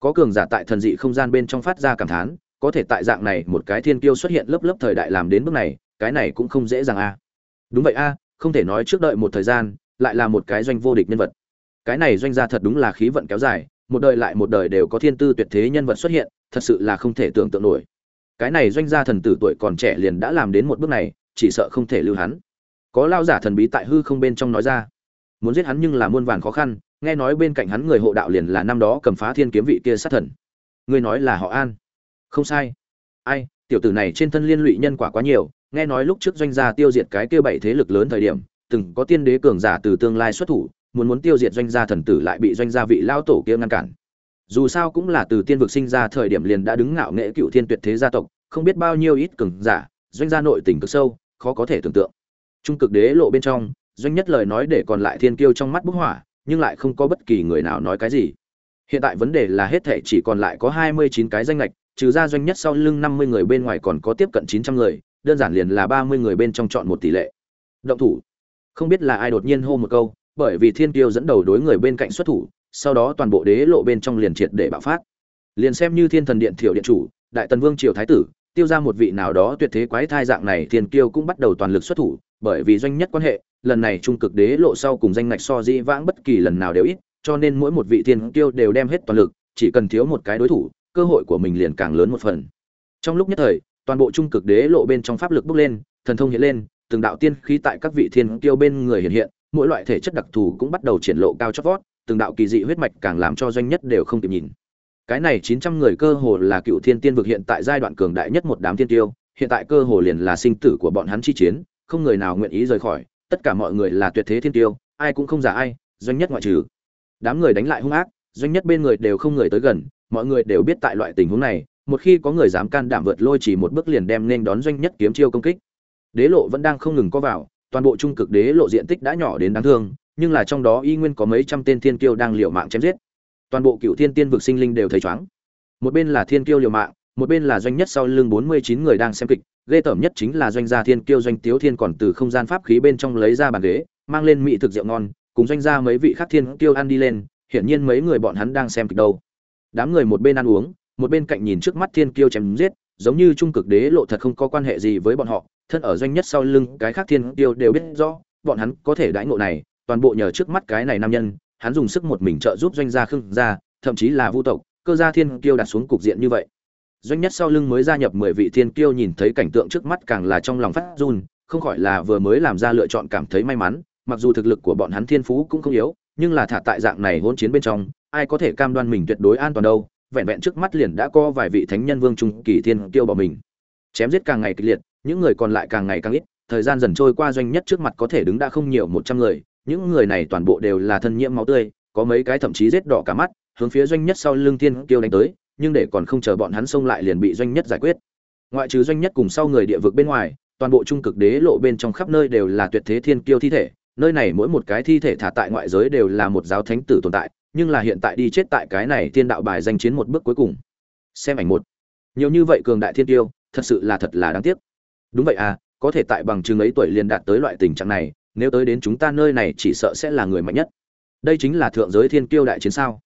có cường giả tại thần dị không gian bên trong phát ra cảm thán, có thể tại dạng này một cái thiên kiêu xuất hiện lớp lớp thời đại làm đến bước này, cái này cũng không dễ dàng a đúng vậy a không thể nói trước đợi một thời gian, lại là một cái doanh vô địch nhân vật. Cái này doanh gia thật đúng là khí vận kéo dài, một đời lại một đời đều có thiên tư tuyệt thế nhân vật xuất hiện, thật sự là không thể tưởng tượng nổi. Cái này doanh gia thần tử tuổi còn trẻ liền đã làm đến một bước này, chỉ sợ không thể lưu hắn. Có lao giả thần bí tại hư không bên trong nói ra. Muốn giết hắn nhưng là muôn vàn khó khăn nghe nói bên cạnh hắn người hộ đạo liền là năm đó cầm phá thiên kiếm vị kia sát thần. Ngươi nói là họ an. Không sai. Ai, tiểu tử này trên thân liên lụy nhân quả quá nhiều, nghe nói lúc trước doanh gia tiêu diệt cái kia bảy thế lực lớn thời điểm, từng có tiên đế cường giả từ tương lai xuất thủ, muốn muốn tiêu diệt doanh gia thần tử lại bị doanh gia vị lao tổ kia ngăn cản. Dù sao cũng là từ tiên vực sinh ra thời điểm liền đã đứng ngạo nghệ cựu thiên tuyệt thế gia tộc, không biết bao nhiêu ít cường giả, doanh gia nội tình cực sâu, khó có thể tưởng tượng. Trung cực đế lộ bên trong, doanh nhất lời nói để còn lại thiên kiêu trong mắt bức hỏa nhưng lại không có bất kỳ người nào nói cái gì. Hiện tại vấn đề là hết thảy chỉ còn lại có hai mươi chín cái danh ngạch, trừ ra doanh nhất sau lưng năm mươi người bên ngoài còn có tiếp cận chín trăm người đơn giản liền là ba mươi người bên trong chọn một tỷ lệ. Động thủ. Không biết là ai đột nhiên hô một câu bởi vì thiên kiêu dẫn đầu đối người bên cạnh xuất thủ sau đó toàn bộ đế lộ bên trong liền triệt để bạo phát. Liền xem như thiên thần điện thiểu điện chủ đại tần vương triều thái tử tiêu ra một vị nào đó tuyệt thế quái thai dạng này thiên kiêu cũng bắt đầu toàn lực xuất thủ bởi vì doanh nhất quan hệ, lần này trung cực đế lộ sau cùng danh ngạch so di vãng bất kỳ lần nào đều ít, cho nên mỗi một vị thiên kiêu đều đem hết toàn lực, chỉ cần thiếu một cái đối thủ, cơ hội của mình liền càng lớn một phần. Trong lúc nhất thời, toàn bộ trung cực đế lộ bên trong pháp lực bốc lên, thần thông hiện lên, từng đạo tiên khí tại các vị thiên kiêu bên người hiện hiện, mỗi loại thể chất đặc thù cũng bắt đầu triển lộ cao chót vót, từng đạo kỳ dị huyết mạch càng làm cho doanh nhất đều không kịp nhìn. Cái này chín trăm người cơ hồ là cựu thiên tiên vực hiện tại giai đoạn cường đại nhất một đám thiên tiêu hiện tại cơ hồ liền là sinh tử của bọn hắn chi chiến không người nào nguyện ý rời khỏi, tất cả mọi người là tuyệt thế thiên tiêu, ai cũng không giả ai, doanh nhất ngoại trừ. Đám người đánh lại hung ác, doanh nhất bên người đều không người tới gần, mọi người đều biết tại loại tình huống này, một khi có người dám can đảm vượt lôi chỉ một bước liền đem nên đón doanh nhất kiếm chiêu công kích. Đế lộ vẫn đang không ngừng có vào, toàn bộ trung cực đế lộ diện tích đã nhỏ đến đáng thương, nhưng là trong đó y nguyên có mấy trăm tên thiên kiêu đang liều mạng chém giết. Toàn bộ cựu thiên tiên vực sinh linh đều thấy chóng một bên là thiên kiêu liều mạng, một bên là doanh nhất sau lưng bốn mươi chín người đang xem kịch ghê tởm nhất chính là doanh gia thiên kiêu doanh tiếu thiên còn từ không gian pháp khí bên trong lấy ra bàn ghế, mang lên mỹ thực rượu ngon, cùng doanh gia mấy vị khác thiên kiêu ăn đi lên, hiển nhiên mấy người bọn hắn đang xem kịch đâu. Đám người một bên ăn uống, một bên cạnh nhìn trước mắt thiên kiêu chém giết, giống như trung cực đế lộ thật không có quan hệ gì với bọn họ, thân ở doanh nhất sau lưng, cái khác thiên kiêu đều biết rõ, bọn hắn có thể đãi ngộ này, toàn bộ nhờ trước mắt cái này nam nhân, hắn dùng sức một mình trợ giúp doanh gia khương gia, thậm chí là vu tộc, cơ gia thiên kiêu đặt xuống cục diện như vậy doanh nhất sau lưng mới gia nhập mười vị thiên kiêu nhìn thấy cảnh tượng trước mắt càng là trong lòng phát run, không khỏi là vừa mới làm ra lựa chọn cảm thấy may mắn, mặc dù thực lực của bọn hắn thiên phú cũng không yếu, nhưng là thả tại dạng này hỗn chiến bên trong, ai có thể cam đoan mình tuyệt đối an toàn đâu, vẹn vẹn trước mắt liền đã có vài vị thánh nhân vương trung kỳ thiên kiêu bỏ mình. Chém giết càng ngày kịch liệt, những người còn lại càng ngày càng ít, thời gian dần trôi qua doanh nhất trước mặt có thể đứng đã không nhiều một trăm người, những người này toàn bộ đều là thân nhiễm máu tươi, có mấy cái thậm chí rết đỏ cả mắt, hướng phía doanh nhất sau lưng thiên kiêu đánh tới nhưng để còn không chờ bọn hắn xông lại liền bị doanh nhất giải quyết. Ngoại trừ doanh nhất cùng sau người địa vực bên ngoài, toàn bộ trung cực đế lộ bên trong khắp nơi đều là tuyệt thế thiên kiêu thi thể, nơi này mỗi một cái thi thể thả tại ngoại giới đều là một giáo thánh tử tồn tại, nhưng là hiện tại đi chết tại cái này thiên đạo bài danh chiến một bước cuối cùng. Xem ảnh một. Nhiều như vậy cường đại thiên tiêu thật sự là thật là đáng tiếc. Đúng vậy à có thể tại bằng chứng ấy tuổi liền đạt tới loại tình trạng này, nếu tới đến chúng ta nơi này chỉ sợ sẽ là người mạnh nhất. Đây chính là thượng giới thiên kiêu đại chiến sao?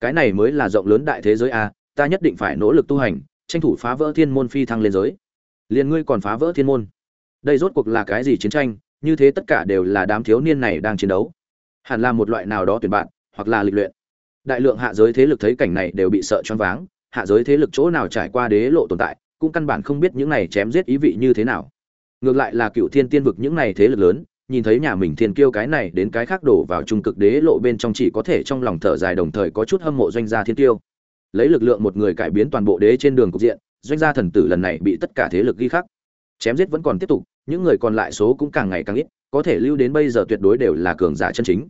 Cái này mới là rộng lớn đại thế giới a ta nhất định phải nỗ lực tu hành, tranh thủ phá vỡ thiên môn phi thăng lên giới. Liền ngươi còn phá vỡ thiên môn. Đây rốt cuộc là cái gì chiến tranh, như thế tất cả đều là đám thiếu niên này đang chiến đấu. Hẳn là một loại nào đó tuyển bạn, hoặc là lịch luyện. Đại lượng hạ giới thế lực thấy cảnh này đều bị sợ choáng váng, hạ giới thế lực chỗ nào trải qua đế lộ tồn tại, cũng căn bản không biết những này chém giết ý vị như thế nào. Ngược lại là cựu thiên tiên vực những này thế lực lớn, nhìn thấy nhà mình thiên kiêu cái này đến cái khác đổ vào trung cực đế lộ bên trong chỉ có thể trong lòng thở dài đồng thời có chút hâm mộ doanh gia thiên kiêu lấy lực lượng một người cải biến toàn bộ đế trên đường cục diện, doanh gia thần tử lần này bị tất cả thế lực ghi khắc. Chém giết vẫn còn tiếp tục, những người còn lại số cũng càng ngày càng ít, có thể lưu đến bây giờ tuyệt đối đều là cường giả chân chính.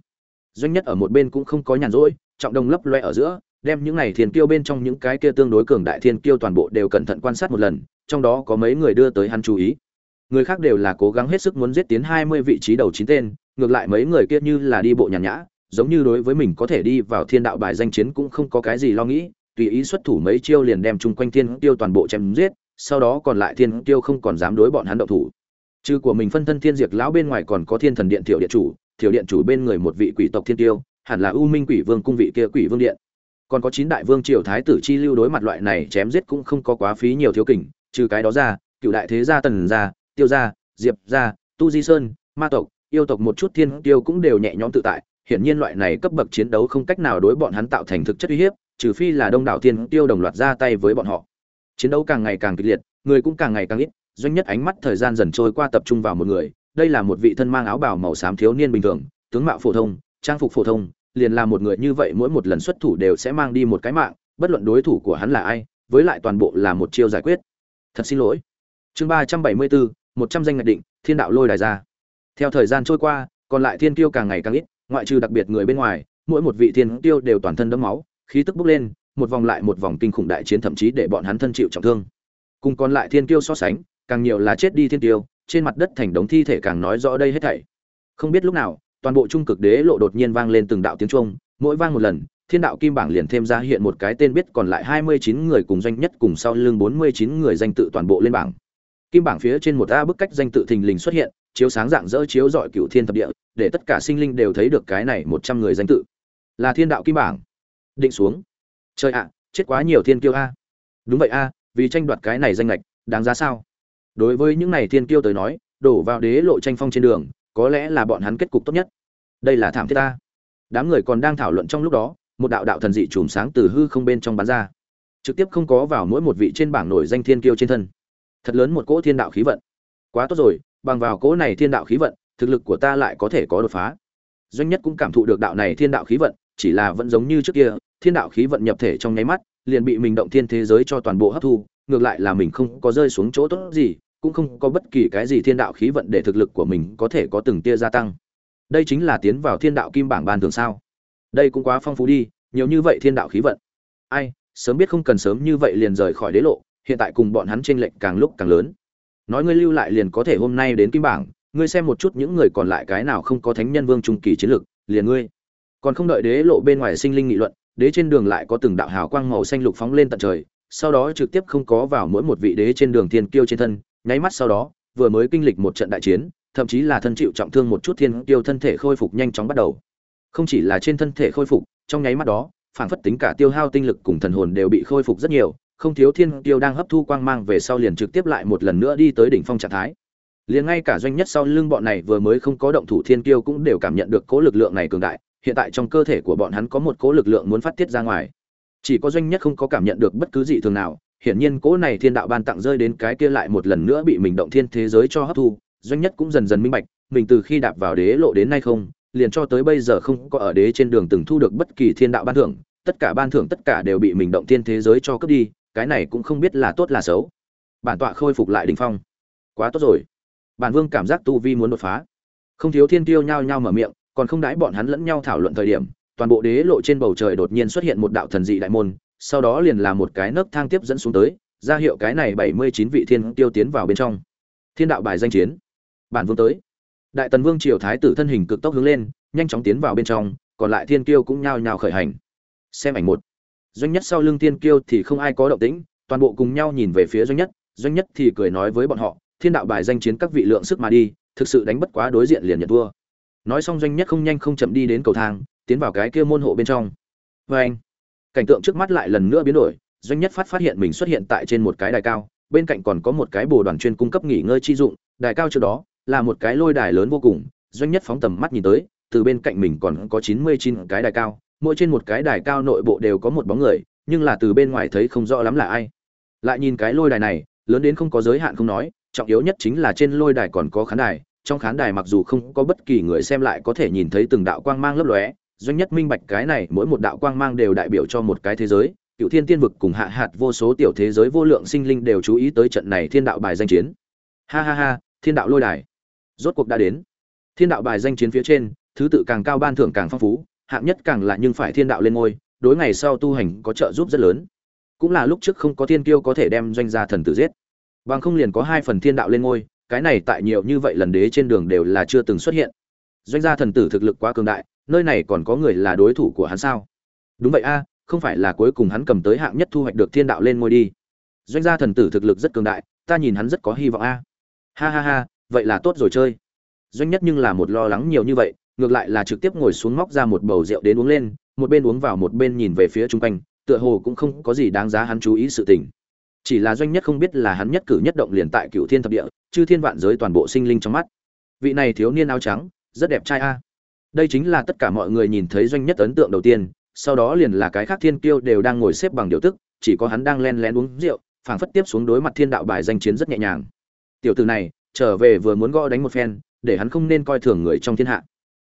Doanh nhất ở một bên cũng không có nhàn rỗi, trọng đông lấp loe ở giữa, đem những này thiên kiêu bên trong những cái kia tương đối cường đại thiên kiêu toàn bộ đều cẩn thận quan sát một lần, trong đó có mấy người đưa tới hắn chú ý. Người khác đều là cố gắng hết sức muốn giết tiến hai mươi vị trí đầu chín tên, ngược lại mấy người kia như là đi bộ nhàn nhã, giống như đối với mình có thể đi vào thiên đạo bài danh chiến cũng không có cái gì lo nghĩ tùy ý xuất thủ mấy chiêu liền đem chung quanh thiên tiêu toàn bộ chém giết, sau đó còn lại thiên tiêu không còn dám đối bọn hắn động thủ. Trừ của mình phân thân thiên diệt lão bên ngoài còn có thiên thần điện thiểu điện chủ, thiểu điện chủ bên người một vị quỷ tộc thiên tiêu, hẳn là u minh quỷ vương cung vị kia quỷ vương điện. Còn có chín đại vương triều thái tử chi lưu đối mặt loại này chém giết cũng không có quá phí nhiều thiếu kình, trừ cái đó ra, cựu đại thế gia tần gia, tiêu gia, diệp gia, tu di sơn, ma tộc, yêu tộc một chút thiên tiêu cũng đều nhẹ nhõm tự tại, hiển nhiên loại này cấp bậc chiến đấu không cách nào đối bọn hắn tạo thành thực chất uy hiếp trừ phi là đông đảo thiên tiêu đồng loạt ra tay với bọn họ. Chiến đấu càng ngày càng kịch liệt, người cũng càng ngày càng ít, doanh nhất ánh mắt thời gian dần trôi qua tập trung vào một người, đây là một vị thân mang áo bào màu xám thiếu niên bình thường, tướng mạo phổ thông, trang phục phổ thông, liền là một người như vậy mỗi một lần xuất thủ đều sẽ mang đi một cái mạng, bất luận đối thủ của hắn là ai, với lại toàn bộ là một chiêu giải quyết. Thật xin lỗi. Chương ba trăm bảy mươi bốn, một trăm danh ngạch định, thiên đạo lôi đài ra. Theo thời gian trôi qua, còn lại thiên tiêu càng ngày càng ít, ngoại trừ đặc biệt người bên ngoài, mỗi một vị thiên tiêu đều toàn thân đẫm máu khí tức bốc lên một vòng lại một vòng kinh khủng đại chiến thậm chí để bọn hắn thân chịu trọng thương. Cùng còn lại thiên tiêu so sánh càng nhiều là chết đi thiên tiêu trên mặt đất thành đống thi thể càng nói rõ đây hết thảy. Không biết lúc nào toàn bộ trung cực đế lộ đột nhiên vang lên từng đạo tiếng chuông, mỗi vang một lần thiên đạo kim bảng liền thêm ra hiện một cái tên biết còn lại hai mươi chín người cùng doanh nhất cùng sau lưng bốn mươi chín người danh tự toàn bộ lên bảng. Kim bảng phía trên một a bức cách danh tự thình lình xuất hiện chiếu sáng dạng dỡ chiếu rọi cựu thiên thập địa để tất cả sinh linh đều thấy được cái này một trăm người danh tự. Là thiên đạo kim bảng định xuống. Trời ạ, chết quá nhiều thiên kiêu a. Đúng vậy a, vì tranh đoạt cái này danh lệch, đáng giá sao? Đối với những này thiên kiêu tới nói, đổ vào đế lộ tranh phong trên đường, có lẽ là bọn hắn kết cục tốt nhất. Đây là thảm thiết ta đám người còn đang thảo luận trong lúc đó, một đạo đạo thần dị chùm sáng từ hư không bên trong bắn ra. Trực tiếp không có vào mỗi một vị trên bảng nổi danh thiên kiêu trên thân. Thật lớn một cỗ thiên đạo khí vận. Quá tốt rồi, bằng vào cỗ này thiên đạo khí vận, thực lực của ta lại có thể có đột phá. Doanh nhất cũng cảm thụ được đạo này thiên đạo khí vận chỉ là vẫn giống như trước kia, thiên đạo khí vận nhập thể trong nháy mắt, liền bị mình động thiên thế giới cho toàn bộ hấp thu, ngược lại là mình không có rơi xuống chỗ tốt gì, cũng không có bất kỳ cái gì thiên đạo khí vận để thực lực của mình có thể có từng tia gia tăng. Đây chính là tiến vào thiên đạo kim bảng ban thường sao? Đây cũng quá phong phú đi, nhiều như vậy thiên đạo khí vận. Ai, sớm biết không cần sớm như vậy liền rời khỏi đế lộ, hiện tại cùng bọn hắn chênh lệch càng lúc càng lớn. Nói ngươi lưu lại liền có thể hôm nay đến kim bảng, ngươi xem một chút những người còn lại cái nào không có thánh nhân vương trung kỳ chiến lực liền ngươi còn không đợi đế lộ bên ngoài sinh linh nghị luận, đế trên đường lại có từng đạo hào quang màu xanh lục phóng lên tận trời, sau đó trực tiếp không có vào mỗi một vị đế trên đường thiên kiêu trên thân, nháy mắt sau đó, vừa mới kinh lịch một trận đại chiến, thậm chí là thân chịu trọng thương một chút thiên kiêu thân thể khôi phục nhanh chóng bắt đầu. Không chỉ là trên thân thể khôi phục, trong nháy mắt đó phản phất tính cả tiêu hao tinh lực cùng thần hồn đều bị khôi phục rất nhiều, không thiếu thiên kiêu đang hấp thu quang mang về sau liền trực tiếp lại một lần nữa đi tới đỉnh phong trạng thái. Liền ngay cả doanh nhất sau lưng bọn này vừa mới không có động thủ thiên kiêu cũng đều cảm nhận được cố lực lượng này cường đại hiện tại trong cơ thể của bọn hắn có một cố lực lượng muốn phát tiết ra ngoài. Chỉ có doanh nhất không có cảm nhận được bất cứ dị thường nào, hiển nhiên cố này thiên đạo ban tặng rơi đến cái kia lại một lần nữa bị mình động thiên thế giới cho hấp thu, doanh nhất cũng dần dần minh bạch, mình từ khi đạp vào đế lộ đến nay không, liền cho tới bây giờ không có ở đế trên đường từng thu được bất kỳ thiên đạo ban thưởng, tất cả ban thưởng tất cả đều bị mình động thiên thế giới cho cướp đi, cái này cũng không biết là tốt là xấu. Bản tọa khôi phục lại đỉnh phong. Quá tốt rồi. Bản vương cảm giác tu vi muốn đột phá. Không thiếu thiên tiêu nhao nhao mở miệng còn không đãi bọn hắn lẫn nhau thảo luận thời điểm, toàn bộ đế lộ trên bầu trời đột nhiên xuất hiện một đạo thần dị đại môn, sau đó liền là một cái nấc thang tiếp dẫn xuống tới, ra hiệu cái này bảy mươi chín vị thiên tiêu tiến vào bên trong. Thiên đạo bài danh chiến. Bản vương tới. Đại tần vương triều thái tử thân hình cực tốc hướng lên, nhanh chóng tiến vào bên trong, còn lại thiên kiêu cũng nhao nhao khởi hành. Xem ảnh một. Doanh nhất sau lưng thiên kiêu thì không ai có động tĩnh, toàn bộ cùng nhau nhìn về phía doanh nhất doanh nhất thì cười nói với bọn họ, thiên đạo bài danh chiến các vị lượng sức mà đi, thực sự đánh bất quá đối diện liền nhận thua nói xong doanh nhất không nhanh không chậm đi đến cầu thang, tiến vào cái kia môn hộ bên trong. Vê anh, cảnh tượng trước mắt lại lần nữa biến đổi, doanh nhất phát phát hiện mình xuất hiện tại trên một cái đài cao, bên cạnh còn có một cái bồ đoàn chuyên cung cấp nghỉ ngơi chi dụng, đài cao trước đó là một cái lôi đài lớn vô cùng, doanh nhất phóng tầm mắt nhìn tới, từ bên cạnh mình còn có chín mươi chín cái đài cao, mỗi trên một cái đài cao nội bộ đều có một bóng người, nhưng là từ bên ngoài thấy không rõ lắm là ai. Lại nhìn cái lôi đài này, lớn đến không có giới hạn không nói, trọng yếu nhất chính là trên lôi đài còn có khán đài trong khán đài mặc dù không có bất kỳ người xem lại có thể nhìn thấy từng đạo quang mang lấp lóe, doanh nhất minh bạch cái này mỗi một đạo quang mang đều đại biểu cho một cái thế giới, cựu thiên tiên vực cùng hạ hạt vô số tiểu thế giới vô lượng sinh linh đều chú ý tới trận này thiên đạo bài danh chiến. Ha ha ha, thiên đạo lôi đài. Rốt cuộc đã đến. Thiên đạo bài danh chiến phía trên, thứ tự càng cao ban thưởng càng phong phú, hạng nhất càng là nhưng phải thiên đạo lên ngôi, đối ngày sau tu hành có trợ giúp rất lớn. Cũng là lúc trước không có thiên kiêu có thể đem doanh gia thần tử giết. Bằng không liền có hai phần thiên đạo lên ngôi cái này tại nhiều như vậy lần đế trên đường đều là chưa từng xuất hiện. Doanh gia thần tử thực lực quá cường đại, nơi này còn có người là đối thủ của hắn sao? Đúng vậy a, không phải là cuối cùng hắn cầm tới hạng nhất thu hoạch được thiên đạo lên ngôi đi. Doanh gia thần tử thực lực rất cường đại, ta nhìn hắn rất có hy vọng a. Ha ha ha, vậy là tốt rồi chơi. Doanh nhất nhưng là một lo lắng nhiều như vậy, ngược lại là trực tiếp ngồi xuống móc ra một bầu rượu đến uống lên, một bên uống vào một bên nhìn về phía chung quanh, tựa hồ cũng không có gì đáng giá hắn chú ý sự tình chỉ là doanh nhất không biết là hắn nhất cử nhất động liền tại cựu thiên thập địa, chư thiên vạn giới toàn bộ sinh linh trong mắt. Vị này thiếu niên áo trắng, rất đẹp trai a. Đây chính là tất cả mọi người nhìn thấy doanh nhất ấn tượng đầu tiên, sau đó liền là cái khác thiên kiêu đều đang ngồi xếp bằng điều tức, chỉ có hắn đang len lén uống rượu, phảng phất tiếp xuống đối mặt thiên đạo bài danh chiến rất nhẹ nhàng. Tiểu tử này, trở về vừa muốn gõ đánh một phen, để hắn không nên coi thường người trong thiên hạ.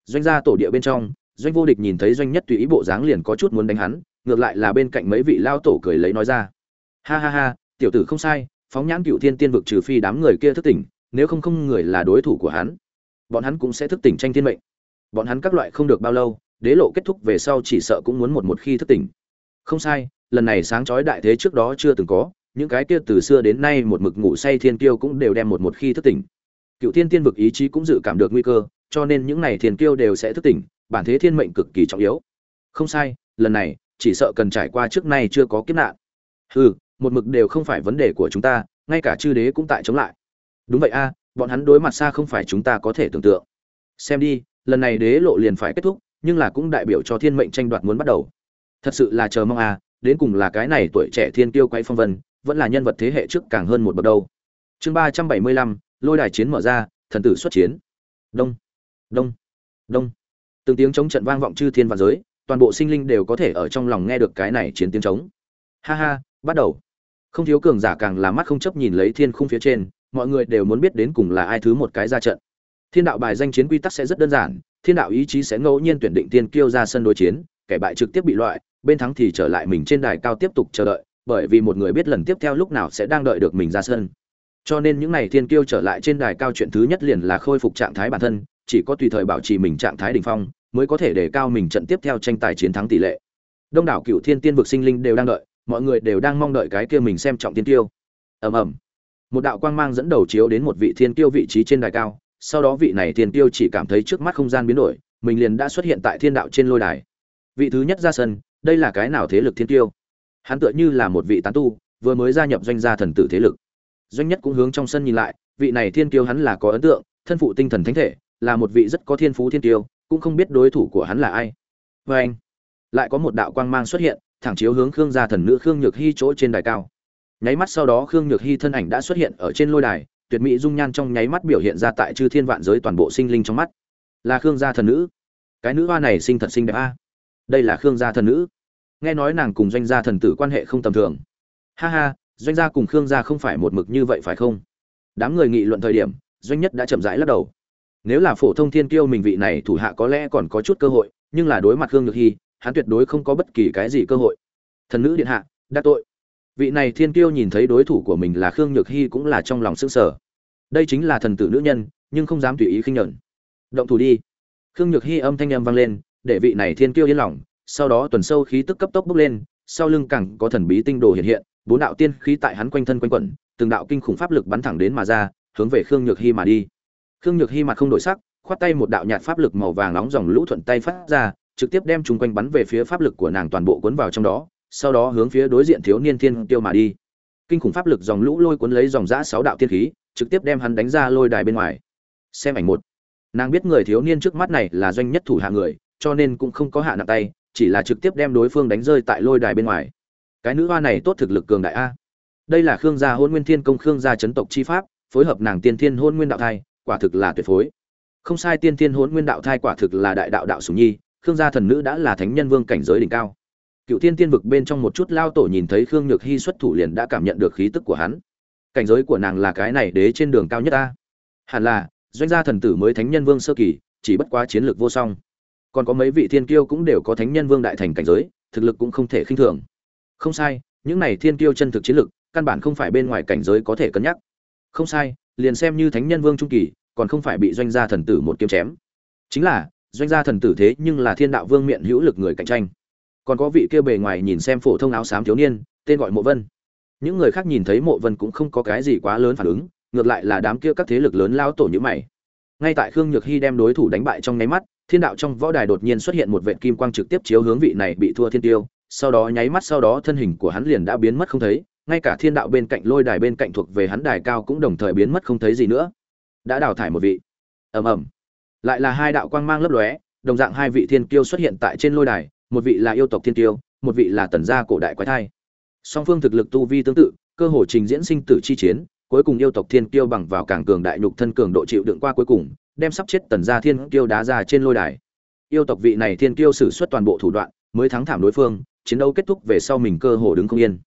Doanh gia tổ địa bên trong, doanh vô địch nhìn thấy doanh nhất tùy ý bộ dáng liền có chút muốn đánh hắn, ngược lại là bên cạnh mấy vị lao tổ cười lấy nói ra. Ha ha ha tiểu tử không sai, phóng nhãn cựu thiên tiên vực trừ phi đám người kia thức tỉnh, nếu không không người là đối thủ của hắn, bọn hắn cũng sẽ thức tỉnh tranh thiên mệnh. Bọn hắn các loại không được bao lâu, đế lộ kết thúc về sau chỉ sợ cũng muốn một một khi thức tỉnh. Không sai, lần này sáng chói đại thế trước đó chưa từng có, những cái kia từ xưa đến nay một mực ngủ say thiên kiêu cũng đều đem một một khi thức tỉnh. Cựu thiên tiên vực ý chí cũng dự cảm được nguy cơ, cho nên những này thiên kiêu đều sẽ thức tỉnh, bản thế thiên mệnh cực kỳ trọng yếu. Không sai, lần này, chỉ sợ cần trải qua trước nay chưa có kiếp nạn. Hừ một mực đều không phải vấn đề của chúng ta, ngay cả chư đế cũng tại chống lại. Đúng vậy a, bọn hắn đối mặt xa không phải chúng ta có thể tưởng tượng. Xem đi, lần này đế lộ liền phải kết thúc, nhưng là cũng đại biểu cho thiên mệnh tranh đoạt muốn bắt đầu. Thật sự là chờ mong a, đến cùng là cái này tuổi trẻ thiên tiêu quay phong vân, vẫn là nhân vật thế hệ trước càng hơn một bậc đâu. Chương ba trăm bảy mươi lăm, lôi đài chiến mở ra, thần tử xuất chiến. Đông đông đông. Từng tiếng chống trận vang vọng chư thiên và giới, toàn bộ sinh linh đều có thể ở trong lòng nghe được cái này chiến tiếng trống ha ha, bắt đầu không thiếu cường giả càng là mắt không chấp nhìn lấy thiên khung phía trên, mọi người đều muốn biết đến cùng là ai thứ một cái ra trận. Thiên đạo bài danh chiến quy tắc sẽ rất đơn giản, thiên đạo ý chí sẽ ngẫu nhiên tuyển định tiên kiêu ra sân đối chiến, kẻ bại trực tiếp bị loại, bên thắng thì trở lại mình trên đài cao tiếp tục chờ đợi, bởi vì một người biết lần tiếp theo lúc nào sẽ đang đợi được mình ra sân. Cho nên những ngày thiên kiêu trở lại trên đài cao chuyện thứ nhất liền là khôi phục trạng thái bản thân, chỉ có tùy thời bảo trì mình trạng thái đỉnh phong, mới có thể để cao mình trận tiếp theo tranh tài chiến thắng tỷ lệ. Đông đảo cựu thiên tiên vực sinh linh đều đang đợi mọi người đều đang mong đợi cái kia mình xem trọng tiên tiêu ầm ầm. Một đạo quang mang dẫn đầu chiếu đến một vị thiên tiêu vị trí trên đài cao, sau đó vị này thiên tiêu chỉ cảm thấy trước mắt không gian biến đổi, mình liền đã xuất hiện tại thiên đạo trên lôi đài. Vị thứ nhất ra sân, đây là cái nào thế lực thiên tiêu hắn tựa như là một vị tán tu, vừa mới gia nhập doanh gia thần tử thế lực. Doanh nhất cũng hướng trong sân nhìn lại, vị này thiên tiêu hắn là có ấn tượng, thân phụ tinh thần thánh thể, là một vị rất có thiên phú thiên tiêu cũng không biết đối thủ của hắn là ai. Vê anh lại có một đạo quang mang xuất hiện thẳng chiếu hướng khương gia thần nữ khương nhược hy chỗ trên đài cao. Nháy mắt sau đó khương nhược hy thân ảnh đã xuất hiện ở trên lôi đài, tuyệt mỹ dung nhan trong nháy mắt biểu hiện ra tại chư thiên vạn giới toàn bộ sinh linh trong mắt. Là khương gia thần nữ. Cái nữ hoa này sinh thật xinh đẹp a. Đây là khương gia thần nữ. Nghe nói nàng cùng doanh gia thần tử quan hệ không tầm thường. Ha ha, doanh gia cùng khương gia không phải một mực như vậy phải không? Đám người nghị luận thời điểm, doanh nhất đã chậm rãi lắc đầu. Nếu là phổ thông thiên kiêu mình vị này thủ hạ có lẽ còn có chút cơ hội, nhưng là đối mặt khương nhược hy hắn tuyệt đối không có bất kỳ cái gì cơ hội. Thần nữ điện hạ đã tội. Vị này thiên kiêu nhìn thấy đối thủ của mình là khương nhược hy cũng là trong lòng s ư sở đây chính là thần tử nữ nhân, nhưng không dám tùy ý khinh nhẫn. Động thủ đi. Khương nhược hy âm thanh âm vang lên, để vị này thiên kiêu yên lòng, sau đó tuần sâu khí tức cấp tốc bốc lên, sau lưng cẳng có thần bí tinh đồ hiện hiện, bốn đạo tiên khí tại hắn quanh thân quanh quẩn, từng đạo kinh khủng pháp lực bắn thẳng đến mà ra, hướng về khương nhược hy mà đi. Khương nhược hy mặt không đổi sắc, khoát tay một đạo nhạt pháp lực màu vàng nóng dòng lũ thuận tay phát ra trực tiếp đem chúng quanh bắn về phía pháp lực của nàng toàn bộ cuốn vào trong đó, sau đó hướng phía đối diện thiếu niên thiên tiêu mà đi. Kinh khủng pháp lực dòng lũ lôi cuốn lấy dòng dã sáu đạo tiên khí, trực tiếp đem hắn đánh ra lôi đài bên ngoài. Xem ảnh một. Nàng biết người thiếu niên trước mắt này là doanh nhất thủ hạ người, cho nên cũng không có hạ nặng tay, chỉ là trực tiếp đem đối phương đánh rơi tại lôi đài bên ngoài. Cái nữ hoa này tốt thực lực cường đại a. Đây là khương gia Hỗn nguyên thiên công khương gia chấn tộc chi pháp, phối hợp nàng tiên thiên Hỗn nguyên đạo thai, quả thực là tuyệt phối. Không sai, tiên thiên Hỗn nguyên đạo thai quả thực là đại đạo đạo sủng nhi khương gia thần nữ đã là thánh nhân vương cảnh giới đỉnh cao. Cựu thiên tiên vực bên trong một chút lao tổ nhìn thấy khương nhược hy xuất thủ liền đã cảm nhận được khí tức của hắn. Cảnh giới của nàng là cái này đế trên đường cao nhất ta. Hẳn là, doanh gia thần tử mới thánh nhân vương sơ kỳ, chỉ bất quá chiến lược vô song. Còn có mấy vị thiên kiêu cũng đều có thánh nhân vương đại thành cảnh giới, thực lực cũng không thể khinh thường. Không sai, những này thiên kiêu chân thực chiến lực căn bản không phải bên ngoài cảnh giới có thể cân nhắc. Không sai, liền xem như thánh nhân vương trung kỳ, còn không phải bị doanh gia thần tử một kiếm chém. Chính là doanh gia thần tử thế nhưng là thiên đạo vương miệng hữu lực người cạnh tranh. Còn có vị kia bề ngoài nhìn xem phổ thông áo xám thiếu niên, tên gọi mộ vân. Những người khác nhìn thấy mộ vân cũng không có cái gì quá lớn phản ứng, ngược lại là đám kia các thế lực lớn lao tổ như mày. Ngay tại khương nhược hy đem đối thủ đánh bại trong nháy mắt, thiên đạo trong võ đài đột nhiên xuất hiện một vệ kim quang trực tiếp chiếu hướng vị này bị thua thiên tiêu. Sau đó nháy mắt sau đó thân hình của hắn liền đã biến mất không thấy, ngay cả thiên đạo bên cạnh lôi đài bên cạnh thuộc về hắn đài cao cũng đồng thời biến mất không thấy gì nữa. Đã đào thải một vị. Ầm ầm lại là hai đạo quang mang lấp lóe, đồng dạng hai vị thiên kiêu xuất hiện tại trên lôi đài, một vị là yêu tộc thiên kiêu, một vị là tần gia cổ đại quái thai. Song phương thực lực tu vi tương tự, cơ hồ trình diễn sinh tử chi chiến, cuối cùng yêu tộc thiên kiêu bằng vào càng cường đại nhục thân cường độ chịu đựng qua cuối cùng, đem sắp chết tần gia thiên kiêu đá ra trên lôi đài. Yêu tộc vị này thiên kiêu sử xuất toàn bộ thủ đoạn, mới thắng thảm đối phương, chiến đấu kết thúc về sau mình cơ hồ đứng không yên.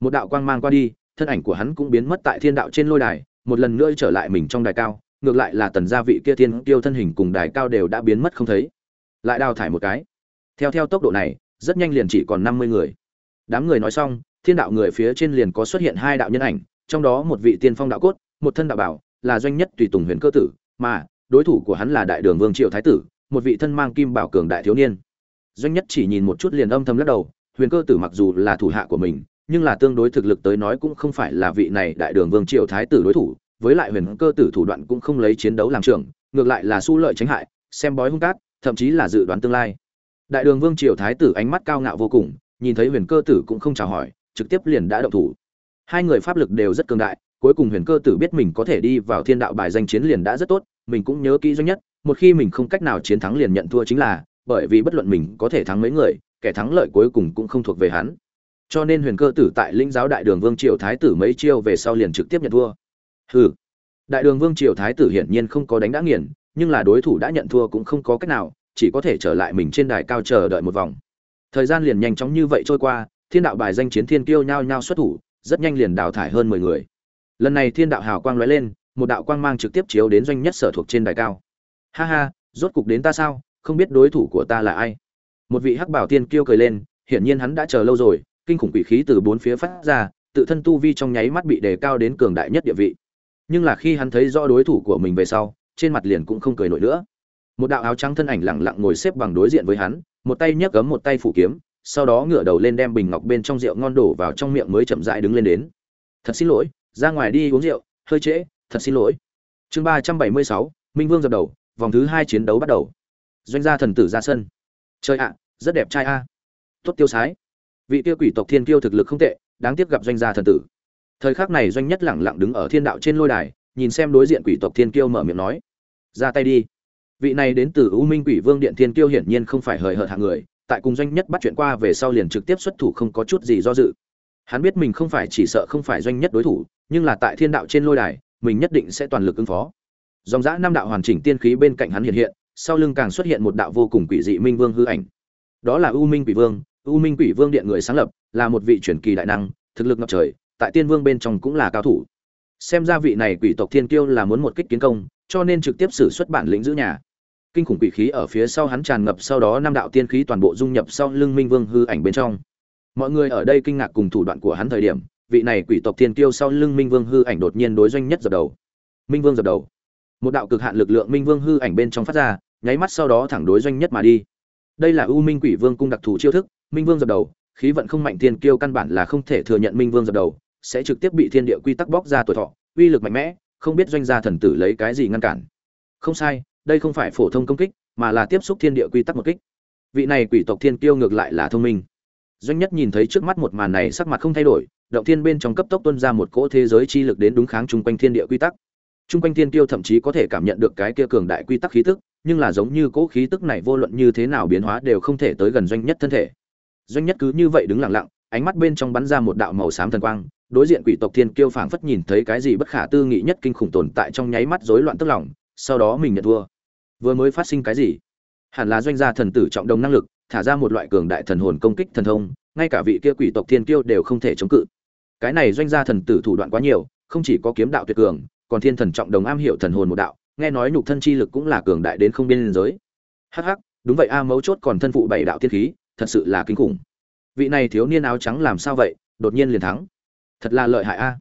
Một đạo quang mang qua đi, thân ảnh của hắn cũng biến mất tại thiên đạo trên lôi đài, một lần nữa trở lại mình trong đài cao ngược lại là tần gia vị kia thiên tiêu thân hình cùng đài cao đều đã biến mất không thấy. Lại đào thải một cái. Theo theo tốc độ này, rất nhanh liền chỉ còn năm mươi người. Đám người nói xong, thiên đạo người phía trên liền có xuất hiện hai đạo nhân ảnh, trong đó một vị tiên phong đạo cốt, một thân đạo bảo, là doanh nhất tùy tùng huyền cơ tử, mà đối thủ của hắn là đại đường vương triệu thái tử, một vị thân mang kim bảo cường đại thiếu niên. Doanh nhất chỉ nhìn một chút liền âm thầm lắc đầu, huyền cơ tử mặc dù là thủ hạ của mình, nhưng là tương đối thực lực tới nói cũng không phải là vị này đại đường vương triều thái tử đối thủ với lại huyền cơ tử thủ đoạn cũng không lấy chiến đấu làm trưởng ngược lại là su lợi tránh hại, xem bói hung cát, thậm chí là dự đoán tương lai. Đại đường vương triều thái tử ánh mắt cao ngạo vô cùng, nhìn thấy huyền cơ tử cũng không chào hỏi, trực tiếp liền đã động thủ. Hai người pháp lực đều rất cường đại, cuối cùng huyền cơ tử biết mình có thể đi vào thiên đạo bài danh chiến liền đã rất tốt, mình cũng nhớ kỹ doanh nhất, một khi mình không cách nào chiến thắng liền nhận thua chính là, bởi vì bất luận mình có thể thắng mấy người, kẻ thắng lợi cuối cùng cũng không thuộc về hắn. Cho nên huyền cơ tử tại lĩnh giáo đại đường vương triều thái tử mấy chiêu về sau liền trực tiếp nhận thua hừ. Đại đường vương triều thái tử hiển nhiên không có đánh đã nghiền, nhưng là đối thủ đã nhận thua cũng không có cách nào, chỉ có thể trở lại mình trên đài cao chờ đợi một vòng. Thời gian liền nhanh chóng như vậy trôi qua, thiên đạo bài danh chiến thiên kiêu nhao nhao xuất thủ, rất nhanh liền đào thải hơn mười người. Lần này thiên đạo hào quang lóe lên, một đạo quang mang trực tiếp chiếu đến doanh nhất sở thuộc trên đài cao. Ha ha, rốt cục đến ta sao? Không biết đối thủ của ta là ai? Một vị hắc bảo tiên kiêu cười lên, hiển nhiên hắn đã chờ lâu rồi, kinh khủng quỷ khí từ bốn phía phát ra, tự thân tu vi trong nháy mắt bị đề cao đến cường đại nhất địa vị nhưng là khi hắn thấy rõ đối thủ của mình về sau, trên mặt liền cũng không cười nổi nữa. Một đạo áo trắng thân ảnh lẳng lặng ngồi xếp bằng đối diện với hắn, một tay nhấc gấm một tay phủ kiếm, sau đó ngửa đầu lên đem bình ngọc bên trong rượu ngon đổ vào trong miệng mới chậm rãi đứng lên đến. Thật xin lỗi, ra ngoài đi uống rượu, hơi trễ, thật xin lỗi. Chương ba trăm bảy mươi sáu, minh vương dập đầu, vòng thứ hai chiến đấu bắt đầu. Doanh gia thần tử ra sân. Chơi ạ, rất đẹp trai a. Tốt tiêu sái. Vị tiêu quỷ tộc thiên kiêu thực lực không tệ, đáng tiếc gặp doanh gia thần tử thời khắc này doanh nhất lẳng lặng đứng ở thiên đạo trên lôi đài, nhìn xem đối diện quỷ tộc thiên kiêu mở miệng nói, ra tay đi. Vị này đến từ u minh quỷ vương điện thiên kiêu hiển nhiên không phải hời hợt hạng người, tại cùng doanh nhất bắt chuyện qua về sau liền trực tiếp xuất thủ không có chút gì do dự. Hắn biết mình không phải chỉ sợ không phải doanh nhất đối thủ, nhưng là tại thiên đạo trên lôi đài, mình nhất định sẽ toàn lực ứng phó. Dòng dã năm đạo hoàn chỉnh tiên khí bên cạnh hắn hiện hiện, sau lưng càng xuất hiện một đạo vô cùng quỷ dị minh vương hư ảnh. Đó là u minh quỷ vương, u minh quỷ vương điện người sáng lập, là một vị truyền kỳ đại năng, thực lực ngập trời tại tiên vương bên trong cũng là cao thủ. Xem ra vị này quỷ tộc thiên kiêu là muốn một kích kiến công, cho nên trực tiếp xử xuất bản lĩnh giữ nhà. Kinh khủng quỷ khí ở phía sau hắn tràn ngập sau đó năm đạo tiên khí toàn bộ dung nhập sau lưng minh vương hư ảnh bên trong. Mọi người ở đây kinh ngạc cùng thủ đoạn của hắn thời điểm, vị này quỷ tộc thiên kiêu sau lưng minh vương hư ảnh đột nhiên đối doanh nhất dập đầu. Minh vương dập đầu. Một đạo cực hạn lực lượng minh vương hư ảnh bên trong phát ra, nháy mắt sau đó thẳng đối doanh nhất mà đi. Đây là u minh quỷ vương cung đặc thù chiêu thức, minh vương dập đầu, khí vận không mạnh thiên kiêu căn bản là không thể thừa nhận minh vương dập đầu sẽ trực tiếp bị thiên địa quy tắc bóc ra tuổi thọ, uy lực mạnh mẽ, không biết doanh gia thần tử lấy cái gì ngăn cản. Không sai, đây không phải phổ thông công kích, mà là tiếp xúc thiên địa quy tắc một kích. Vị này quỷ tộc thiên kiêu ngược lại là thông minh. Doanh nhất nhìn thấy trước mắt một màn này sắc mặt không thay đổi, động thiên bên trong cấp tốc tuân ra một cỗ thế giới chi lực đến đúng kháng chung quanh thiên địa quy tắc. Chung quanh thiên kiêu thậm chí có thể cảm nhận được cái kia cường đại quy tắc khí tức, nhưng là giống như cỗ khí tức này vô luận như thế nào biến hóa đều không thể tới gần doanh nhất thân thể. Doanh nhất cứ như vậy đứng lặng lặng, ánh mắt bên trong bắn ra một đạo màu xám thần quang đối diện quỷ tộc thiên kiêu phảng phất nhìn thấy cái gì bất khả tư nghị nhất kinh khủng tồn tại trong nháy mắt rối loạn tức lòng, sau đó mình nhận thua. Vừa mới phát sinh cái gì? Hẳn là doanh gia thần tử trọng đồng năng lực, thả ra một loại cường đại thần hồn công kích thần thông, ngay cả vị kia quỷ tộc thiên kiêu đều không thể chống cự. Cái này doanh gia thần tử thủ đoạn quá nhiều, không chỉ có kiếm đạo tuyệt cường, còn thiên thần trọng đồng am hiểu thần hồn một đạo, nghe nói nhục thân chi lực cũng là cường đại đến không biên giới. Hắc hắc, đúng vậy a, mấu chốt còn thân phụ bảy đạo tiên khí, thật sự là kinh khủng. Vị này thiếu niên áo trắng làm sao vậy, đột nhiên liền thắng thật là lợi hại a.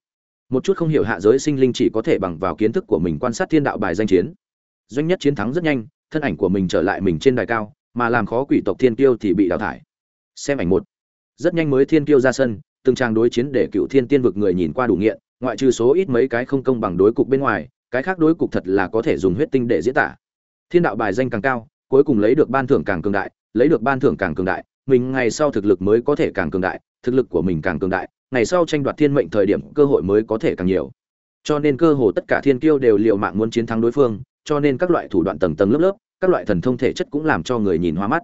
Một chút không hiểu hạ giới sinh linh chỉ có thể bằng vào kiến thức của mình quan sát thiên đạo bài danh chiến. Doanh nhất chiến thắng rất nhanh, thân ảnh của mình trở lại mình trên đài cao, mà làm khó quỷ tộc thiên kiêu thì bị đào thải. Xem ảnh một. Rất nhanh mới thiên kiêu ra sân, từng trang đối chiến để cựu thiên tiên vực người nhìn qua đủ nghiện, ngoại trừ số ít mấy cái không công bằng đối cục bên ngoài, cái khác đối cục thật là có thể dùng huyết tinh để diễn tả. Thiên đạo bài danh càng cao, cuối cùng lấy được ban thưởng càng cường đại, lấy được ban thưởng càng cường đại, mình ngày sau thực lực mới có thể càng cường đại, thực lực của mình càng cường đại ngày sau tranh đoạt thiên mệnh thời điểm cơ hội mới có thể càng nhiều. Cho nên cơ hồ tất cả thiên kiêu đều liều mạng muốn chiến thắng đối phương, cho nên các loại thủ đoạn tầng tầng lớp lớp, các loại thần thông thể chất cũng làm cho người nhìn hoa mắt.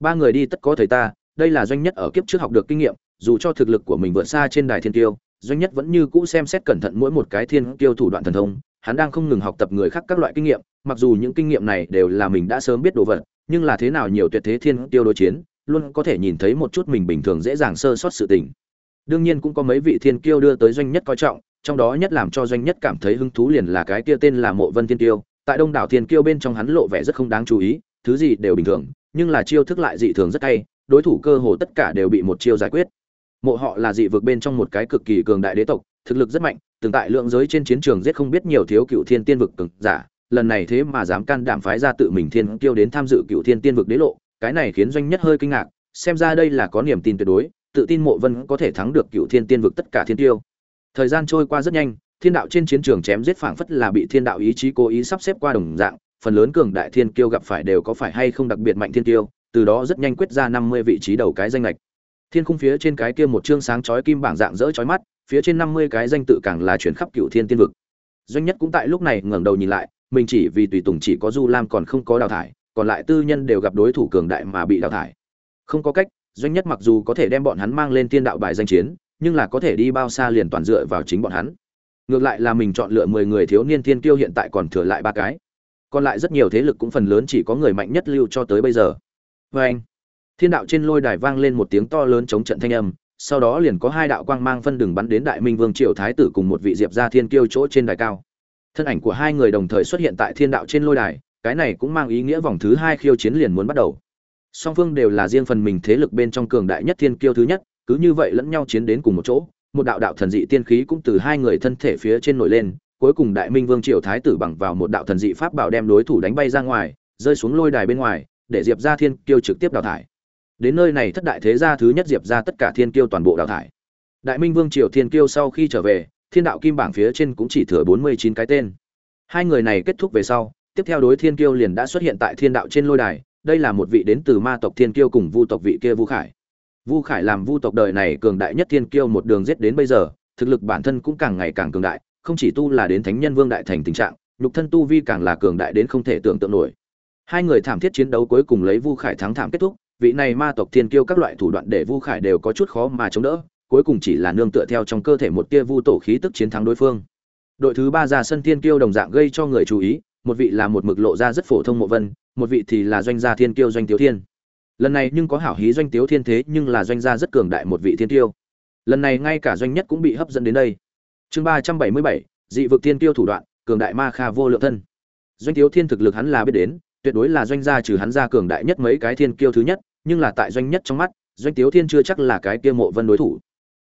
Ba người đi tất có thời ta, đây là doanh nhất ở kiếp trước học được kinh nghiệm, dù cho thực lực của mình vượt xa trên đài thiên tiêu doanh nhất vẫn như cũ xem xét cẩn thận mỗi một cái thiên tiêu thủ đoạn thần thông, hắn đang không ngừng học tập người khác các loại kinh nghiệm, mặc dù những kinh nghiệm này đều là mình đã sớm biết đồ vật, nhưng là thế nào nhiều tuyệt thế thiên tiêu đối chiến, luôn có thể nhìn thấy một chút mình bình thường dễ dàng sơ sót sự tình đương nhiên cũng có mấy vị thiên kiêu đưa tới doanh nhất coi trọng, trong đó nhất làm cho doanh nhất cảm thấy hứng thú liền là cái kia tên là mộ vân thiên kiêu. Tại đông đảo thiên kiêu bên trong hắn lộ vẻ rất không đáng chú ý, thứ gì đều bình thường, nhưng là chiêu thức lại dị thường rất hay, đối thủ cơ hồ tất cả đều bị một chiêu giải quyết. Mộ họ là dị vực bên trong một cái cực kỳ cường đại đế tộc, thực lực rất mạnh, từng tại lượng giới trên chiến trường giết không biết nhiều thiếu cựu thiên tiên vực cường giả, lần này thế mà dám can đảm phái ra tự mình thiên kiêu đến tham dự cựu thiên tiên vực đế lộ, cái này khiến doanh nhất hơi kinh ngạc, xem ra đây là có niềm tin tuyệt đối tự tin mộ vân có thể thắng được cựu thiên tiên vực tất cả thiên tiêu. Thời gian trôi qua rất nhanh, thiên đạo trên chiến trường chém giết phảng phất là bị thiên đạo ý chí cố ý sắp xếp qua đồng dạng, phần lớn cường đại thiên kiêu gặp phải đều có phải hay không đặc biệt mạnh thiên kiêu, từ đó rất nhanh quyết ra năm mươi vị trí đầu cái danh lệch. Thiên khung phía trên cái kia một chương sáng chói kim bảng dạng dỡ chói mắt, phía trên năm mươi cái danh tự càng là chuyển khắp cựu thiên tiên vực. Doanh nhất cũng tại lúc này ngẩng đầu nhìn lại, mình chỉ vì tùy tùng chỉ có du lam còn không có đào thải, còn lại tư nhân đều gặp đối thủ cường đại mà bị đào thải. Không có cách doanh nhất mặc dù có thể đem bọn hắn mang lên tiên đạo bài danh chiến, nhưng là có thể đi bao xa liền toàn dựa vào chính bọn hắn. Ngược lại là mình chọn lựa mười người thiếu niên thiên kiêu hiện tại còn thừa lại ba cái. Còn lại rất nhiều thế lực cũng phần lớn chỉ có người mạnh nhất lưu cho tới bây giờ. Vê anh, thiên đạo trên lôi đài vang lên một tiếng to lớn chống trận thanh âm, sau đó liền có hai đạo quang mang phân đường bắn đến đại minh vương triều thái tử cùng một vị diệp gia thiên kiêu chỗ trên đài cao. Thân ảnh của hai người đồng thời xuất hiện tại thiên đạo trên lôi đài, cái này cũng mang ý nghĩa vòng thứ hai khiêu chiến liền muốn bắt đầu song phương đều là riêng phần mình thế lực bên trong cường đại nhất thiên kiêu thứ nhất, cứ như vậy lẫn nhau chiến đến cùng một chỗ, một đạo đạo thần dị tiên khí cũng từ hai người thân thể phía trên nổi lên, cuối cùng đại minh vương triều thái tử bằng vào một đạo thần dị pháp bảo đem đối thủ đánh bay ra ngoài, rơi xuống lôi đài bên ngoài, để diệp ra thiên kiêu trực tiếp đào thải. Đến nơi này thất đại thế gia thứ nhất diệp ra tất cả thiên kiêu toàn bộ đào thải. Đại minh vương triều thiên kiêu sau khi trở về, thiên đạo kim bảng phía trên cũng chỉ thừa bốn mươi chín cái tên. Hai người này kết thúc về sau, tiếp theo đối thiên kiêu liền đã xuất hiện tại thiên đạo trên lôi đài đây là một vị đến từ ma tộc thiên kiêu cùng vu tộc vị kia vu khải. Vu khải làm vu tộc đời này cường đại nhất thiên kiêu một đường giết đến bây giờ, thực lực bản thân cũng càng ngày càng cường đại, không chỉ tu là đến thánh nhân vương đại thành tình trạng, nhục thân tu vi càng là cường đại đến không thể tưởng tượng nổi. Hai người thảm thiết chiến đấu cuối cùng lấy vu khải thắng thảm kết thúc, vị này ma tộc thiên kiêu các loại thủ đoạn để vu khải đều có chút khó mà chống đỡ, cuối cùng chỉ là nương tựa theo trong cơ thể một tia vu tổ khí tức chiến thắng đối phương. Đội thứ ba ra sân thiên kiêu đồng dạng gây cho người chú ý, một vị là một mực lộ ra rất phổ thông mộ vân một vị thì là doanh gia thiên kiêu doanh tiếu thiên. Lần này nhưng có hảo hí doanh tiếu thiên thế nhưng là doanh gia rất cường đại một vị thiên kiêu. Lần này ngay cả doanh nhất cũng bị hấp dẫn đến đây. Chương ba trăm bảy mươi bảy, dị vực thiên kiêu thủ đoạn, cường đại ma kha vô lượng thân. Doanh tiếu thiên thực lực hắn là biết đến, tuyệt đối là doanh gia trừ hắn ra cường đại nhất mấy cái thiên kiêu thứ nhất, nhưng là tại doanh nhất trong mắt, doanh tiếu thiên chưa chắc là cái kia mộ vân đối thủ.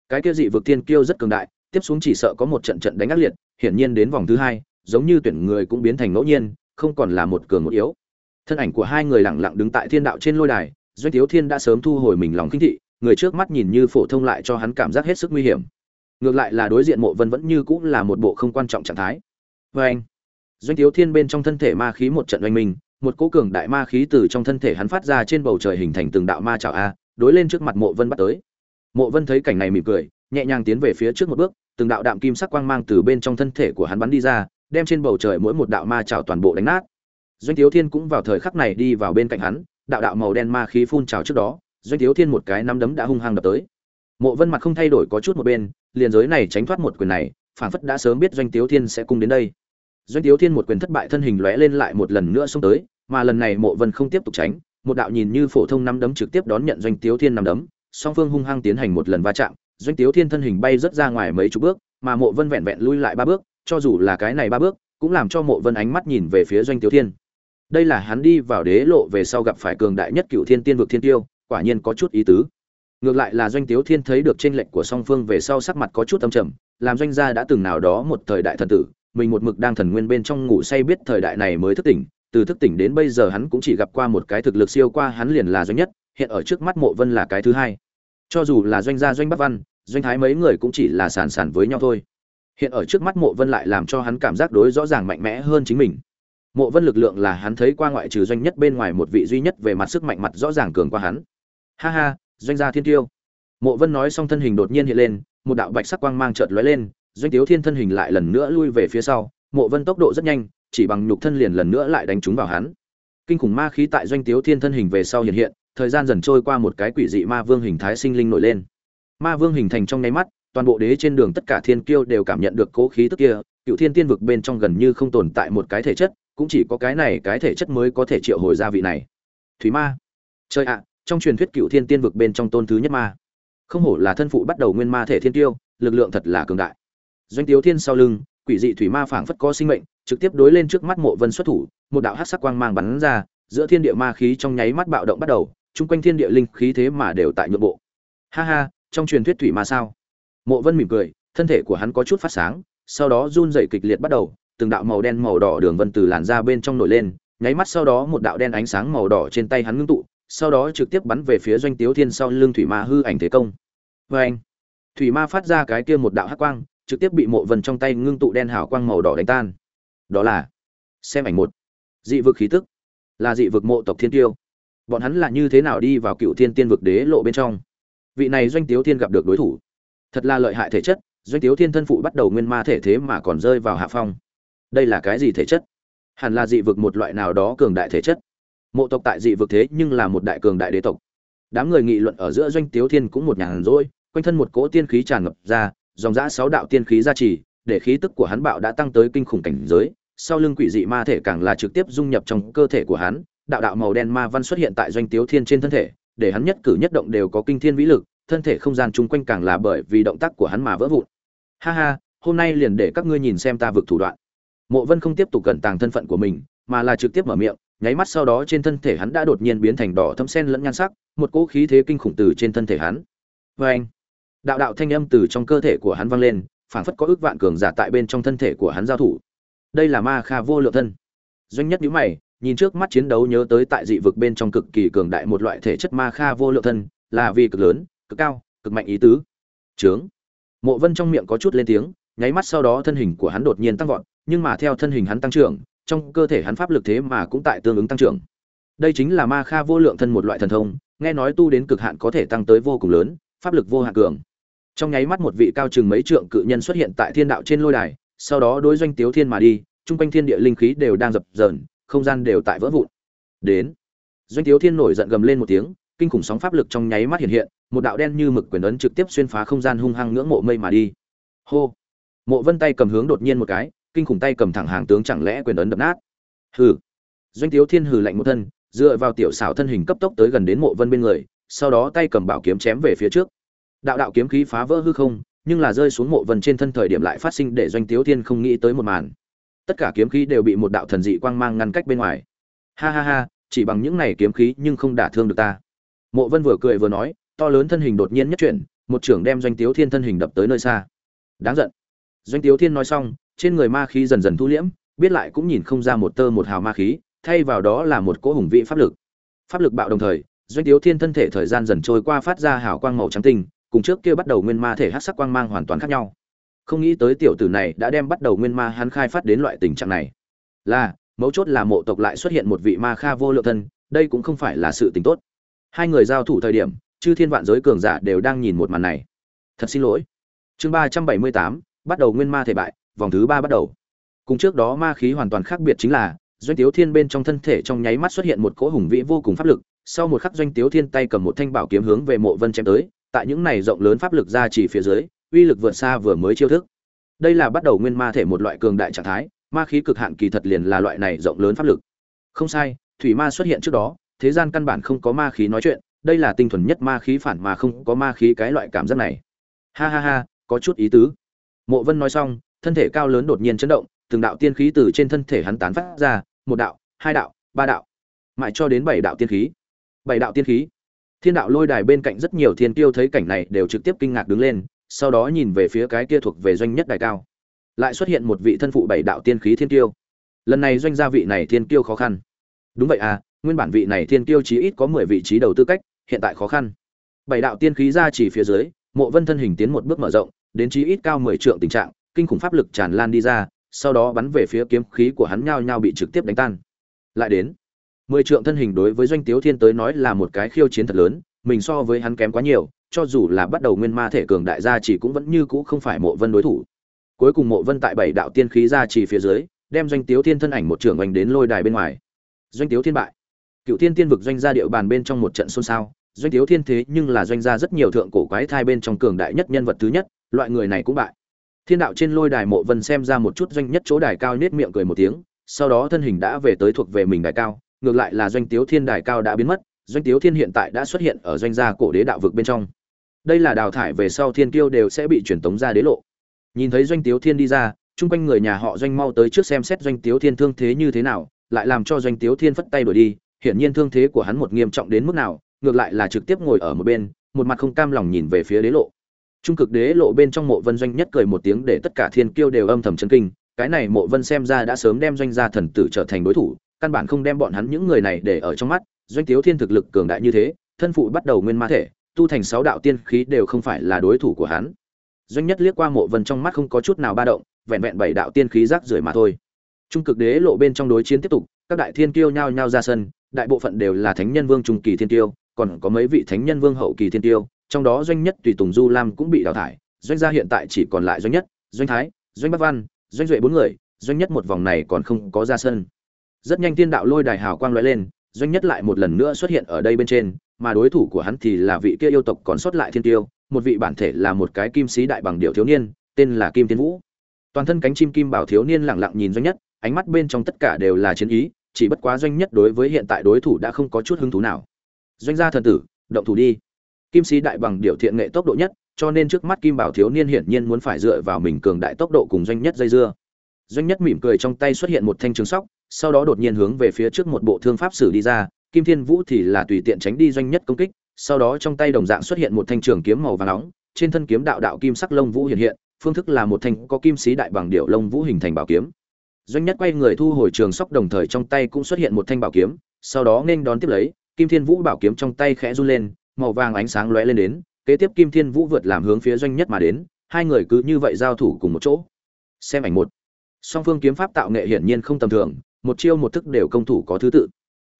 Cái kia dị vực thiên kiêu rất cường đại, tiếp xuống chỉ sợ có một trận trận đánh ác liệt, hiển nhiên đến vòng thứ hai, giống như tuyển người cũng biến thành ngẫu nhiên, không còn là một cường một yếu thân ảnh của hai người lặng lặng đứng tại thiên đạo trên lôi đài, doanh Tiếu thiên đã sớm thu hồi mình lòng kinh thị, người trước mắt nhìn như phổ thông lại cho hắn cảm giác hết sức nguy hiểm. Ngược lại là đối diện mộ vân vẫn như cũng là một bộ không quan trọng trạng thái. Vê anh, doanh Tiếu thiên bên trong thân thể ma khí một trận oanh minh, một cỗ cường đại ma khí từ trong thân thể hắn phát ra trên bầu trời hình thành từng đạo ma chảo a, đối lên trước mặt mộ vân bắt tới. Mộ vân thấy cảnh này mỉm cười, nhẹ nhàng tiến về phía trước một bước, từng đạo đạm kim sắc quang mang từ bên trong thân thể của hắn bắn đi ra, đem trên bầu trời mỗi một đạo ma chảo toàn bộ đánh nát doanh thiếu thiên cũng vào thời khắc này đi vào bên cạnh hắn, đạo đạo màu đen ma khí phun trào trước đó, doanh thiếu thiên một cái nắm đấm đã hung hăng đập tới. Mộ vân mặt không thay đổi có chút một bên, liền giới này tránh thoát một quyền này, phản phất đã sớm biết doanh thiếu thiên sẽ cung đến đây. Doanh thiếu thiên một quyền thất bại thân hình lóe lên lại một lần nữa xông tới, mà lần này mộ vân không tiếp tục tránh, một đạo nhìn như phổ thông nắm đấm trực tiếp đón nhận doanh thiếu thiên nắm đấm, song phương hung hăng tiến hành một lần va chạm, doanh thiếu thiên thân hình bay rất ra ngoài mấy chục bước, mà mộ vân vẹn vẹn lui lại ba bước, cho dù là cái này ba bước, cũng làm cho mộ vân ánh mắt nhìn về phía doanh thiếu thiên đây là hắn đi vào đế lộ về sau gặp phải cường đại nhất cựu thiên tiên vực thiên tiêu, quả nhiên có chút ý tứ. Ngược lại là doanh tiếu thiên thấy được tranh lệch của song phương về sau sắc mặt có chút âm trầm, làm doanh gia đã từng nào đó một thời đại thần tử, mình một mực đang thần nguyên bên trong ngủ say biết thời đại này mới thức tỉnh, từ thức tỉnh đến bây giờ hắn cũng chỉ gặp qua một cái thực lực siêu qua hắn liền là doanh nhất, hiện ở trước mắt mộ vân là cái thứ hai. Cho dù là doanh gia doanh bắc văn, doanh thái mấy người cũng chỉ là sàn sàn với nhau thôi. Hiện ở trước mắt mộ vân lại làm cho hắn cảm giác đối rõ ràng mạnh mẽ hơn chính mình mộ vân lực lượng là hắn thấy qua ngoại trừ doanh nhất bên ngoài một vị duy nhất về mặt sức mạnh mặt rõ ràng cường qua hắn. Ha ha, doanh gia thiên tiêu. Mộ vân nói xong thân hình đột nhiên hiện lên, một đạo bạch sắc quang mang chợt lóe lên, doanh tiếu thiên thân hình lại lần nữa lui về phía sau, mộ vân tốc độ rất nhanh, chỉ bằng nhục thân liền lần nữa lại đánh trúng vào hắn. Kinh khủng ma khí tại doanh tiếu thiên thân hình về sau hiện hiện, thời gian dần trôi qua một cái quỷ dị ma vương hình thái sinh linh nổi lên. Ma vương hình thành trong nháy mắt, toàn bộ đế trên đường tất cả thiên kiêu đều cảm nhận được cố khí tức kia, cựu thiên tiên vực bên trong gần như không tồn tại một cái thể chất cũng chỉ có cái này cái thể chất mới có thể triệu hồi ra vị này. Thủy ma. Trời ạ, trong truyền thuyết cựu thiên tiên vực bên trong tôn thứ nhất ma. Không hổ là thân phụ bắt đầu nguyên ma thể thiên tiêu, lực lượng thật là cường đại. Doanh tiếu thiên sau lưng, quỷ dị thủy ma phảng phất có sinh mệnh, trực tiếp đối lên trước mắt mộ vân xuất thủ, một đạo hắc sắc quang mang bắn ra, giữa thiên địa ma khí trong nháy mắt bạo động bắt đầu, chung quanh thiên địa linh khí thế mà đều tại nhượng bộ. Ha ha, trong truyền thuyết thủy ma sao? Mộ vân mỉm cười, thân thể của hắn có chút phát sáng, sau đó run dậy kịch liệt bắt đầu từng đạo màu đen màu đỏ đường vân từ làn da bên trong nổi lên, nháy mắt sau đó một đạo đen ánh sáng màu đỏ trên tay hắn ngưng tụ, sau đó trực tiếp bắn về phía doanh tiếu thiên sau lưng thủy ma hư ảnh thế công. Vê anh, thủy ma phát ra cái kia một đạo hắc quang, trực tiếp bị mộ vân trong tay ngưng tụ đen hào quang màu đỏ đánh tan. Đó là, xem ảnh một, dị vực khí tức, là dị vực mộ tộc thiên tiêu. Bọn hắn là như thế nào đi vào cựu thiên tiên vực đế lộ bên trong? Vị này doanh tiếu thiên gặp được đối thủ. Thật là lợi hại thể chất, doanh tiếu thiên thân phụ bắt đầu nguyên ma thể thế mà còn rơi vào hạ phong đây là cái gì thể chất? Hẳn là dị vực một loại nào đó cường đại thể chất. Mộ tộc tại dị vực thế nhưng là một đại cường đại đế tộc. Đám người nghị luận ở giữa doanh tiếu thiên cũng một nhàn rỗi, quanh thân một cỗ tiên khí tràn ngập ra, dòng dã sáu đạo tiên khí gia trì, để khí tức của hắn bạo đã tăng tới kinh khủng cảnh giới, sau lưng quỷ dị ma thể càng là trực tiếp dung nhập trong cơ thể của hắn, đạo đạo màu đen ma văn xuất hiện tại doanh tiếu thiên trên thân thể, để hắn nhất cử nhất động đều có kinh thiên vĩ lực, thân thể không gian chung quanh càng là bởi vì động tác của hắn mà vỡ vụn. Ha ha, hôm nay liền để các ngươi nhìn xem ta vực thủ đoạn mộ vân không tiếp tục cẩn tàng thân phận của mình, mà là trực tiếp mở miệng, nháy mắt sau đó trên thân thể hắn đã đột nhiên biến thành đỏ thâm sen lẫn nhan sắc, một cỗ khí thế kinh khủng từ trên thân thể hắn. Vê anh đạo đạo thanh âm từ trong cơ thể của hắn vang lên, phảng phất có ước vạn cường giả tại bên trong thân thể của hắn giao thủ. Đây là ma kha vô lượng thân. Doanh nhất nhíu mày, nhìn trước mắt chiến đấu nhớ tới tại dị vực bên trong cực kỳ cường đại một loại thể chất ma kha vô lượng thân, là vì cực lớn, cực cao, cực mạnh ý tứ. Trướng mộ vân trong miệng có chút lên tiếng, nháy mắt sau đó thân hình của hắn đột nhiên tăng vọt nhưng mà theo thân hình hắn tăng trưởng, trong cơ thể hắn pháp lực thế mà cũng tại tương ứng tăng trưởng. Đây chính là ma kha vô lượng thân một loại thần thông, nghe nói tu đến cực hạn có thể tăng tới vô cùng lớn, pháp lực vô hạn cường. Trong nháy mắt một vị cao chừng mấy trượng cự nhân xuất hiện tại thiên đạo trên lôi đài, sau đó đối doanh tiếu thiên mà đi trung quanh thiên địa linh khí đều đang dập dờn, không gian đều tại vỡ vụn. Đến, doanh tiếu thiên nổi giận gầm lên một tiếng, kinh khủng sóng pháp lực trong nháy mắt hiện hiện, một đạo đen như mực quyền ấn trực tiếp xuyên phá không gian hung hăng ngưỡng mộ mây mà đi. Hô, mộ vân tay cầm hướng đột nhiên một cái kinh khủng tay cầm thẳng hàng tướng chẳng lẽ quyền ấn đập nát? Hừ. Doanh tiếu thiên hừ lạnh một thân, dựa vào tiểu xảo thân hình cấp tốc tới gần đến mộ vân bên người, sau đó tay cầm bảo kiếm chém về phía trước. Đạo đạo kiếm khí phá vỡ hư không, nhưng là rơi xuống mộ vân trên thân thời điểm lại phát sinh để doanh tiếu thiên không nghĩ tới một màn. Tất cả kiếm khí đều bị một đạo thần dị quang mang ngăn cách bên ngoài. Ha ha ha, chỉ bằng những này kiếm khí nhưng không đả thương được ta. Mộ vân vừa cười vừa nói, to lớn thân hình đột nhiên nhất chuyển, một trưởng đem doanh tiếu thiên thân hình đập tới nơi xa. Đáng giận. Doanh tiếu thiên nói xong trên người ma khí dần dần thu liễm, biết lại cũng nhìn không ra một tơ một hào ma khí, thay vào đó là một cỗ hùng vị pháp lực. Pháp lực bạo đồng thời, doanh tiếu thiên thân thể thời gian dần trôi qua phát ra hào quang màu trắng tinh, cùng trước kia bắt đầu nguyên ma thể hắc sắc quang mang hoàn toàn khác nhau. Không nghĩ tới tiểu tử này đã đem bắt đầu nguyên ma hắn khai phát đến loại tình trạng này. Là, mấu chốt là mộ tộc lại xuất hiện một vị ma kha vô lượng thân, đây cũng không phải là sự tình tốt. Hai người giao thủ thời điểm, chư thiên vạn giới cường giả đều đang nhìn một màn này. Thật xin lỗi. Chương ba trăm bảy mươi tám, bắt đầu nguyên ma thể bại vòng thứ ba bắt đầu. Cùng trước đó ma khí hoàn toàn khác biệt chính là, doanh tiếu thiên bên trong thân thể trong nháy mắt xuất hiện một cỗ hùng vĩ vô cùng pháp lực, sau một khắc doanh tiếu thiên tay cầm một thanh bảo kiếm hướng về mộ vân chém tới, tại những này rộng lớn pháp lực ra chỉ phía dưới, uy lực vượt xa vừa mới chiêu thức. Đây là bắt đầu nguyên ma thể một loại cường đại trạng thái, ma khí cực hạn kỳ thật liền là loại này rộng lớn pháp lực. Không sai, thủy ma xuất hiện trước đó, thế gian căn bản không có ma khí nói chuyện, đây là tinh thuần nhất ma khí phản mà không có ma khí cái loại cảm giác này. Ha ha ha, có chút ý tứ. Mộ vân nói xong thân thể cao lớn đột nhiên chấn động, từng đạo tiên khí từ trên thân thể hắn tán phát ra, một đạo, hai đạo, ba đạo, mãi cho đến bảy đạo tiên khí. Bảy đạo tiên khí. Thiên đạo lôi đài bên cạnh rất nhiều thiên tiêu thấy cảnh này đều trực tiếp kinh ngạc đứng lên, sau đó nhìn về phía cái kia thuộc về doanh nhất đài cao. Lại xuất hiện một vị thân phụ bảy đạo tiên khí thiên tiêu lần này doanh gia vị này thiên tiêu khó khăn. Đúng vậy à nguyên bản vị này thiên tiêu chí ít có mười vị trí đầu tư cách, hiện tại khó khăn. Bảy đạo tiên khí ra chỉ phía dưới, mộ vân thân hình tiến một bước mở rộng, đến chí ít cao mười trượng tình trạng kinh khủng pháp lực tràn lan đi ra, sau đó bắn về phía kiếm khí của hắn nhao nhao bị trực tiếp đánh tan. Lại đến, mười trượng thân hình đối với doanh tiếu thiên tới nói là một cái khiêu chiến thật lớn, mình so với hắn kém quá nhiều, cho dù là bắt đầu nguyên ma thể cường đại gia chỉ cũng vẫn như cũ không phải mộ vân đối thủ. Cuối cùng mộ vân tại bảy đạo tiên khí gia chỉ phía dưới, đem doanh tiếu thiên thân ảnh một trưởng oanh đến lôi đài bên ngoài. Doanh tiếu thiên bại. Cựu thiên tiên vực doanh gia địa bàn bên trong một trận xôn xao, doanh Tiếu thiên thế nhưng là doanh gia rất nhiều thượng cổ quái thai bên trong cường đại nhất nhân vật thứ nhất, loại người này cũng bại thiên đạo trên lôi đài mộ vân xem ra một chút doanh nhất chỗ đài cao nết miệng cười một tiếng, sau đó thân hình đã về tới thuộc về mình đài cao, ngược lại là doanh tiếu thiên đài cao đã biến mất, doanh tiếu thiên hiện tại đã xuất hiện ở doanh gia cổ đế đạo vực bên trong. Đây là đào thải về sau thiên tiêu đều sẽ bị truyền tống ra đế lộ. Nhìn thấy doanh tiếu thiên đi ra, chung quanh người nhà họ doanh mau tới trước xem xét doanh tiếu thiên thương thế như thế nào, lại làm cho doanh tiếu thiên phất tay đổi đi, hiển nhiên thương thế của hắn một nghiêm trọng đến mức nào, ngược lại là trực tiếp ngồi ở một bên, một mặt không cam lòng nhìn về phía đế lộ trung cực đế lộ bên trong mộ vân doanh nhất cười một tiếng để tất cả thiên kiêu đều âm thầm chấn kinh, cái này mộ vân xem ra đã sớm đem doanh gia thần tử trở thành đối thủ, căn bản không đem bọn hắn những người này để ở trong mắt, doanh tiếu thiên thực lực cường đại như thế, thân phụ bắt đầu nguyên ma thể, tu thành sáu đạo tiên khí đều không phải là đối thủ của hắn. Doanh nhất liếc qua mộ vân trong mắt không có chút nào ba động, vẹn vẹn bảy đạo tiên khí rác rưởi mà thôi. Trung cực đế lộ bên trong đối chiến tiếp tục, các đại thiên kiêu nhao nhao ra sân, đại bộ phận đều là thánh nhân vương trung kỳ thiên kiêu, còn có mấy vị thánh nhân vương hậu kỳ thiên kiêu trong đó doanh nhất tùy tùng du lam cũng bị đào thải, doanh gia hiện tại chỉ còn lại doanh nhất, doanh thái, doanh bắc văn, doanh duệ bốn người, doanh nhất một vòng này còn không có ra sân. Rất nhanh thiên đạo lôi đài hào quang loại lên, doanh nhất lại một lần nữa xuất hiện ở đây bên trên, mà đối thủ của hắn thì là vị kia yêu tộc còn sót lại thiên tiêu, một vị bản thể là một cái kim sĩ đại bằng điệu thiếu niên, tên là kim tiên vũ. Toàn thân cánh chim kim bảo thiếu niên lẳng lặng nhìn doanh nhất, ánh mắt bên trong tất cả đều là chiến ý, chỉ bất quá doanh nhất đối với hiện tại đối thủ đã không có chút hứng thú nào. Doanh gia thần tử, động thủ đi kim sĩ đại bằng điều thiện nghệ tốc độ nhất, cho nên trước mắt kim bảo thiếu niên hiển nhiên muốn phải dựa vào mình cường đại tốc độ cùng doanh nhất dây dưa. Doanh nhất mỉm cười trong tay xuất hiện một thanh trường sóc, sau đó đột nhiên hướng về phía trước một bộ thương pháp sử đi ra, kim thiên vũ thì là tùy tiện tránh đi doanh nhất công kích, sau đó trong tay đồng dạng xuất hiện một thanh trường kiếm màu vàng nóng, trên thân kiếm đạo đạo kim sắc lông vũ hiện hiện, phương thức là một thanh có kim sĩ đại bằng điệu lông vũ hình thành bảo kiếm. Doanh nhất quay người thu hồi trường sóc đồng thời trong tay cũng xuất hiện một thanh bảo kiếm, sau đó nên đón tiếp lấy, kim thiên vũ bảo kiếm trong tay khẽ run lên màu vàng ánh sáng lóe lên đến, kế tiếp kim thiên vũ vượt làm hướng phía doanh nhất mà đến, hai người cứ như vậy giao thủ cùng một chỗ. Xem ảnh một. Song phương kiếm pháp tạo nghệ hiển nhiên không tầm thường, một chiêu một thức đều công thủ có thứ tự.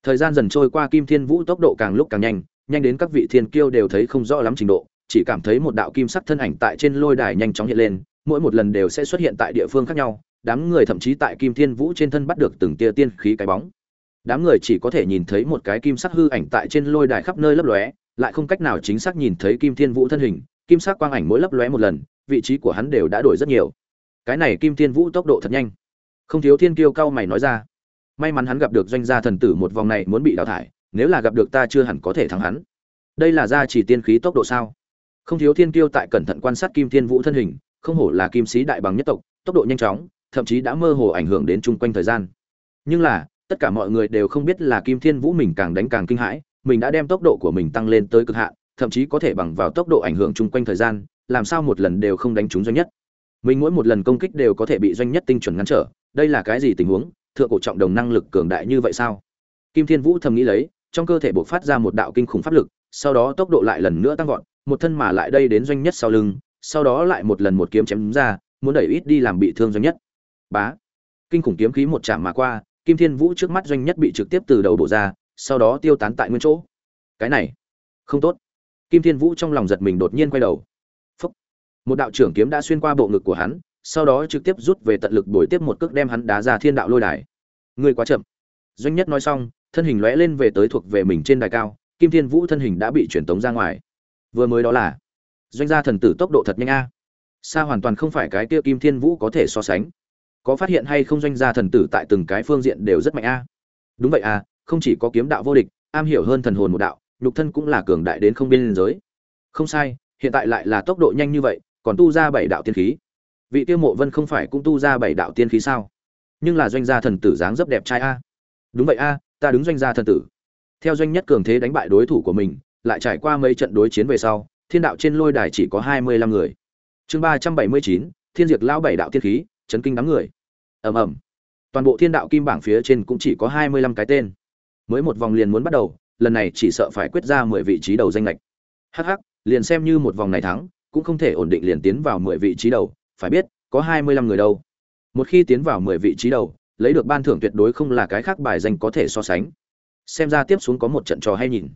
Thời gian dần trôi qua kim thiên vũ tốc độ càng lúc càng nhanh nhanh đến các vị thiên kiêu đều thấy không rõ lắm trình độ, chỉ cảm thấy một đạo kim sắc thân ảnh tại trên lôi đài nhanh chóng hiện lên, mỗi một lần đều sẽ xuất hiện tại địa phương khác nhau, đám người thậm chí tại kim thiên vũ trên thân bắt được từng tia tiên khí cái bóng. Đám người chỉ có thể nhìn thấy một cái kim sắc hư ảnh tại trên lôi đài khắp nơi lấp lóe lại không cách nào chính xác nhìn thấy kim thiên vũ thân hình, kim sắc quang ảnh mỗi lấp lóe một lần, vị trí của hắn đều đã đổi rất nhiều. Cái này kim thiên vũ tốc độ thật nhanh. Không thiếu thiên kiêu cao mày nói ra. May mắn hắn gặp được doanh gia thần tử một vòng này muốn bị đào thải, nếu là gặp được ta chưa hẳn có thể thắng hắn. Đây là gia chỉ tiên khí tốc độ sao? Không thiếu thiên kiêu tại cẩn thận quan sát kim thiên vũ thân hình, không hổ là kim sĩ đại bằng nhất tộc, tốc độ nhanh chóng, thậm chí đã mơ hồ ảnh hưởng đến chung quanh thời gian. Nhưng là, tất cả mọi người đều không biết là kim thiên vũ mình càng đánh càng kinh hãi mình đã đem tốc độ của mình tăng lên tới cực hạn, thậm chí có thể bằng vào tốc độ ảnh hưởng chung quanh thời gian, làm sao một lần đều không đánh trúng doanh nhất. Mình mỗi một lần công kích đều có thể bị doanh nhất tinh chuẩn ngăn trở, đây là cái gì tình huống? Thượng cổ trọng đồng năng lực cường đại như vậy sao? Kim thiên vũ thầm nghĩ lấy, trong cơ thể bộc phát ra một đạo kinh khủng pháp lực, sau đó tốc độ lại lần nữa tăng vọt, một thân mà lại đây đến doanh nhất sau lưng, sau đó lại một lần một kiếm chém ra, muốn đẩy ít đi làm bị thương doanh nhất. Bá! Kinh khủng kiếm khí một chạm mà qua, kim thiên vũ trước mắt doanh nhất bị trực tiếp từ đầu đổ ra sau đó tiêu tán tại nguyên chỗ. Cái này, không tốt. Kim thiên vũ trong lòng giật mình đột nhiên quay đầu. Phúc. một đạo trưởng kiếm đã xuyên qua bộ ngực của hắn, sau đó trực tiếp rút về tận lực bồi tiếp một cước đem hắn đá ra thiên đạo lôi đài. Người quá chậm. Doanh nhất nói xong, thân hình lóe lên về tới thuộc về mình trên đài cao, kim thiên vũ thân hình đã bị truyền tống ra ngoài. Vừa mới đó là, doanh gia thần tử tốc độ thật nhanh a. Xa hoàn toàn không phải cái kia kim thiên vũ có thể so sánh. Có phát hiện hay không doanh gia thần tử tại từng cái phương diện đều rất mạnh a? Đúng vậy a không chỉ có kiếm đạo vô địch, am hiểu hơn thần hồn một đạo, nhục thân cũng là cường đại đến không biên giới. Không sai, hiện tại lại là tốc độ nhanh như vậy, còn tu ra bảy đạo tiên khí. Vị tiêu mộ vân không phải cũng tu ra bảy đạo tiên khí sao? Nhưng là doanh gia thần tử dáng rất đẹp trai a. Đúng vậy a, ta đứng doanh gia thần tử. Theo doanh nhất cường thế đánh bại đối thủ của mình, lại trải qua mấy trận đối chiến về sau, thiên đạo trên lôi đài chỉ có hai mươi lăm người. Chương ba trăm bảy mươi chín, thiên diệt lão bảy đạo tiên khí, chấn kinh đám người. Ầm ầm. Toàn bộ thiên đạo kim bảng phía trên cũng chỉ có hai mươi lăm cái tên mới một vòng liền muốn bắt đầu, lần này chỉ sợ phải quyết ra mười vị trí đầu danh lệch hh liền xem như một vòng này thắng, cũng không thể ổn định liền tiến vào mười vị trí đầu, phải biết, có hai mươi lăm người đâu. Một khi tiến vào mười vị trí đầu, lấy được ban thưởng tuyệt đối không là cái khác bài danh có thể so sánh. Xem ra tiếp xuống có một trận trò hay nhìn.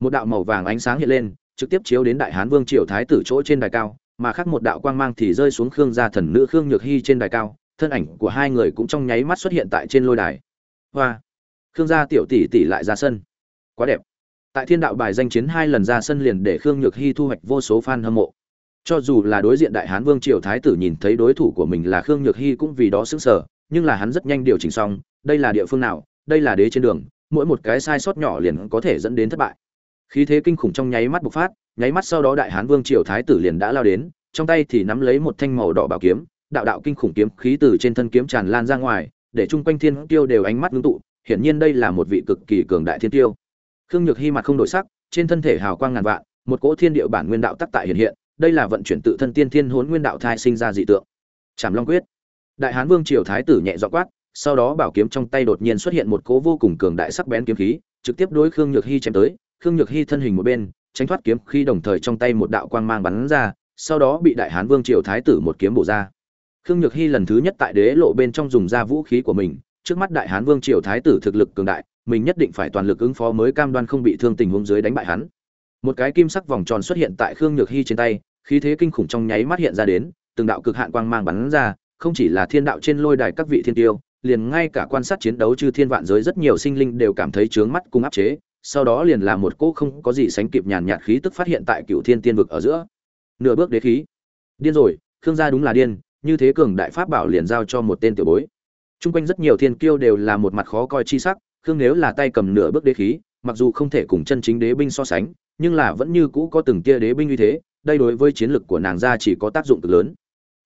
Một đạo màu vàng ánh sáng hiện lên, trực tiếp chiếu đến đại hán vương triều thái tử chỗ trên đài cao, mà khác một đạo quang mang thì rơi xuống khương gia thần nữ khương nhược hy trên đài cao, thân ảnh của hai người cũng trong nháy mắt xuất hiện tại trên lôi đài. Hoa! Khương gia tiểu tỷ tỷ lại ra sân. Quá đẹp. Tại thiên đạo bài danh chiến hai lần ra sân liền để khương nhược hy thu hoạch vô số fan hâm mộ. Cho dù là đối diện đại hán vương triều thái tử nhìn thấy đối thủ của mình là khương nhược hy cũng vì đó xứng sở nhưng là hắn rất nhanh điều chỉnh xong, đây là địa phương nào, đây là đế trên đường, mỗi một cái sai sót nhỏ liền có thể dẫn đến thất bại. Khí thế kinh khủng trong nháy mắt bộc phát, nháy mắt sau đó đại hán vương triều thái tử liền đã lao đến, trong tay thì nắm lấy một thanh màu đỏ bảo kiếm, đạo đạo kinh khủng kiếm khí từ trên thân kiếm tràn lan ra ngoài, để chung quanh thiên tiêu đều ánh mắt ngưng tụ hiển nhiên đây là một vị cực kỳ cường đại thiên tiêu. Khương nhược Hi mặt không đổi sắc, trên thân thể hào quang ngàn vạn, một cỗ thiên địa bản nguyên đạo tắc tại hiện hiện, đây là vận chuyển tự thân tiên thiên hỗn nguyên đạo thai sinh ra dị tượng. Trảm long quyết. Đại hán vương triều thái tử nhẹ giọng quát, sau đó bảo kiếm trong tay đột nhiên xuất hiện một cỗ vô cùng cường đại sắc bén kiếm khí, trực tiếp đối khương nhược Hi chém tới, khương nhược Hi thân hình một bên, tránh thoát kiếm khi đồng thời trong tay một đạo quang mang bắn ra, sau đó bị đại hán vương triều thái tử một kiếm bổ ra. Khương nhược Hi lần thứ nhất tại đế lộ bên trong dùng ra vũ khí của mình trước mắt đại hán vương triều thái tử thực lực cường đại, mình nhất định phải toàn lực ứng phó mới cam đoan không bị thương tình huống dưới đánh bại hắn. Một cái kim sắc vòng tròn xuất hiện tại khương nhược hy trên tay, khí thế kinh khủng trong nháy mắt hiện ra đến, từng đạo cực hạn quang mang bắn ra, không chỉ là thiên đạo trên lôi đài các vị thiên tiêu, liền ngay cả quan sát chiến đấu chư thiên vạn giới rất nhiều sinh linh đều cảm thấy trướng mắt cùng áp chế, sau đó liền là một cỗ không có gì sánh kịp nhàn nhạt khí tức phát hiện tại cựu thiên tiên vực ở giữa. Nửa bước đế khí. Điên rồi, khương gia đúng là điên, như thế cường đại pháp bảo liền giao cho một tên tiểu bối. Trung quanh rất nhiều thiên kiêu đều là một mặt khó coi chi sắc, Khương nếu là tay cầm nửa bước đế khí, mặc dù không thể cùng chân chính đế binh so sánh, nhưng là vẫn như cũ có từng tia đế binh như thế, đây đối với chiến lực của nàng gia chỉ có tác dụng cực lớn.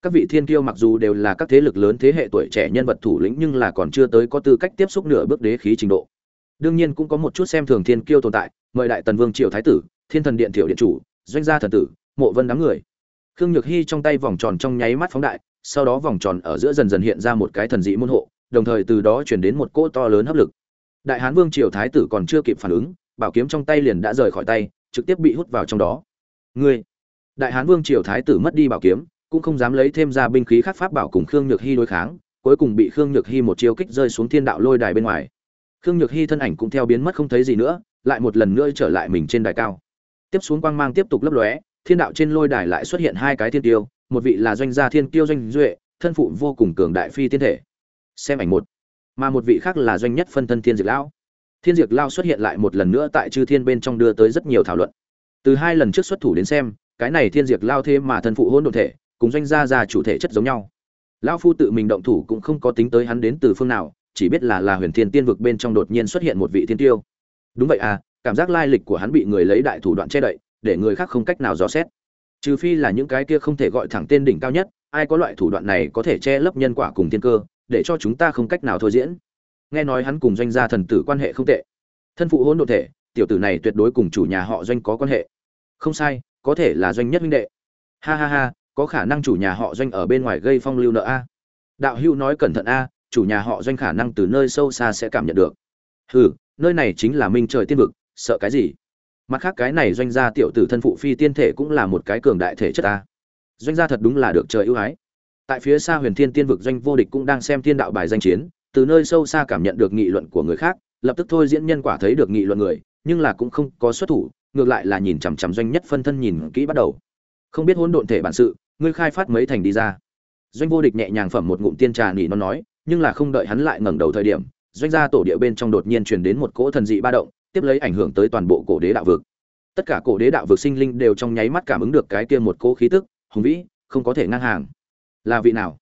Các vị thiên kiêu mặc dù đều là các thế lực lớn thế hệ tuổi trẻ nhân vật thủ lĩnh nhưng là còn chưa tới có tư cách tiếp xúc nửa bước đế khí trình độ. Đương nhiên cũng có một chút xem thường thiên kiêu tồn tại, mời đại tần vương triều thái tử, thiên thần điện tiểu điện chủ, doanh gia thần tử, mộ vân đám người. Khương Nhược Hi trong tay vòng tròn trong nháy mắt phóng đại, sau đó vòng tròn ở giữa dần dần hiện ra một cái thần dị môn hộ, đồng thời từ đó chuyển đến một cỗ to lớn hấp lực. Đại Hán Vương triều thái tử còn chưa kịp phản ứng, bảo kiếm trong tay liền đã rời khỏi tay, trực tiếp bị hút vào trong đó. Ngươi! Đại Hán Vương triều thái tử mất đi bảo kiếm, cũng không dám lấy thêm ra binh khí khác pháp bảo cùng Khương Nhược Hi đối kháng, cuối cùng bị Khương Nhược Hi một chiêu kích rơi xuống thiên đạo lôi đài bên ngoài. Khương Nhược Hi thân ảnh cũng theo biến mất không thấy gì nữa, lại một lần nữa trở lại mình trên đài cao. Tiếp xuống quang mang tiếp tục lấp lóe, thiên đạo trên lôi đài lại xuất hiện hai cái thiên tiêu, một vị là doanh gia thiên tiêu doanh duệ, thân phụ vô cùng cường đại phi tiên thể. Xem ảnh một. Mà một vị khác là doanh nhất phân thân thiên diệt lão. Thiên diệt lao xuất hiện lại một lần nữa tại chư thiên bên trong đưa tới rất nhiều thảo luận. Từ hai lần trước xuất thủ đến xem, cái này thiên diệt lao thêm mà thân phụ hôn đ ộ thể, cùng doanh gia già chủ thể chất giống nhau. Lão phu tự mình động thủ cũng không có tính tới hắn đến từ phương nào, chỉ biết là là huyền thiên tiên vực bên trong đột nhiên xuất hiện một vị thiên tiêu đúng vậy à cảm giác lai lịch của hắn bị người lấy đại thủ đoạn che đậy, để người khác không cách nào dò xét trừ phi là những cái kia không thể gọi thẳng tên đỉnh cao nhất, ai có loại thủ đoạn này có thể che lấp nhân quả cùng thiên cơ, để cho chúng ta không cách nào thôi diễn. Nghe nói hắn cùng doanh gia thần tử quan hệ không tệ. Thân phụ hôn đ ộ thể, tiểu tử này tuyệt đối cùng chủ nhà họ doanh có quan hệ. Không sai, có thể là doanh nhất minh đệ. Ha ha ha, có khả năng chủ nhà họ doanh ở bên ngoài gây phong lưu nợ a. Đạo hữu nói cẩn thận a, chủ nhà họ doanh khả năng từ nơi sâu xa sẽ cảm nhận được. Hừ, nơi này chính là minh trời tiên vực, sợ cái gì? Mặt khác cái này doanh gia tiểu tử thân phụ phi tiên thể cũng là một cái cường đại thể chất ta. Doanh gia thật đúng là được trời ưu ái. Tại phía xa huyền thiên tiên vực doanh vô địch cũng đang xem thiên đạo bài danh chiến, từ nơi sâu xa cảm nhận được nghị luận của người khác, lập tức thôi diễn nhân quả thấy được nghị luận người, nhưng là cũng không có xuất thủ, ngược lại là nhìn chằm chằm doanh nhất phân thân nhìn kỹ bắt đầu. Không biết hỗn độn thể bản sự, ngươi khai phát mấy thành đi ra. Doanh vô địch nhẹ nhàng phẩm một ngụm tiên trà nỉ nó nói, nhưng là không đợi hắn lại ngẩng đầu thời điểm, doanh gia tổ địa bên trong đột nhiên truyền đến một cỗ thần dị ba động tiếp lấy ảnh hưởng tới toàn bộ cổ đế đạo vực. Tất cả cổ đế đạo vực sinh linh đều trong nháy mắt cảm ứng được cái kia một cỗ khí tức, hùng vĩ, không có thể ngang hàng. Là vị nào?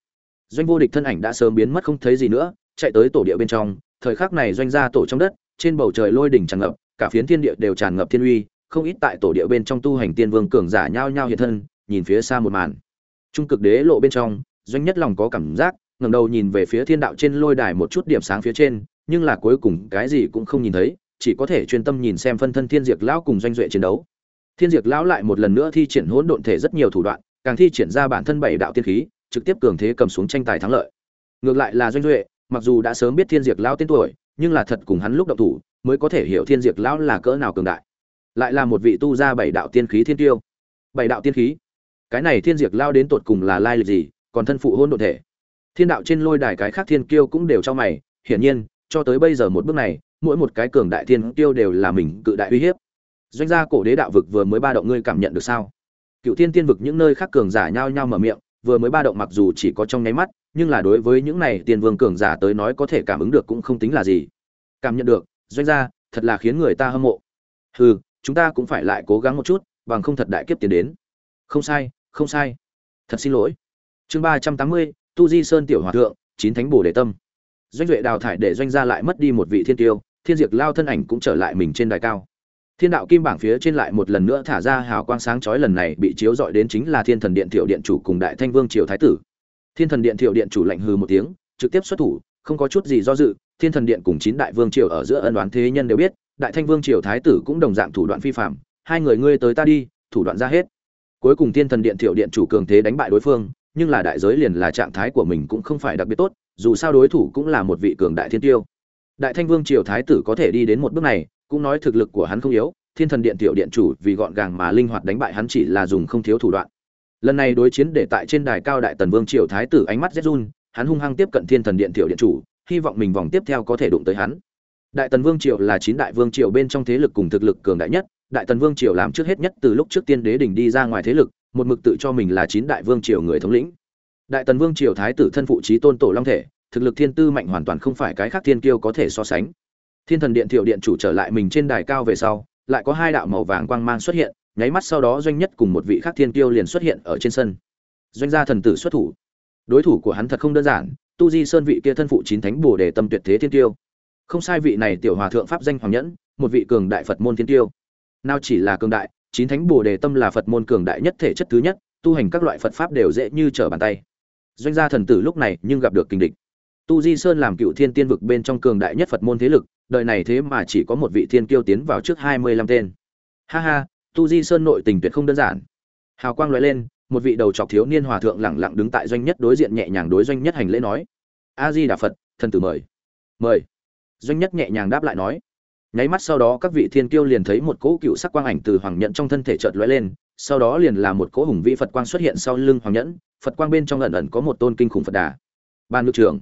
Doanh vô địch thân ảnh đã sớm biến mất không thấy gì nữa, chạy tới tổ địa bên trong, thời khắc này doanh gia tổ trong đất, trên bầu trời lôi đỉnh tràn ngập, cả phiến thiên địa đều tràn ngập thiên uy, không ít tại tổ địa bên trong tu hành tiên vương cường giả nhao nhao hiện thân, nhìn phía xa một màn. Trung cực đế lộ bên trong, doanh nhất lòng có cảm giác, ngẩng đầu nhìn về phía thiên đạo trên lôi đài một chút điểm sáng phía trên, nhưng là cuối cùng cái gì cũng không nhìn thấy chỉ có thể chuyên tâm nhìn xem phân thân thiên diệt lão cùng doanh duệ chiến đấu. Thiên diệt lão lại một lần nữa thi triển hỗn độn thể rất nhiều thủ đoạn, càng thi triển ra bản thân bảy đạo tiên khí, trực tiếp cường thế cầm xuống tranh tài thắng lợi. Ngược lại là doanh duệ, mặc dù đã sớm biết thiên diệt lão tên tuổi, nhưng là thật cùng hắn lúc động thủ, mới có thể hiểu thiên diệt lão là cỡ nào cường đại. Lại là một vị tu ra bảy đạo tiên khí thiên tiêu. Bảy đạo tiên khí? Cái này thiên diệt lão đến tột cùng là lai lịch gì, còn thân phụ hôn độn thể? Thiên đạo trên lôi đài cái khác thiên kiêu cũng đều cho mày, hiển nhiên, cho tới bây giờ một bước này mỗi một cái cường đại thiên tiêu đều là mình cự đại uy hiếp. Doanh gia cổ đế đạo vực vừa mới ba động ngươi cảm nhận được sao? Cựu thiên tiên vực những nơi khác cường giả nhao nhao mở miệng, vừa mới ba động mặc dù chỉ có trong nháy mắt, nhưng là đối với những này tiên vương cường giả tới nói có thể cảm ứng được cũng không tính là gì. Cảm nhận được, doanh gia, thật là khiến người ta hâm mộ. Hừ, chúng ta cũng phải lại cố gắng một chút, bằng không thật đại kiếp tiến đến. Không sai không sai. Thật xin lỗi. Chương ba trăm tám mươi, tu di sơn tiểu hòa thượng, chín thánh bồ đề tâm. Doanh duệ đào thải để doanh gia lại mất đi một vị thiên tiêu thiên diệt lao thân ảnh cũng trở lại mình trên đài cao. Thiên đạo kim bảng phía trên lại một lần nữa thả ra hào quang sáng chói lần này bị chiếu dọi đến chính là thiên thần điện thiệu điện chủ cùng đại thanh vương triều thái tử. Thiên thần điện thiệu điện chủ lạnh hừ một tiếng, trực tiếp xuất thủ, không có chút gì do dự, thiên thần điện cùng chín đại vương triều ở giữa ân đoán thế nhân đều biết, đại thanh vương triều thái tử cũng đồng dạng thủ đoạn phi phạm, hai người ngươi tới ta đi, thủ đoạn ra hết. Cuối cùng thiên thần điện thiệu điện chủ cường thế đánh bại đối phương, nhưng là đại giới liền là trạng thái của mình cũng không phải đặc biệt tốt, dù sao đối thủ cũng là một vị cường đại thiên tiêu đại thanh vương triều thái tử có thể đi đến một bước này, cũng nói thực lực của hắn không yếu, thiên thần điện tiểu điện chủ vì gọn gàng mà linh hoạt đánh bại hắn chỉ là dùng không thiếu thủ đoạn. Lần này đối chiến để tại trên đài cao đại tần vương triều thái tử ánh mắt rét run, hắn hung hăng tiếp cận thiên thần điện tiểu điện chủ, hy vọng mình vòng tiếp theo có thể đụng tới hắn. Đại tần vương triều là chín đại vương triều bên trong thế lực cùng thực lực cường đại nhất, đại tần vương triều làm trước hết nhất từ lúc trước tiên đế đỉnh đi ra ngoài thế lực, một mực tự cho mình là chín đại vương triều người thống lĩnh. Đại tần vương triều thái tử thân phụ trí tôn tổ long thể thực lực thiên tư mạnh hoàn toàn không phải cái khác thiên kiêu có thể so sánh. Thiên thần điện thiệu điện chủ trở lại mình trên đài cao về sau, lại có hai đạo màu vàng quang mang xuất hiện, nháy mắt sau đó doanh nhất cùng một vị khác thiên kiêu liền xuất hiện ở trên sân. Doanh gia thần tử xuất thủ. Đối thủ của hắn thật không đơn giản, tu di sơn vị kia thân phụ chín thánh bồ đề tâm tuyệt thế thiên tiêu không sai vị này tiểu hòa thượng pháp danh hoàng nhẫn, một vị cường đại phật môn thiên tiêu nào chỉ là cường đại, chín thánh bồ đề tâm là phật môn cường đại nhất thể chất thứ nhất, tu hành các loại phật pháp đều dễ như trở bàn tay. Doanh gia thần tử lúc này nhưng gặp được kinh địch tu di sơn làm cựu thiên tiên vực bên trong cường đại nhất phật môn thế lực, đời này thế mà chỉ có một vị thiên kiêu tiến vào trước hai mươi lăm tên. Ha ha, tu di sơn nội tình tuyệt không đơn giản. Hào quang loại lên, một vị đầu chọc thiếu niên hòa thượng lẳng lặng đứng tại doanh nhất đối diện nhẹ nhàng đối doanh nhất hành lễ nói, a di đà phật, thần tử mời. Mời. Doanh nhất nhẹ nhàng đáp lại nói. Nháy mắt sau đó các vị thiên kiêu liền thấy một cỗ cựu sắc quang ảnh từ hoàng nhẫn trong thân thể chợt lóe lên, sau đó liền là một cỗ hùng vĩ phật quang xuất hiện sau lưng hoàng nhẫn, phật quang bên trong ẩn ẩn có một tôn kinh khủng phật đà. Ban nước trưởng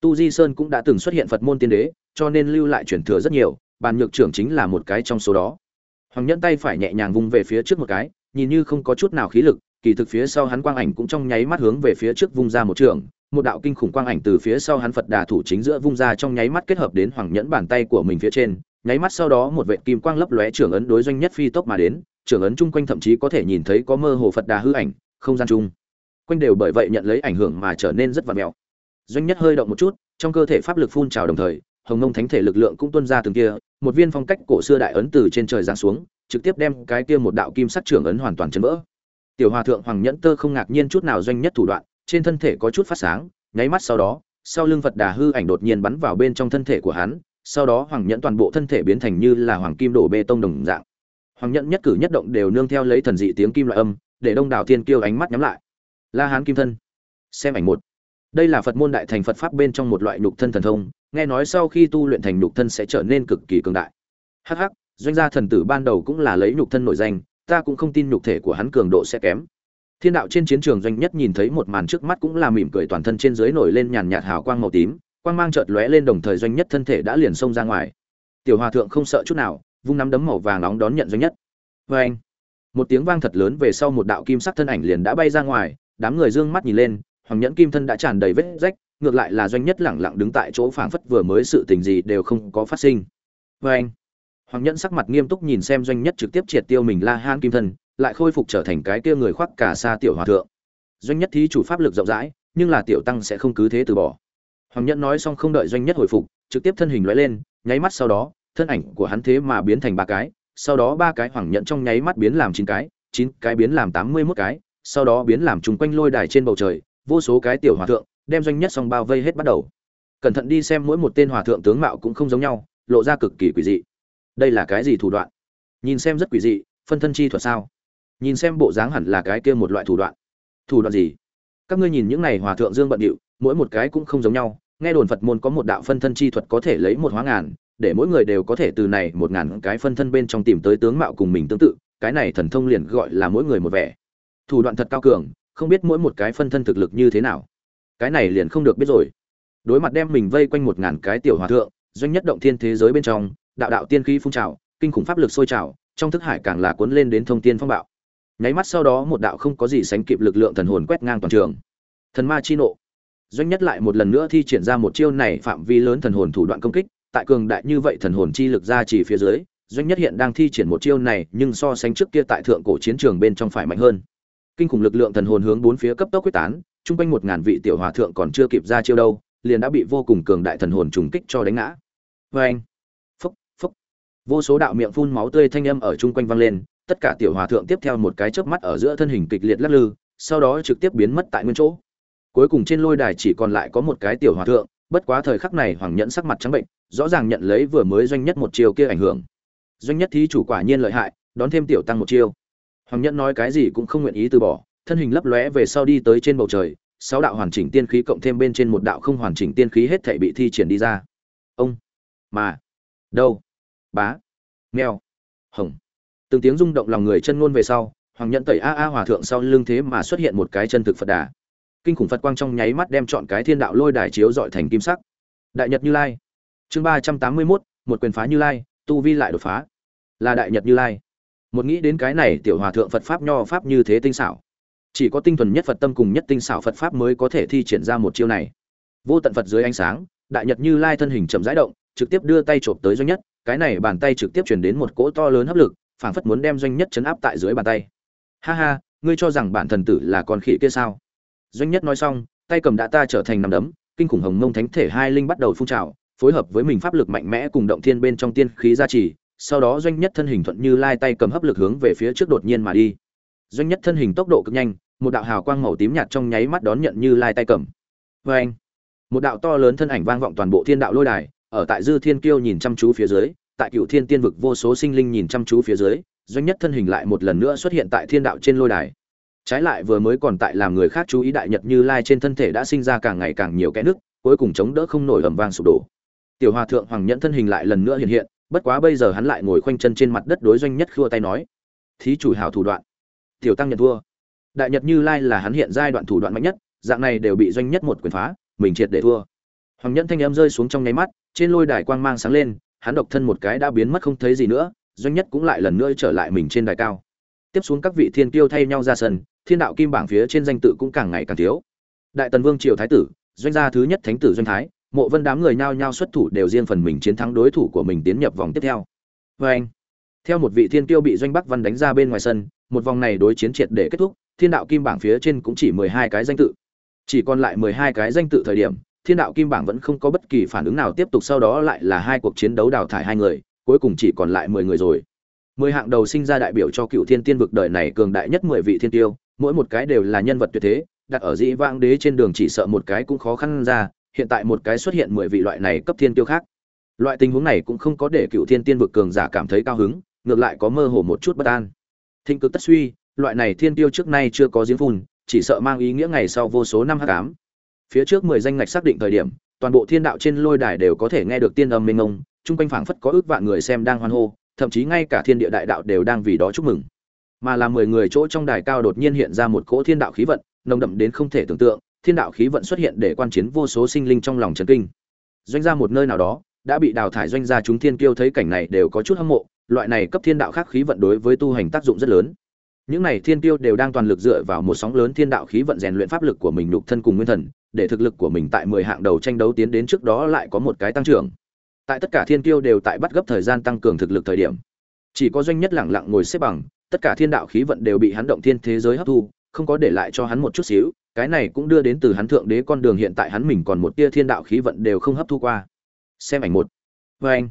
tu di sơn cũng đã từng xuất hiện phật môn tiên đế, cho nên lưu lại truyền thừa rất nhiều, bàn nhược trưởng chính là một cái trong số đó. Hoàng nhẫn tay phải nhẹ nhàng vung về phía trước một cái, nhìn như không có chút nào khí lực, kỳ thực phía sau hắn quang ảnh cũng trong nháy mắt hướng về phía trước vung ra một trường, một đạo kinh khủng quang ảnh từ phía sau hắn phật đà thủ chính giữa vung ra trong nháy mắt kết hợp đến hoàng nhẫn bàn tay của mình phía trên, nháy mắt sau đó một vệ kim quang lấp lóe trưởng ấn đối doanh nhất phi tốc mà đến, trưởng ấn chung quanh thậm chí có thể nhìn thấy có mơ hồ phật đà hư ảnh, không gian chung. Quanh đều bởi vậy nhận lấy ảnh hưởng mà trở nên rất vặt mèo doanh nhất hơi động một chút, trong cơ thể pháp lực phun trào đồng thời, hồng nông thánh thể lực lượng cũng tuôn ra từng kia, một viên phong cách cổ xưa đại ấn từ trên trời giáng xuống, trực tiếp đem cái kia một đạo kim sắc trưởng ấn hoàn toàn chấn vỡ. Tiểu hòa thượng hoàng nhẫn tơ không ngạc nhiên chút nào doanh nhất thủ đoạn, trên thân thể có chút phát sáng, nháy mắt sau đó, sau lưng phật đà hư ảnh đột nhiên bắn vào bên trong thân thể của hắn, sau đó hoàng nhẫn toàn bộ thân thể biến thành như là hoàng kim đổ bê tông đồng dạng. Hoàng nhẫn nhất cử nhất động đều nương theo lấy thần dị tiếng kim loại âm, để đông đảo thiên kiêu ánh mắt nhắm lại. La hán kim thân. Xem ảnh một đây là phật môn đại thành phật pháp bên trong một loại nhục thân thần thông, nghe nói sau khi tu luyện thành nhục thân sẽ trở nên cực kỳ cường đại. Hh doanh gia thần tử ban đầu cũng là lấy nhục thân nổi danh, ta cũng không tin nhục thể của hắn cường độ sẽ kém. Thiên đạo trên chiến trường doanh nhất nhìn thấy một màn trước mắt cũng là mỉm cười toàn thân trên dưới nổi lên nhàn nhạt hào quang màu tím, quang mang chợt lóe lên đồng thời doanh nhất thân thể đã liền xông ra ngoài. Tiểu hòa thượng không sợ chút nào, vung nắm đấm màu vàng nóng đón nhận doanh nhất. Vê anh một tiếng vang thật lớn về sau một đạo kim sắc thân ảnh liền đã bay ra ngoài, đám người dương mắt nhìn lên hoàng nhẫn kim thân đã tràn đầy vết rách, ngược lại là doanh nhất lẳng lặng đứng tại chỗ phảng phất vừa mới sự tình gì đều không có phát sinh. Vê anh, hoàng nhẫn sắc mặt nghiêm túc nhìn xem doanh nhất trực tiếp triệt tiêu mình la han kim thân, lại khôi phục trở thành cái kia người khoác cả xa tiểu hòa thượng. Doanh nhất thí chủ pháp lực rộng rãi, nhưng là tiểu tăng sẽ không cứ thế từ bỏ. Hoàng nhẫn nói xong không đợi doanh nhất hồi phục, trực tiếp thân hình lóe lên, nháy mắt sau đó, thân ảnh của hắn thế mà biến thành ba cái, sau đó ba cái hoàng nhẫn trong nháy mắt biến làm chín cái chín cái biến làm tám mươi mốt cái, sau đó biến làm trùng quanh lôi đài trên bầu trời vô số cái tiểu hòa thượng, đem doanh nhất xong bao vây hết bắt đầu. Cẩn thận đi xem mỗi một tên hòa thượng tướng mạo cũng không giống nhau, lộ ra cực kỳ quỷ dị. Đây là cái gì thủ đoạn? Nhìn xem rất quỷ dị, phân thân chi thuật sao? Nhìn xem bộ dáng hẳn là cái kia một loại thủ đoạn. Thủ đoạn gì? Các ngươi nhìn những này hòa thượng dương bận điệu, mỗi một cái cũng không giống nhau. Nghe đồn phật môn có một đạo phân thân chi thuật có thể lấy một hóa ngàn, để mỗi người đều có thể từ này một ngàn cái phân thân bên trong tìm tới tướng mạo cùng mình tương tự. Cái này thần thông liền gọi là mỗi người một vẻ. Thủ đoạn thật cao cường không biết mỗi một cái phân thân thực lực như thế nào. Cái này liền không được biết rồi. Đối mặt đem mình vây quanh một ngàn cái tiểu hòa thượng, doanh nhất động thiên thế giới bên trong, đạo đạo tiên khí phun trào, kinh khủng pháp lực sôi trào, trong thức hải càng là cuốn lên đến thông tiên phong bạo. Nháy mắt sau đó một đạo không có gì sánh kịp lực lượng thần hồn quét ngang toàn trường. Thần ma chi nộ. Doanh nhất lại một lần nữa thi triển ra một chiêu này phạm vi lớn thần hồn thủ đoạn công kích, tại cường đại như vậy thần hồn chi lực ra chỉ phía dưới, doanh nhất hiện đang thi triển một chiêu này, nhưng so sánh trước kia tại thượng cổ chiến trường bên trong phải mạnh hơn kinh khủng lực lượng thần hồn hướng bốn phía cấp tốc quyết tán, chung quanh một ngàn vị tiểu hòa thượng còn chưa kịp ra chiêu đâu, liền đã bị vô cùng cường đại thần hồn trùng kích cho đánh ngã. Vê anh phúc phúc vô số đạo miệng phun máu tươi thanh âm ở chung quanh vang lên, tất cả tiểu hòa thượng tiếp theo một cái chớp mắt ở giữa thân hình kịch liệt lắc lư, sau đó trực tiếp biến mất tại nguyên chỗ. Cuối cùng trên lôi đài chỉ còn lại có một cái tiểu hòa thượng, bất quá thời khắc này hoàng nhẫn sắc mặt trắng bệnh, rõ ràng nhận lấy vừa mới doanh nhất một chiều kia ảnh hưởng. Doanh nhất thí chủ quả nhiên lợi hại, đón thêm tiểu tăng một chiêu hoàng nhẫn nói cái gì cũng không nguyện ý từ bỏ, thân hình lấp lóe về sau đi tới trên bầu trời, sáu đạo hoàn chỉnh tiên khí cộng thêm bên trên một đạo không hoàn chỉnh tiên khí hết thảy bị thi triển đi ra. Ông, mà, đâu, bá, mèo, hồng. Từng tiếng rung động lòng người chân ngôn về sau, hoàng nhẫn tẩy a a hòa thượng sau lưng thế mà xuất hiện một cái chân thực phật đà. Kinh khủng phật quang trong nháy mắt đem chọn cái thiên đạo lôi đài chiếu rọi thành kim sắc. Đại nhật như lai. Chương ba trăm tám mươi mốt, một quyền phá như lai, tu vi lại đột phá. Là đại nhật như lai một nghĩ đến cái này tiểu hòa thượng phật pháp nho pháp như thế tinh xảo. Chỉ có tinh thuần nhất phật tâm cùng nhất tinh xảo phật pháp mới có thể thi triển ra một chiêu này. Vô tận phật dưới ánh sáng, đại nhật như lai thân hình chậm rãi động, trực tiếp đưa tay chộp tới doanh nhất, cái này bàn tay trực tiếp chuyển đến một cỗ to lớn hấp lực, phảng phất muốn đem doanh nhất chấn áp tại dưới bàn tay. Ha ha, ngươi cho rằng bản thần tử là con khỉ kia sao? Doanh nhất nói xong, tay cầm đã ta trở thành nằm đấm, kinh khủng hồng mông thánh thể hai linh bắt đầu phun trào, phối hợp với mình pháp lực mạnh mẽ cùng động thiên bên trong tiên khí gia trì sau đó doanh nhất thân hình thuận như lai tay cầm hấp lực hướng về phía trước đột nhiên mà đi. Doanh nhất thân hình tốc độ cực nhanh, một đạo hào quang màu tím nhạt trong nháy mắt đón nhận như lai tay cầm. Vê anh một đạo to lớn thân ảnh vang vọng toàn bộ thiên đạo lôi đài, ở tại dư thiên kiêu nhìn chăm chú phía dưới, tại cựu thiên tiên vực vô số sinh linh nhìn chăm chú phía dưới, doanh nhất thân hình lại một lần nữa xuất hiện tại thiên đạo trên lôi đài. Trái lại vừa mới còn tại làm người khác chú ý đại nhật như lai trên thân thể đã sinh ra càng ngày càng nhiều kẽ nước, cuối cùng chống đỡ không nổi ầm vang sụp đổ. Tiểu hòa thượng hoàng nhẫn thân hình lại lần nữa hiện hiện bất quá bây giờ hắn lại ngồi khoanh chân trên mặt đất đối doanh nhất khua tay nói, thí chủ hảo thủ đoạn, tiểu tăng nhận thua. Đại nhật như lai là hắn hiện giai đoạn thủ đoạn mạnh nhất, dạng này đều bị doanh nhất một quyền phá, mình triệt để thua. Hoàng nhẫn thanh em rơi xuống trong nháy mắt, trên lôi đài quang mang sáng lên, hắn độc thân một cái đã biến mất không thấy gì nữa, doanh nhất cũng lại lần nữa trở lại mình trên đài cao. Tiếp xuống các vị thiên tiêu thay nhau ra sân, thiên đạo kim bảng phía trên danh tự cũng càng ngày càng thiếu. Đại tần vương triều thái tử, doanh gia thứ nhất thánh tử doanh thái mộ vân đám người nhao nhao xuất thủ đều riêng phần mình chiến thắng đối thủ của mình tiến nhập vòng tiếp theo. Vê anh, theo một vị thiên tiêu bị doanh bắc văn đánh ra bên ngoài sân, một vòng này đối chiến triệt để kết thúc, thiên đạo kim bảng phía trên cũng chỉ mười hai cái danh tự. Chỉ còn lại mười hai cái danh tự thời điểm, thiên đạo kim bảng vẫn không có bất kỳ phản ứng nào tiếp tục sau đó lại là hai cuộc chiến đấu đào thải hai người, cuối cùng chỉ còn lại mười người rồi. Mười hạng đầu sinh ra đại biểu cho cựu thiên tiên vực đời này cường đại nhất mười vị thiên tiêu, mỗi một cái đều là nhân vật tuyệt thế, đặt ở dĩ vãng đế trên đường chỉ sợ một cái cũng khó khăn ra hiện tại một cái xuất hiện mười vị loại này cấp thiên tiêu khác. Loại tình huống này cũng không có để cựu thiên tiên vực cường giả cảm thấy cao hứng ngược lại có mơ hồ một chút bất an. Thịnh cực tất suy loại này thiên tiêu trước nay chưa có giếng phun chỉ sợ mang ý nghĩa ngày sau vô số năm hắc ám. Phía trước mười danh ngạch xác định thời điểm toàn bộ thiên đạo trên lôi đài đều có thể nghe được tiên âm mênh ngông, chung quanh phảng phất có ước vạn người xem đang hoan hô thậm chí ngay cả thiên địa đại đạo đều đang vì đó chúc mừng. Mà là mười người chỗ trong đài cao đột nhiên hiện ra một cỗ thiên đạo khí vận nồng đậm đến không thể tưởng tượng thiên đạo khí vận xuất hiện để quan chiến vô số sinh linh trong lòng trấn kinh. Doanh gia một nơi nào đó, đã bị đào thải doanh gia chúng thiên kiêu thấy cảnh này đều có chút hâm mộ, loại này cấp thiên đạo khác khí vận đối với tu hành tác dụng rất lớn. Những này thiên kiêu đều đang toàn lực dựa vào một sóng lớn thiên đạo khí vận rèn luyện pháp lực của mình nhục thân cùng nguyên thần, để thực lực của mình tại mười hạng đầu tranh đấu tiến đến trước đó lại có một cái tăng trưởng. Tại tất cả thiên kiêu đều tại bắt gấp thời gian tăng cường thực lực thời điểm. Chỉ có doanh nhất lẳng lặng ngồi xếp bằng, tất cả thiên đạo khí vận đều bị hắn động thiên thế giới hấp thu không có để lại cho hắn một chút xíu, cái này cũng đưa đến từ hắn thượng đế con đường hiện tại hắn mình còn một tia thiên đạo khí vận đều không hấp thu qua. Xem ảnh một. Vê anh,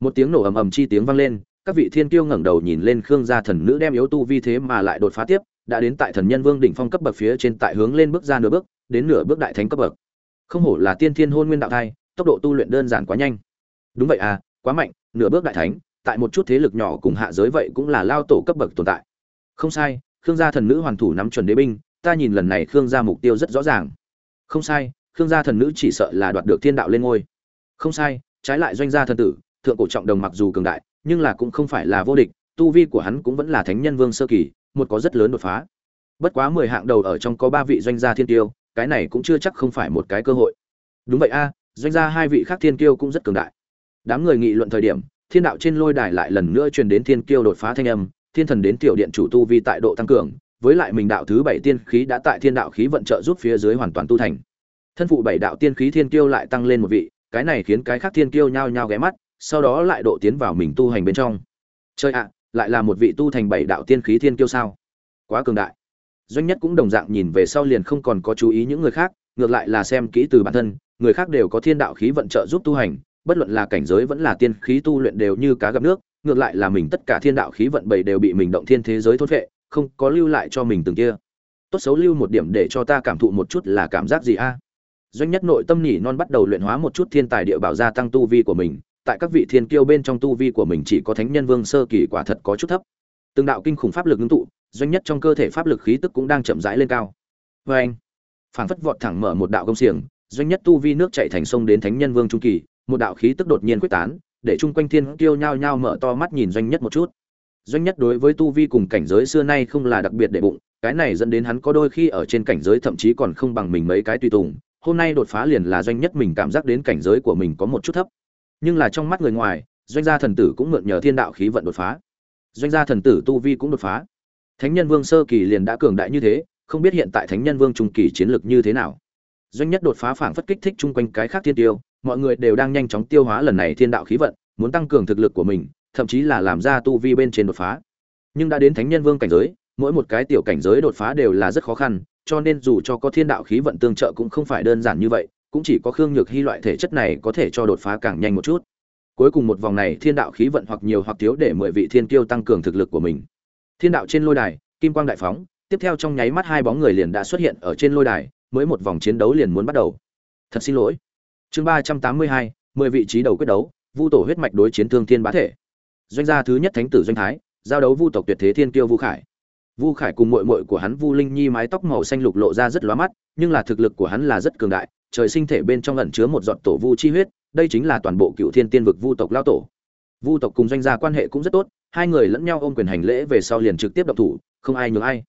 một tiếng nổ ầm ầm chi tiếng vang lên, các vị thiên kiêu ngẩng đầu nhìn lên khương gia thần nữ đem yếu tu vi thế mà lại đột phá tiếp, đã đến tại thần nhân vương đỉnh phong cấp bậc phía trên tại hướng lên bước ra nửa bước, đến nửa bước đại thánh cấp bậc. Không hổ là tiên thiên hôn nguyên đạo thai, tốc độ tu luyện đơn giản quá nhanh. Đúng vậy à quá mạnh, nửa bước đại thánh, tại một chút thế lực nhỏ cùng hạ giới vậy cũng là lao tổ cấp bậc tồn tại. Không sai khương gia thần nữ hoàn thủ nắm chuẩn đế binh, ta nhìn lần này khương gia mục tiêu rất rõ ràng. Không sai, khương gia thần nữ chỉ sợ là đoạt được thiên đạo lên ngôi. Không sai, trái lại doanh gia thần tử, thượng cổ trọng đồng mặc dù cường đại, nhưng là cũng không phải là vô địch, tu vi của hắn cũng vẫn là thánh nhân vương sơ kỳ, một có rất lớn đột phá. Bất quá mười hạng đầu ở trong có ba vị doanh gia thiên tiêu, cái này cũng chưa chắc không phải một cái cơ hội. Đúng vậy a, doanh gia hai vị khác thiên tiêu cũng rất cường đại. Đám người nghị luận thời điểm, thiên đạo trên lôi đài lại lần nữa truyền đến thiên kiêu đột phá thanh âm thiên thần đến tiểu điện chủ tu vi tại độ tăng cường, với lại mình đạo thứ bảy tiên khí đã tại thiên đạo khí vận trợ giúp phía dưới hoàn toàn tu thành. Thân phụ bảy đạo tiên khí thiên kiêu lại tăng lên một vị, cái này khiến cái khác thiên kiêu nhao nhao ghé mắt, sau đó lại độ tiến vào mình tu hành bên trong. Chơi ạ, lại là một vị tu thành bảy đạo tiên khí thiên kiêu sao? Quá cường đại. Doanh nhất cũng đồng dạng nhìn về sau liền không còn có chú ý những người khác, ngược lại là xem kỹ từ bản thân, người khác đều có thiên đạo khí vận trợ giúp tu hành, bất luận là cảnh giới vẫn là tiên khí tu luyện đều như cá gặp nước ngược lại là mình tất cả thiên đạo khí vận bảy đều bị mình động thiên thế giới thốt vệ không có lưu lại cho mình từng kia. Tốt xấu lưu một điểm để cho ta cảm thụ một chút là cảm giác gì a? Doanh nhất nội tâm nỉ non bắt đầu luyện hóa một chút thiên tài địa bảo gia tăng tu vi của mình, tại các vị thiên kiêu bên trong tu vi của mình chỉ có thánh nhân vương sơ kỳ quả thật có chút thấp. Từng đạo kinh khủng pháp lực ngưng tụ, doanh nhất trong cơ thể pháp lực khí tức cũng đang chậm rãi lên cao. Vê anh, phảng phất vọt thẳng mở một đạo công xiềng, doanh nhất tu vi nước chạy thành sông đến thánh nhân vương trung kỳ, một đạo khí tức đột nhiên quyết tán để chung quanh thiên kiêu nhao nhao mở to mắt nhìn doanh nhất một chút. Doanh nhất đối với tu vi cùng cảnh giới xưa nay không là đặc biệt để bụng, cái này dẫn đến hắn có đôi khi ở trên cảnh giới thậm chí còn không bằng mình mấy cái tùy tùng, hôm nay đột phá liền là doanh nhất mình cảm giác đến cảnh giới của mình có một chút thấp. Nhưng là trong mắt người ngoài, doanh gia thần tử cũng mượn nhờ thiên đạo khí vận đột phá. Doanh gia thần tử tu vi cũng đột phá. Thánh nhân vương sơ kỳ liền đã cường đại như thế, không biết hiện tại thánh nhân vương trung kỳ chiến lược như thế nào. Doanh nhất đột phá phảng phất kích thích chung quanh cái khác thiên tiêu mọi người đều đang nhanh chóng tiêu hóa lần này thiên đạo khí vận, muốn tăng cường thực lực của mình, thậm chí là làm ra tu vi bên trên đột phá. Nhưng đã đến thánh nhân vương cảnh giới, mỗi một cái tiểu cảnh giới đột phá đều là rất khó khăn, cho nên dù cho có thiên đạo khí vận tương trợ cũng không phải đơn giản như vậy, cũng chỉ có khương nhược hy loại thể chất này có thể cho đột phá càng nhanh một chút. Cuối cùng một vòng này thiên đạo khí vận hoặc nhiều hoặc thiếu để mười vị thiên kiêu tăng cường thực lực của mình. Thiên đạo trên lôi đài, kim quang đại phóng, tiếp theo trong nháy mắt hai bóng người liền đã xuất hiện ở trên lôi đài, mới một vòng chiến đấu liền muốn bắt đầu. Thật xin lỗi chương ba trăm tám mươi hai, mười vị trí đầu quyết đấu, vu tổ huyết mạch đối chiến thương thiên bá thể. Doanh gia thứ nhất thánh tử doanh thái, giao đấu vu tộc tuyệt thế thiên kiêu vu khải. Vu khải cùng muội muội của hắn vu linh nhi mái tóc màu xanh lục lộ ra rất lóa mắt, nhưng là thực lực của hắn là rất cường đại, trời sinh thể bên trong ẩn chứa một giọt tổ vu chi huyết, đây chính là toàn bộ cựu thiên tiên vực vu tộc lao tổ. Vu tộc cùng doanh gia quan hệ cũng rất tốt, hai người lẫn nhau ôm quyền hành lễ về sau liền trực tiếp đập thủ, không ai nhường ai.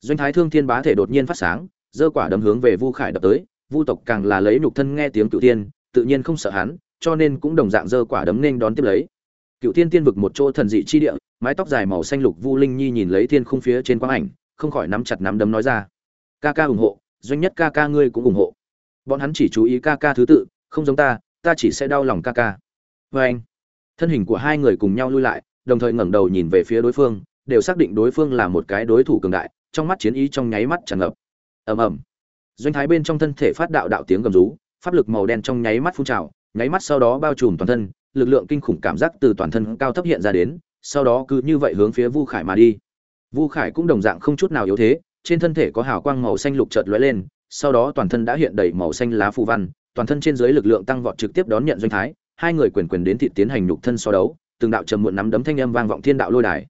Doanh thái thương thiên bá thể đột nhiên phát sáng, giơ quả đấm hướng về vu khải đập tới vu tộc càng là lấy nhục thân nghe tiếng cựu tiên tự nhiên không sợ hắn, cho nên cũng đồng dạng dơ quả đấm nên đón tiếp lấy. Cựu tiên tiên vực một chỗ thần dị chi địa, mái tóc dài màu xanh lục vu linh nhi nhìn lấy thiên khung phía trên quang ảnh, không khỏi nắm chặt nắm đấm nói ra. Ca ca ủng hộ, doanh nhất ca ca ngươi cũng ủng hộ. Bọn hắn chỉ chú ý ca ca thứ tự, không giống ta ta chỉ sẽ đau lòng ca ca. Vê anh, thân hình của hai người cùng nhau lui lại, đồng thời ngẩng đầu nhìn về phía đối phương, đều xác định đối phương là một cái đối thủ cường đại, trong mắt chiến ý trong nháy mắt tràn ngập. Ầm ầm doanh thái bên trong thân thể phát đạo đạo tiếng gầm rú, pháp lực màu đen trong nháy mắt phun trào, nháy mắt sau đó bao trùm toàn thân, lực lượng kinh khủng cảm giác từ toàn thân cao thấp hiện ra đến, sau đó cứ như vậy hướng phía vu khải mà đi. Vu khải cũng đồng dạng không chút nào yếu thế, trên thân thể có hào quang màu xanh lục chợt lóe lên, sau đó toàn thân đã hiện đầy màu xanh lá phù văn, toàn thân trên dưới lực lượng tăng vọt trực tiếp đón nhận doanh thái, hai người quyền quyền đến thị tiến hành nhục thân so đấu, từng đạo trầm muộn nắm đấm thanh âm vang vọng thiên đạo lôi đài.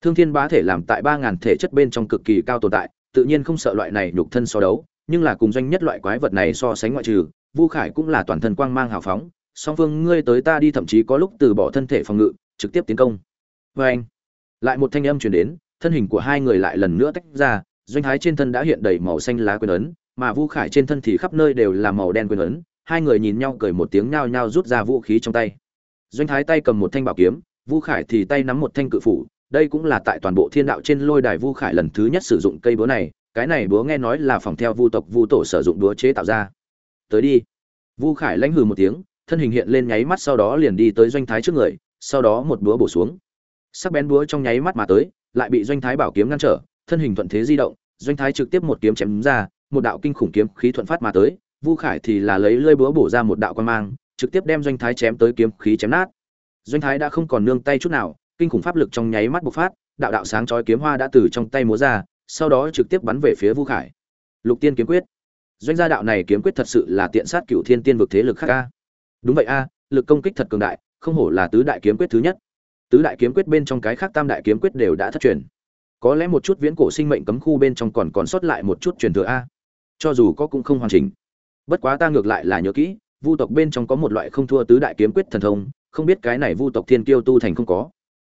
Thương thiên bá thể làm tại ba ngàn thể chất bên trong cực kỳ cao tồn tại, tự nhiên không sợ loại này nhục thân so đấu nhưng là cùng doanh nhất loại quái vật này so sánh ngoại trừ, vu khải cũng là toàn thân quang mang hào phóng, song phương ngươi tới ta đi, thậm chí có lúc từ bỏ thân thể phòng ngự, trực tiếp tiến công. Vê anh, lại một thanh âm truyền đến, thân hình của hai người lại lần nữa tách ra, doanh thái trên thân đã hiện đầy màu xanh lá quyền ấn, mà vu khải trên thân thì khắp nơi đều là màu đen quyền ấn, hai người nhìn nhau cười một tiếng nhao nhao rút ra vũ khí trong tay. Doanh thái tay cầm một thanh bảo kiếm, vu khải thì tay nắm một thanh cự phủ, đây cũng là tại toàn bộ thiên đạo trên lôi đài vu khải lần thứ nhất sử dụng cây búa này cái này búa nghe nói là phòng theo vu tộc vu tổ sử dụng búa chế tạo ra. Tới đi. Vu khải lãnh hừ một tiếng, thân hình hiện lên nháy mắt sau đó liền đi tới doanh thái trước người, sau đó một búa bổ xuống. Sắc bén búa trong nháy mắt mà tới, lại bị doanh thái bảo kiếm ngăn trở, thân hình thuận thế di động, doanh thái trực tiếp một kiếm chém ra, một đạo kinh khủng kiếm khí thuận phát mà tới, vu khải thì là lấy lơi búa bổ ra một đạo quan mang, trực tiếp đem doanh thái chém tới kiếm khí chém nát. Doanh thái đã không còn nương tay chút nào, kinh khủng pháp lực trong nháy mắt bộc phát, đạo đạo sáng chói kiếm hoa đã từ trong tay múa ra sau đó trực tiếp bắn về phía vu khải. Lục tiên kiếm quyết. Doanh gia đạo này kiếm quyết thật sự là tiện sát cựu thiên tiên vực thế lực khác a. Đúng vậy a, lực công kích thật cường đại, không hổ là tứ đại kiếm quyết thứ nhất. Tứ đại kiếm quyết bên trong cái khác tam đại kiếm quyết đều đã thất truyền. Có lẽ một chút viễn cổ sinh mệnh cấm khu bên trong còn còn sót lại một chút truyền thừa a. Cho dù có cũng không hoàn chỉnh. Bất quá ta ngược lại là nhớ kỹ, vu tộc bên trong có một loại không thua tứ đại kiếm quyết thần thông, không biết cái này vu tộc thiên kiêu tu thành không có.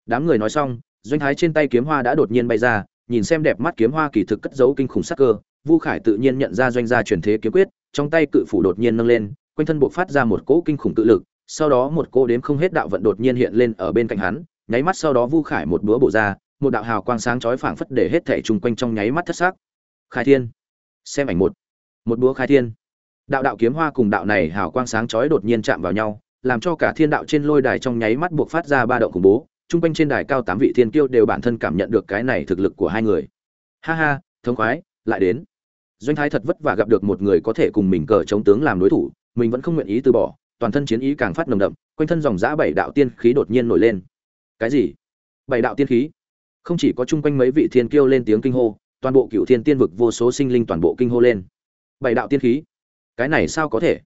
Đám người nói xong, doanh thái trên tay kiếm hoa đã đột nhiên bay ra nhìn xem đẹp mắt kiếm hoa kỳ thực cất giấu kinh khủng sắc cơ, vu khải tự nhiên nhận ra doanh gia truyền thế kiếm quyết, trong tay cự phủ đột nhiên nâng lên, quanh thân buộc phát ra một cỗ kinh khủng tự lực, sau đó một cô đếm không hết đạo vận đột nhiên hiện lên ở bên cạnh hắn, nháy mắt sau đó vu khải một búa bổ ra, một đạo hào quang sáng chói phảng phất để hết thể chung quanh trong nháy mắt thất sắc. Khai thiên, xem ảnh một. Một búa khai thiên. Đạo đạo kiếm hoa cùng đạo này hào quang sáng chói đột nhiên chạm vào nhau, làm cho cả thiên đạo trên lôi đài trong nháy mắt buộc phát ra ba động khủng bố trung quanh trên đài cao tám vị thiên kiêu đều bản thân cảm nhận được cái này thực lực của hai người. Ha ha, thống khoái, lại đến. Doanh thái thật vất vả gặp được một người có thể cùng mình cờ chống tướng làm đối thủ, mình vẫn không nguyện ý từ bỏ, toàn thân chiến ý càng phát nồng đậm, quanh thân dòng giã bảy đạo tiên khí đột nhiên nổi lên. Cái gì? Bảy đạo tiên khí? Không chỉ có chung quanh mấy vị thiên kiêu lên tiếng kinh hô, toàn bộ cựu thiên tiên vực vô số sinh linh toàn bộ kinh hô lên. Bảy đạo tiên khí? Cái này sao có thể?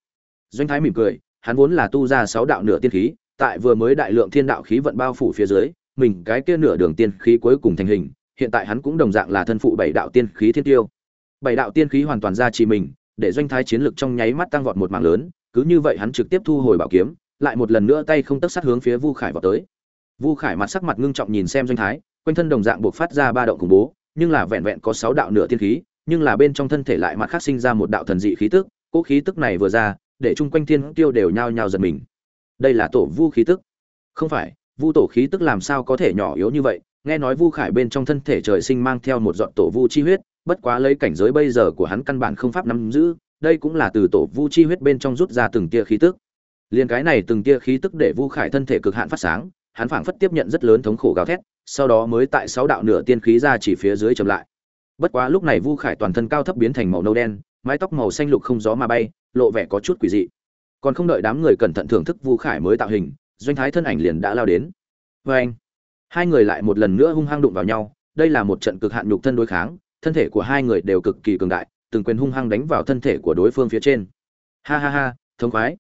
Doanh thái mỉm cười, hắn vốn là tu ra sáu đạo nửa tiên khí tại vừa mới đại lượng thiên đạo khí vận bao phủ phía dưới, mình cái kia nửa đường tiên khí cuối cùng thành hình, hiện tại hắn cũng đồng dạng là thân phụ bảy đạo tiên khí thiên tiêu. Bảy đạo tiên khí hoàn toàn ra chỉ mình, để doanh thái chiến lực trong nháy mắt tăng vọt một mạng lớn, cứ như vậy hắn trực tiếp thu hồi bảo kiếm, lại một lần nữa tay không tấc sát hướng phía vu khải vọt tới. Vu khải mặt sắc mặt ngưng trọng nhìn xem doanh thái, quanh thân đồng dạng buộc phát ra ba động khủng bố, nhưng là vẹn vẹn có sáu đạo nửa tiên khí, nhưng là bên trong thân thể lại mặt khác sinh ra một đạo thần dị khí tức cỗ khí tức này vừa ra, để chung quanh thiên tiêu đều nhao nhao giật mình đây là tổ vu khí tức. Không phải, vu tổ khí tức làm sao có thể nhỏ yếu như vậy? Nghe nói vu khải bên trong thân thể trời sinh mang theo một dọn tổ vu chi huyết, bất quá lấy cảnh giới bây giờ của hắn căn bản không pháp nắm giữ, đây cũng là từ tổ vu chi huyết bên trong rút ra từng tia khí tức. Liền cái này từng tia khí tức để vu khải thân thể cực hạn phát sáng, hắn phảng phất tiếp nhận rất lớn thống khổ gào thét, sau đó mới tại sáu đạo nửa tiên khí ra chỉ phía dưới chậm lại. Bất quá lúc này vu khải toàn thân cao thấp biến thành màu nâu đen, mái tóc màu xanh lục không gió mà bay, lộ vẻ có chút quỷ dị còn không đợi đám người cẩn thận thưởng thức vu khải mới tạo hình, doanh thái thân ảnh liền đã lao đến. Vê anh, hai người lại một lần nữa hung hăng đụng vào nhau, đây là một trận cực hạn nhục thân đối kháng, thân thể của hai người đều cực kỳ cường đại, từng quyền hung hăng đánh vào thân thể của đối phương phía trên. Ha ha ha thống khoái.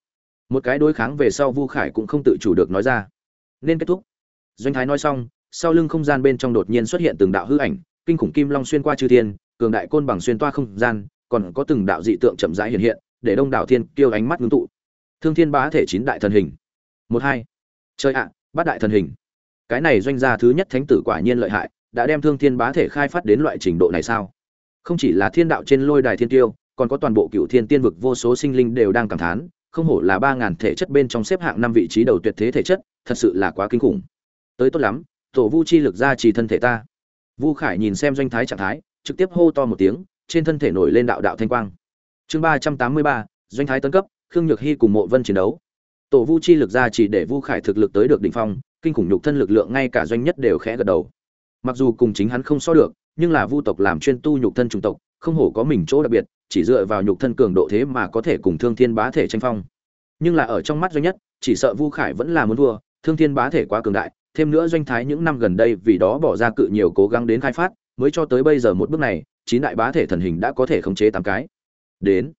Một cái đối kháng về sau vu khải cũng không tự chủ được nói ra. Nên kết thúc. Doanh thái nói xong, sau lưng không gian bên trong đột nhiên xuất hiện từng đạo hư ảnh, kinh khủng kim long xuyên qua chư thiên, cường đại côn bằng xuyên toa không gian, còn có từng đạo dị tượng chậm rãi hiện hiện, để đông đảo thiên kêu ánh mắt ngưng tụ thương thiên bá thể chín đại thần hình. Một hai. Chơi ạ, bát đại thần hình. Cái này doanh gia thứ nhất thánh tử quả nhiên lợi hại, đã đem thương thiên bá thể khai phát đến loại trình độ này sao? Không chỉ là thiên đạo trên lôi đài thiên tiêu, còn có toàn bộ cựu thiên tiên vực vô số sinh linh đều đang cảm thán, không hổ là ba ngàn thể chất bên trong xếp hạng năm vị trí đầu tuyệt thế thể chất, thật sự là quá kinh khủng. Tới tốt lắm, tổ vu chi lực ra trì thân thể ta. Vu khải nhìn xem doanh thái trạng thái, trực tiếp hô to một tiếng, trên thân thể nổi lên đạo đạo thanh quang. Chương ba trăm tám mươi ba, doanh thái tấn cấp khương nhược hy cùng mộ vân chiến đấu. Tổ vu chi lực ra chỉ để vu khải thực lực tới được đỉnh phong, kinh khủng nhục thân lực lượng ngay cả doanh nhất đều khẽ gật đầu. Mặc dù cùng chính hắn không so được, nhưng là vu tộc làm chuyên tu nhục thân chủng tộc, không hổ có mình chỗ đặc biệt, chỉ dựa vào nhục thân cường độ thế mà có thể cùng thương thiên bá thể tranh phong. Nhưng là ở trong mắt doanh nhất, chỉ sợ vu khải vẫn là muốn thua, thương thiên bá thể quá cường đại, thêm nữa doanh thái những năm gần đây vì đó bỏ ra cự nhiều cố gắng đến khai phát, mới cho tới bây giờ một bước này, chín đại bá thể thần hình đã có thể khống chế tám cái. Đến.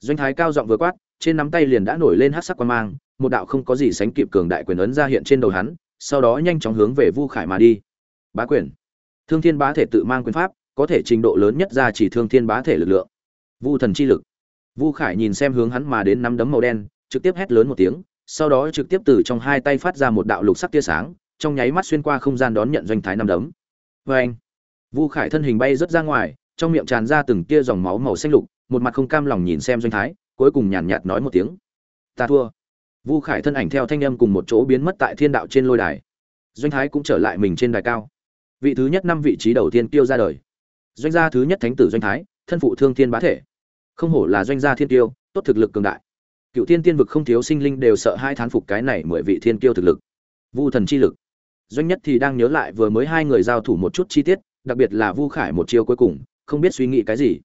Doanh thái cao giọng vừa quát trên nắm tay liền đã nổi lên hát sắc quan mang, một đạo không có gì sánh kịp cường đại quyền ấn ra hiện trên đầu hắn, sau đó nhanh chóng hướng về vu khải mà đi. Bá quyền. Thương thiên bá thể tự mang quyền pháp, có thể trình độ lớn nhất ra chỉ thương thiên bá thể lực lượng. Vu thần chi lực. Vu khải nhìn xem hướng hắn mà đến nắm đấm màu đen, trực tiếp hét lớn một tiếng, sau đó trực tiếp từ trong hai tay phát ra một đạo lục sắc tia sáng, trong nháy mắt xuyên qua không gian đón nhận doanh thái năm đấm. Vê anh vu khải thân hình bay rớt ra ngoài, trong miệng tràn ra từng tia dòng máu màu xanh lục, một mặt không cam lòng nhìn xem doanh thái cuối cùng nhàn nhạt nói một tiếng. Ta thua. Vu khải thân ảnh theo thanh âm cùng một chỗ biến mất tại thiên đạo trên lôi đài. Doanh thái cũng trở lại mình trên đài cao. Vị thứ nhất năm vị trí đầu tiên tiêu ra đời. Doanh gia thứ nhất thánh tử doanh thái, thân phụ thương thiên bá thể. Không hổ là doanh gia thiên tiêu, tốt thực lực cường đại. Cựu thiên tiên vực không thiếu sinh linh đều sợ hai thán phục cái này mười vị thiên tiêu thực lực. Vu thần chi lực. Doanh nhất thì đang nhớ lại vừa mới hai người giao thủ một chút chi tiết, đặc biệt là vu khải một chiêu cuối cùng, không biết suy nghĩ cái gì.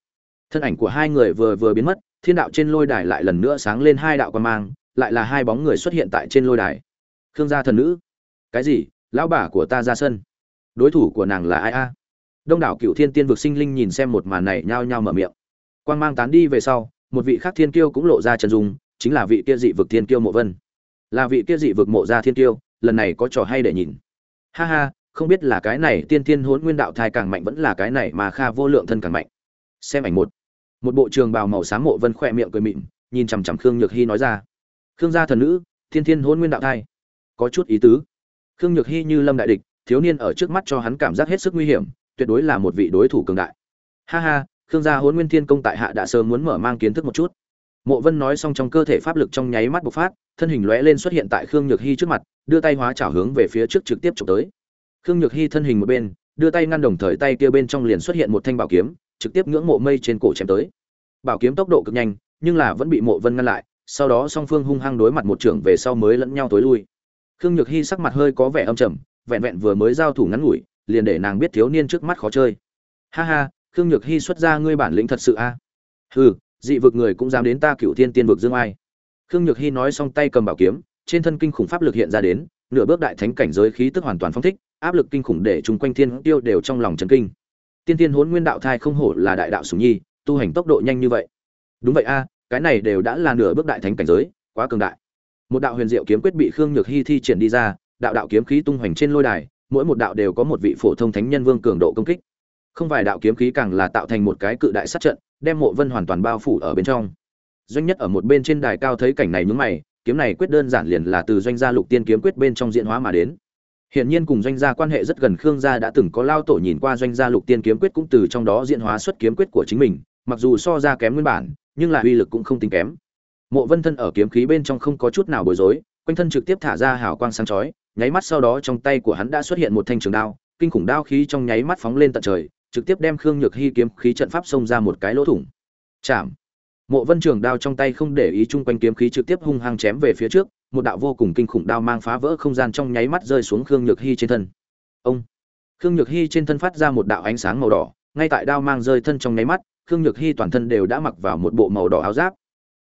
Thân ảnh của hai người vừa vừa biến mất thiên đạo trên lôi đài lại lần nữa sáng lên hai đạo quan mang, lại là hai bóng người xuất hiện tại trên lôi đài. Khương gia thần nữ. Cái gì? Lão bà của ta ra sân. Đối thủ của nàng là ai a? Đông đảo cựu thiên tiên vực sinh linh nhìn xem một màn này nhao nhao mở miệng. Quan mang tán đi về sau, một vị khác thiên kiêu cũng lộ ra chân dung, chính là vị kia dị vực thiên kiêu mộ vân. Là vị kia dị vực mộ gia thiên kiêu, lần này có trò hay để nhìn. Ha ha, không biết là cái này tiên thiên hốn nguyên đạo thai càng mạnh vẫn là cái này mà kha vô lượng thân càng mạnh. Xem ảnh một một bộ trường bào màu xám mộ vân khỏe miệng cười mịn, nhìn chằm chằm khương nhược hy nói ra. Khương gia thần nữ, thiên thiên hôn nguyên đạo thai. Có chút ý tứ. Khương nhược hy như lâm đại địch, thiếu niên ở trước mắt cho hắn cảm giác hết sức nguy hiểm, tuyệt đối là một vị đối thủ cường đại. Ha ha, khương gia hôn nguyên thiên công tại hạ đã sớm muốn mở mang kiến thức một chút. Mộ vân nói xong trong cơ thể pháp lực trong nháy mắt bộc phát, thân hình lóe lên xuất hiện tại khương nhược hy trước mặt, đưa tay hóa chảo hướng về phía trước trực tiếp chụp tới. Khương nhược hy thân hình một bên, đưa tay ngăn đồng thời tay kia bên trong liền xuất hiện một thanh bảo kiếm trực tiếp ngưỡng mộ mây trên cổ chém tới. Bảo kiếm tốc độ cực nhanh, nhưng là vẫn bị mộ vân ngăn lại, sau đó song phương hung hăng đối mặt một trưởng về sau mới lẫn nhau tối lui. Khương nhược hy sắc mặt hơi có vẻ âm trầm, vẹn vẹn vừa mới giao thủ ngắn ngủi, liền để nàng biết thiếu niên trước mắt khó chơi. Ha ha, khương nhược hy xuất ra ngươi bản lĩnh thật sự a. À? hừ, dị vực người cũng dám đến ta cựu thiên tiên vực dương ai. Khương nhược hy nói xong tay cầm bảo kiếm, trên thân kinh khủng pháp lực hiện ra đến, nửa bước đại thánh cảnh giới khí tức hoàn toàn phong thích, áp lực kinh khủng để chung quanh thiên tiêu đều trong lòng chấn kinh tiên tiên hốn nguyên đạo thai không hổ là đại đạo sủng nhi, tu hành tốc độ nhanh như vậy. Đúng vậy a, cái này đều đã là nửa bước đại thánh cảnh giới, quá cường đại. Một đạo huyền diệu kiếm quyết bị khương nhược hy thi triển đi ra, đạo đạo kiếm khí tung hoành trên lôi đài, mỗi một đạo đều có một vị phổ thông thánh nhân vương cường độ công kích. Không vài đạo kiếm khí càng là tạo thành một cái cự đại sát trận, đem mộ vân hoàn toàn bao phủ ở bên trong. Doanh nhất ở một bên trên đài cao thấy cảnh này nhúng mày, kiếm này quyết đơn giản liền là từ doanh gia lục tiên kiếm quyết bên trong diễn hóa mà đến. Hiển nhiên cùng doanh gia quan hệ rất gần Khương gia đã từng có lao tổ nhìn qua doanh gia lục tiên kiếm quyết cũng từ trong đó diễn hóa xuất kiếm quyết của chính mình, mặc dù so ra kém nguyên bản, nhưng là uy lực cũng không tính kém. Mộ Vân thân ở kiếm khí bên trong không có chút nào bối rối, quanh thân trực tiếp thả ra hào quang sáng chói, nháy mắt sau đó trong tay của hắn đã xuất hiện một thanh trường đao, kinh khủng đao khí trong nháy mắt phóng lên tận trời, trực tiếp đem Khương Nhược Hi kiếm khí trận pháp xông ra một cái lỗ thủng. Chạm. Mộ Vân trường đao trong tay không để ý chung quanh kiếm khí trực tiếp hung hăng chém về phía trước, một đạo vô cùng kinh khủng đao mang phá vỡ không gian trong nháy mắt rơi xuống Khương Nhược hy trên thân. Ông. Khương Nhược hy trên thân phát ra một đạo ánh sáng màu đỏ, ngay tại đao mang rơi thân trong nháy mắt, Khương Nhược hy toàn thân đều đã mặc vào một bộ màu đỏ áo giáp.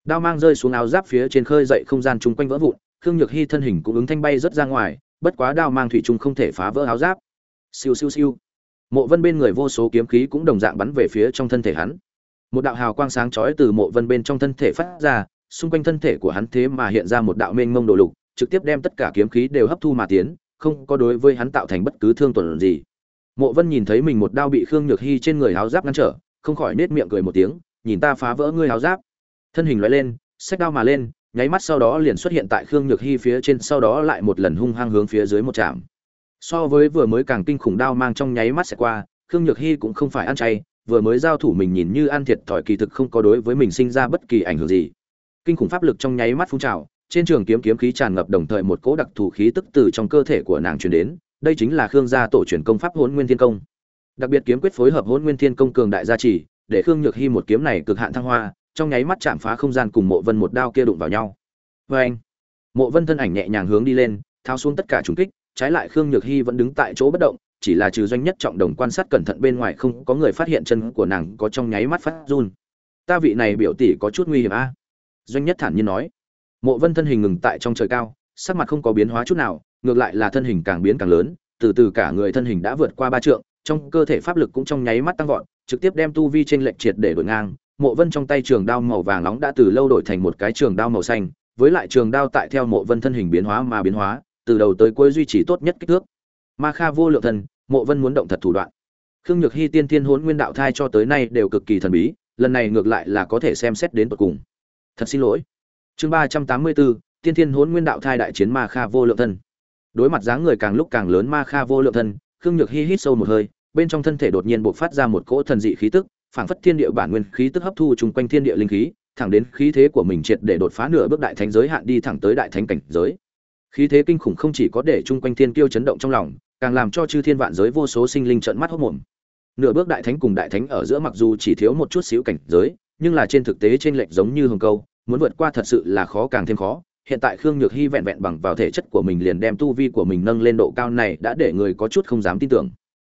Đao mang rơi xuống áo giáp phía trên khơi dậy không gian chung quanh vỡ vụn, Khương Nhược hy thân hình cũng ứng thanh bay rớt ra ngoài, bất quá đao mang thủy chung không thể phá vỡ áo giáp. Siêu siêu siêu. Mộ Vân bên người vô số kiếm khí cũng đồng dạng bắn về phía trong thân thể hắn. Một đạo hào quang sáng chói từ Mộ Vân bên trong thân thể phát ra, xung quanh thân thể của hắn thế mà hiện ra một đạo mênh mông đồ lục, trực tiếp đem tất cả kiếm khí đều hấp thu mà tiến, không có đối với hắn tạo thành bất cứ thương tổn gì. Mộ Vân nhìn thấy mình một đao bị Khương Nhược Hi trên người áo giáp ngăn trở, không khỏi nết miệng cười một tiếng, nhìn ta phá vỡ ngươi áo giáp. Thân hình lóe lên, xách đao mà lên, nháy mắt sau đó liền xuất hiện tại Khương Nhược Hi phía trên, sau đó lại một lần hung hăng hướng phía dưới một chạm. So với vừa mới càng kinh khủng đao mang trong nháy mắt sẽ qua, Khương Nhược Hi cũng không phải ăn chay, vừa mới giao thủ mình nhìn như ăn thiệt thòi kỳ thực không có đối với mình sinh ra bất kỳ ảnh hưởng gì kinh khủng pháp lực trong nháy mắt phun trào, trên trường kiếm kiếm khí tràn ngập đồng thời một cỗ đặc thù khí tức từ trong cơ thể của nàng truyền đến, đây chính là khương gia tổ truyền công pháp hỗn nguyên thiên công. Đặc biệt kiếm quyết phối hợp hỗn nguyên thiên công cường đại gia trì, để khương nhược hy một kiếm này cực hạn thăng hoa, trong nháy mắt chạm phá không gian cùng mộ vân một đao kia đụng vào nhau. Vê anh, mộ vân thân ảnh nhẹ nhàng hướng đi lên thao xuống tất cả trùng kích, trái lại khương nhược hy vẫn đứng tại chỗ bất động, chỉ là trừ doanh nhất trọng đồng quan sát cẩn thận bên ngoài không có người phát hiện chân của nàng có trong nháy mắt phát run. Ta vị này biểu tỷ có chút nguy hiểm a doanh nhất thản nhiên nói. Mộ vân thân hình ngừng tại trong trời cao, sắc mặt không có biến hóa chút nào, ngược lại là thân hình càng biến càng lớn, từ từ cả người thân hình đã vượt qua ba trượng, trong cơ thể pháp lực cũng trong nháy mắt tăng vọt, trực tiếp đem tu vi trên lệnh triệt để đổi ngang. Mộ vân trong tay trường đao màu vàng nóng đã từ lâu đổi thành một cái trường đao màu xanh, với lại trường đao tại theo mộ vân thân hình biến hóa mà biến hóa, từ đầu tới cuối duy trì tốt nhất kích thước. Ma kha vô lượng thần, mộ vân muốn động thật thủ đoạn. Khương nhược hy tiên thiên hốn nguyên đạo thai cho tới nay đều cực kỳ thần bí, lần này ngược lại là có thể xem xét đến tận cùng thật xin lỗi. Chương ba trăm tám mươi bốn, tiên thiên hốn nguyên đạo thai đại chiến ma kha vô lượng thân. Đối mặt dáng người càng lúc càng lớn ma kha vô lượng thân, khương nhược hi hít sâu một hơi, bên trong thân thể đột nhiên bộc phát ra một cỗ thần dị khí tức, phảng phất thiên địa bản nguyên khí tức hấp thu chung quanh thiên địa linh khí, thẳng đến khí thế của mình triệt để đột phá nửa bước đại thánh giới hạn đi thẳng tới đại thánh cảnh giới. Khí thế kinh khủng không chỉ có để chung quanh thiên kiêu chấn động trong lòng, càng làm cho chư thiên vạn giới vô số sinh linh trợn mắt hốt mồm nửa bước đại thánh cùng đại thánh ở giữa mặc dù chỉ thiếu một chút xíu cảnh giới, nhưng là trên thực tế trên lệch giống như hồng câu muốn vượt qua thật sự là khó càng thêm khó. Hiện tại khương nhược hy vẹn vẹn bằng vào thể chất của mình liền đem tu vi của mình nâng lên độ cao này đã để người có chút không dám tin tưởng.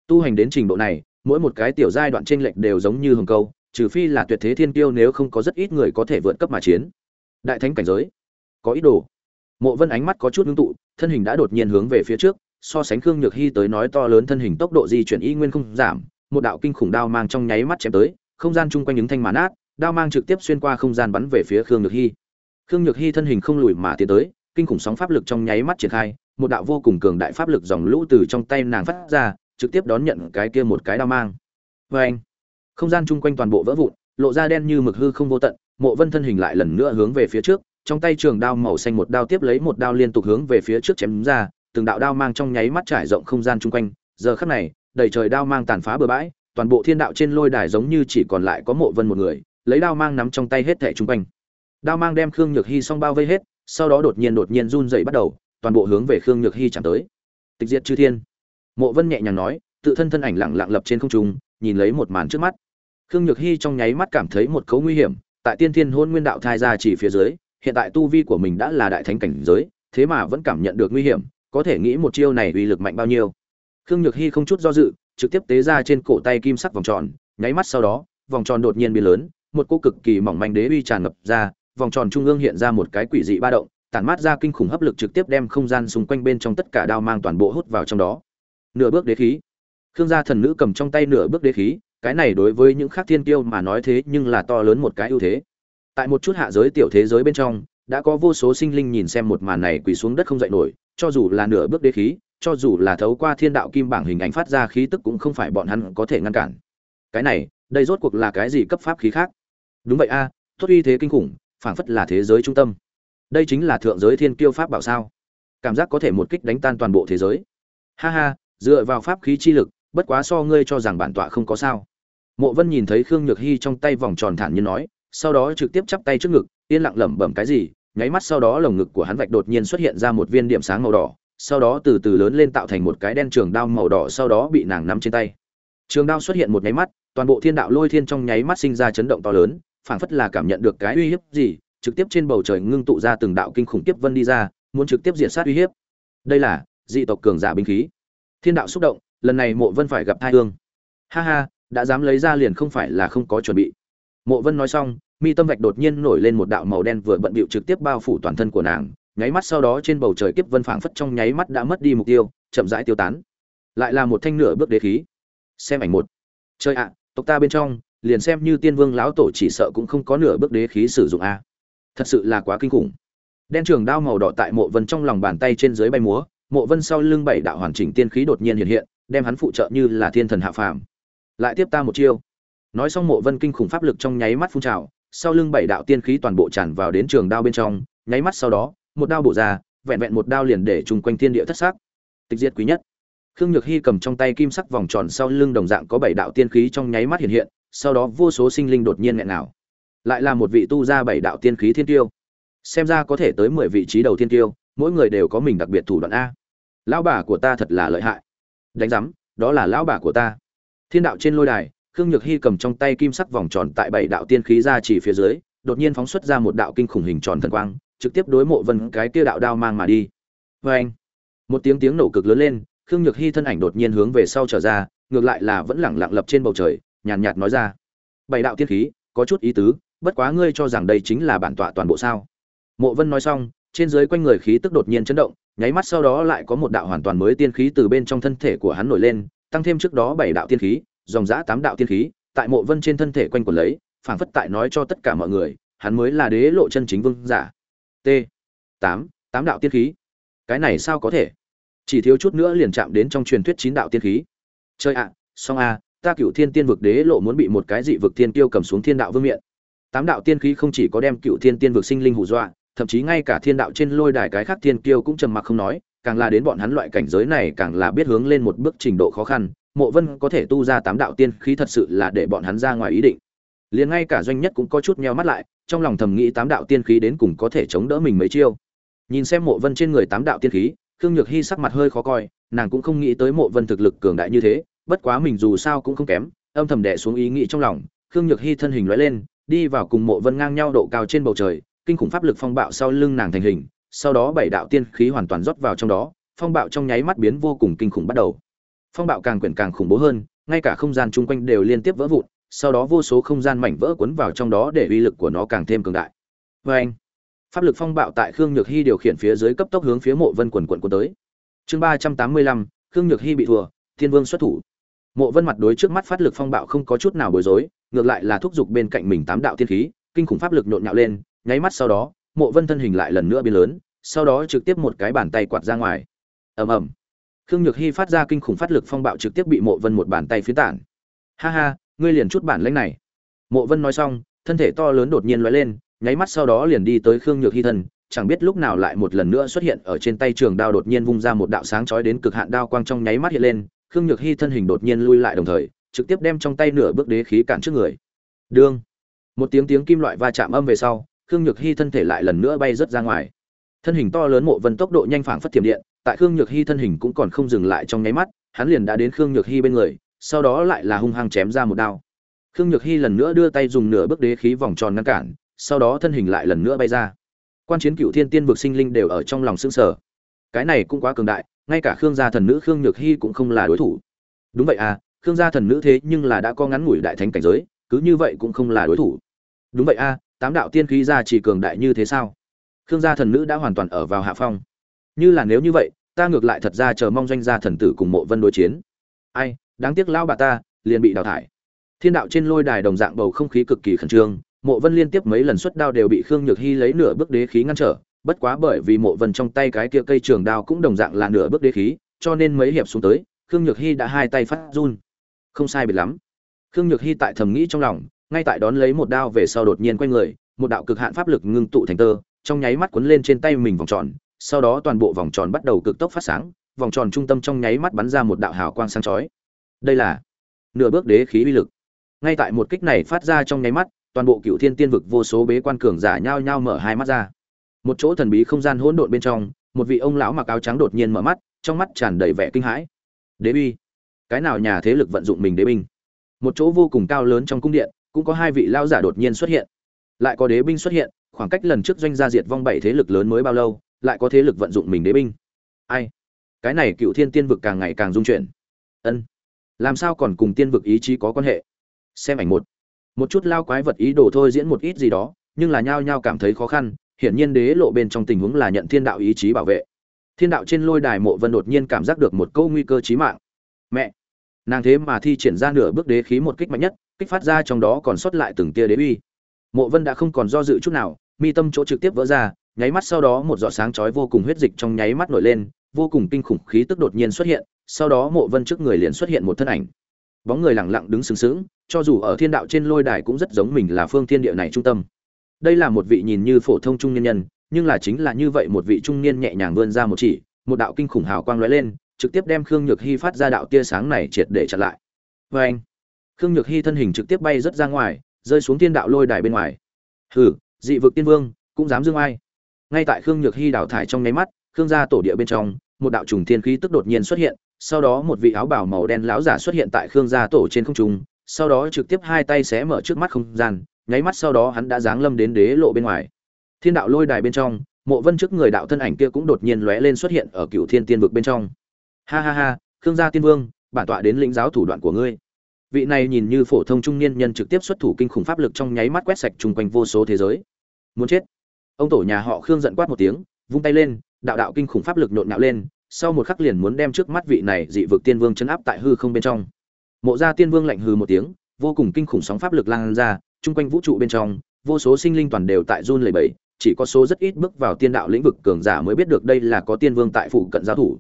Tu hành đến trình độ này, mỗi một cái tiểu giai đoạn trên lệch đều giống như hồng câu, trừ phi là tuyệt thế thiên tiêu nếu không có rất ít người có thể vượt cấp mà chiến. Đại thánh cảnh giới, có ý đồ. Mộ vân ánh mắt có chút ngưng tụ, thân hình đã đột nhiên hướng về phía trước, so sánh khương nhược hy tới nói to lớn thân hình tốc độ di chuyển y nguyên không giảm, một đạo kinh khủng đao mang trong nháy mắt chém tới, không gian chung quanh những thanh màn át đao mang trực tiếp xuyên qua không gian bắn về phía khương nhược hy khương nhược hy thân hình không lùi mà tiến tới, kinh khủng sóng pháp lực trong nháy mắt triển khai, một đạo vô cùng cường đại pháp lực dòng lũ từ trong tay nàng phát ra, trực tiếp đón nhận cái kia một cái đao mang. Vê anh, không gian chung quanh toàn bộ vỡ vụn, lộ ra đen như mực hư không vô tận, mộ vân thân hình lại lần nữa hướng về phía trước, trong tay trường đao màu xanh một đao tiếp lấy một đao liên tục hướng về phía trước chém ra, từng đạo đao mang trong nháy mắt trải rộng không gian chung quanh. Giờ khắc này, đầy trời đao mang tàn phá bừa bãi, toàn bộ thiên đạo trên lôi đài giống như chỉ còn lại có mộ vân một người lấy đao mang nắm trong tay hết thẻ chung quanh. Đao mang đem khương nhược hy xong bao vây hết, sau đó đột nhiên đột nhiên run dậy bắt đầu, toàn bộ hướng về khương nhược hy chạm tới. Tịch diệt chư thiên. Mộ vân nhẹ nhàng nói, tự thân thân ảnh lặng lặng lập trên không trung, nhìn lấy một màn trước mắt. Khương nhược hy trong nháy mắt cảm thấy một cấu nguy hiểm, tại tiên thiên hôn nguyên đạo thai ra chỉ phía dưới, hiện tại tu vi của mình đã là đại thánh cảnh giới, thế mà vẫn cảm nhận được nguy hiểm, có thể nghĩ một chiêu này uy lực mạnh bao nhiêu. Khương nhược hy không chút do dự, trực tiếp tế ra trên cổ tay kim sắc vòng tròn, nháy mắt sau đó, vòng tròn đột nhiên biến lớn một cô cực kỳ mỏng manh đế uy tràn ngập ra, vòng tròn trung ương hiện ra một cái quỷ dị ba động, tản mát ra kinh khủng hấp lực trực tiếp đem không gian xung quanh bên trong tất cả đao mang toàn bộ hút vào trong đó. Nửa bước đế khí. Khương gia thần nữ cầm trong tay nửa bước đế khí, cái này đối với những khác thiên tiêu mà nói thế nhưng là to lớn một cái ưu thế. Tại một chút hạ giới tiểu thế giới bên trong, đã có vô số sinh linh nhìn xem một màn này quỳ xuống đất không dậy nổi, cho dù là nửa bước đế khí, cho dù là thấu qua thiên đạo kim bảng hình ảnh phát ra khí tức cũng không phải bọn hắn có thể ngăn cản. Cái này, đây rốt cuộc là cái gì cấp pháp khí khác? Đúng vậy a à, tốt uy thế kinh khủng phảng phất là thế giới trung tâm. Đây chính là thượng giới thiên kiêu pháp bảo sao? Cảm giác có thể một kích đánh tan toàn bộ thế giới. Ha ha dựa vào pháp khí chi lực bất quá so ngươi cho rằng bản tọa không có sao. Mộ vân nhìn thấy khương nhược hy trong tay vòng tròn thản nhiên nói sau đó trực tiếp chắp tay trước ngực yên lặng lẩm bẩm cái gì nháy mắt sau đó lồng ngực của hắn vạch đột nhiên xuất hiện ra một viên điểm sáng màu đỏ sau đó từ từ lớn lên tạo thành một cái đen trường đao màu đỏ sau đó bị nàng nắm trên tay. Trường đao xuất hiện một nháy mắt toàn bộ thiên đạo lôi thiên trong nháy mắt sinh ra chấn động to lớn phảng phất là cảm nhận được cái uy hiếp gì, trực tiếp trên bầu trời ngưng tụ ra từng đạo kinh khủng tiếp vân đi ra, muốn trực tiếp diệt sát uy hiếp. Đây là dị tộc cường giả binh khí. Thiên đạo xúc động, lần này mộ vân phải gặp tai ương. ha ha, đã dám lấy ra liền không phải là không có chuẩn bị. Mộ vân nói xong, mi tâm vạch đột nhiên nổi lên một đạo màu đen vừa bận bịu trực tiếp bao phủ toàn thân của nàng, nháy mắt sau đó trên bầu trời kiếp vân phảng phất trong nháy mắt đã mất đi mục tiêu, chậm rãi tiêu tán. Lại là một thanh nửa bước đế khí. Xem ảnh một. Chơi ạ, tộc ta bên trong liền xem như tiên vương lão tổ chỉ sợ cũng không có nửa bước đế khí sử dụng a. Thật sự là quá kinh khủng. Đen trường đao màu đỏ tại mộ vân trong lòng bàn tay trên dưới bay múa, mộ vân sau lưng bảy đạo hoàn chỉnh tiên khí đột nhiên hiện hiện, đem hắn phụ trợ như là thiên thần hạ phàm. Lại tiếp ta một chiêu. Nói xong mộ vân kinh khủng pháp lực trong nháy mắt phun trào, sau lưng bảy đạo tiên khí toàn bộ tràn vào đến trường đao bên trong, nháy mắt sau đó, một đao bổ ra, vẹn vẹn một đao liền để chung quanh thiên địa thất sắc. Tịch diệt quý nhất. Khương nhược hy cầm trong tay kim sắc vòng tròn sau lưng đồng dạng có bảy đạo tiên khí trong nháy mắt hiện hiện sau đó vô số sinh linh đột nhiên nghẹn nào lại là một vị tu ra bảy đạo tiên khí thiên tiêu. Xem ra có thể tới mười vị trí đầu tiên tiêu, mỗi người đều có mình đặc biệt thủ đoạn a. Lão bà của ta thật là lợi hại. Đánh giám, đó là lão bà của ta. Thiên đạo trên lôi đài, khương nhược hy cầm trong tay kim sắc vòng tròn tại bảy đạo tiên khí ra chỉ phía dưới, đột nhiên phóng xuất ra một đạo kinh khủng hình tròn thần quang, trực tiếp đối mộ vân cái kia đạo đao mang mà đi. Vê anh, một tiếng tiếng nổ cực lớn lên, khương nhược hy thân ảnh đột nhiên hướng về sau trở ra, ngược lại là vẫn lẳng lặng lập trên bầu trời nhàn nhạt nói ra. Bảy đạo tiên khí, có chút ý tứ, bất quá ngươi cho rằng đây chính là bản tọa toàn bộ sao? Mộ vân nói xong, trên dưới quanh người khí tức đột nhiên chấn động, nháy mắt sau đó lại có một đạo hoàn toàn mới tiên khí từ bên trong thân thể của hắn nổi lên, tăng thêm trước đó bảy đạo tiên khí, dòng dã tám đạo tiên khí, tại mộ vân trên thân thể quanh quẩn lấy, phảng phất tại nói cho tất cả mọi người, hắn mới là đế lộ chân chính vương giả. T, tám tám đạo tiên khí. Cái này sao có thể? Chỉ thiếu chút nữa liền chạm đến trong truyền thuyết chín đạo tiên khí. Chơi ạ song a ta cựu thiên tiên vực đế lộ muốn bị một cái dị vực thiên tiêu cầm xuống thiên đạo vương miện. Tám đạo tiên khí không chỉ có đem cựu thiên tiên vực sinh linh hù dọa, thậm chí ngay cả thiên đạo trên lôi đài cái khác thiên kiêu cũng trầm mặc không nói, càng là đến bọn hắn loại cảnh giới này càng là biết hướng lên một bước trình độ khó khăn, mộ vân có thể tu ra tám đạo tiên khí thật sự là để bọn hắn ra ngoài ý định. Liền ngay cả doanh nhất cũng có chút meo mắt lại, trong lòng thầm nghĩ tám đạo tiên khí đến cùng có thể chống đỡ mình mấy chiêu. Nhìn xem mộ vân trên người tám đạo tiên khí, khương nhược hy sắc mặt hơi khó coi, nàng cũng không nghĩ tới mộ vân thực lực cường đại như thế bất quá mình dù sao cũng không kém, âm thầm đè xuống ý nghĩ trong lòng, khương nhược hy thân hình lóe lên, đi vào cùng mộ vân ngang nhau độ cao trên bầu trời, kinh khủng pháp lực phong bạo sau lưng nàng thành hình, sau đó bảy đạo tiên khí hoàn toàn rót vào trong đó, phong bạo trong nháy mắt biến vô cùng kinh khủng bắt đầu. Phong bạo càng quyển càng khủng bố hơn, ngay cả không gian chung quanh đều liên tiếp vỡ vụn, sau đó vô số không gian mảnh vỡ cuốn vào trong đó để uy lực của nó càng thêm cường đại. Vê anh, pháp lực phong bạo tại khương nhược hy điều khiển phía dưới cấp tốc hướng phía mộ vân quần quận của tới. Chương ba trăm tám mươi lăm, khương nhược hy bị thua, thiên vương xuất thủ mộ vân mặt đối trước mắt phát lực phong bạo không có chút nào bối rối, ngược lại là thúc giục bên cạnh mình tám đạo tiên khí, kinh khủng pháp lực nhộn nhạo lên, nháy mắt sau đó, mộ vân thân hình lại lần nữa biến lớn, sau đó trực tiếp một cái bàn tay quạt ra ngoài. Ầm ầm. Khương nhược Hi phát ra kinh khủng phát lực phong bạo trực tiếp bị mộ vân một bàn tay phiến tản. Ha ha, ngươi liền chút bản lĩnh này. Mộ vân nói xong, thân thể to lớn đột nhiên lóe lên, nháy mắt sau đó liền đi tới khương nhược Hi thân, chẳng biết lúc nào lại một lần nữa xuất hiện ở trên tay trường đao đột nhiên vung ra một đạo sáng chói đến cực hạn đao quang trong nháy mắt hiện lên khương nhược hy thân hình đột nhiên lui lại đồng thời, trực tiếp đem trong tay nửa bước đế khí cản trước người. Đương! Một tiếng tiếng kim loại va chạm âm về sau, khương nhược hy thân thể lại lần nữa bay rớt ra ngoài. Thân hình to lớn mộ vân tốc độ nhanh phảng phất thiểm điện, tại khương nhược hy thân hình cũng còn không dừng lại trong nháy mắt, hắn liền đã đến khương nhược hy bên người, sau đó lại là hung hăng chém ra một đao. Khương nhược hy lần nữa đưa tay dùng nửa bước đế khí vòng tròn ngăn cản, sau đó thân hình lại lần nữa bay ra. Quan chiến cựu thiên tiên vực sinh linh đều ở trong lòng xương sở cái này cũng quá cường đại ngay cả khương gia thần nữ khương nhược hy cũng không là đối thủ. Đúng vậy à khương gia thần nữ thế nhưng là đã có ngắn ngủi đại thánh cảnh giới, cứ như vậy cũng không là đối thủ. Đúng vậy a tám đạo tiên khí ra chỉ cường đại như thế sao? Khương gia thần nữ đã hoàn toàn ở vào hạ phong. Như là nếu như vậy, ta ngược lại thật ra chờ mong doanh gia thần tử cùng mộ vân đối chiến. Ai, đáng tiếc lao bà ta, liền bị đào thải. Thiên đạo trên lôi đài đồng dạng bầu không khí cực kỳ khẩn trương, mộ vân liên tiếp mấy lần xuất đao đều bị khương nhược hy lấy nửa bước đế khí ngăn trở bất quá bởi vì mộ vân trong tay cái kia cây trường đao cũng đồng dạng là nửa bước đế khí, cho nên mấy hiệp xuống tới, khương nhược hy đã hai tay phát run. Không sai biệt lắm. Khương nhược hy tại thầm nghĩ trong lòng, ngay tại đón lấy một đao về sau đột nhiên quay người, một đạo cực hạn pháp lực ngưng tụ thành tơ, trong nháy mắt cuốn lên trên tay mình vòng tròn, sau đó toàn bộ vòng tròn bắt đầu cực tốc phát sáng, vòng tròn trung tâm trong nháy mắt bắn ra một đạo hào quang sáng chói. Đây là nửa bước đế khí uy lực. Ngay tại một kích này phát ra trong nháy mắt, toàn bộ cựu thiên tiên vực vô số bế quan cường giả nhao nhao mở hai mắt ra một chỗ thần bí không gian hỗn độn bên trong, một vị ông lão mặc áo trắng đột nhiên mở mắt, trong mắt tràn đầy vẻ kinh hãi. Đế bi cái nào nhà thế lực vận dụng mình đế binh? Một chỗ vô cùng cao lớn trong cung điện, cũng có hai vị lao giả đột nhiên xuất hiện. Lại có đế binh xuất hiện, khoảng cách lần trước doanh gia diệt vong bảy thế lực lớn mới bao lâu, lại có thế lực vận dụng mình đế binh. Ai? Cái này cựu thiên tiên vực càng ngày càng dung chuyển. Ân. Làm sao còn cùng tiên vực ý chí có quan hệ? Xem ảnh một. Một chút lao quái vật ý đồ thôi diễn một ít gì đó, nhưng là nhao nhao cảm thấy khó khăn hiển nhiên đế lộ bên trong tình huống là nhận thiên đạo ý chí bảo vệ. Thiên đạo trên lôi đài mộ vân đột nhiên cảm giác được một câu nguy cơ chí mạng. Mẹ! Nàng thế mà thi triển ra nửa bước đế khí một kích mạnh nhất, kích phát ra trong đó còn sót lại từng tia đế uy. Mộ vân đã không còn do dự chút nào, mi tâm chỗ trực tiếp vỡ ra, nháy mắt sau đó một giọt sáng chói vô cùng huyết dịch trong nháy mắt nổi lên, vô cùng kinh khủng khí tức đột nhiên xuất hiện, sau đó mộ vân trước người liền xuất hiện một thân ảnh. Bóng người lặng lặng đứng sừng sững, cho dù ở thiên đạo trên lôi đài cũng rất giống mình là phương thiên địa này trung tâm đây là một vị nhìn như phổ thông trung nhân nhân, nhưng là chính là như vậy một vị trung niên nhẹ nhàng vươn ra một chỉ, một đạo kinh khủng hào quang lóe lên, trực tiếp đem khương nhược hy phát ra đạo tia sáng này triệt để chặn lại. Vê anh, khương nhược hy thân hình trực tiếp bay rất ra ngoài, rơi xuống thiên đạo lôi đài bên ngoài. Hừ, dị vực tiên vương, cũng dám dương ai? Ngay tại khương nhược hy đào thải trong nháy mắt, khương gia tổ địa bên trong, một đạo trùng thiên khí tức đột nhiên xuất hiện, sau đó một vị áo bào màu đen lão giả xuất hiện tại khương gia tổ trên không trung, sau đó trực tiếp hai tay xé mở trước mắt không gian nháy mắt sau đó hắn đã giáng lâm đến đế lộ bên ngoài. Thiên đạo lôi đài bên trong, mộ vân trước người đạo thân ảnh kia cũng đột nhiên lóe lên xuất hiện ở cựu thiên tiên vực bên trong. Ha ha ha, khương gia tiên vương, bản tọa đến lĩnh giáo thủ đoạn của ngươi. Vị này nhìn như phổ thông trung niên nhân trực tiếp xuất thủ kinh khủng pháp lực trong nháy mắt quét sạch chung quanh vô số thế giới. Muốn chết. Ông tổ nhà họ khương giận quát một tiếng, vung tay lên, đạo đạo kinh khủng pháp lực nhộn nhạo lên, sau một khắc liền muốn đem trước mắt vị này dị vực tiên vương chấn áp tại hư không bên trong. Mộ gia tiên vương lạnh hừ một tiếng, vô cùng kinh khủng sóng pháp lực lan ra chung quanh vũ trụ bên trong, vô số sinh linh toàn đều tại run lẩy bẩy, chỉ có số rất ít bước vào tiên đạo lĩnh vực cường giả mới biết được đây là có tiên vương tại phụ cận giáo thủ.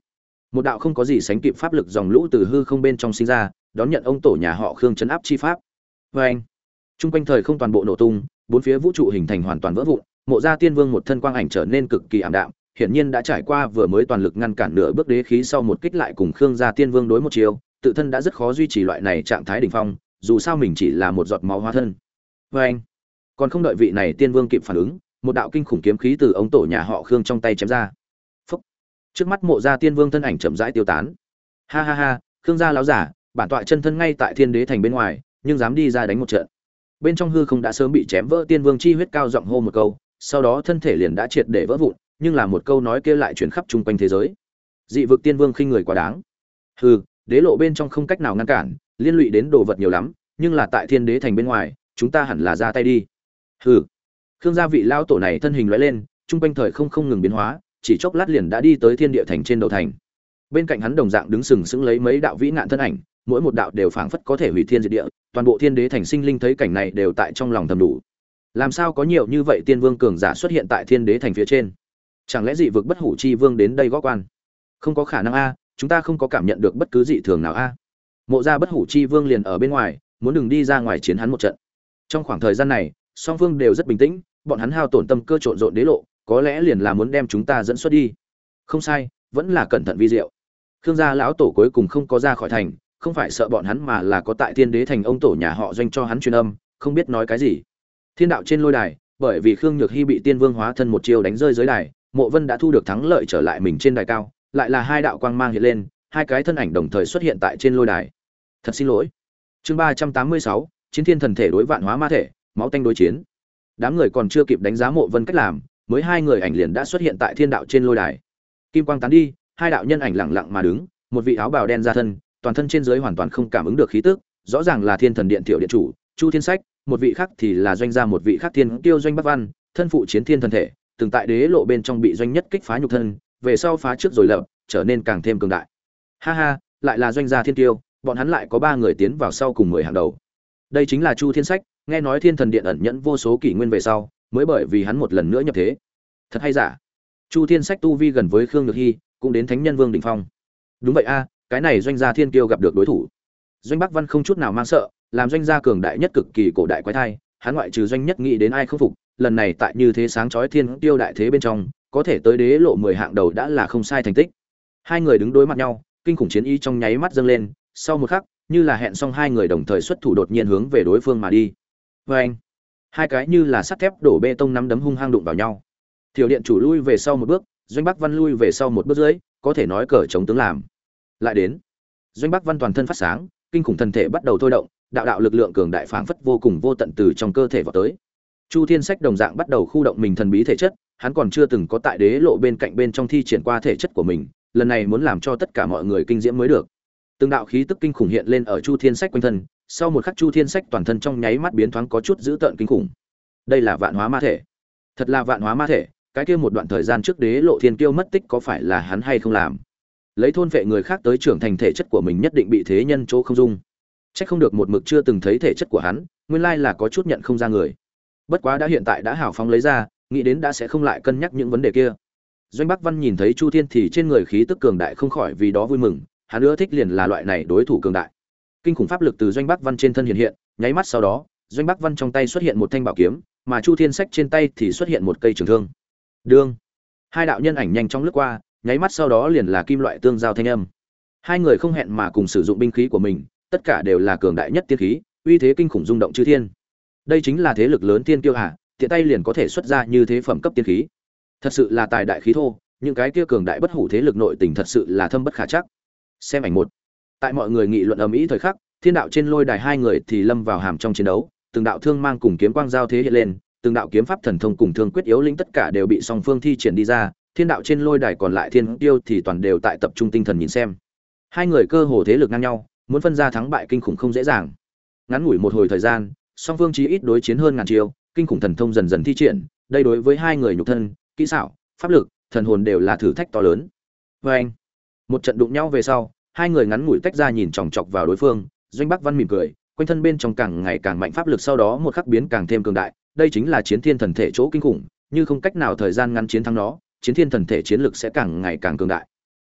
Một đạo không có gì sánh kịp pháp lực dòng lũ từ hư không bên trong sinh ra, đón nhận ông tổ nhà họ khương chấn áp chi pháp. Vê anh, chung quanh thời không toàn bộ nổ tung, bốn phía vũ trụ hình thành hoàn toàn vỡ vụn, mộ gia tiên vương một thân quang ảnh trở nên cực kỳ ảm đạm, hiển nhiên đã trải qua vừa mới toàn lực ngăn cản nửa bước đế khí sau một kích lại cùng khương gia tiên vương đối một chiều, tự thân đã rất khó duy trì loại này trạng thái đỉnh phong, dù sao mình chỉ là một giọt máu hóa thân vê anh. Còn không đợi vị này tiên vương kịp phản ứng, một đạo kinh khủng kiếm khí từ ống tổ nhà họ khương trong tay chém ra. Phúc. trước mắt mộ gia tiên vương thân ảnh chậm rãi tiêu tán. Ha ha ha, khương gia láo giả, bản tọa chân thân ngay tại thiên đế thành bên ngoài, nhưng dám đi ra đánh một trận. Bên trong hư không đã sớm bị chém vỡ tiên vương chi huyết cao giọng hô một câu, sau đó thân thể liền đã triệt để vỡ vụn, nhưng là một câu nói kia lại chuyển khắp chung quanh thế giới. Dị vực tiên vương khinh người quá đáng. Hư đế lộ bên trong không cách nào ngăn cản, liên lụy đến đồ vật nhiều lắm, nhưng là tại thiên đế thành bên ngoài chúng ta hẳn là ra tay đi. Hừ. Khương gia vị lao tổ này thân hình lóe lên, chung quanh thời không không ngừng biến hóa, chỉ chốc lát liền đã đi tới thiên địa thành trên đầu thành. Bên cạnh hắn đồng dạng đứng sừng sững lấy mấy đạo vĩ nạn thân ảnh, mỗi một đạo đều phảng phất có thể hủy thiên diệt địa, toàn bộ thiên đế thành sinh linh thấy cảnh này đều tại trong lòng thầm đủ. Làm sao có nhiều như vậy tiên vương cường giả xuất hiện tại thiên đế thành phía trên? Chẳng lẽ dị vực bất hủ chi vương đến đây gõ quan? Không có khả năng a, chúng ta không có cảm nhận được bất cứ dị thường nào a. Mộ gia bất hủ chi vương liền ở bên ngoài, muốn đừng đi ra ngoài chiến hắn một trận trong khoảng thời gian này, song phương đều rất bình tĩnh, bọn hắn hao tổn tâm cơ trộn rộn đế lộ, có lẽ liền là muốn đem chúng ta dẫn xuất đi. Không sai, vẫn là cẩn thận vi diệu. Khương gia lão tổ cuối cùng không có ra khỏi thành, không phải sợ bọn hắn mà là có tại thiên đế thành ông tổ nhà họ doanh cho hắn truyền âm, không biết nói cái gì. Thiên đạo trên lôi đài, bởi vì khương nhược hy bị tiên vương hóa thân một chiều đánh rơi dưới đài, mộ vân đã thu được thắng lợi trở lại mình trên đài cao, lại là hai đạo quang mang hiện lên, hai cái thân ảnh đồng thời xuất hiện tại trên lôi đài. Thật xin lỗi. Chương ba trăm tám mươi sáu chiến thiên thần thể đối vạn hóa ma thể, máu tanh đối chiến. Đám người còn chưa kịp đánh giá mộ vân cách làm, mới hai người ảnh liền đã xuất hiện tại thiên đạo trên lôi đài. Kim quang tán đi, hai đạo nhân ảnh lặng lặng mà đứng, một vị áo bào đen ra thân, toàn thân trên dưới hoàn toàn không cảm ứng được khí tức, rõ ràng là thiên thần điện tiểu điện chủ, chu thiên sách, một vị khác thì là doanh gia một vị khác thiên tiêu doanh bắc văn, thân phụ chiến thiên thần thể, từng tại đế lộ bên trong bị doanh nhất kích phá nhục thân, về sau phá trước rồi lập, trở nên càng thêm cường đại. Ha ha, lại là doanh gia thiên tiêu bọn hắn lại có ba người tiến vào sau cùng mười hàng đầu đây chính là chu thiên sách, nghe nói thiên thần điện ẩn nhẫn vô số kỷ nguyên về sau, mới bởi vì hắn một lần nữa nhập thế. Thật hay giả? Chu thiên sách tu vi gần với khương nhược hy, cũng đến thánh nhân vương đình phong. Đúng vậy a, cái này doanh gia thiên kiêu gặp được đối thủ. Doanh bắc văn không chút nào mang sợ, làm doanh gia cường đại nhất cực kỳ cổ đại quái thai, hắn ngoại trừ doanh nhất nghĩ đến ai không phục, lần này tại như thế sáng chói thiên tiêu đại thế bên trong, có thể tới đế lộ mười hạng đầu đã là không sai thành tích. Hai người đứng đối mặt nhau, kinh khủng chiến ý trong nháy mắt dâng lên, sau một khắc như là hẹn xong hai người đồng thời xuất thủ đột nhiên hướng về đối phương mà đi. Vê anh, hai cái như là sắt thép đổ bê tông nắm đấm hung hăng đụng vào nhau. Thiểu điện chủ lui về sau một bước, doanh bắc văn lui về sau một bước dưới, có thể nói cờ chống tướng làm. Lại đến, doanh bắc văn toàn thân phát sáng, kinh khủng thân thể bắt đầu thôi động, đạo đạo lực lượng cường đại phảng phất vô cùng vô tận từ trong cơ thể vào tới. Chu thiên sách đồng dạng bắt đầu khu động mình thần bí thể chất, hắn còn chưa từng có tại đế lộ bên cạnh bên trong thi triển qua thể chất của mình, lần này muốn làm cho tất cả mọi người kinh diễm mới được từng đạo khí tức kinh khủng hiện lên ở chu thiên sách quanh thân, sau một khắc chu thiên sách toàn thân trong nháy mắt biến thoáng có chút dữ tợn kinh khủng. Đây là vạn hóa ma thể. Thật là vạn hóa ma thể, cái kia một đoạn thời gian trước đế lộ thiên kiêu mất tích có phải là hắn hay không làm? Lấy thôn vệ người khác tới trưởng thành thể chất của mình nhất định bị thế nhân chỗ không dung. C h ắ c không được một mực chưa từng thấy thể chất của hắn, nguyên lai là có chút nhận không ra người. Bất quá đã hiện tại đã hào phóng lấy ra, nghĩ đến đã sẽ không lại cân nhắc những vấn đề kia. Doanh bắc văn nhìn thấy chu thiên thì trên người khí tức cường đại không khỏi vì đó vui mừng hắn ưa thích liền là loại này đối thủ cường đại. Kinh khủng pháp lực từ doanh bắc văn trên thân hiện hiện, nháy mắt sau đó, doanh bắc văn trong tay xuất hiện một thanh bảo kiếm, mà chu thiên sách trên tay thì xuất hiện một cây trường thương. Đương! Hai đạo nhân ảnh nhanh chóng lướt qua, nháy mắt sau đó liền là kim loại tương giao thanh âm. Hai người không hẹn mà cùng sử dụng binh khí của mình, tất cả đều là cường đại nhất tiên khí, uy thế kinh khủng rung động chư thiên. Đây chính là thế lực lớn tiên tiêu hạ tiện tay liền có thể xuất ra như thế phẩm cấp tiên khí. Thật sự là tài đại khí thô, những cái kia cường đại bất hủ thế lực nội tình thật sự là thâm bất khả chắc xem ảnh một. Tại mọi người nghị luận ầm ĩ thời khắc, thiên đạo trên lôi đài hai người thì lâm vào hàm trong chiến đấu, từng đạo thương mang cùng kiếm quang giao thế hiện lên, từng đạo kiếm pháp thần thông cùng thương quyết yếu lĩnh tất cả đều bị song phương thi triển đi ra, thiên đạo trên lôi đài còn lại thiên tiêu thì toàn đều tại tập trung tinh thần nhìn xem. Hai người cơ hồ thế lực ngang nhau, muốn phân ra thắng bại kinh khủng không dễ dàng. Ngắn ngủi một hồi thời gian, song phương chí ít đối chiến hơn ngàn chiêu, kinh khủng thần thông dần dần thi triển, đây đối với hai người nhục thân, kỹ xảo, pháp lực, thần hồn đều là thử thách to lớn. Vê anh một trận đụng nhau về sau, hai người ngắn ngủi tách ra nhìn chòng chọc vào đối phương, doanh bắc văn mỉm cười, quanh thân bên trong càng ngày càng mạnh pháp lực sau đó một khắc biến càng thêm cường đại, đây chính là chiến thiên thần thể chỗ kinh khủng, như không cách nào thời gian ngắn chiến thắng nó, chiến thiên thần thể chiến lực sẽ càng ngày càng cường đại.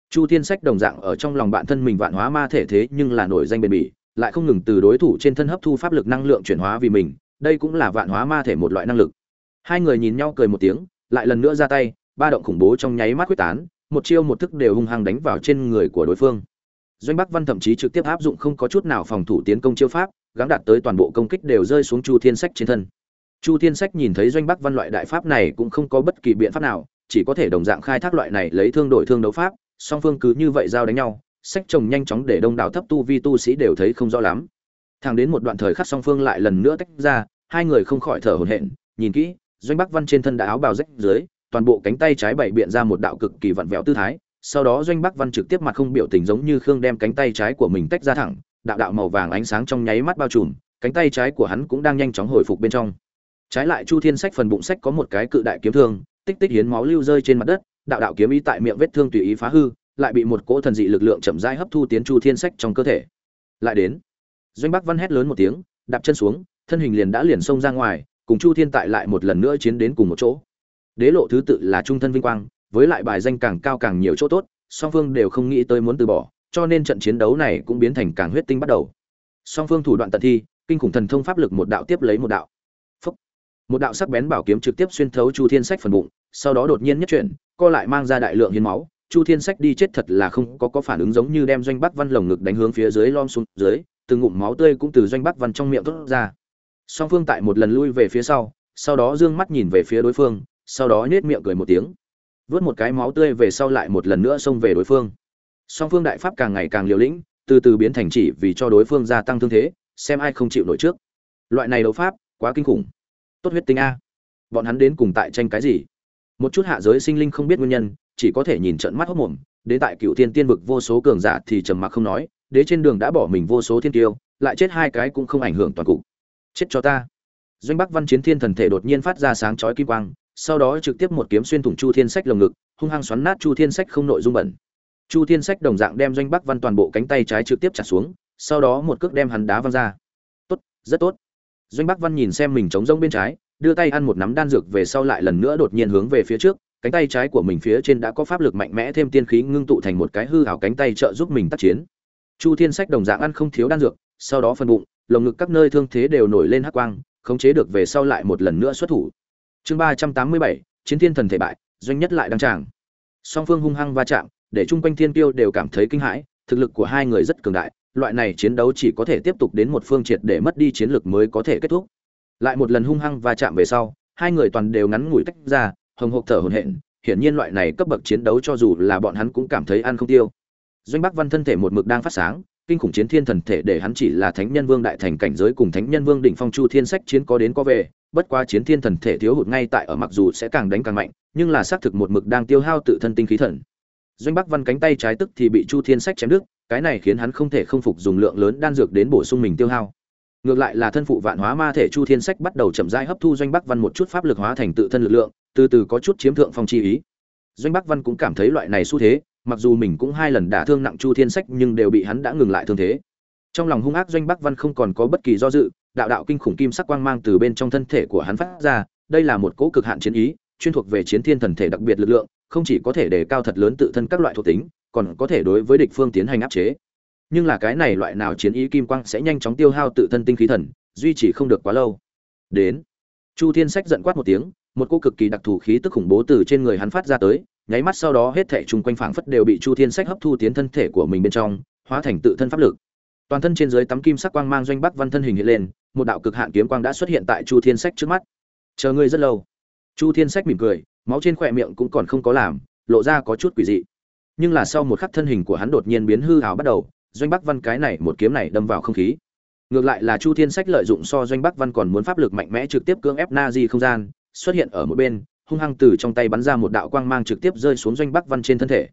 Chu thiên sách đồng dạng ở trong lòng bản thân mình vạn hóa ma thể thế nhưng là nổi danh bền bỉ, lại không ngừng từ đối thủ trên thân hấp thu pháp lực năng lượng chuyển hóa vì mình, đây cũng là vạn hóa ma thể một loại năng lực. Hai người nhìn nhau cười một tiếng, lại lần nữa ra tay, ba động khủng bố trong nháy mắt quyết tán một chiêu một thức đều hung hăng đánh vào trên người của đối phương. Doanh bắc văn thậm chí trực tiếp áp dụng không có chút nào phòng thủ tiến công chiêu pháp, gắng đạt tới toàn bộ công kích đều rơi xuống chu thiên sách trên thân. Chu thiên sách nhìn thấy doanh bắc văn loại đại pháp này cũng không có bất kỳ biện pháp nào, chỉ có thể đồng dạng khai thác loại này lấy thương đổi thương đấu pháp, song phương cứ như vậy giao đánh nhau, sách chồng nhanh chóng để đông đảo thấp tu vi tu sĩ đều thấy không rõ lắm. Thang đến một đoạn thời khắc song phương lại lần nữa tách ra, hai người không khỏi thở hổn hển, nhìn kỹ, doanh bắc văn trên thân đã áo bào rách dưới toàn bộ cánh tay trái bảy biện ra một đạo cực kỳ vặn vẹo tư thái, sau đó doanh bắc văn trực tiếp mặt không biểu tình giống như khương đem cánh tay trái của mình tách ra thẳng, đạo đạo màu vàng ánh sáng trong nháy mắt bao trùm, cánh tay trái của hắn cũng đang nhanh chóng hồi phục bên trong. Trái lại chu thiên sách phần bụng sách có một cái cự đại kiếm thương, tích tích hiến máu lưu rơi trên mặt đất, đạo đạo kiếm ý tại miệng vết thương tùy ý phá hư, lại bị một cỗ thần dị lực lượng chậm rãi hấp thu tiến chu thiên sách trong cơ thể. Lại đến, doanh bắc văn hét lớn một tiếng, đạp chân xuống, thân hình liền đã liền xông ra ngoài, cùng chu thiên tại lại một lần nữa chiến đến cùng một chỗ đế lộ thứ tự là trung thân vinh quang, với lại bài danh càng cao càng nhiều chỗ tốt, song phương đều không nghĩ tới muốn từ bỏ, cho nên trận chiến đấu này cũng biến thành càng huyết tinh bắt đầu. Song phương thủ đoạn tận thi, kinh khủng thần thông pháp lực một đạo tiếp lấy một đạo. Phúc. một đạo sắc bén bảo kiếm trực tiếp xuyên thấu chu thiên sách phần bụng, sau đó đột nhiên nhất chuyển, co lại mang ra đại lượng hiến máu. Chu thiên sách đi chết thật là không có có phản ứng giống như đem doanh bắc văn lồng ngực đánh hướng phía dưới lom xuống dưới, từng ngụm máu tươi cũng từ doanh bắc văn trong miệng thốt ra. Song phương tại một lần lui về phía sau sau đó d ư ơ n g mắt nhìn về phía đối phương sau đó nhếch miệng cười một tiếng. Vớt một cái máu tươi về sau lại một lần nữa xông về đối phương. Song phương đại pháp càng ngày càng liều lĩnh, từ từ biến thành chỉ vì cho đối phương gia tăng thương thế, xem ai không chịu nổi trước. Loại này đấu pháp, quá kinh khủng. Tốt huyết tinh a. Bọn hắn đến cùng tại tranh cái gì? Một chút hạ giới sinh linh không biết nguyên nhân, chỉ có thể nhìn trận mắt hốc mồm, đến tại cựu thiên tiên vực vô số cường giả thì trầm mặc không nói, đế trên đường đã bỏ mình vô số thiên tiêu, lại chết hai cái cũng không ảnh hưởng toàn cục. Chết cho ta. Doanh bắc văn chiến thiên thần thể đột nhiên phát ra sáng chói kim quang sau đó trực tiếp một kiếm xuyên thủng chu thiên sách lồng ngực, hung hăng xoắn nát chu thiên sách không nội dung bẩn. Chu thiên sách đồng dạng đem doanh bắc văn toàn bộ cánh tay trái trực tiếp chặt xuống, sau đó một cước đem hắn đá văng ra. Tốt, rất tốt. Doanh bắc văn nhìn xem mình trống rông bên trái, đưa tay ăn một nắm đan dược về sau lại lần nữa đột nhiên hướng về phía trước, cánh tay trái của mình phía trên đã có pháp lực mạnh mẽ thêm tiên khí ngưng tụ thành một cái hư hảo cánh tay trợ giúp mình tác chiến. Chu thiên sách đồng dạng ăn không thiếu đan dược, sau đó phân bụng, lồng ngực các nơi thương thế đều nổi lên hắc quang, khống chế được về sau lại một lần nữa xuất thủ chương ba trăm tám mươi bảy, chiến thiên thần thể bại, doanh nhất lại đăng tràng. Song phương hung hăng va chạm, để chung quanh thiên tiêu đều cảm thấy kinh hãi, thực lực của hai người rất cường đại, loại này chiến đấu chỉ có thể tiếp tục đến một phương triệt để mất đi chiến lực mới có thể kết thúc. Lại một lần hung hăng va chạm về sau, hai người toàn đều ngắn ngủi tách ra, hồng hộc thở hổn hển, hiển nhiên loại này cấp bậc chiến đấu cho dù là bọn hắn cũng cảm thấy ăn không tiêu. Doanh bắc văn thân thể một mực đang phát sáng, kinh khủng chiến thiên thần thể để hắn chỉ là thánh nhân vương đại thành cảnh giới cùng thánh nhân vương đỉnh phong chu thiên sách chiến có đến có về bất quá chiến thiên thần thể thiếu hụt ngay tại ở mặc dù sẽ càng đánh càng mạnh, nhưng là xác thực một mực đang tiêu hao tự thân tinh khí thần. Doanh bắc văn cánh tay trái tức thì bị chu thiên sách chém đứt, cái này khiến hắn không thể không phục dùng lượng lớn đan dược đến bổ sung mình tiêu hao. Ngược lại là thân phụ vạn hóa ma thể chu thiên sách bắt đầu chậm rãi hấp thu doanh bắc văn một chút pháp lực hóa thành tự thân lực lượng, từ từ có chút chiếm thượng phong chi ý. Doanh bắc văn cũng cảm thấy loại này xu thế, mặc dù mình cũng hai lần đả thương nặng chu thiên sách nhưng đều bị hắn đã ngừng lại thương thế. Trong lòng hung ác doanh bắc văn không còn có bất kỳ do dự đạo đạo kinh khủng kim sắc quang mang từ bên trong thân thể của hắn phát ra, đây là một cỗ cực hạn chiến ý, chuyên thuộc về chiến thiên thần thể đặc biệt lực lượng, không chỉ có thể đề cao thật lớn tự thân các loại thuộc tính, còn có thể đối với địch phương tiến hành áp chế. Nhưng là cái này loại nào chiến ý kim quang sẽ nhanh chóng tiêu hao tự thân tinh khí thần, duy trì không được quá lâu. Đến, chu thiên sách giận quát một tiếng, một cỗ cực kỳ đặc thù khí tức khủng bố từ trên người hắn phát ra tới, nháy mắt sau đó hết thảy chung quanh phảng phất đều bị chu thiên sách hấp thu tiến thân thể của mình bên trong, hóa thành tự thân pháp lực. Toàn thân trên dưới tấm kim sắc quang mang doanh bắc văn thân hình hiện lên một đạo cực hạn kiếm quang đã xuất hiện tại chu thiên sách trước mắt. Chờ ngươi rất lâu. Chu thiên sách mỉm cười, máu trên khỏe miệng cũng còn không có làm, lộ ra có chút quỷ dị. Nhưng là sau một khắc thân hình của hắn đột nhiên biến hư hào bắt đầu, doanh bắc văn cái này một kiếm này đâm vào không khí. Ngược lại là chu thiên sách lợi dụng so doanh bắc văn còn muốn pháp lực mạnh mẽ trực tiếp cưỡng ép na di không gian, xuất hiện ở một bên, hung hăng từ trong tay bắn ra một đạo quang mang trực tiếp rơi xuống doanh bắc văn trên thân thể.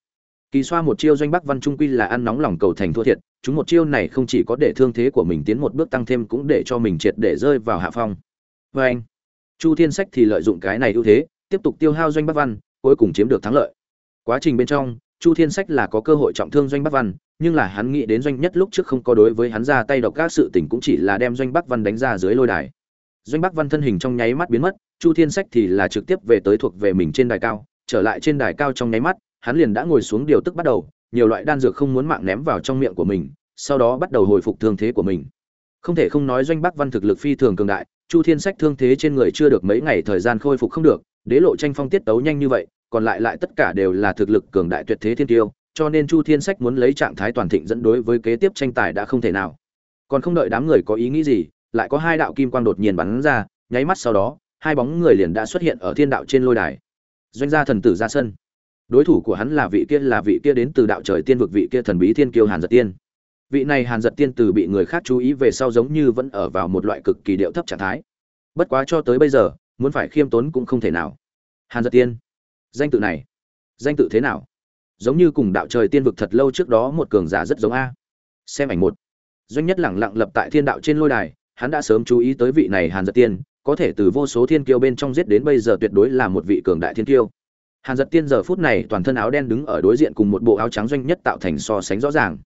Kỳ xoa một chiêu doanh bắc văn trung quy là ăn nóng lòng cầu thành thua thiệt chúng một chiêu này không chỉ có để thương thế của mình tiến một bước tăng thêm cũng để cho mình triệt để rơi vào hạ phong. Và anh, chu thiên sách thì lợi dụng cái này ưu thế, tiếp tục tiêu hao doanh bắc văn, cuối cùng chiếm được thắng lợi. Quá trình bên trong, chu thiên sách là có cơ hội trọng thương doanh bắc văn, nhưng là hắn nghĩ đến doanh nhất lúc trước không có đối với hắn ra tay độc các sự tình cũng chỉ là đem doanh bắc văn đánh ra dưới lôi đài. Doanh bắc văn thân hình trong nháy mắt biến mất, chu thiên sách thì là trực tiếp về tới thuộc về mình trên đài cao, trở lại trên đài cao trong nháy mắt, hắn liền đã ngồi xuống điều tức bắt đầu nhiều loại đan dược không muốn mạng ném vào trong miệng của mình, sau đó bắt đầu hồi phục thương thế của mình. Không thể không nói doanh bắc văn thực lực phi thường cường đại, chu thiên sách thương thế trên người chưa được mấy ngày thời gian khôi phục không được, đế lộ tranh phong tiết tấu nhanh như vậy, còn lại lại tất cả đều là thực lực cường đại tuyệt thế thiên tiêu, cho nên chu thiên sách muốn lấy trạng thái toàn thịnh dẫn đối với kế tiếp tranh tài đã không thể nào. Còn không đợi đám người có ý nghĩ gì, lại có hai đạo kim quang đột nhiên bắn ra, nháy mắt sau đó, hai bóng người liền đã xuất hiện ở thiên đạo trên lôi đài. Doanh gia thần tử ra sân đối thủ của hắn là vị kia, là vị kia đến từ đạo trời tiên vực vị kia thần bí thiên kiêu hàn giật tiên. Vị này hàn giật tiên từ bị người khác chú ý về sau giống như vẫn ở vào một loại cực kỳ điệu thấp trạng thái. Bất quá cho tới bây giờ, muốn phải khiêm tốn cũng không thể nào. Hàn giật tiên, danh tự này, danh tự thế nào? Giống như cùng đạo trời tiên vực thật lâu trước đó một cường giả rất giống a. Xem ảnh một. Doanh nhất lẳng lặng lập tại thiên đạo trên lôi đài, hắn đã sớm chú ý tới vị này hàn giật tiên, có thể từ vô số thiên kiêu bên trong giết đến bây giờ tuyệt đối là một vị cường đại thiên kiêu hàn giật tiên giờ phút này toàn thân áo đen đứng ở đối diện cùng một bộ áo trắng doanh nhất tạo thành so sánh rõ ràng.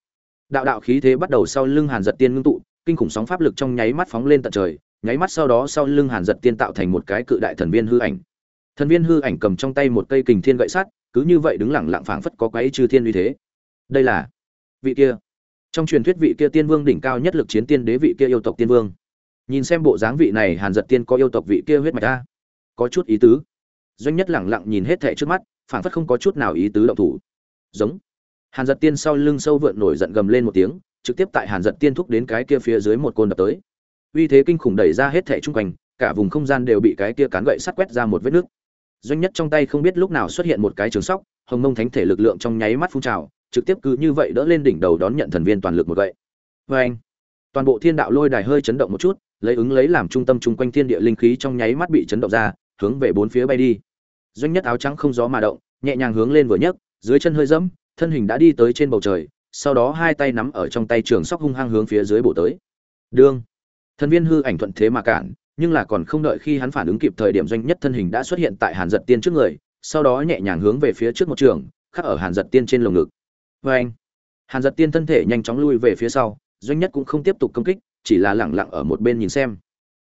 Đạo đạo khí thế bắt đầu sau lưng hàn giật tiên ngưng tụ, kinh khủng sóng pháp lực trong nháy mắt phóng lên tận trời, nháy mắt sau đó sau lưng hàn giật tiên tạo thành một cái cự đại thần viên hư ảnh. Thần viên hư ảnh cầm trong tay một cây kình thiên gậy sắt, cứ như vậy đứng lẳng lặng phảng phất có quái trừ thiên uy thế. Đây là vị kia. Trong truyền thuyết vị kia tiên vương đỉnh cao nhất lực chiến tiên đế vị kia yêu tộc tiên vương. Nhìn xem bộ dáng vị này, hàn giật tiên có yêu tộc vị kia huyết mạch a? Có chút ý tứ doanh nhất lẳng lặng nhìn hết thệ trước mắt, phảng phất không có chút nào ý tứ động thủ. Giống. Hàn giật tiên sau lưng sâu vượn nổi giận gầm lên một tiếng, trực tiếp tại hàn giật tiên thúc đến cái kia phía dưới một côn đập tới. Uy thế kinh khủng đẩy ra hết thệ chung quanh, cả vùng không gian đều bị cái kia cán gậy sắt quét ra một vết nước. Doanh nhất trong tay không biết lúc nào xuất hiện một cái trường sóc, hồng mông thánh thể lực lượng trong nháy mắt phun trào, trực tiếp cứ như vậy đỡ lên đỉnh đầu đón nhận thần viên toàn lực một gậy. Vê anh, toàn bộ thiên đạo lôi đài hơi chấn động một chút, lấy ứng lấy làm trung tâm chung quanh thiên địa linh khí trong nháy mắt bị chấn động ra hướng về bốn phía bay đi. Doanh nhất áo trắng không gió mà động, nhẹ nhàng hướng lên vừa nhấc, dưới chân hơi dẫm, thân hình đã đi tới trên bầu trời, sau đó hai tay nắm ở trong tay trường sóc hung hăng hướng phía dưới bổ tới. Đương. Thần viên hư ảnh thuận thế mà cản, nhưng là còn không đợi khi hắn phản ứng kịp thời điểm doanh nhất thân hình đã xuất hiện tại hàn giật tiên trước người, sau đó nhẹ nhàng hướng về phía trước một trường, khắc ở hàn giật tiên trên lồng ngực. Vê anh hàn giật tiên thân thể nhanh chóng lui về phía sau, doanh nhất cũng không tiếp tục công kích, chỉ là lẳng lặng ở một bên nhìn xem.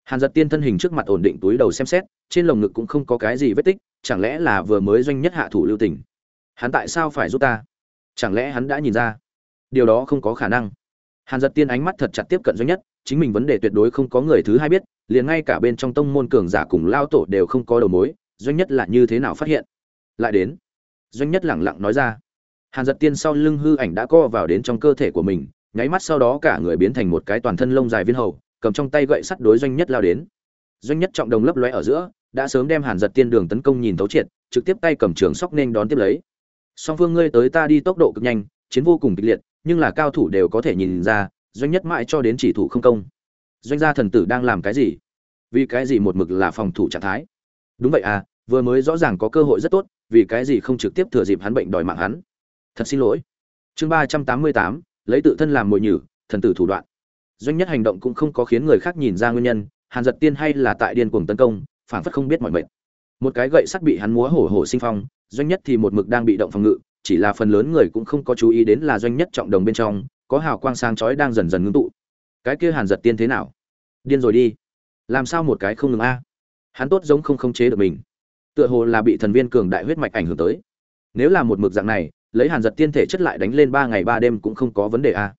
Hàn giật tiên thân hình trước mặt ổn định túi đầu xem xét trên lồng ngực cũng không có cái gì vết tích, chẳng lẽ là vừa mới doanh nhất hạ thủ lưu tình? Hắn tại sao phải giúp ta? Chẳng lẽ hắn đã nhìn ra? Điều đó không có khả năng. Hàn giật tiên ánh mắt thật chặt tiếp cận doanh nhất, chính mình vấn đề tuyệt đối không có người thứ hai biết, liền ngay cả bên trong tông môn cường giả cùng lao tổ đều không có đầu mối, doanh nhất là như thế nào phát hiện? Lại đến, doanh nhất lẳng lặng nói ra. Hàn giật tiên sau lưng hư ảnh đã co vào đến trong cơ thể của mình, nháy mắt sau đó cả người biến thành một cái toàn thân lông dài viên hầu, cầm trong tay gậy sắt đối doanh nhất lao đến doanh nhất trọng đồng lấp lóe ở giữa, đã sớm đem hàn giật tiên đường tấn công nhìn thấu triệt, trực tiếp tay cầm trường sóc nên đón tiếp lấy. Song phương ngươi tới ta đi tốc độ cực nhanh, chiến vô cùng kịch liệt, nhưng là cao thủ đều có thể nhìn ra, doanh nhất mãi cho đến chỉ thủ không công. Doanh gia thần tử đang làm cái gì? Vì cái gì một mực là phòng thủ trạng thái? Đúng vậy à vừa mới rõ ràng có cơ hội rất tốt, vì cái gì không trực tiếp thừa dịp hắn bệnh đòi mạng hắn? Thật xin lỗi. Chương ba trăm tám mươi tám, lấy tự thân làm mồi nhử, thần tử thủ đoạn. Doanh nhất hành động cũng không có khiến người khác nhìn ra nguyên nhân hàn giật tiên hay là tại điên cuồng tấn công phản phất không biết mọi mệnh. Một cái gậy sắt bị hắn múa hổ hổ sinh phong, doanh nhất thì một mực đang bị động phòng ngự, chỉ là phần lớn người cũng không có chú ý đến là doanh nhất trọng đồng bên trong, có hào quang sáng chói đang dần dần ngưng tụ. Cái kia hàn giật tiên thế nào? Điên rồi đi. Làm sao một cái không ngừng a? Hắn tốt giống không khống chế được mình. Tựa hồ là bị thần viên cường đại huyết mạch ảnh hưởng tới. Nếu là một mực dạng này, lấy hàn giật tiên thể chất lại đánh lên ba ngày ba đêm cũng không có vấn đề a.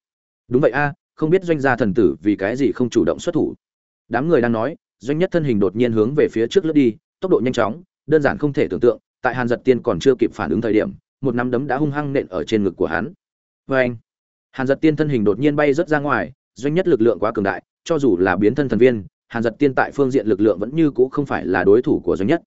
Đúng vậy a, không biết doanh gia thần tử vì cái gì không chủ động xuất thủ đám người đang nói, doanh nhất thân hình đột nhiên hướng về phía trước lướt đi, tốc độ nhanh chóng, đơn giản không thể tưởng tượng, tại hàn giật tiên còn chưa kịp phản ứng thời điểm, một nắm đấm đã hung hăng nện ở trên ngực của hắn. Vê anh hàn giật tiên thân hình đột nhiên bay rớt ra ngoài, doanh nhất lực lượng quá cường đại, cho dù là biến thân thần viên, hàn giật tiên tại phương diện lực lượng vẫn như cũ không phải là đối thủ của doanh nhất.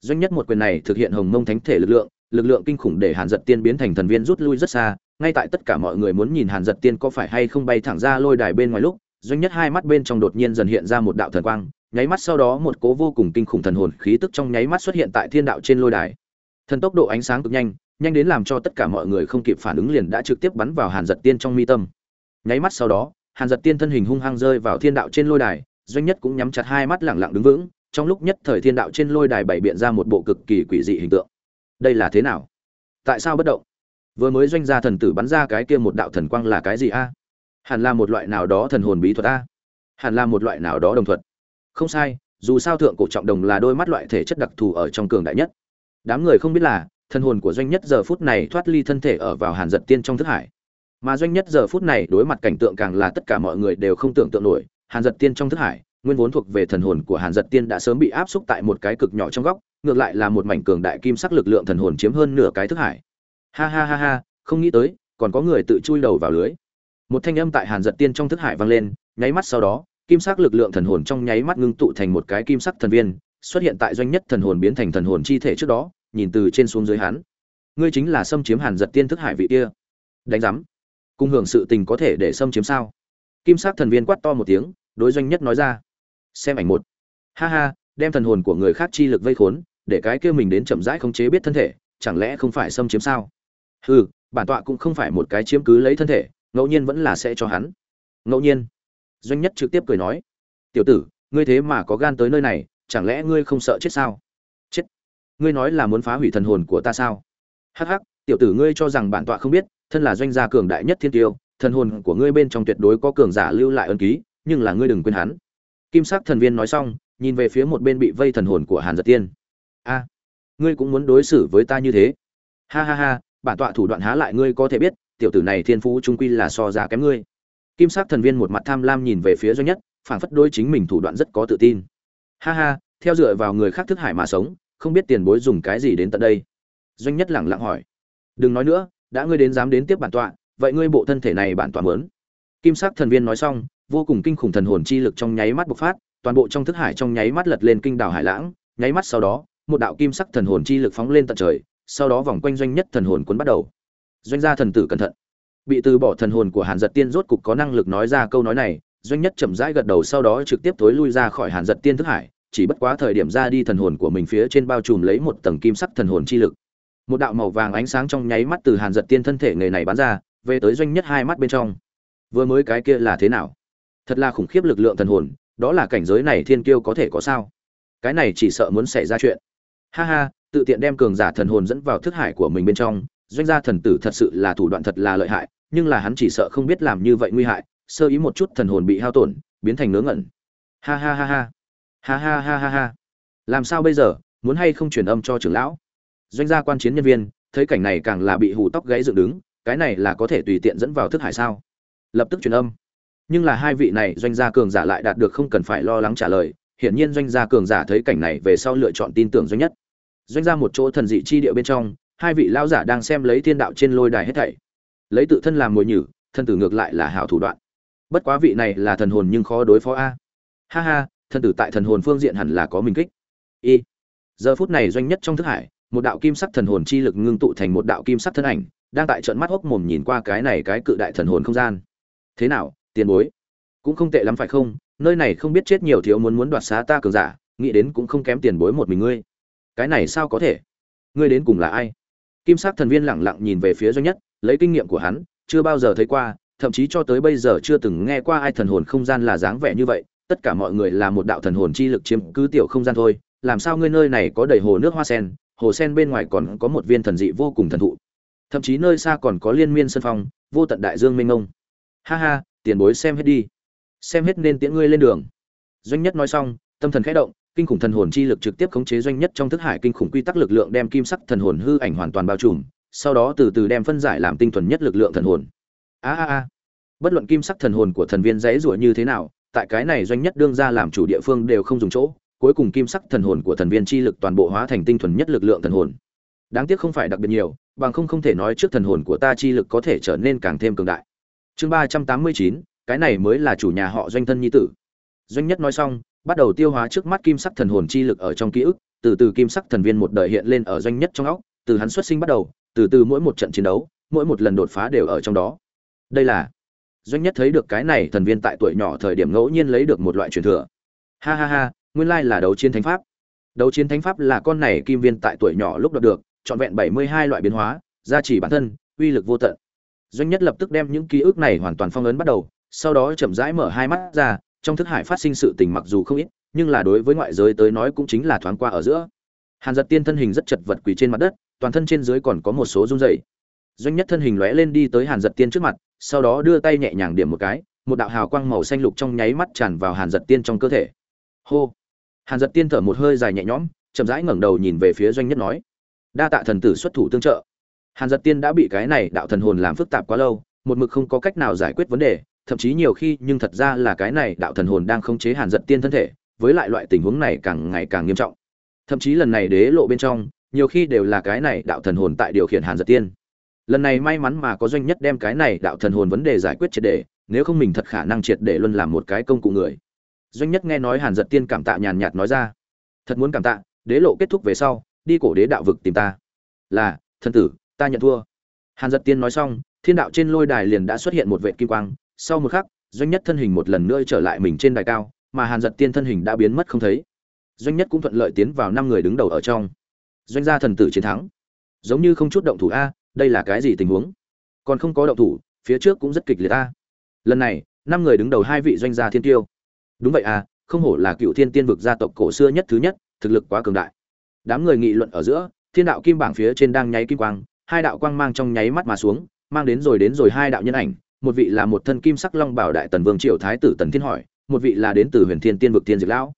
Doanh nhất một quyền này thực hiện hồng mông thánh thể lực lượng lực lượng kinh khủng để hàn giật tiên biến thành thần viên rút lui rất xa, ngay tại tất cả mọi người muốn nhìn hàn giật tiên có phải hay không bay thẳng ra lôi đài bên ngoài lúc doanh nhất hai mắt bên trong đột nhiên dần hiện ra một đạo thần quang, nháy mắt sau đó một cố vô cùng kinh khủng thần hồn khí tức trong nháy mắt xuất hiện tại thiên đạo trên lôi đài. Thần tốc độ ánh sáng cực nhanh nhanh đến làm cho tất cả mọi người không kịp phản ứng liền đã trực tiếp bắn vào hàn giật tiên trong mi tâm. Nháy mắt sau đó, hàn giật tiên thân hình hung hăng rơi vào thiên đạo trên lôi đài, doanh nhất cũng nhắm chặt hai mắt lẳng lặng đứng vững, trong lúc nhất thời thiên đạo trên lôi đài bày biện ra một bộ cực kỳ quỷ dị hình tượng. Đây là thế nào? Tại sao bất động? Vừa mới doanh gia thần tử bắn ra cái kia một đạo thần quang là cái gì a? Hẳn là một loại nào đó thần hồn bí thuật a hẳn là một loại nào đó đồng thuật. Không sai, dù sao thượng cổ trọng đồng là đôi mắt loại thể chất đặc thù ở trong cường đại nhất. Đám người không biết là, thần hồn của doanh nhất giờ phút này thoát ly thân thể ở vào hàn giật tiên trong thức hải. Mà doanh nhất giờ phút này đối mặt cảnh tượng càng là tất cả mọi người đều không tưởng tượng nổi, hàn giật tiên trong thức hải, nguyên vốn thuộc về thần hồn của hàn giật tiên đã sớm bị áp xúc tại một cái cực nhỏ trong góc, ngược lại là một mảnh cường đại kim sắc lực lượng thần hồn chiếm hơn nửa cái thức hải. Ha ha ha ha, không nghĩ tới, còn có người tự chui đầu vào lưới một thanh âm tại hàn giật tiên trong thức hải vang lên, nháy mắt sau đó, kim sắc lực lượng thần hồn trong nháy mắt ngưng tụ thành một cái kim sắc thần viên, xuất hiện tại doanh nhất thần hồn biến thành thần hồn chi thể trước đó, nhìn từ trên xuống dưới hắn. Ngươi chính là xâm chiếm hàn giật tiên thức hải vị kia. Đánh giám. Cung hưởng sự tình có thể để xâm chiếm sao? Kim sắc thần viên quát to một tiếng, đối doanh nhất nói ra. Xem ảnh một. Ha ha, đem thần hồn của người khác chi lực vây khốn, để cái kia mình đến chậm rãi khống chế biết thân thể, chẳng lẽ không phải xâm chiếm sao? Hừ, bản tọa cũng không phải một cái chiếm cứ lấy thân thể ngẫu nhiên vẫn là sẽ cho hắn. Ngẫu nhiên. Doanh nhất trực tiếp cười nói, tiểu tử, ngươi thế mà có gan tới nơi này, chẳng lẽ ngươi không sợ chết sao? Chết? Ngươi nói là muốn phá hủy thần hồn của ta sao? Hắc hắc, tiểu tử ngươi cho rằng bản tọa không biết, thân là doanh gia cường đại nhất thiên tiêu, thần hồn của ngươi bên trong tuyệt đối có cường giả lưu lại ân ký, nhưng là ngươi đừng quên hắn. Kim sắc thần viên nói xong, nhìn về phía một bên bị vây thần hồn của hàn giật tiên. A, ngươi cũng muốn đối xử với ta như thế? Ha ha ha, bản tọa thủ đoạn há lại ngươi có thể biết tiểu tử này thiên phú trung quy là so ra kém ngươi. Kim sắc thần viên một mặt tham lam nhìn về phía doanh nhất, phảng phất đối chính mình thủ đoạn rất có tự tin. Ha ha, theo dựa vào người khác thức hải mà sống, không biết tiền bối dùng cái gì đến tận đây. Doanh nhất lẳng lặng hỏi. Đừng nói nữa, đã ngươi đến dám đến tiếp bản tọa, vậy ngươi bộ thân thể này bản tọa mớn kim sắc thần viên nói xong, vô cùng kinh khủng thần hồn chi lực trong nháy mắt bộc phát, toàn bộ trong thức hải trong nháy mắt lật lên kinh đảo hải lãng, nháy mắt sau đó, một đạo kim sắc thần hồn chi lực phóng lên tận trời, sau đó vòng quanh doanh nhất thần hồn cuốn bắt đầu doanh gia thần tử cẩn thận. Bị từ bỏ thần hồn của hàn giật tiên rốt cục có năng lực nói ra câu nói này, doanh nhất chậm rãi gật đầu sau đó trực tiếp tối lui ra khỏi hàn giật tiên thức hải, chỉ bất quá thời điểm ra đi thần hồn của mình phía trên bao trùm lấy một tầng kim sắc thần hồn chi lực. Một đạo màu vàng ánh sáng trong nháy mắt từ hàn giật tiên thân thể người này bắn ra, về tới doanh nhất hai mắt bên trong. Vừa mới cái kia là thế nào? Thật là khủng khiếp lực lượng thần hồn, đó là cảnh giới này thiên kiêu có thể có sao? Cái này chỉ sợ muốn xảy ra chuyện. Ha ha, tự tiện đem cường giả thần hồn dẫn vào thức hải của mình bên trong doanh gia thần tử thật sự là thủ đoạn thật là lợi hại, nhưng là hắn chỉ sợ không biết làm như vậy nguy hại, sơ ý một chút thần hồn bị hao tổn, biến thành ngớ ngẩn. Ha ha ha ha. Ha ha ha ha ha. Làm sao bây giờ, muốn hay không truyền âm cho trưởng lão? Doanh gia quan chiến nhân viên, thấy cảnh này càng là bị hù tóc gãy dựng đứng, cái này là có thể tùy tiện dẫn vào thức hải sao? Lập tức truyền âm. Nhưng là hai vị này doanh gia cường giả lại đạt được không cần phải lo lắng trả lời, hiển nhiên doanh gia cường giả thấy cảnh này về sau lựa chọn tin tưởng doanh nhất. Doanh gia một chỗ thần dị chi địa bên trong hai vị lão giả đang xem lấy thiên đạo trên lôi đài hết thảy. Lấy tự thân làm mồi nhử, thân tử ngược lại là hảo thủ đoạn. Bất quá vị này là thần hồn nhưng khó đối phó a. Ha ha, thân tử tại thần hồn phương diện hẳn là có mình kích. Y. Giờ phút này doanh nhất trong thức hải, một đạo kim sắc thần hồn chi lực ngưng tụ thành một đạo kim sắc thân ảnh, đang tại trận mắt hốc mồm nhìn qua cái này cái cự đại thần hồn không gian. Thế nào, tiền bối? Cũng không tệ lắm phải không? Nơi này không biết chết nhiều thiếu muốn muốn đoạt xá ta cường giả, nghĩ đến cũng không kém tiền bối một mình ngươi. Cái này sao có thể? Ngươi đến cùng là ai? Kim sắc thần viên lẳng lặng nhìn về phía doanh nhất, lấy kinh nghiệm của hắn, chưa bao giờ thấy qua, thậm chí cho tới bây giờ chưa từng nghe qua ai thần hồn không gian là dáng vẻ như vậy, tất cả mọi người là một đạo thần hồn chi lực chiếm cứ tiểu không gian thôi, làm sao ngươi nơi này có đầy hồ nước hoa sen, hồ sen bên ngoài còn có một viên thần dị vô cùng thần thụ. Thậm chí nơi xa còn có liên miên sân phong, vô tận đại dương mênh mông. Ha ha, tiền bối xem hết đi. Xem hết nên tiễn ngươi lên đường. Doanh nhất nói xong, tâm thần khẽ động kinh khủng thần hồn chi lực trực tiếp khống chế doanh nhất trong thức hải kinh khủng quy tắc lực lượng đem kim sắc thần hồn hư ảnh hoàn toàn bao trùm, sau đó từ từ đem phân giải làm tinh thuần nhất lực lượng thần hồn. A a a. Bất luận kim sắc thần hồn của thần viên dãy rủa như thế nào, tại cái này doanh nhất đương ra làm chủ địa phương đều không dùng chỗ, cuối cùng kim sắc thần hồn của thần viên chi lực toàn bộ hóa thành tinh thuần nhất lực lượng thần hồn. Đáng tiếc không phải đặc biệt nhiều, bằng không không thể nói trước thần hồn của ta chi lực có thể trở nên càng thêm cường đại. Chương ba trăm tám mươi chín, cái này mới là chủ nhà họ doanh thân nhi tử. Doanh nhất nói xong bắt đầu tiêu hóa trước mắt kim sắc thần hồn chi lực ở trong ký ức, từ từ kim sắc thần viên một đời hiện lên ở doanh nhất trong óc, từ hắn xuất sinh bắt đầu, từ từ mỗi một trận chiến đấu, mỗi một lần đột phá đều ở trong đó. Đây là, doanh nhất thấy được cái này thần viên tại tuổi nhỏ thời điểm ngẫu nhiên lấy được một loại truyền thừa. Ha ha ha, nguyên lai là đấu chiến thánh pháp. Đấu chiến thánh pháp là con này kim viên tại tuổi nhỏ lúc đoạt được, trọn vẹn bảy mươi hai loại biến hóa, gia trì bản thân, uy lực vô tận. Doanh nhất lập tức đem những ký ức này hoàn toàn phong ấn bắt đầu, sau đó chậm rãi mở hai mắt ra trong thức hải phát sinh sự tình mặc dù không ít, nhưng là đối với ngoại giới tới nói cũng chính là thoáng qua ở giữa. Hàn giật tiên thân hình rất chật vật quỳ trên mặt đất, toàn thân trên dưới còn có một số run rẩy. Doanh nhất thân hình lóe lên đi tới hàn giật tiên trước mặt, sau đó đưa tay nhẹ nhàng điểm một cái, một đạo hào quang màu xanh lục trong nháy mắt tràn vào hàn giật tiên trong cơ thể. Hô! Hàn giật tiên thở một hơi dài nhẹ nhõm, chậm rãi ngẩng đầu nhìn về phía doanh nhất nói, đa tạ thần tử xuất thủ tương trợ. Hàn giật tiên đã bị cái này đạo thần hồn làm phức tạp quá lâu, một mực không có cách nào giải quyết vấn đề thậm chí nhiều khi nhưng thật ra là cái này đạo thần hồn đang khống chế hàn giật tiên thân thể, với lại loại tình huống này càng ngày càng nghiêm trọng. Thậm chí lần này đế lộ bên trong, nhiều khi đều là cái này đạo thần hồn tại điều khiển hàn giật tiên. Lần này may mắn mà có doanh nhất đem cái này đạo thần hồn vấn đề giải quyết triệt để, nếu không mình thật khả năng triệt để luôn làm một cái công cụ người. Doanh nhất nghe nói hàn giật tiên cảm tạ nhàn nhạt nói ra. Thật muốn cảm tạ, đế lộ kết thúc về sau, đi cổ đế đạo vực tìm ta. Là thân tử, ta nhận thua. Hàn giật tiên nói xong, thiên đạo trên lôi đài liền đã xuất hiện một vệ kim quang sau một khắc, doanh nhất thân hình một lần nữa trở lại mình trên đài cao, mà hàn giật tiên thân hình đã biến mất không thấy. Doanh nhất cũng thuận lợi tiến vào năm người đứng đầu ở trong. Doanh gia thần tử chiến thắng. Giống như không chút động thủ a, đây là cái gì tình huống? Còn không có động thủ, phía trước cũng rất kịch liệt a. Lần này, năm người đứng đầu hai vị doanh gia thiên tiêu. Đúng vậy à không hổ là cựu thiên tiên vực gia tộc cổ xưa nhất thứ nhất, thực lực quá cường đại. Đám người nghị luận ở giữa, thiên đạo kim bảng phía trên đang nháy kim quang, hai đạo quang mang trong nháy mắt mà xuống, mang đến rồi đến rồi hai đạo nhân ảnh một vị là một thân kim sắc long bảo đại tần vương triều thái tử tần thiên hỏi, một vị là đến từ huyền thiên tiên vực thiên diệt lão.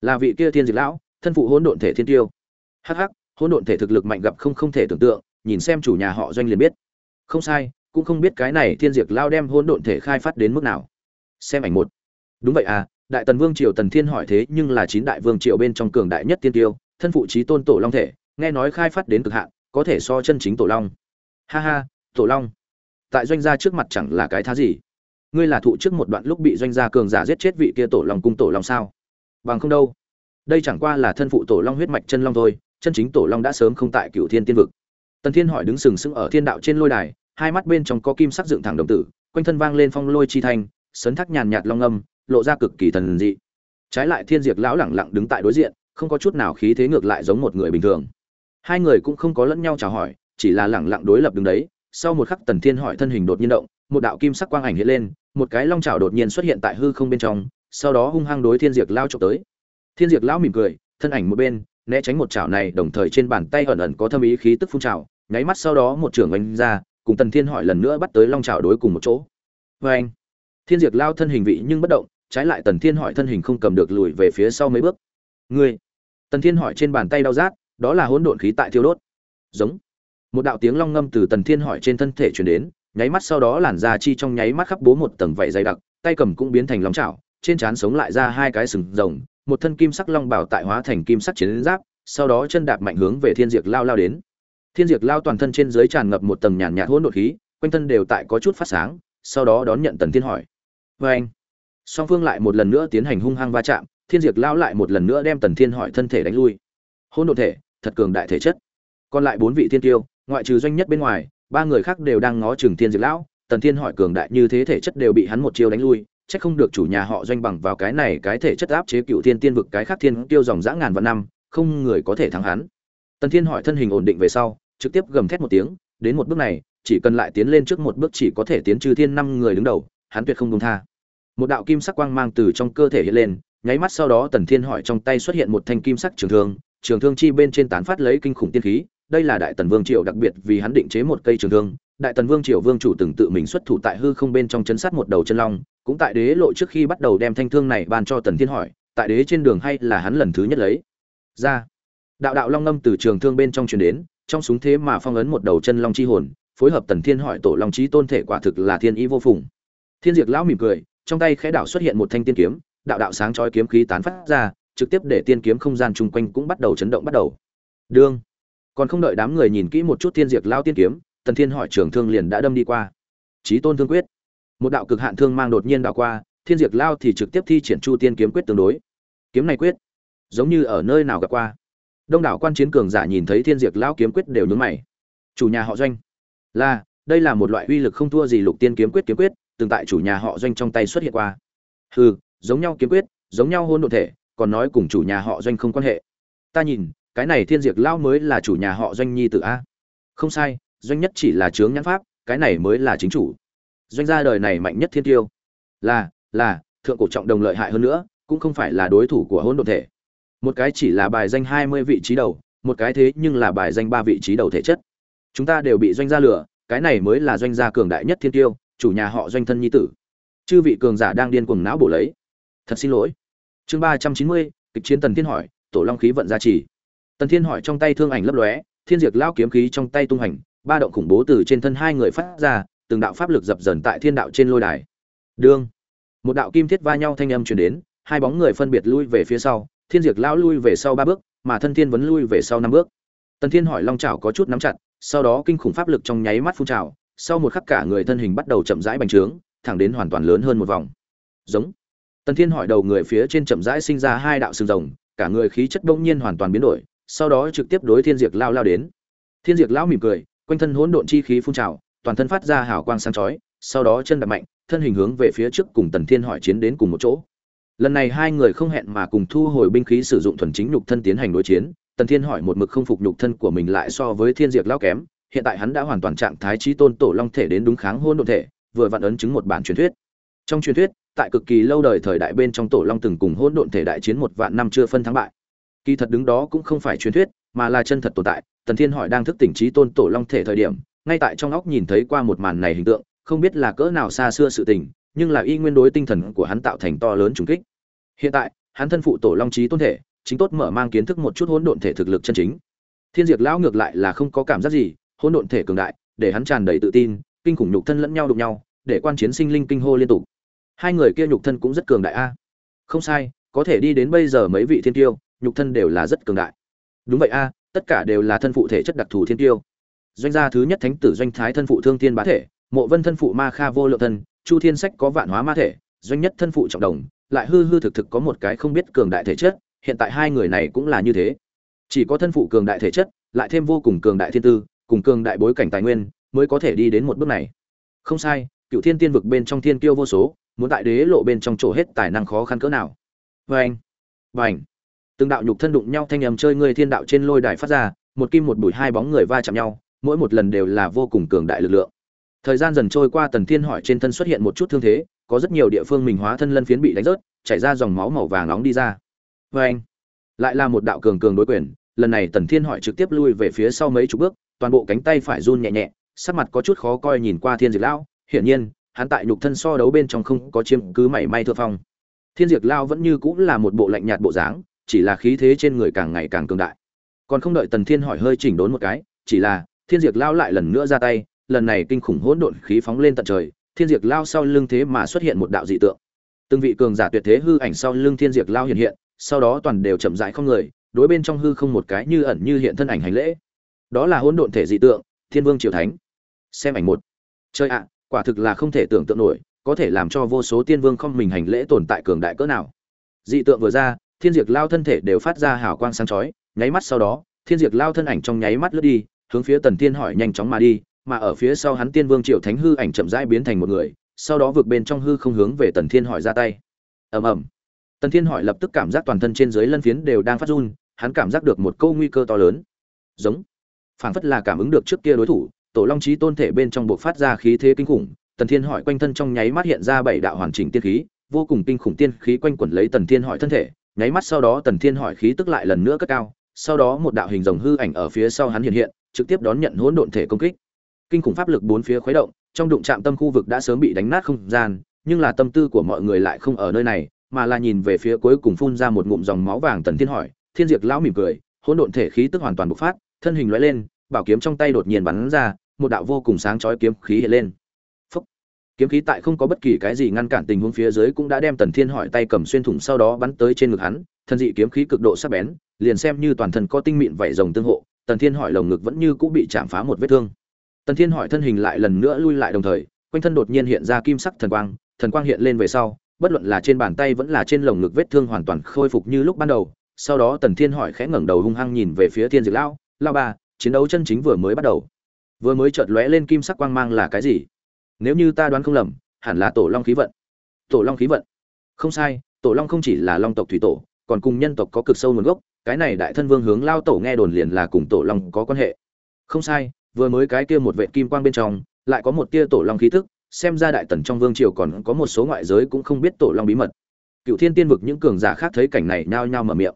Là vị kia thiên diệt lão, thân phụ hỗn độn thể thiên tiêu. Hắc hắc, hỗn độn thể thực lực mạnh gặp không không thể tưởng tượng, nhìn xem chủ nhà họ doanh liền biết. Không sai, cũng không biết cái này thiên diệt lao đem hỗn độn thể khai phát đến mức nào. Xem ảnh một. Đúng vậy à đại tần vương triều tần thiên hỏi thế nhưng là chín đại vương triều bên trong cường đại nhất tiên tiêu, thân phụ trí tôn tổ long thể, nghe nói khai phát đến cực hạn, có thể so chân chính tổ long. Ha ha, tổ long tại doanh gia trước mặt chẳng là cái thá gì. Ngươi là thụ trước một đoạn lúc bị doanh gia cường giả giết chết vị kia tổ long cung tổ long sao? Bằng không đâu. Đây chẳng qua là thân phụ tổ long huyết mạch chân long thôi, chân chính tổ long đã sớm không tại cựu thiên tiên vực. Tần thiên hỏi đứng sừng sững ở thiên đạo trên lôi đài, hai mắt bên trong có kim sắc dựng thẳng đồng tử, quanh thân vang lên phong lôi chi thanh, sấn thác nhàn nhạt long âm, lộ ra cực kỳ thần dị. Trái lại thiên diệt lão lẳng lặng đứng tại đối diện, không có chút nào khí thế ngược lại giống một người bình thường. Hai người cũng không có lẫn nhau chào hỏi, chỉ là lẳng lặng đối lập đứng đấy sau một khắc tần thiên hỏi thân hình đột nhiên động, một đạo kim sắc quang ảnh hiện lên, một cái long chảo đột nhiên xuất hiện tại hư không bên trong, sau đó hung hăng đối thiên diệt lao trộm tới. Thiên diệt lão mỉm cười, thân ảnh một bên, né tránh một chảo này, đồng thời trên bàn tay ẩn ẩn có thâm ý khí tức phun trào, nháy mắt sau đó một trưởng oanh ra, cùng tần thiên hỏi lần nữa bắt tới long trào đối cùng một chỗ. Vê anh thiên diệt lao thân hình vị nhưng bất động, trái lại tần thiên hỏi thân hình không cầm được lùi về phía sau mấy bước. Ngươi! Tần thiên hỏi trên bàn tay đau rát, đó là hỗn độn khí tại thiêu đốt. Giống! Một đạo tiếng long ngâm từ tần thiên hỏi trên thân thể chuyển đến, nháy mắt sau đó làn da chi trong nháy mắt khắp bố một tầng vảy dày đặc, tay cầm cũng biến thành long chảo, trên trán sống lại ra hai cái sừng rồng, một thân kim sắc long bảo tại hóa thành kim sắc chiến giáp, sau đó chân đạp mạnh hướng về thiên diệt lao lao đến. Thiên diệt lao toàn thân trên dưới tràn ngập một tầng nhàn nhạt hỗn độn khí, quanh thân đều tại có chút phát sáng, sau đó đón nhận tần thiên hỏi. Vê anh, song phương lại một lần nữa tiến hành hung hăng va chạm, thiên diệt lao lại một lần nữa đem tần thiên hỏi thân thể đánh lui. Hỗn độn thể, thật cường đại thể chất. Còn lại bốn vị thiên tiêu ngoại trừ doanh nhất bên ngoài, ba người khác đều đang ngó chừng thiên diệt lão. Tần thiên hỏi cường đại như thế thể chất đều bị hắn một chiêu đánh lui, chắc không được chủ nhà họ doanh bằng vào cái này cái thể chất áp chế cựu thiên tiên vực cái khác thiên tiêu dòng dã ngàn vạn năm, không người có thể thắng hắn. Tần thiên hỏi thân hình ổn định về sau, trực tiếp gầm thét một tiếng, đến một bước này, chỉ cần lại tiến lên trước một bước chỉ có thể tiến trừ thiên năm người đứng đầu, hắn tuyệt không công tha. Một đạo kim sắc quang mang từ trong cơ thể hiện lên, nháy mắt sau đó tần thiên hỏi trong tay xuất hiện một thanh kim sắc trường thương trường thương chi bên trên tán phát lấy kinh khủng tiên khí đây là đại tần vương triều đặc biệt vì hắn định chế một cây trường thương. Đại tần vương triều vương chủ từng tự mình xuất thủ tại hư không bên trong chấn sát một đầu chân long, cũng tại đế lộ trước khi bắt đầu đem thanh thương này ban cho tần thiên hỏi, tại đế trên đường hay là hắn lần thứ nhất lấy? Ra. Đạo đạo long ngâm từ trường thương bên trong truyền đến, trong súng thế mà phong ấn một đầu chân long chi hồn, phối hợp tần thiên hỏi tổ long trí tôn thể quả thực là thiên ý vô phùng. Thiên diệt lão mỉm cười, trong tay khẽ đảo xuất hiện một thanh tiên kiếm, đạo đạo sáng chói kiếm khí tán phát ra, trực tiếp để tiên kiếm không gian chung quanh cũng bắt đầu chấn động bắt đầu. Đương còn không đợi đám người nhìn kỹ một chút thiên diệt lao tiên kiếm, tần thiên hỏi trường thương liền đã đâm đi qua. Trí tôn thương quyết. Một đạo cực hạn thương mang đột nhiên đảo qua, thiên diệt lao thì trực tiếp thi triển chu tiên kiếm quyết tương đối. Kiếm này quyết, giống như ở nơi nào gặp qua. Đông đảo quan chiến cường giả nhìn thấy thiên diệt lao kiếm quyết đều nhướng mày. Chủ nhà họ doanh. Là, đây là một loại uy lực không thua gì lục tiên kiếm quyết kiếm quyết, từng tại chủ nhà họ doanh trong tay xuất hiện qua. Hừ, giống nhau kiếm quyết, giống nhau hôn đ ộ thể, còn nói cùng chủ nhà họ doanh không quan hệ. Ta nhìn cái này thiên diệt lao mới là chủ nhà họ doanh nhi tử a. Không sai, doanh nhất chỉ là chướng nhãn pháp, cái này mới là chính chủ. Doanh gia đời này mạnh nhất thiên tiêu. Là là, thượng cổ trọng đồng lợi hại hơn nữa, cũng không phải là đối thủ của hôn đ thể. Một cái chỉ là bài danh hai mươi vị trí đầu, một cái thế nhưng là bài danh ba vị trí đầu thể chất. Chúng ta đều bị doanh gia lừa, cái này mới là doanh gia cường đại nhất thiên tiêu, chủ nhà họ doanh thân nhi tử. Chư vị cường giả đang điên cuồng não bổ lấy. Thật xin lỗi. Chương ba trăm chín mươi, kịch chiến tần thiên hỏi, tổ long khí vận gia trì tần thiên hỏi trong tay thương ảnh lấp lóe, thiên diệt lao kiếm khí trong tay tung hành, ba động khủng bố từ trên thân hai người phát ra, từng đạo pháp lực dập dần tại thiên đạo trên lôi đài. Đương, một đạo kim thiết va nhau thanh âm truyền đến, hai bóng người phân biệt lui về phía sau, thiên diệt lao lui về sau ba bước, mà thân thiên vẫn lui về sau năm bước. Tần thiên hỏi long chảo có chút nắm chặt, sau đó kinh khủng pháp lực trong nháy mắt phun trào, sau một khắc cả người thân hình bắt đầu chậm rãi bành trướng, thẳng đến hoàn toàn lớn hơn một vòng. Giống, tần thiên hỏi đầu người phía trên chậm rãi sinh ra hai đạo sừng rồng, cả người khí chất bỗng nhiên hoàn toàn biến đổi sau đó trực tiếp đối thiên diệt lao lao đến. Thiên diệt lão mỉm cười, quanh thân hỗn độn chi khí phun trào, toàn thân phát ra hào quang sáng chói, sau đó chân đập mạnh, thân hình hướng về phía trước cùng tần thiên hỏi chiến đến cùng một chỗ. Lần này hai người không hẹn mà cùng thu hồi binh khí sử dụng thuần chính nhục thân tiến hành đối chiến, tần thiên hỏi một mực không phục nhục thân của mình lại so với thiên diệt lao kém, hiện tại hắn đã hoàn toàn trạng thái trí tôn tổ long thể đến đúng kháng hôn độn thể, vừa vặn ấn chứng một bản truyền thuyết. Trong truyền thuyết, tại cực kỳ lâu đời thời đại bên trong tổ long từng cùng hôn độn thể đại chiến một vạn năm chưa phân thắng bại kỳ thật đứng đó cũng không phải truyền thuyết, mà là chân thật tồn tại. Tần thiên hỏi đang thức tỉnh trí tôn tổ long thể thời điểm, ngay tại trong óc nhìn thấy qua một màn này hình tượng, không biết là cỡ nào xa xưa sự tình, nhưng là y nguyên đối tinh thần của hắn tạo thành to lớn trùng kích. Hiện tại, hắn thân phụ tổ long trí tôn thể, chính tốt mở mang kiến thức một chút hỗn độn thể thực lực chân chính. Thiên diệt lão ngược lại là không có cảm giác gì, hỗn độn thể cường đại, để hắn tràn đầy tự tin, kinh khủng nhục thân lẫn nhau đụng nhau, để quan chiến sinh linh kinh hô liên tục. Hai người kia nhục thân cũng rất cường đại a. Không sai, có thể đi đến bây giờ mấy vị thiên tiêu nhục thân đều là rất cường đại. Đúng vậy a, tất cả đều là thân phụ thể chất đặc thù thiên tiêu. Doanh gia thứ nhất thánh tử doanh thái thân phụ thương tiên bá thể, mộ vân thân phụ ma kha vô lượng thân, chu thiên sách có vạn hóa ma thể, doanh nhất thân phụ trọng đồng, lại hư hư thực thực có một cái không biết cường đại thể chất, hiện tại hai người này cũng là như thế. Chỉ có thân phụ cường đại thể chất, lại thêm vô cùng cường đại thiên tư, cùng cường đại bối cảnh tài nguyên, mới có thể đi đến một bước này. Không sai cựu thiên tiên vực bên trong thiên kiêu vô số, muốn tại đế lộ bên trong chỗ hết tài năng khó khăn cỡ nào. Vê anh từng đạo nhục thân đụng nhau thanh âm chơi người thiên đạo trên lôi đài phát ra, một kim một bụi hai bóng người va chạm nhau, mỗi một lần đều là vô cùng cường đại lực lượng. Thời gian dần trôi qua, tần thiên hỏi trên thân xuất hiện một chút thương thế, có rất nhiều địa phương mình hóa thân lân phiến bị đánh rớt, chảy ra dòng máu màu vàng nóng đi ra. Vê anh, lại là một đạo cường cường đối quyền, lần này tần thiên hỏi trực tiếp lui về phía sau mấy chục bước, toàn bộ cánh tay phải run nhẹ nhẹ, sắc mặt có chút khó coi nhìn qua thiên diệt lão, hiển nhiên, hắn tại nhục thân so đấu bên trong không có chiếm cứ mảy may thượng phong. Thiên diệt lao vẫn như cũng là một bộ lạnh nhạt bộ dáng chỉ là khí thế trên người càng ngày càng cường đại. Còn không đợi tần thiên hỏi hơi chỉnh đốn một cái, chỉ là, thiên diệt lao lại lần nữa ra tay, lần này kinh khủng hỗn độn khí phóng lên tận trời, thiên diệt lao sau lưng thế mà xuất hiện một đạo dị tượng. Từng vị cường giả tuyệt thế hư ảnh sau lưng thiên diệt lao hiện hiện, sau đó toàn đều chậm rãi không người, đối bên trong hư không một cái như ẩn như hiện thân ảnh hành lễ. Đó là hỗn độn thể dị tượng, thiên vương triều thánh. Xem ảnh một. Chơi ạ, quả thực là không thể tưởng tượng nổi, có thể làm cho vô số tiên vương không mình hành lễ tồn tại cường đại cỡ nào. Dị tượng vừa ra thiên diệt lao thân thể đều phát ra hào quang sáng chói, nháy mắt sau đó, thiên diệt lao thân ảnh trong nháy mắt lướt đi, hướng phía tần thiên hỏi nhanh chóng mà đi, mà ở phía sau hắn tiên vương triệu thánh hư ảnh chậm rãi biến thành một người, sau đó vượt bên trong hư không hướng về tần thiên hỏi ra tay. Ầm ầm. Tần thiên hỏi lập tức cảm giác toàn thân trên dưới lân phiến đều đang phát run, hắn cảm giác được một câu nguy cơ to lớn. Giống. Phảng phất là cảm ứng được trước kia đối thủ, tổ long trí tôn thể bên trong buộc phát ra khí thế kinh khủng, tần thiên hỏi quanh thân trong nháy mắt hiện ra bảy đạo hoàn chỉnh tiên khí, vô cùng kinh khủng tiên khí quanh quẩn lấy tần thiên hỏi thân thể nháy mắt sau đó tần thiên hỏi khí tức lại lần nữa cất cao, sau đó một đạo hình rồng hư ảnh ở phía sau hắn hiện hiện, trực tiếp đón nhận hỗn độn thể công kích. Kinh khủng pháp lực bốn phía khuấy động, trong đụng chạm tâm khu vực đã sớm bị đánh nát không gian, nhưng là tâm tư của mọi người lại không ở nơi này, mà là nhìn về phía cuối cùng phun ra một ngụm dòng máu vàng tần thiên hỏi. Thiên diệt lão mỉm cười, hỗn độn thể khí tức hoàn toàn bộc phát, thân hình lóe lên, bảo kiếm trong tay đột nhiên bắn ra, một đạo vô cùng sáng chói kiếm khí hiện lên kiếm khí tại không có bất kỳ cái gì ngăn cản tình huống phía dưới cũng đã đem tần thiên hỏi tay cầm xuyên thủng sau đó bắn tới trên ngực hắn, thân dị kiếm khí cực độ sắc bén, liền xem như toàn thân có tinh mịn vảy rồng tương hộ, tần thiên hỏi lồng ngực vẫn như cũng bị chạm phá một vết thương. Tần thiên hỏi thân hình lại lần nữa lui lại đồng thời, quanh thân đột nhiên hiện ra kim sắc thần quang thần quang hiện lên về sau, bất luận là trên bàn tay vẫn là trên lồng ngực vết thương hoàn toàn khôi phục như lúc ban đầu. Sau đó tần thiên hỏi khẽ ngẩng đầu hung hăng nhìn về phía thiên diệt lão lao ba, chiến đấu chân chính vừa mới bắt đầu. Vừa mới chợt lóe lên kim sắc quang mang là cái gì? Nếu như ta đoán không lầm, hẳn là tổ long khí vận. Tổ long khí vận. Không sai, tổ long không chỉ là long tộc thủy tổ, còn cùng nhân tộc có cực sâu nguồn gốc, cái này đại thân vương hướng lao tổ nghe đồn liền là cùng tổ long có quan hệ. Không sai, vừa mới cái kia một vệ kim quang bên trong, lại có một tia tổ long khí tức, xem ra đại tần trong vương triều còn có một số ngoại giới cũng không biết tổ long bí mật. Cựu thiên tiên vực những cường giả khác thấy cảnh này nhao nhao mở miệng.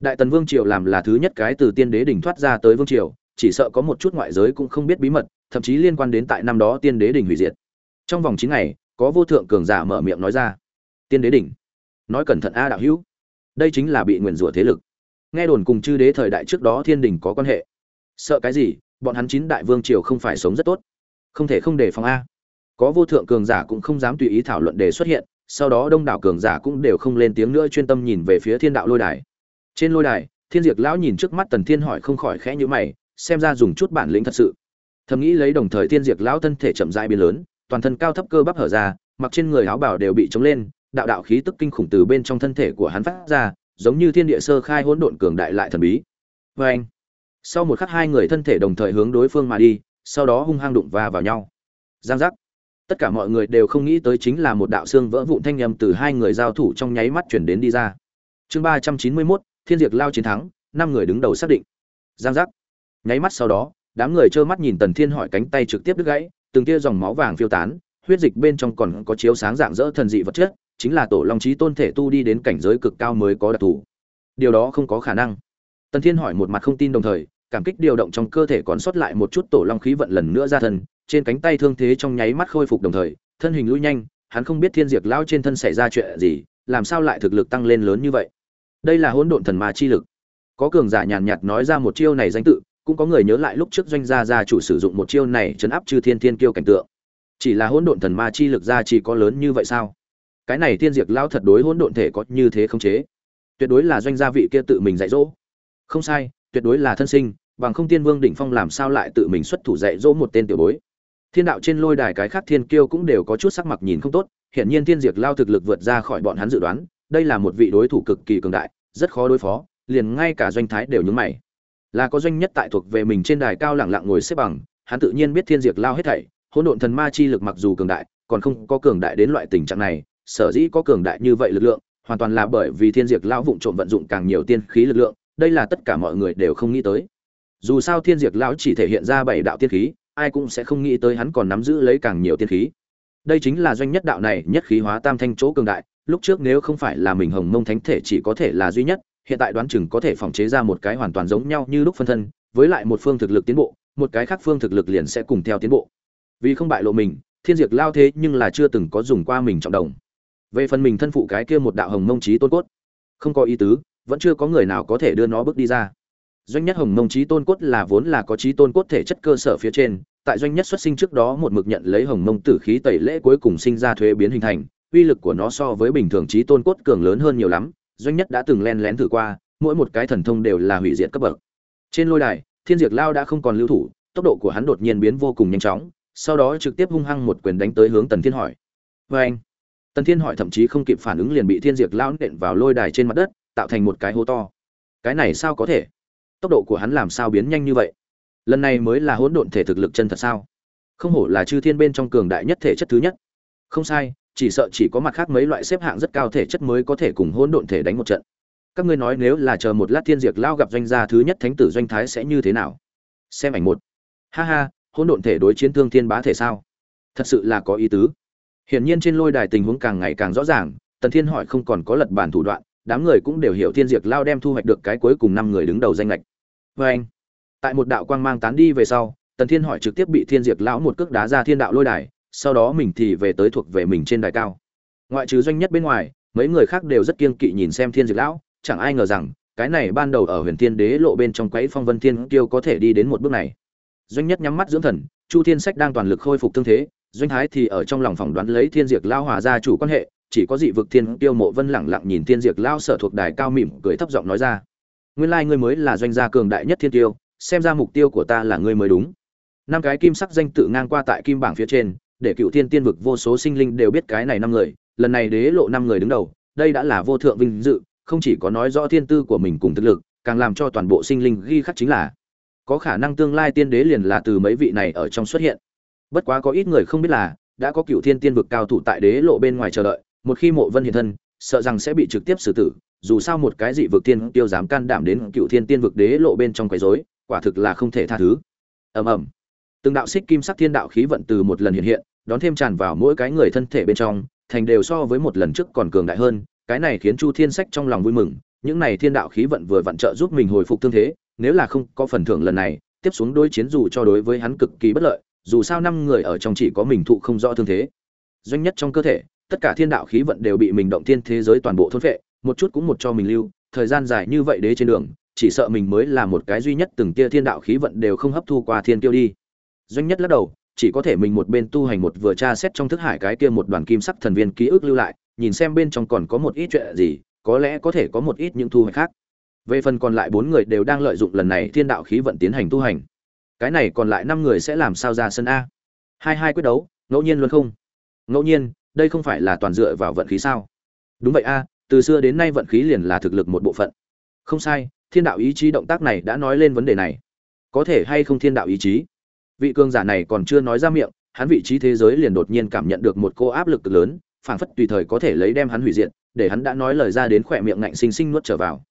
Đại tần vương triều làm là thứ nhất cái từ tiên đế đỉnh thoát ra tới vương triều, chỉ sợ có một chút ngoại giới cũng không biết bí mật thậm chí liên quan đến tại năm đó tiên đế đỉnh hủy diệt. Trong vòng chín ngày, có vô thượng cường giả mở miệng nói ra. Tiên đế đỉnh. Nói cẩn thận a đạo hữu. Đây chính là bị nguyền rủa thế lực. Nghe đồn cùng chư đế thời đại trước đó thiên đình có quan hệ. Sợ cái gì, bọn hắn chín đại vương triều không phải sống rất tốt. Không thể không đề phòng a. Có vô thượng cường giả cũng không dám tùy ý thảo luận đề xuất hiện, sau đó đông đảo cường giả cũng đều không lên tiếng nữa chuyên tâm nhìn về phía thiên đạo lôi đài. Trên lôi đài, thiên diệt lão nhìn trước mắt tần thiên hỏi không khỏi khẽ nhữ mày, xem ra dùng chút bản lĩnh thật sự thầm nghĩ lấy đồng thời thiên diệt lão thân thể chậm rãi biến lớn, toàn thân cao thấp cơ bắp hở ra, mặc trên người áo bảo đều bị chống lên, đạo đạo khí tức kinh khủng từ bên trong thân thể của hắn phát ra, giống như thiên địa sơ khai hỗn độn cường đại lại thần bí. Vê anh sau một khắc hai người thân thể đồng thời hướng đối phương mà đi, sau đó hung hăng đụng va vào nhau. Giang giác. Tất cả mọi người đều không nghĩ tới chính là một đạo xương vỡ vụn thanh âm từ hai người giao thủ trong nháy mắt chuyển đến đi ra. Chương ba trăm chín mươi mốt, thiên diệt lao chiến thắng, năm người đứng đầu xác định. Giang giác. Nháy mắt sau đó đám người trơ mắt nhìn tần thiên hỏi cánh tay trực tiếp đứt gãy, từng tia dòng máu vàng phiêu tán, huyết dịch bên trong còn có chiếu sáng dạng dỡ thần dị vật chất, chính là tổ long trí tôn thể tu đi đến cảnh giới cực cao mới có đặc thù. Điều đó không có khả năng. Tần thiên hỏi một mặt không tin đồng thời, cảm kích điều động trong cơ thể còn sót lại một chút tổ long khí vận lần nữa ra thân, trên cánh tay thương thế trong nháy mắt khôi phục đồng thời, thân hình lui nhanh, hắn không biết thiên diệt lao trên thân xảy ra chuyện gì, làm sao lại thực lực tăng lên lớn như vậy. Đây là hỗn độn thần ma chi lực. Có cường giả nhàn nhạt nói ra một chiêu này danh tự cũng có người nhớ lại lúc trước doanh gia gia chủ sử dụng một chiêu này chấn áp chư thiên thiên kiêu cảnh tượng. Chỉ là hỗn độn thần ma chi lực ra chỉ có lớn như vậy sao? Cái này thiên diệt lao thật đối hỗn độn thể có như thế không chế. Tuyệt đối là doanh gia vị kia tự mình dạy dỗ. Không sai, tuyệt đối là thân sinh, bằng không tiên vương đỉnh phong làm sao lại tự mình xuất thủ dạy dỗ một tên tiểu bối. Thiên đạo trên lôi đài cái khác thiên kiêu cũng đều có chút sắc mặt nhìn không tốt hiện nhiên thiên diệt lao thực lực vượt ra khỏi bọn hắn dự đoán, đây là một vị đối thủ cực kỳ cường đại, rất khó đối phó, liền ngay cả doanh thái đều nhúng mày là có doanh nhất tại thuộc về mình trên đài cao lẳng lặng ngồi xếp bằng, hắn tự nhiên biết thiên diệt lao hết thảy, hỗn độn thần ma chi lực mặc dù cường đại, còn không có cường đại đến loại tình trạng này, sở dĩ có cường đại như vậy lực lượng, hoàn toàn là bởi vì thiên diệt lão vụng trộm vận dụng càng nhiều tiên khí lực lượng, đây là tất cả mọi người đều không nghĩ tới. Dù sao thiên diệt lão chỉ thể hiện ra bảy đạo tiên khí, ai cũng sẽ không nghĩ tới hắn còn nắm giữ lấy càng nhiều tiên khí. Đây chính là doanh nhất đạo này nhất khí hóa tam thanh chỗ cường đại, lúc trước nếu không phải là mình hồng mông thánh thể chỉ có thể là duy nhất hiện tại đoán chừng có thể phòng chế ra một cái hoàn toàn giống nhau như lúc phân thân, với lại một phương thực lực tiến bộ, một cái khác phương thực lực liền sẽ cùng theo tiến bộ. Vì không bại lộ mình, thiên diệt lao thế nhưng là chưa từng có dùng qua mình trọng đồng. Về phần mình thân phụ cái kia một đạo hồng mông trí tôn cốt, không có ý tứ, vẫn chưa có người nào có thể đưa nó bước đi ra. Doanh nhất hồng mông trí tôn cốt là vốn là có trí tôn cốt thể chất cơ sở phía trên, tại doanh nhất xuất sinh trước đó một mực nhận lấy hồng mông tử khí tẩy lễ cuối cùng sinh ra thuế biến hình thành, uy lực của nó so với bình thường trí tôn cốt cường lớn hơn nhiều lắm doanh nhất đã từng len lén thử qua, mỗi một cái thần thông đều là hủy diệt cấp bậc. Trên lôi đài, thiên diệt lao đã không còn lưu thủ, tốc độ của hắn đột nhiên biến vô cùng nhanh chóng, sau đó trực tiếp hung hăng một quyền đánh tới hướng tần thiên hỏi. Vê anh, tần thiên hỏi thậm chí không kịp phản ứng liền bị thiên diệt lao nện vào lôi đài trên mặt đất, tạo thành một cái hố to. Cái này sao có thể? Tốc độ của hắn làm sao biến nhanh như vậy? Lần này mới là hỗn độn thể thực lực chân thật sao? Không hổ là chư thiên bên trong cường đại nhất thể chất thứ nhất. Không sai chỉ sợ chỉ có mặt khác mấy loại xếp hạng rất cao thể chất mới có thể cùng hỗn độn thể đánh một trận. Các ngươi nói nếu là chờ một lát thiên diệt lao gặp doanh gia thứ nhất thánh tử doanh thái sẽ như thế nào? Xem ảnh một. Ha ha, hỗn độn thể đối chiến thương thiên bá thể sao? Thật sự là có ý tứ. Hiển nhiên trên lôi đài tình huống càng ngày càng rõ ràng, tần thiên hỏi không còn có lật bản thủ đoạn, đám người cũng đều hiểu thiên diệt lao đem thu hoạch được cái cuối cùng năm người đứng đầu danh lệch. Vê anh, tại một đạo quang mang tán đi về sau, tần thiên hỏi trực tiếp bị thiên diệt lão một cước đá ra thiên đạo lôi đài sau đó mình thì về tới thuộc về mình trên đài cao. Ngoại trừ doanh nhất bên ngoài, mấy người khác đều rất kiêng kỵ nhìn xem thiên diệt lão, chẳng ai ngờ rằng, cái này ban đầu ở huyền thiên đế lộ bên trong quấy phong vân thiên tiêu có thể đi đến một bước này. Doanh nhất nhắm mắt dưỡng thần, chu thiên sách đang toàn lực khôi phục thương thế, doanh thái thì ở trong lòng phỏng đoán lấy thiên diệt lao hòa gia chủ quan hệ, chỉ có dị vực thiên tiêu mộ vân lẳng lặng nhìn thiên diệt lao sở thuộc đài cao mỉm cười thấp giọng nói ra. Nguyên lai ngươi mới là doanh gia cường đại nhất thiên tiêu xem ra mục tiêu của ta là ngươi mới đúng. Năm cái kim sắc danh tự ngang qua tại kim bảng phía trên để cựu thiên tiên vực vô số sinh linh đều biết cái này năm người, lần này đế lộ năm người đứng đầu, đây đã là vô thượng vinh dự, không chỉ có nói rõ thiên tư của mình cùng thực lực, càng làm cho toàn bộ sinh linh ghi khắc chính là có khả năng tương lai tiên đế liền là từ mấy vị này ở trong xuất hiện. Bất quá có ít người không biết là, đã có cựu thiên tiên vực cao thủ tại đế lộ bên ngoài chờ đợi, một khi mộ vân hiện thân, sợ rằng sẽ bị trực tiếp xử tử, dù sao một cái dị vực tiên tiêu dám can đảm đến cựu thiên tiên vực đế lộ bên trong quấy rối, quả thực là không thể tha thứ. Ầm ầm. Từng đạo xích kim sắc thiên đạo khí vận từ một lần hiện hiện đón thêm tràn vào mỗi cái người thân thể bên trong, thành đều so với một lần trước còn cường đại hơn, cái này khiến chu thiên sách trong lòng vui mừng, những này thiên đạo khí vận vừa vặn trợ giúp mình hồi phục thương thế, nếu là không có phần thưởng lần này, tiếp xuống đối chiến dù cho đối với hắn cực kỳ bất lợi, dù sao năm người ở trong chỉ có mình thụ không rõ thương thế. Doanh nhất trong cơ thể, tất cả thiên đạo khí vận đều bị mình động thiên thế giới toàn bộ thôn phệ, một chút cũng một cho mình lưu, thời gian dài như vậy đế trên đường, chỉ sợ mình mới là một cái duy nhất từng tia thiên đạo khí vận đều không hấp thu qua thiên tiêu đi. Doanh nhất lắc đầu chỉ có thể mình một bên tu hành một vừa tra xét trong thức hải cái kia một đoàn kim sắc thần viên ký ức lưu lại, nhìn xem bên trong còn có một ít chuyện gì, có lẽ có thể có một ít những thu hoạch khác. Về phần còn lại bốn người đều đang lợi dụng lần này thiên đạo khí vận tiến hành tu hành. Cái này còn lại năm người sẽ làm sao ra sân a? Hai hai quyết đấu, ngẫu nhiên luôn không? Ngẫu nhiên, đây không phải là toàn dựa vào vận khí sao? Đúng vậy a, từ xưa đến nay vận khí liền là thực lực một bộ phận. Không sai, thiên đạo ý chí động tác này đã nói lên vấn đề này. Có thể hay không thiên đạo ý chí? Vị cường giả này còn chưa nói ra miệng, hắn vị trí thế giới liền đột nhiên cảm nhận được một cô áp lực cực lớn, phảng phất tùy thời có thể lấy đem hắn hủy diệt, để hắn đã nói lời ra đến khỏe miệng ngạnh xinh xinh nuốt trở vào.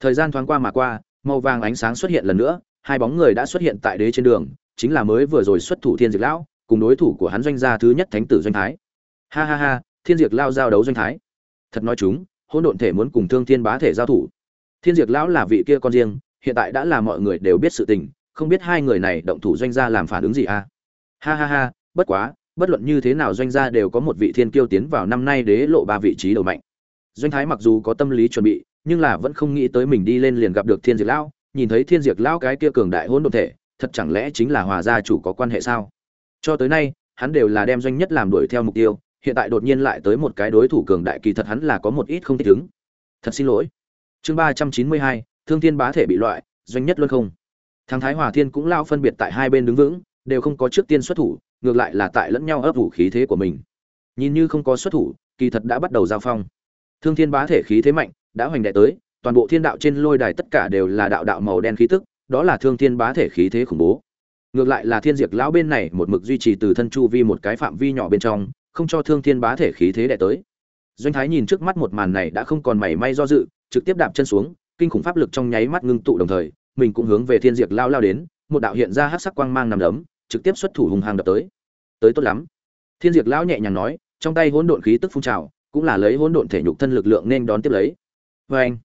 Thời gian thoáng qua mà qua, màu vàng ánh sáng xuất hiện lần nữa, hai bóng người đã xuất hiện tại đế trên đường, chính là mới vừa rồi xuất thủ thiên diệt lão, cùng đối thủ của hắn doanh gia thứ nhất thánh tử doanh thái. Ha ha ha, thiên diệt lao giao đấu doanh thái. Thật nói chúng, hỗn độn thể muốn cùng thương thiên bá thể giao thủ. Thiên diệt lão là vị kia con riêng, hiện tại đã là mọi người đều biết sự tình không biết hai người này động thủ doanh gia làm phản ứng gì à? Ha ha ha, bất quá, bất luận như thế nào doanh gia đều có một vị thiên kiêu tiến vào năm nay đế lộ ba vị trí đầu mạnh. Doanh thái mặc dù có tâm lý chuẩn bị, nhưng là vẫn không nghĩ tới mình đi lên liền gặp được thiên diệt lão, nhìn thấy thiên diệt lão cái kia cường đại hỗn độn thể, thật chẳng lẽ chính là hòa gia chủ có quan hệ sao? Cho tới nay, hắn đều là đem doanh nhất làm đuổi theo mục tiêu, hiện tại đột nhiên lại tới một cái đối thủ cường đại kỳ thật hắn là có một ít không thích ứng. Thật xin lỗi. Chương ba trăm chín mươi hai, thương thiên bá thể bị loại, doanh nhất luôn không thằng thái hòa thiên cũng lao phân biệt tại hai bên đứng vững, đều không có trước tiên xuất thủ, ngược lại là tại lẫn nhau ấp ủ khí thế của mình. Nhìn như không có xuất thủ, kỳ thật đã bắt đầu giao phong. Thương thiên bá thể khí thế mạnh, đã hoành đệ tới, toàn bộ thiên đạo trên lôi đài tất cả đều là đạo đạo màu đen khí tức, đó là thương thiên bá thể khí thế khủng bố. Ngược lại là thiên diệt lão bên này một mực duy trì từ thân chu vi một cái phạm vi nhỏ bên trong, không cho thương thiên bá thể khí thế đẻ tới. Doanh thái nhìn trước mắt một màn này đã không còn mảy may do dự, trực tiếp đạp chân xuống, kinh khủng pháp lực trong nháy mắt ngưng tụ đồng thời mình cũng hướng về thiên diệt lao lao đến, một đạo hiện ra hát sắc quang mang nằm đấm, trực tiếp xuất thủ hùng hàng đập tới. Tới tốt lắm. Thiên diệt lão nhẹ nhàng nói, trong tay hỗn độn khí tức phun trào, cũng là lấy hỗn độn thể nhục thân lực lượng nên đón tiếp lấy. Vê anh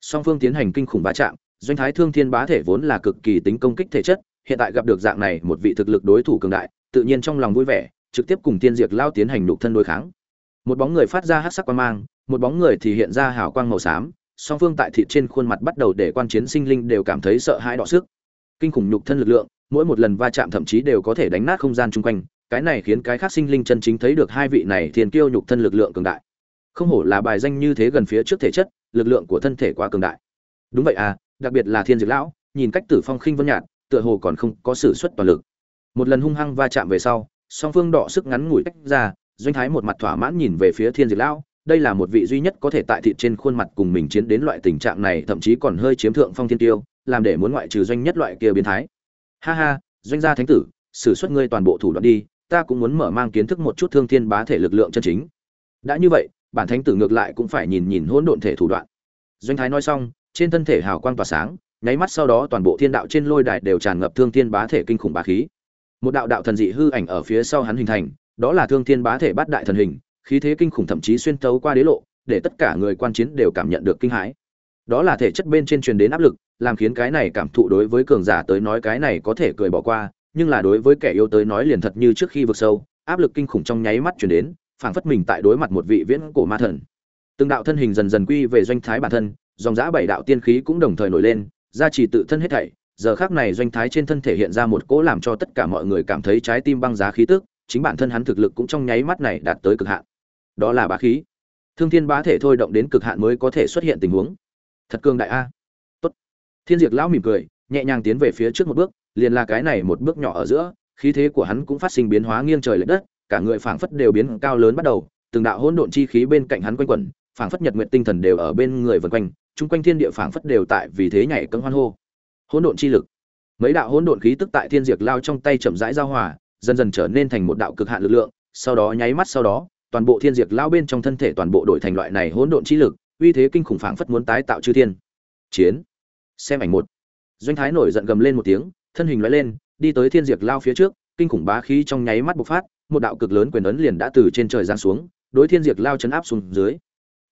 song phương tiến hành kinh khủng va chạm, doanh thái thương thiên bá thể vốn là cực kỳ tính công kích thể chất, hiện tại gặp được dạng này một vị thực lực đối thủ cường đại, tự nhiên trong lòng vui vẻ, trực tiếp cùng thiên diệt lao tiến hành nhục thân đối kháng. Một bóng người phát ra hắc sắc quang mang, một bóng người thì hiện ra hào quang màu xám song phương tại thịt trên khuôn mặt bắt đầu để quan chiến sinh linh đều cảm thấy sợ hãi đọ sức. Kinh khủng nhục thân lực lượng, mỗi một lần va chạm thậm chí đều có thể đánh nát không gian chung quanh, cái này khiến cái khác sinh linh chân chính thấy được hai vị này thiên kiêu nhục thân lực lượng cường đại. Không hổ là bài danh như thế gần phía trước thể chất, lực lượng của thân thể quá cường đại. Đúng vậy à đặc biệt là thiên diệt lão, nhìn cách tử phong khinh vân nhạt tựa hồ còn không có sự xuất toàn lực. Một lần hung hăng va chạm về sau, song phương đỏ sức ngắn ngủi tách ra, doanh thái một mặt thỏa mãn nhìn về phía thiên diệt lão đây là một vị duy nhất có thể tại thị trên khuôn mặt cùng mình chiến đến loại tình trạng này, thậm chí còn hơi chiếm thượng phong thiên tiêu, làm để muốn ngoại trừ doanh nhất loại kia biến thái. Ha ha, doanh gia thánh tử sử xuất ngươi toàn bộ thủ đoạn đi, ta cũng muốn mở mang kiến thức một chút thương thiên bá thể lực lượng chân chính. Đã như vậy, bản thánh tử ngược lại cũng phải nhìn nhìn hỗn độn thể thủ đoạn. Doanh thái nói xong, trên thân thể hào quang tỏa sáng, nháy mắt sau đó toàn bộ thiên đạo trên lôi đài đều tràn ngập thương thiên bá thể kinh khủng bá khí. Một đạo đạo thần dị hư ảnh ở phía sau hắn hình thành, đó là thương thiên bá thể bát đại thần hình khí thế kinh khủng thậm chí xuyên tấu qua đế lộ, để tất cả người quan chiến đều cảm nhận được kinh hãi. Đó là thể chất bên trên truyền đến áp lực, làm khiến cái này cảm thụ đối với cường giả tới nói cái này có thể cười bỏ qua, nhưng là đối với kẻ yếu tới nói liền thật như trước khi vực sâu, áp lực kinh khủng trong nháy mắt truyền đến, phảng phất mình tại đối mặt một vị viễn cổ ma thần. Từng đạo thân hình dần dần quy về doanh thái bản thân, dòng giã bảy đạo tiên khí cũng đồng thời nổi lên, gia trì tự thân hết thảy. Giờ khác này doanh thái trên thân thể hiện ra một cỗ làm cho tất cả mọi người cảm thấy trái tim băng giá khí tức, chính bản thân hắn thực lực cũng trong nháy mắt này đạt tới cực hạn đó là bá khí. Thương thiên bá thể thôi động đến cực hạn mới có thể xuất hiện tình huống. Thật cường đại a. Tốt. Thiên diệt lão mỉm cười, nhẹ nhàng tiến về phía trước một bước, liền là cái này một bước nhỏ ở giữa, khí thế của hắn cũng phát sinh biến hóa nghiêng trời lệch đất, cả người phảng phất đều biến cao lớn bắt đầu, từng đạo hỗn độn chi khí bên cạnh hắn quanh quẩn, phảng phất nhật nguyện tinh thần đều ở bên người vần quanh, chung quanh thiên địa phảng phất đều tại vì thế nhảy cấm hoan hô. Hỗn độn chi lực. Mấy đạo hỗn độn khí tức tại thiên diệt lao trong tay chậm rãi giao hòa, dần dần trở nên thành một đạo cực hạn lực lượng, sau đó nháy mắt sau đó toàn bộ thiên diệt lao bên trong thân thể toàn bộ đổi thành loại này hỗn độn chi lực, uy thế kinh khủng phảng phất muốn tái tạo chư thiên. Chiến. Xem ảnh một. Doanh thái nổi giận gầm lên một tiếng, thân hình lóe lên, đi tới thiên diệt lao phía trước, kinh khủng bá khí trong nháy mắt bộc phát, một đạo cực lớn quyền ấn liền đã từ trên trời giáng xuống, đối thiên diệt lao chấn áp xuống dưới.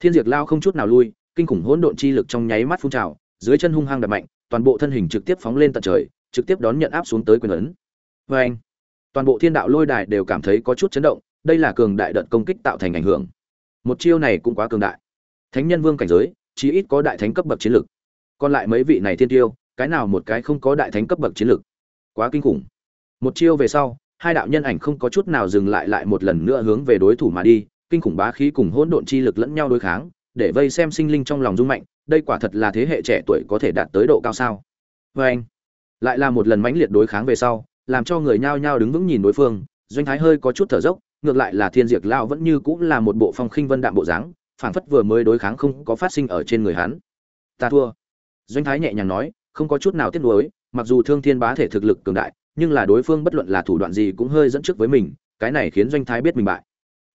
Thiên diệt lao không chút nào lui, kinh khủng hỗn độn chi lực trong nháy mắt phun trào, dưới chân hung hăng đập mạnh, toàn bộ thân hình trực tiếp phóng lên tận trời, trực tiếp đón nhận áp xuống tới quyền ấn. Vê anh toàn bộ thiên đạo lôi đài đều cảm thấy có chút chấn động đây là cường đại đợt công kích tạo thành ảnh hưởng. Một chiêu này cũng quá cường đại. Thánh nhân vương cảnh giới, chí ít có đại thánh cấp bậc chiến lực. Còn lại mấy vị này thiên tiêu, cái nào một cái không có đại thánh cấp bậc chiến lực? Quá kinh khủng. Một chiêu về sau, hai đạo nhân ảnh không có chút nào dừng lại lại một lần nữa hướng về đối thủ mà đi, kinh khủng bá khí cùng hỗn độn chi lực lẫn nhau đối kháng, để vây xem sinh linh trong lòng rung mạnh, đây quả thật là thế hệ trẻ tuổi có thể đạt tới độ cao sao. Vê anh. Lại là một lần mãnh liệt đối kháng về sau, làm cho người nhao nhao đứng vững nhìn đối phương, doanh thái hơi có chút thở dốc ngược lại là thiên diệt lao vẫn như cũng là một bộ phong khinh vân đạm bộ dáng, phảng phất vừa mới đối kháng không có phát sinh ở trên người hắn. Ta thua. Doanh thái nhẹ nhàng nói, không có chút nào tiếc nuối, mặc dù thương thiên bá thể thực lực cường đại, nhưng là đối phương bất luận là thủ đoạn gì cũng hơi dẫn trước với mình, cái này khiến doanh thái biết mình bại.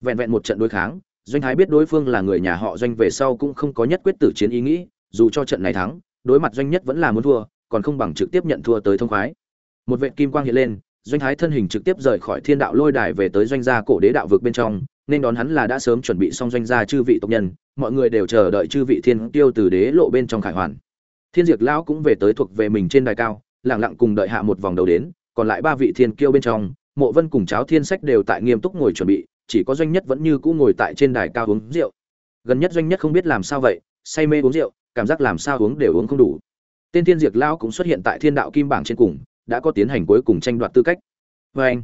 Vẹn vẹn một trận đối kháng, doanh thái biết đối phương là người nhà họ doanh về sau cũng không có nhất quyết tử chiến ý nghĩ, dù cho trận này thắng, đối mặt doanh nhất vẫn là muốn thua, còn không bằng trực tiếp nhận thua tới thông khoái. Một vệ kim quang hiện lên doanh thái thân hình trực tiếp rời khỏi thiên đạo lôi đài về tới doanh gia cổ đế đạo vực bên trong, nên đón hắn là đã sớm chuẩn bị xong doanh gia chư vị tộc nhân, mọi người đều chờ đợi chư vị thiên tiêu từ đế lộ bên trong khải hoàn. Thiên diệt lão cũng về tới thuộc về mình trên đài cao lẳng lặng cùng đợi hạ một vòng đầu đến, còn lại ba vị thiên kiêu bên trong, mộ vân cùng cháo thiên sách đều tại nghiêm túc ngồi chuẩn bị, chỉ có doanh nhất vẫn như cũ ngồi tại trên đài cao uống rượu. Gần nhất doanh nhất không biết làm sao vậy, say mê uống rượu, cảm giác làm sao uống đều uống không đủ. Tên thiên diệt lão cũng xuất hiện tại thiên đạo kim bảng trên cùng đã có tiến hành cuối cùng tranh đoạt tư cách. Vê anh,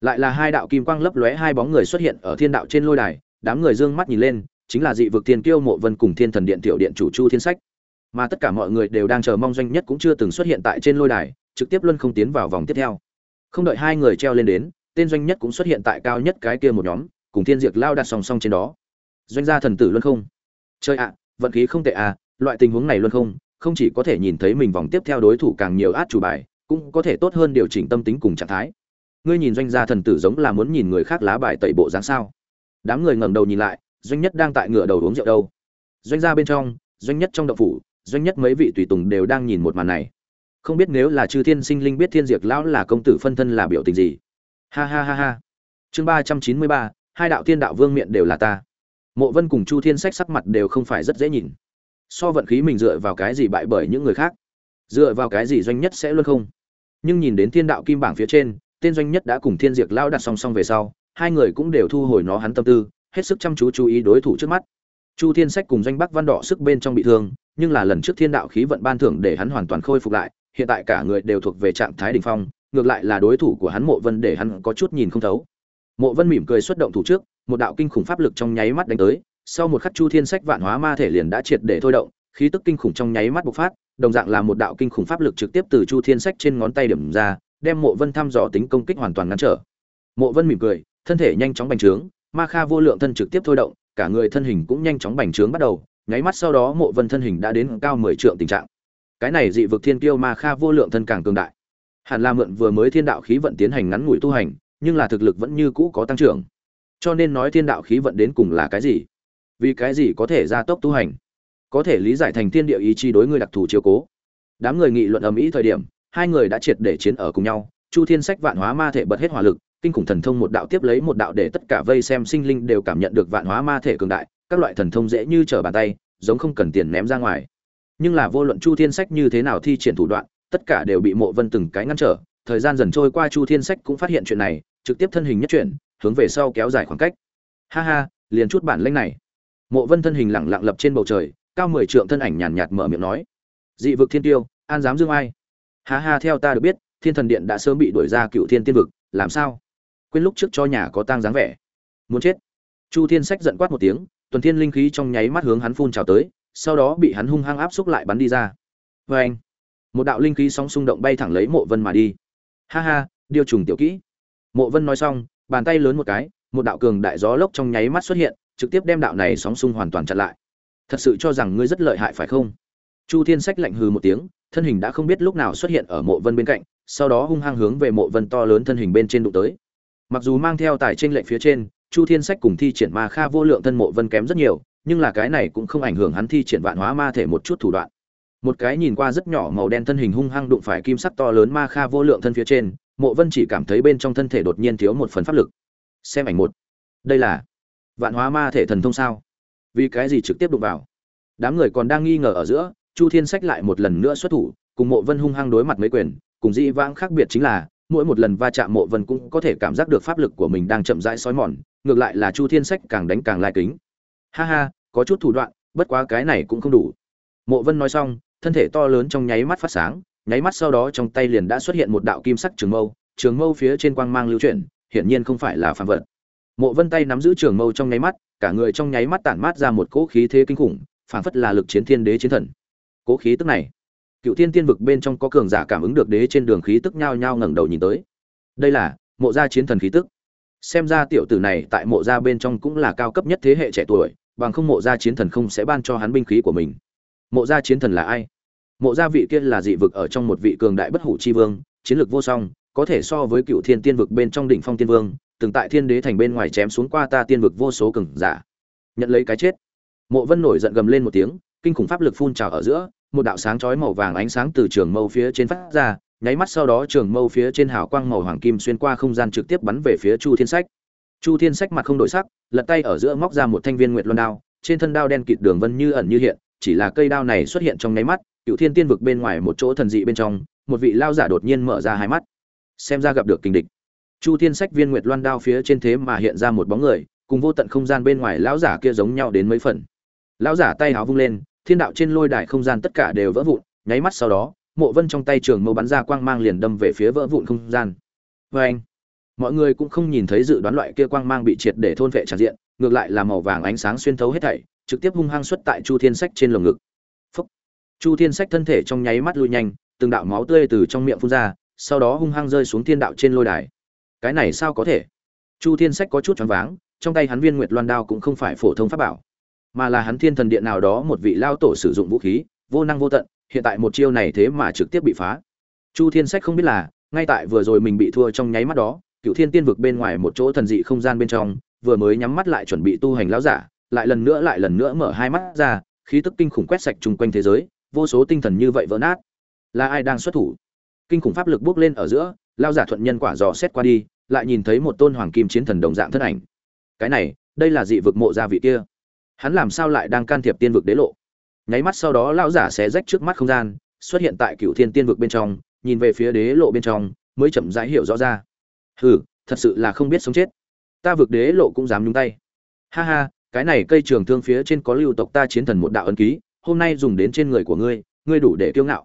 lại là hai đạo kim quang lấp lóe hai bóng người xuất hiện ở thiên đạo trên lôi đài, đám người dương mắt nhìn lên, chính là dị vực thiên kiêu mộ vân cùng thiên thần điện tiểu điện chủ chu thiên sách. Mà tất cả mọi người đều đang chờ mong doanh nhất cũng chưa từng xuất hiện tại trên lôi đài, trực tiếp luân không tiến vào vòng tiếp theo. Không đợi hai người treo lên đến, tên doanh nhất cũng xuất hiện tại cao nhất cái kia một nhóm, cùng thiên diệt lao đặt song song trên đó. Doanh gia thần tử luân không. Chơi ạ, vận khí không tệ à loại tình huống này luân không không chỉ có thể nhìn thấy mình vòng tiếp theo đối thủ càng nhiều át chủ bài cũng có thể tốt hơn điều chỉnh tâm tính cùng trạng thái. Ngươi nhìn doanh gia thần tử giống là muốn nhìn người khác lá bài tẩy bộ dáng sao? Đám người ngẩng đầu nhìn lại, doanh nhất đang tại ngựa đầu uống rượu đâu? Doanh gia bên trong, doanh nhất trong động phủ, doanh nhất mấy vị tùy tùng đều đang nhìn một màn này. Không biết nếu là chư thiên sinh linh biết thiên diệt lão là công tử phân thân là biểu tình gì? Ha ha ha ha. Chương ba trăm chín mươi ba, hai đạo thiên đạo vương miệng đều là ta. Mộ vân cùng chu thiên sách sắc mặt đều không phải rất dễ nhìn. So vận khí mình dựa vào cái gì bại bởi những người khác? Dựa vào cái gì doanh nhất sẽ luôn không? Nhưng nhìn đến thiên đạo kim bảng phía trên, tên doanh nhất đã cùng thiên diệt lão đặt song song về sau, hai người cũng đều thu hồi nó hắn tâm tư, hết sức chăm chú chú ý đối thủ trước mắt. Chu thiên sách cùng doanh bắc văn đỏ sức bên trong bị thương, nhưng là lần trước thiên đạo khí vận ban thưởng để hắn hoàn toàn khôi phục lại, hiện tại cả người đều thuộc về trạng thái đỉnh phong, ngược lại là đối thủ của hắn mộ vân để hắn có chút nhìn không thấu. Mộ vân mỉm cười xuất động thủ trước, một đạo kinh khủng pháp lực trong nháy mắt đánh tới, sau một khắc chu thiên sách vạn hóa ma thể liền đã triệt để thôi động khí tức kinh khủng trong nháy mắt bộc phát, đồng dạng là một đạo kinh khủng pháp lực trực tiếp từ chu thiên sách trên ngón tay điểm ra, đem mộ vân thăm dò tính công kích hoàn toàn ngăn trở. Mộ vân mỉm cười, thân thể nhanh chóng bành trướng, ma kha vô lượng thân trực tiếp thôi động, cả người thân hình cũng nhanh chóng bành trướng bắt đầu, nháy mắt sau đó mộ vân thân hình đã đến cao mười trượng tình trạng. Cái này dị vực thiên kiêu ma kha vô lượng thân càng cường đại. Hàn La mượn vừa mới thiên đạo khí vận tiến hành ngắn ngủi tu hành, nhưng là thực lực vẫn như cũ có tăng trưởng. Cho nên nói thiên đạo khí vận đến cùng là cái gì? Vì cái gì có thể gia tốc tu hành? Có thể lý giải thành thiên địa ý chi đối người đặc thù chiếu cố. Đám người nghị luận ầm ĩ thời điểm, hai người đã triệt để chiến ở cùng nhau. Chu thiên sách vạn hóa ma thể bật hết hỏa lực, kinh khủng thần thông một đạo tiếp lấy một đạo để tất cả vây xem sinh linh đều cảm nhận được vạn hóa ma thể cường đại, các loại thần thông dễ như trở bàn tay, giống không cần tiền ném ra ngoài. Nhưng là vô luận chu thiên sách như thế nào thi triển thủ đoạn, tất cả đều bị mộ vân từng cái ngăn trở. Thời gian dần trôi qua, chu thiên sách cũng phát hiện chuyện này, trực tiếp thân hình nhất chuyển, hướng về sau kéo dài khoảng cách. Ha ha, liền chút bản lĩnh này. Mộ vân thân hình lẳng lặng lập trên bầu trời cao mười trượng thân ảnh nhàn nhạt mở miệng nói. Dị vực thiên tiêu, an dám dương ai? Ha ha, theo ta được biết, thiên thần điện đã sớm bị đuổi ra cựu thiên tiên vực, làm sao? Quên lúc trước cho nhà có tang dáng vẻ. Muốn chết. Chu thiên sách giận quát một tiếng, tuần thiên linh khí trong nháy mắt hướng hắn phun trào tới, sau đó bị hắn hung hăng áp xúc lại bắn đi ra. Vê anh một đạo linh khí sóng xung động bay thẳng lấy mộ vân mà đi. Ha ha, điều trùng tiểu kỹ. Mộ vân nói xong, bàn tay lớn một cái, một đạo cường đại gió lốc trong nháy mắt xuất hiện, trực tiếp đem đạo này sóng xung hoàn toàn chặn lại thật sự cho rằng ngươi rất lợi hại phải không? Chu thiên sách lạnh hừ một tiếng, thân hình đã không biết lúc nào xuất hiện ở mộ vân bên cạnh, sau đó hung hăng hướng về mộ vân to lớn thân hình bên trên đụng tới. Mặc dù mang theo tài trên lệnh phía trên, chu thiên sách cùng thi triển ma kha vô lượng thân mộ vân kém rất nhiều, nhưng là cái này cũng không ảnh hưởng hắn thi triển vạn hóa ma thể một chút thủ đoạn. Một cái nhìn qua rất nhỏ màu đen thân hình hung hăng đụng phải kim sắc to lớn ma kha vô lượng thân phía trên, mộ vân chỉ cảm thấy bên trong thân thể đột nhiên thiếu một phần pháp lực. Xem ảnh một. Đây là vạn hóa ma thể thần thông sao? Vì cái gì trực tiếp đụng vào? Đám người còn đang nghi ngờ ở giữa, chu thiên sách lại một lần nữa xuất thủ, cùng mộ vân hung hăng đối mặt mấy quyền, cùng dĩ vãng khác biệt chính là, mỗi một lần va chạm mộ vân cũng có thể cảm giác được pháp lực của mình đang chậm rãi sói mòn, ngược lại là chu thiên sách càng đánh càng lai kính. Ha ha, có chút thủ đoạn, bất quá cái này cũng không đủ. Mộ vân nói xong, thân thể to lớn trong nháy mắt phát sáng, nháy mắt sau đó trong tay liền đã xuất hiện một đạo kim sắc trường mâu trường mâu phía trên quang mang lưu chuyển, hiển nhiên không phải là phàm vật. Mộ vân tay nắm giữ trường mâu trong nháy mắt cả người trong nháy mắt tản mát ra một cỗ khí thế kinh khủng, phảng phất là lực chiến thiên đế chiến thần. Cỗ khí tức này, cựu thiên tiên vực bên trong có cường giả cảm ứng được đế trên đường khí tức nhao nhao ngẩng đầu nhìn tới. Đây là mộ gia chiến thần khí tức. Xem ra tiểu tử này tại mộ gia bên trong cũng là cao cấp nhất thế hệ trẻ tuổi, bằng không mộ gia chiến thần không sẽ ban cho hắn binh khí của mình. Mộ gia chiến thần là ai? Mộ gia vị kia là dị vực ở trong một vị cường đại bất hủ chi vương, chiến lược vô song, có thể so với cựu thiên tiên vực bên trong đỉnh phong tiên vương từng tại thiên đế thành bên ngoài chém xuống qua ta tiên vực vô số cường giả. Nhận lấy cái chết. Mộ vân nổi giận gầm lên một tiếng, kinh khủng pháp lực phun trào ở giữa, một đạo sáng chói màu vàng ánh sáng từ trường mâu phía trên phát ra, nháy mắt sau đó trường mâu phía trên hào quang màu hoàng kim xuyên qua không gian trực tiếp bắn về phía chu thiên sách. Chu thiên sách mặt không đổi sắc, lật tay ở giữa móc ra một thanh viên nguyệt luân đao, trên thân đao đen kịt đường vân như ẩn như hiện, chỉ là cây đao này xuất hiện trong nháy mắt, cựu thiên tiên vực bên ngoài một chỗ thần dị bên trong, một vị lao giả đột nhiên mở ra hai mắt, xem ra gặp được kình địch chu thiên sách viên nguyệt loan đao phía trên thế mà hiện ra một bóng người, cùng vô tận không gian bên ngoài lão giả kia giống nhau đến mấy phần. Lão giả tay háo vung lên, thiên đạo trên lôi đài không gian tất cả đều vỡ vụn, nháy mắt sau đó, mộ vân trong tay trường mâu bắn ra quang mang liền đâm về phía vỡ vụn không gian. Vê anh, mọi người cũng không nhìn thấy dự đoán loại kia quang mang bị triệt để thôn vệ tràn diện, ngược lại là màu vàng ánh sáng xuyên thấu hết thảy, trực tiếp hung hăng xuất tại chu thiên sách trên lồng ngực. Phúc. chu thiên sách thân thể trong nháy mắt lui nhanh, từng đạo máu tươi từ trong miệng phun ra, sau đó hung hăng rơi xuống thiên đạo trên lôi đài cái này sao có thể? Chu thiên sách có chút choáng váng, trong tay hắn viên nguyệt loan đao cũng không phải phổ thông pháp bảo, mà là hắn thiên thần điện nào đó một vị lao tổ sử dụng vũ khí, vô năng vô tận, hiện tại một chiêu này thế mà trực tiếp bị phá. Chu thiên sách không biết là, ngay tại vừa rồi mình bị thua trong nháy mắt đó cựu thiên tiên vực bên ngoài một chỗ thần dị không gian bên trong, vừa mới nhắm mắt lại chuẩn bị tu hành lão giả, lại lần nữa lại lần nữa mở hai mắt ra, khí tức kinh khủng quét sạch chung quanh thế giới, vô số tinh thần như vậy vỡ nát. Là ai đang xuất thủ? Kinh khủng pháp lực bước lên ở giữa lao giả thuận nhân quả dò xét qua đi, lại nhìn thấy một tôn hoàng kim chiến thần đồng dạng thân ảnh. Cái này, đây là dị vực mộ gia vị kia. Hắn làm sao lại đang can thiệp tiên vực đế lộ? Nháy mắt sau đó lão giả xé rách trước mắt không gian, xuất hiện tại cựu thiên tiên vực bên trong, nhìn về phía đế lộ bên trong, mới chậm rãi hiểu rõ ra. Hừ, thật sự là không biết sống chết. Ta vực đế lộ cũng dám nhúng tay. Ha ha, cái này cây trường thương phía trên có lưu tộc ta chiến thần một đạo ấn ký, hôm nay dùng đến trên người của ngươi ngươi đủ để kiêu ngạo.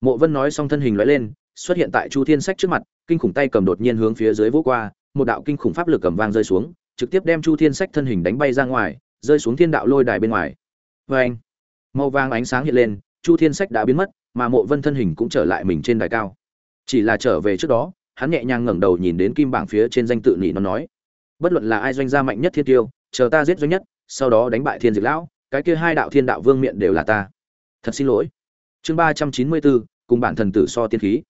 Mộ vân nói xong thân hình loại lên xuất hiện tại chu thiên sách trước mặt, kinh khủng tay cầm đột nhiên hướng phía dưới vỗ qua, một đạo kinh khủng pháp lực cầm vang rơi xuống, trực tiếp đem chu thiên sách thân hình đánh bay ra ngoài, rơi xuống thiên đạo lôi đài bên ngoài. Vê anh, màu vàng ánh sáng hiện lên, chu thiên sách đã biến mất, mà mộ vân thân hình cũng trở lại mình trên đài cao. Chỉ là trở về trước đó, hắn nhẹ nhàng ngẩng đầu nhìn đến kim bảng phía trên danh tự nỉ nó nói, bất luận là ai doanh gia mạnh nhất thiên tiêu, chờ ta giết doanh nhất, sau đó đánh bại thiên diệt lão, cái kia hai đạo thiên đạo vương miện đều là ta. Thật xin lỗi. Chương ba trăm chín mươi bốn, cùng bản thần tử so tiên khí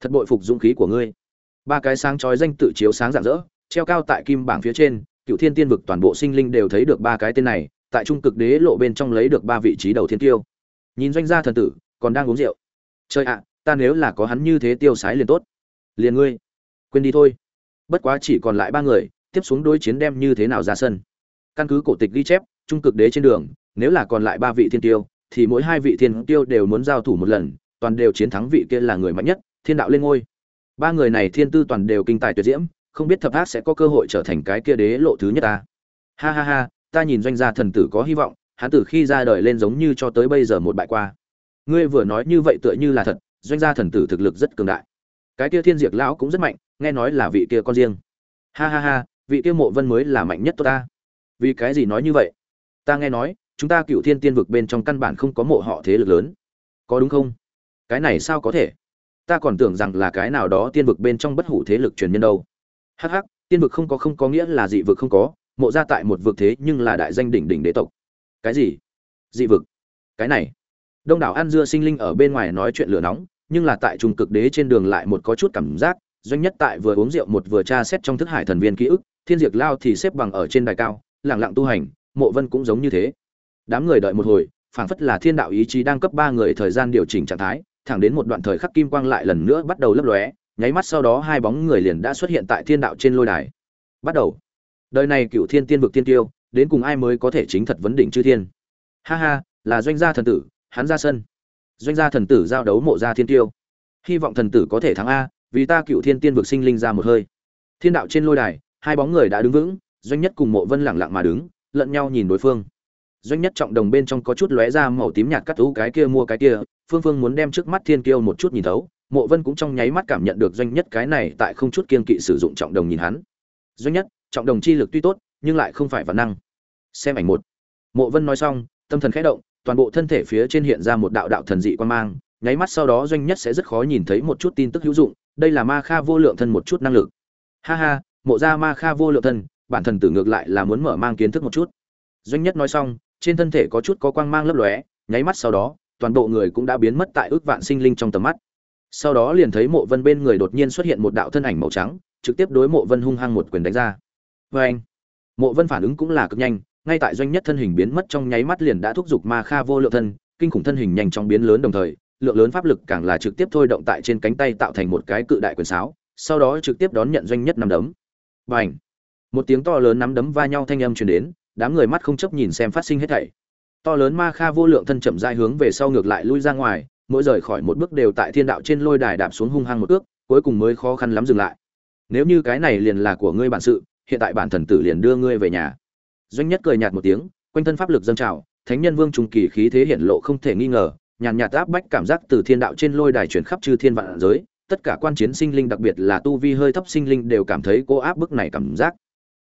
thật bội phục dũng khí của ngươi. Ba cái sáng chói danh tự chiếu sáng rạng rỡ, treo cao tại kim bảng phía trên cựu thiên tiên vực toàn bộ sinh linh đều thấy được ba cái tên này, tại trung cực đế lộ bên trong lấy được ba vị trí đầu thiên tiêu. Nhìn doanh gia thần tử, còn đang uống rượu. Trời ạ, ta nếu là có hắn như thế tiêu sái liền tốt. Liền ngươi, quên đi thôi. Bất quá chỉ còn lại ba người, tiếp xuống đối chiến đem như thế nào ra sân. Căn cứ cổ tịch ghi chép, trung cực đế trên đường, nếu là còn lại ba vị thiên tiêu, thì mỗi hai vị thiên tiêu đều muốn giao thủ một lần, toàn đều chiến thắng vị kia là người mạnh nhất thiên đạo lên ngôi. Ba người này thiên tư toàn đều kinh tài tuyệt diễm, không biết thập ác sẽ có cơ hội trở thành cái kia đế lộ thứ nhất ta. Ha ha ha, ta nhìn doanh gia thần tử có hy vọng, hắn từ khi ra đời lên giống như cho tới bây giờ một bại qua. Ngươi vừa nói như vậy tựa như là thật, doanh gia thần tử thực lực rất cường đại. Cái kia thiên diệt lão cũng rất mạnh, nghe nói là vị kia con riêng. Ha ha ha, vị kia mộ vân mới là mạnh nhất tốt ta. Vì cái gì nói như vậy? Ta nghe nói, chúng ta cựu thiên tiên vực bên trong căn bản không có mộ họ thế lực lớn. Có đúng không? Cái này sao có thể? Ta còn tưởng rằng là cái nào đó tiên vực bên trong bất hủ thế lực truyền nhân đâu. Hh tiên vực không có không có nghĩa là dị vực không có, mộ ra tại một vực thế nhưng là đại danh đỉnh đỉnh đế tộc. Cái gì? Dị vực? Cái này. Đông đảo ăn dưa sinh linh ở bên ngoài nói chuyện lửa nóng, nhưng là tại trung cực đế trên đường lại một có chút cảm giác, doanh nhất tại vừa uống rượu một vừa tra xét trong thức hải thần viên ký ức, thiên diệt lao thì xếp bằng ở trên đài cao lẳng lặng tu hành, mộ vân cũng giống như thế. Đám người đợi một hồi, phảng phất là thiên đạo ý chí đang cấp ba người thời gian điều chỉnh trạng thái thẳng đến một đoạn thời khắc kim quang lại lần nữa bắt đầu lấp lóe, nháy mắt sau đó hai bóng người liền đã xuất hiện tại thiên đạo trên lôi đài. Bắt đầu. Đời này cựu thiên tiên vực tiên tiêu, đến cùng ai mới có thể chính thật vấn đỉnh chư thiên? Ha ha, là doanh gia thần tử, hắn ra sân. Doanh gia thần tử giao đấu mộ gia thiên tiêu. Hy vọng thần tử có thể thắng a, vì ta cựu thiên tiên vực sinh linh ra một hơi. Thiên đạo trên lôi đài, hai bóng người đã đứng vững, doanh nhất cùng mộ vân lẳng lặng mà đứng, lẫn nhau nhìn đối phương. Doanh nhất trọng đồng bên trong có chút lóe ra màu tím nhạt cắt tú cái kia mua cái kia phương phương muốn đem trước mắt thiên kiêu một chút nhìn thấu, mộ vân cũng trong nháy mắt cảm nhận được doanh nhất cái này tại không chút kiên kỵ sử dụng trọng đồng nhìn hắn. Doanh nhất, trọng đồng chi lực tuy tốt, nhưng lại không phải vạn năng. Xem ảnh một. Mộ vân nói xong, tâm thần khẽ động, toàn bộ thân thể phía trên hiện ra một đạo đạo thần dị quan mang, nháy mắt sau đó doanh nhất sẽ rất khó nhìn thấy một chút tin tức hữu dụng, đây là ma kha vô lượng thân một chút năng lực. Ha ha, mộ ra ma kha vô lượng thân, bản thần tử ngược lại là muốn mở mang kiến thức một chút. Doanh nhất nói xong, trên thân thể có chút có quang mang lấp lóe, nháy mắt sau đó toàn bộ người cũng đã biến mất tại ước vạn sinh linh trong tầm mắt. Sau đó liền thấy mộ vân bên người đột nhiên xuất hiện một đạo thân ảnh màu trắng, trực tiếp đối mộ vân hung hăng một quyền đánh ra. Vê anh, mộ vân phản ứng cũng là cực nhanh, ngay tại doanh nhất thân hình biến mất trong nháy mắt liền đã thúc giục ma kha vô lượng thân, kinh khủng thân hình nhanh chóng biến lớn đồng thời, lượng lớn pháp lực càng là trực tiếp thôi động tại trên cánh tay tạo thành một cái cự đại quyền sáo, sau đó trực tiếp đón nhận doanh nhất nắm đấm. Bành! một tiếng to lớn nắm đấm va nhau thanh âm truyền đến, đám người mắt không chấp nhìn xem phát sinh hết thảy to lớn ma kha vô lượng thân chậm rãi hướng về sau ngược lại lui ra ngoài, mỗi rời khỏi một bước đều tại thiên đạo trên lôi đài đạp xuống hung hăng một ước, cuối cùng mới khó khăn lắm dừng lại. Nếu như cái này liền là của ngươi bản sự, hiện tại bản thần tử liền đưa ngươi về nhà. Doanh nhất cười nhạt một tiếng, quanh thân pháp lực dâng trào, thánh nhân vương trung kỳ khí thế hiển lộ không thể nghi ngờ, nhàn nhạt áp bách cảm giác từ thiên đạo trên lôi đài chuyển khắp chư thiên vạn giới, tất cả quan chiến sinh linh đặc biệt là tu vi hơi thấp sinh linh đều cảm thấy cô áp bức này cảm giác.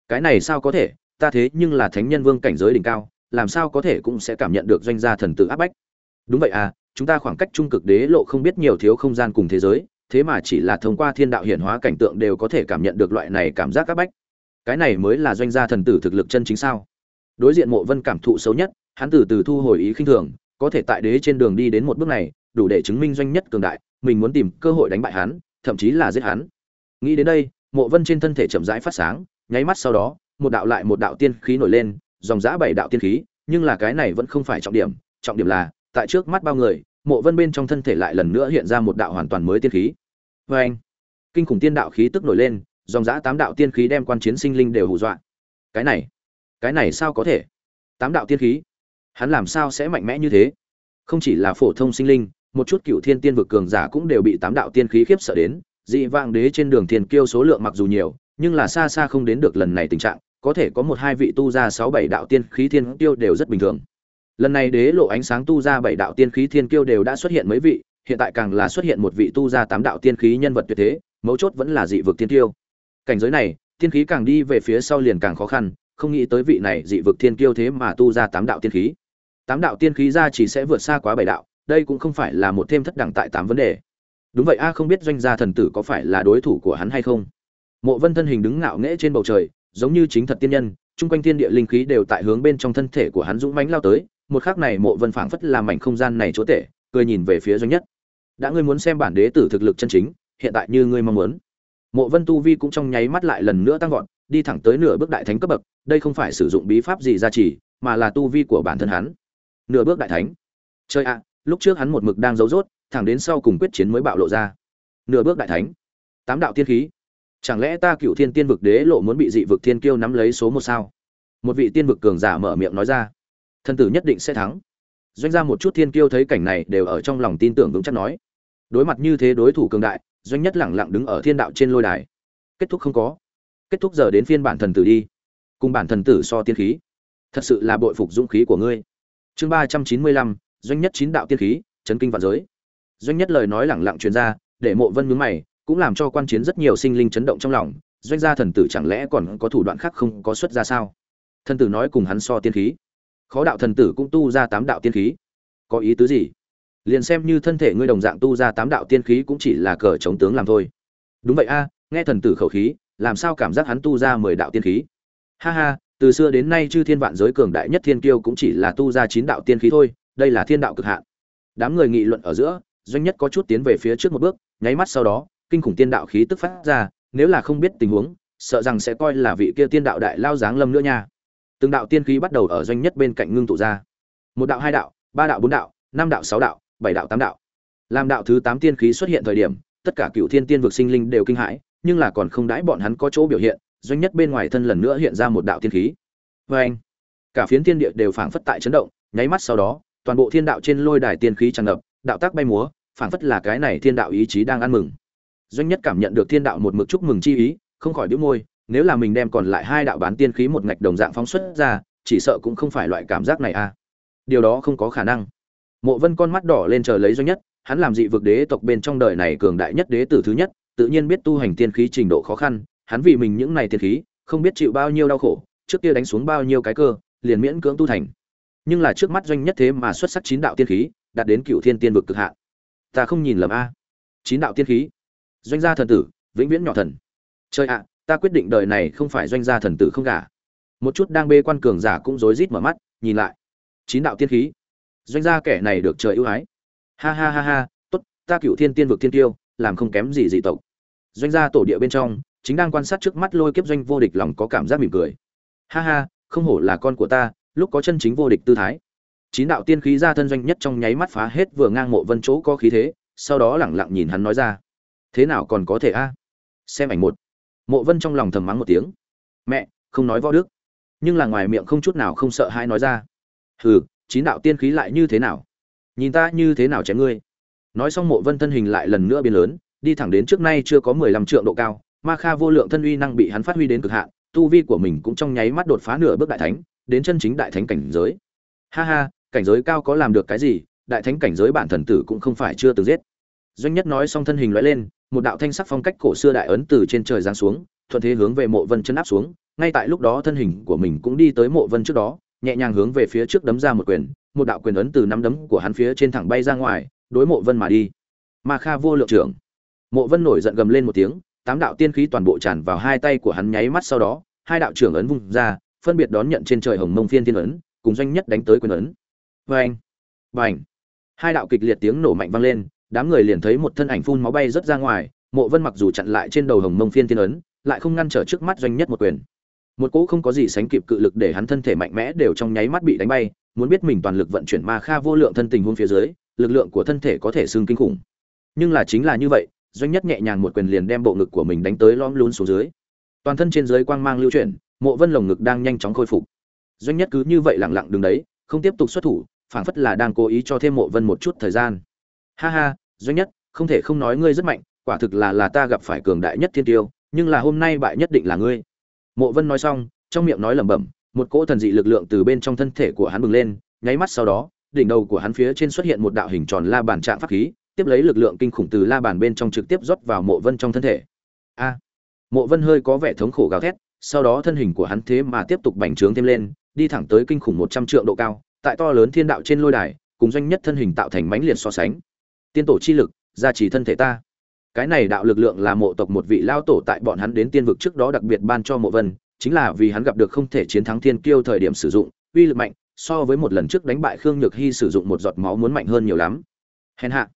Cái này sao có thể, ta thế nhưng là thánh nhân vương cảnh giới đỉnh cao làm sao có thể cũng sẽ cảm nhận được doanh gia thần tử áp bách. Đúng vậy à chúng ta khoảng cách trung cực đế lộ không biết nhiều thiếu không gian cùng thế giới, thế mà chỉ là thông qua thiên đạo hiển hóa cảnh tượng đều có thể cảm nhận được loại này cảm giác áp bách. Cái này mới là doanh gia thần tử thực lực chân chính sao? Đối diện mộ vân cảm thụ xấu nhất, hắn từ từ thu hồi ý khinh thường, có thể tại đế trên đường đi đến một bước này, đủ để chứng minh doanh nhất cường đại, mình muốn tìm cơ hội đánh bại hắn, thậm chí là giết hắn. Nghĩ đến đây, mộ vân trên thân thể chậm rãi phát sáng, nháy mắt sau đó, một đạo lại một đạo tiên khí nổi lên dòng giã bảy đạo tiên khí, nhưng là cái này vẫn không phải trọng điểm trọng điểm là, tại trước mắt bao người, mộ vân bên trong thân thể lại lần nữa hiện ra một đạo hoàn toàn mới tiên khí. Vê anh, kinh khủng tiên đạo khí tức nổi lên, dòng giã tám đạo tiên khí đem quan chiến sinh linh đều hù dọa. Cái này cái này sao có thể? Tám đạo tiên khí, hắn làm sao sẽ mạnh mẽ như thế? Không chỉ là phổ thông sinh linh, một chút cựu thiên tiên vực cường giả cũng đều bị tám đạo tiên khí khiếp sợ đến, dị vang đế trên đường thiên kiêu số lượng mặc dù nhiều, nhưng là xa xa không đến được lần này tình trạng có thể có một hai vị tu ra sáu bảy đạo tiên khí thiên kiêu đều rất bình thường. Lần này đế lộ ánh sáng tu ra bảy đạo tiên khí thiên kiêu đều đã xuất hiện mấy vị, hiện tại càng là xuất hiện một vị tu ra tám đạo tiên khí nhân vật tuyệt thế, mấu chốt vẫn là dị vực thiên kiêu. Cảnh giới này, tiên khí càng đi về phía sau liền càng khó khăn, không nghĩ tới vị này dị vực thiên kiêu thế mà tu ra tám đạo tiên khí. Tám đạo tiên khí ra chỉ sẽ vượt xa quá bảy đạo, đây cũng không phải là một thêm thất đẳng tại tám vấn đề. Đúng vậy, a không biết doanh gia thần tử có phải là đối thủ của hắn hay không? Mộ vân thân hình đứng ngạo nghễ trên bầu trời giống như chính thật tiên nhân chung quanh thiên địa linh khí đều tại hướng bên trong thân thể của hắn dũng mãnh lao tới một khắc này mộ vân phảng phất làm mảnh không gian này chỗ thể, cười nhìn về phía doanh nhất. Đã ngươi muốn xem bản đế tử thực lực chân chính hiện tại như ngươi mong muốn. Mộ vân tu vi cũng trong nháy mắt lại lần nữa tăng vọt đi thẳng tới nửa bước đại thánh cấp bậc đây không phải sử dụng bí pháp gì ra chỉ mà là tu vi của bản thân hắn. Nửa bước đại thánh. Chơi ạ lúc trước hắn một mực đang giấu rốt thẳng đến sau cùng quyết chiến mới bạo lộ ra. Nửa bước đại thánh. Tám đạo tiên khí chẳng lẽ ta cựu thiên tiên vực đế lộ muốn bị dị vực thiên kiêu nắm lấy số một sao? Một vị tiên vực cường giả mở miệng nói ra. Thân tử nhất định sẽ thắng. Doanh ra một chút thiên kiêu thấy cảnh này đều ở trong lòng tin tưởng vững chắc nói. Đối mặt như thế đối thủ cường đại, doanh nhất lẳng lặng đứng ở thiên đạo trên lôi đài. Kết thúc không có. Kết thúc giờ đến phiên bản thần tử đi. Cùng bản thần tử so tiên khí. Thật sự là bội phục dũng khí của ngươi. Chương ba trăm chín mươi lăm, doanh nhất chín đạo tiên khí, chấn kinh vạn giới. Doanh nhất lời nói lẳng lặng truyền ra, để mộ vân mướn mày cũng làm cho quan chiến rất nhiều sinh linh chấn động trong lòng, doanh gia thần tử chẳng lẽ còn có thủ đoạn khác không có xuất ra sao? Thần tử nói cùng hắn so tiên khí. Khó đạo thần tử cũng tu ra tám đạo tiên khí. Có ý tứ gì? Liền xem như thân thể ngươi đồng dạng tu ra tám đạo tiên khí cũng chỉ là cờ chống tướng làm thôi. Đúng vậy a, nghe thần tử khẩu khí, làm sao cảm giác hắn tu ra mười đạo tiên khí? Ha ha, từ xưa đến nay chư thiên vạn giới cường đại nhất thiên kiêu cũng chỉ là tu ra chín đạo tiên khí thôi, đây là thiên đạo cực hạn. Đám người nghị luận ở giữa, doanh nhất có chút tiến về phía trước một bước, nháy mắt sau đó kinh khủng tiên đạo khí tức phát ra, nếu là không biết tình huống, sợ rằng sẽ coi là vị kia tiên đạo đại lao giáng lâm nữa nha. Từng đạo tiên khí bắt đầu ở doanh nhất bên cạnh ngưng tụ ra. Một đạo, hai đạo, ba đạo, bốn đạo, năm đạo, sáu đạo, bảy đạo, tám đạo. Làm đạo thứ tám tiên khí xuất hiện thời điểm, tất cả cựu thiên tiên vực sinh linh đều kinh hãi, nhưng là còn không đãi bọn hắn có chỗ biểu hiện, doanh nhất bên ngoài thân lần nữa hiện ra một đạo tiên khí. Và anh cả phiến thiên địa đều phảng phất tại chấn động, nháy mắt sau đó, toàn bộ thiên đạo trên lôi đài tiên khí tràn ngập, đạo tác bay múa, phảng phất là cái này thiên đạo ý chí đang ăn mừng doanh nhất cảm nhận được thiên đạo một mực chúc mừng chi ý, không khỏi đĩu môi, nếu là mình đem còn lại hai đạo bán tiên khí một ngạch đồng dạng phóng xuất ra, chỉ sợ cũng không phải loại cảm giác này a à. điều đó không có khả năng. Mộ vân con mắt đỏ lên chờ lấy doanh nhất, hắn làm dị vực đế tộc bên trong đời này cường đại nhất đế tử thứ nhất, tự nhiên biết tu hành tiên khí trình độ khó khăn, hắn vì mình những này tiên khí, không biết chịu bao nhiêu đau khổ, trước kia đánh xuống bao nhiêu cái cơ, liền miễn cưỡng tu thành. Nhưng là trước mắt doanh nhất thế mà xuất sắc chín đạo tiên khí, đạt đến cựu thiên tiên vực cực hạn. Ta không nhìn lầm a. Chín đạo tiên khí doanh gia thần tử, vĩnh viễn nhỏ thần. Trời ạ, ta quyết định đời này không phải doanh gia thần tử không cả một chút đang bê quan cường giả cũng rối rít mở mắt, nhìn lại. Chín đạo tiên khí. Doanh gia kẻ này được trời ưu ái. Ha ha ha ha, tốt, ta cựu thiên tiên vực thiên tiêu, làm không kém gì dị tộc. Doanh gia tổ địa bên trong, chính đang quan sát trước mắt lôi kiếp doanh vô địch lòng có cảm giác mỉm cười. Ha ha, không hổ là con của ta, lúc có chân chính vô địch tư thái. Chín đạo tiên khí ra thân doanh nhất trong nháy mắt phá hết vừa ngang mộ vân chỗ có khí thế, sau đó lẳng lặng nhìn hắn nói ra thế nào còn có thể a? Xem ảnh một. Mộ vân trong lòng thầm mắng một tiếng. Mẹ, không nói võ đức. Nhưng là ngoài miệng không chút nào không sợ hãi nói ra. Hừ, chín đạo tiên khí lại như thế nào? Nhìn ta như thế nào chém ngươi? Nói xong mộ vân thân hình lại lần nữa biến lớn, đi thẳng đến trước nay chưa có mười lăm trượng độ cao, ma kha vô lượng thân uy năng bị hắn phát huy đến cực hạn, tu vi của mình cũng trong nháy mắt đột phá nửa bước đại thánh, đến chân chính đại thánh cảnh giới. Ha ha, cảnh giới cao có làm được cái gì? Đại thánh cảnh giới bản thần tử cũng không phải chưa từng giết. Doanh nhất nói xong thân hình loại lên một đạo thanh sắc phong cách cổ xưa đại ấn từ trên trời giáng xuống, thuận thế hướng về mộ vân chân áp xuống, ngay tại lúc đó thân hình của mình cũng đi tới mộ vân trước đó, nhẹ nhàng hướng về phía trước đấm ra một quyền, một đạo quyền ấn từ nắm đấm của hắn phía trên thẳng bay ra ngoài, đối mộ vân mà đi. Ma kha vô lượng trưởng. Mộ vân nổi giận gầm lên một tiếng, tám đạo tiên khí toàn bộ tràn vào hai tay của hắn nháy mắt sau đó, hai đạo trưởng ấn vung ra, phân biệt đón nhận trên trời hồng mông phiên thiên ấn, cùng doanh nhất đánh tới quyền ấn. Vê anh hai đạo kịch liệt tiếng nổ mạnh vang lên đám người liền thấy một thân ảnh phun máu bay rất ra ngoài, mộ vân mặc dù chặn lại trên đầu hồng mông phiên thiên ấn, lại không ngăn trở trước mắt doanh nhất một quyền. Một cỗ không có gì sánh kịp cự lực để hắn thân thể mạnh mẽ đều trong nháy mắt bị đánh bay, muốn biết mình toàn lực vận chuyển ma kha vô lượng thân tình hôn phía dưới, lực lượng của thân thể có thể xương kinh khủng. Nhưng là chính là như vậy, doanh nhất nhẹ nhàng một quyền liền đem bộ ngực của mình đánh tới lõm lún xuống dưới. Toàn thân trên dưới quang mang lưu chuyển, mộ vân lồng ngực đang nhanh chóng khôi phục. Doanh nhất cứ như vậy lặng lặng đứng đấy, không tiếp tục xuất thủ, phảng phất là đang cố ý cho thêm mộ vân một chút thời gian ha ha, doanh nhất, không thể không nói ngươi rất mạnh, quả thực là là ta gặp phải cường đại nhất thiên tiêu, nhưng là hôm nay bại nhất định là ngươi. Mộ vân nói xong, trong miệng nói lẩm bẩm, một cỗ thần dị lực lượng từ bên trong thân thể của hắn bừng lên, nháy mắt sau đó, đỉnh đầu của hắn phía trên xuất hiện một đạo hình tròn la bàn trạng pháp khí, tiếp lấy lực lượng kinh khủng từ la bàn bên trong trực tiếp rót vào mộ vân trong thân thể. A! Mộ vân hơi có vẻ thống khổ gào thét, sau đó thân hình của hắn thế mà tiếp tục bành trướng thêm lên, đi thẳng tới kinh khủng một trăm triệu độ cao, tại to lớn thiên đạo trên lôi đài, cùng doanh nhất thân hình tạo thành mãnh liệt so sánh tiên tổ chi lực, gia trì thân thể ta. Cái này đạo lực lượng là mộ tộc một vị lao tổ tại bọn hắn đến tiên vực trước đó đặc biệt ban cho mộ vân, chính là vì hắn gặp được không thể chiến thắng thiên kiêu thời điểm sử dụng, uy lực mạnh, so với một lần trước đánh bại khương nhược hy sử dụng một giọt máu muốn mạnh hơn nhiều lắm. Hèn hạ,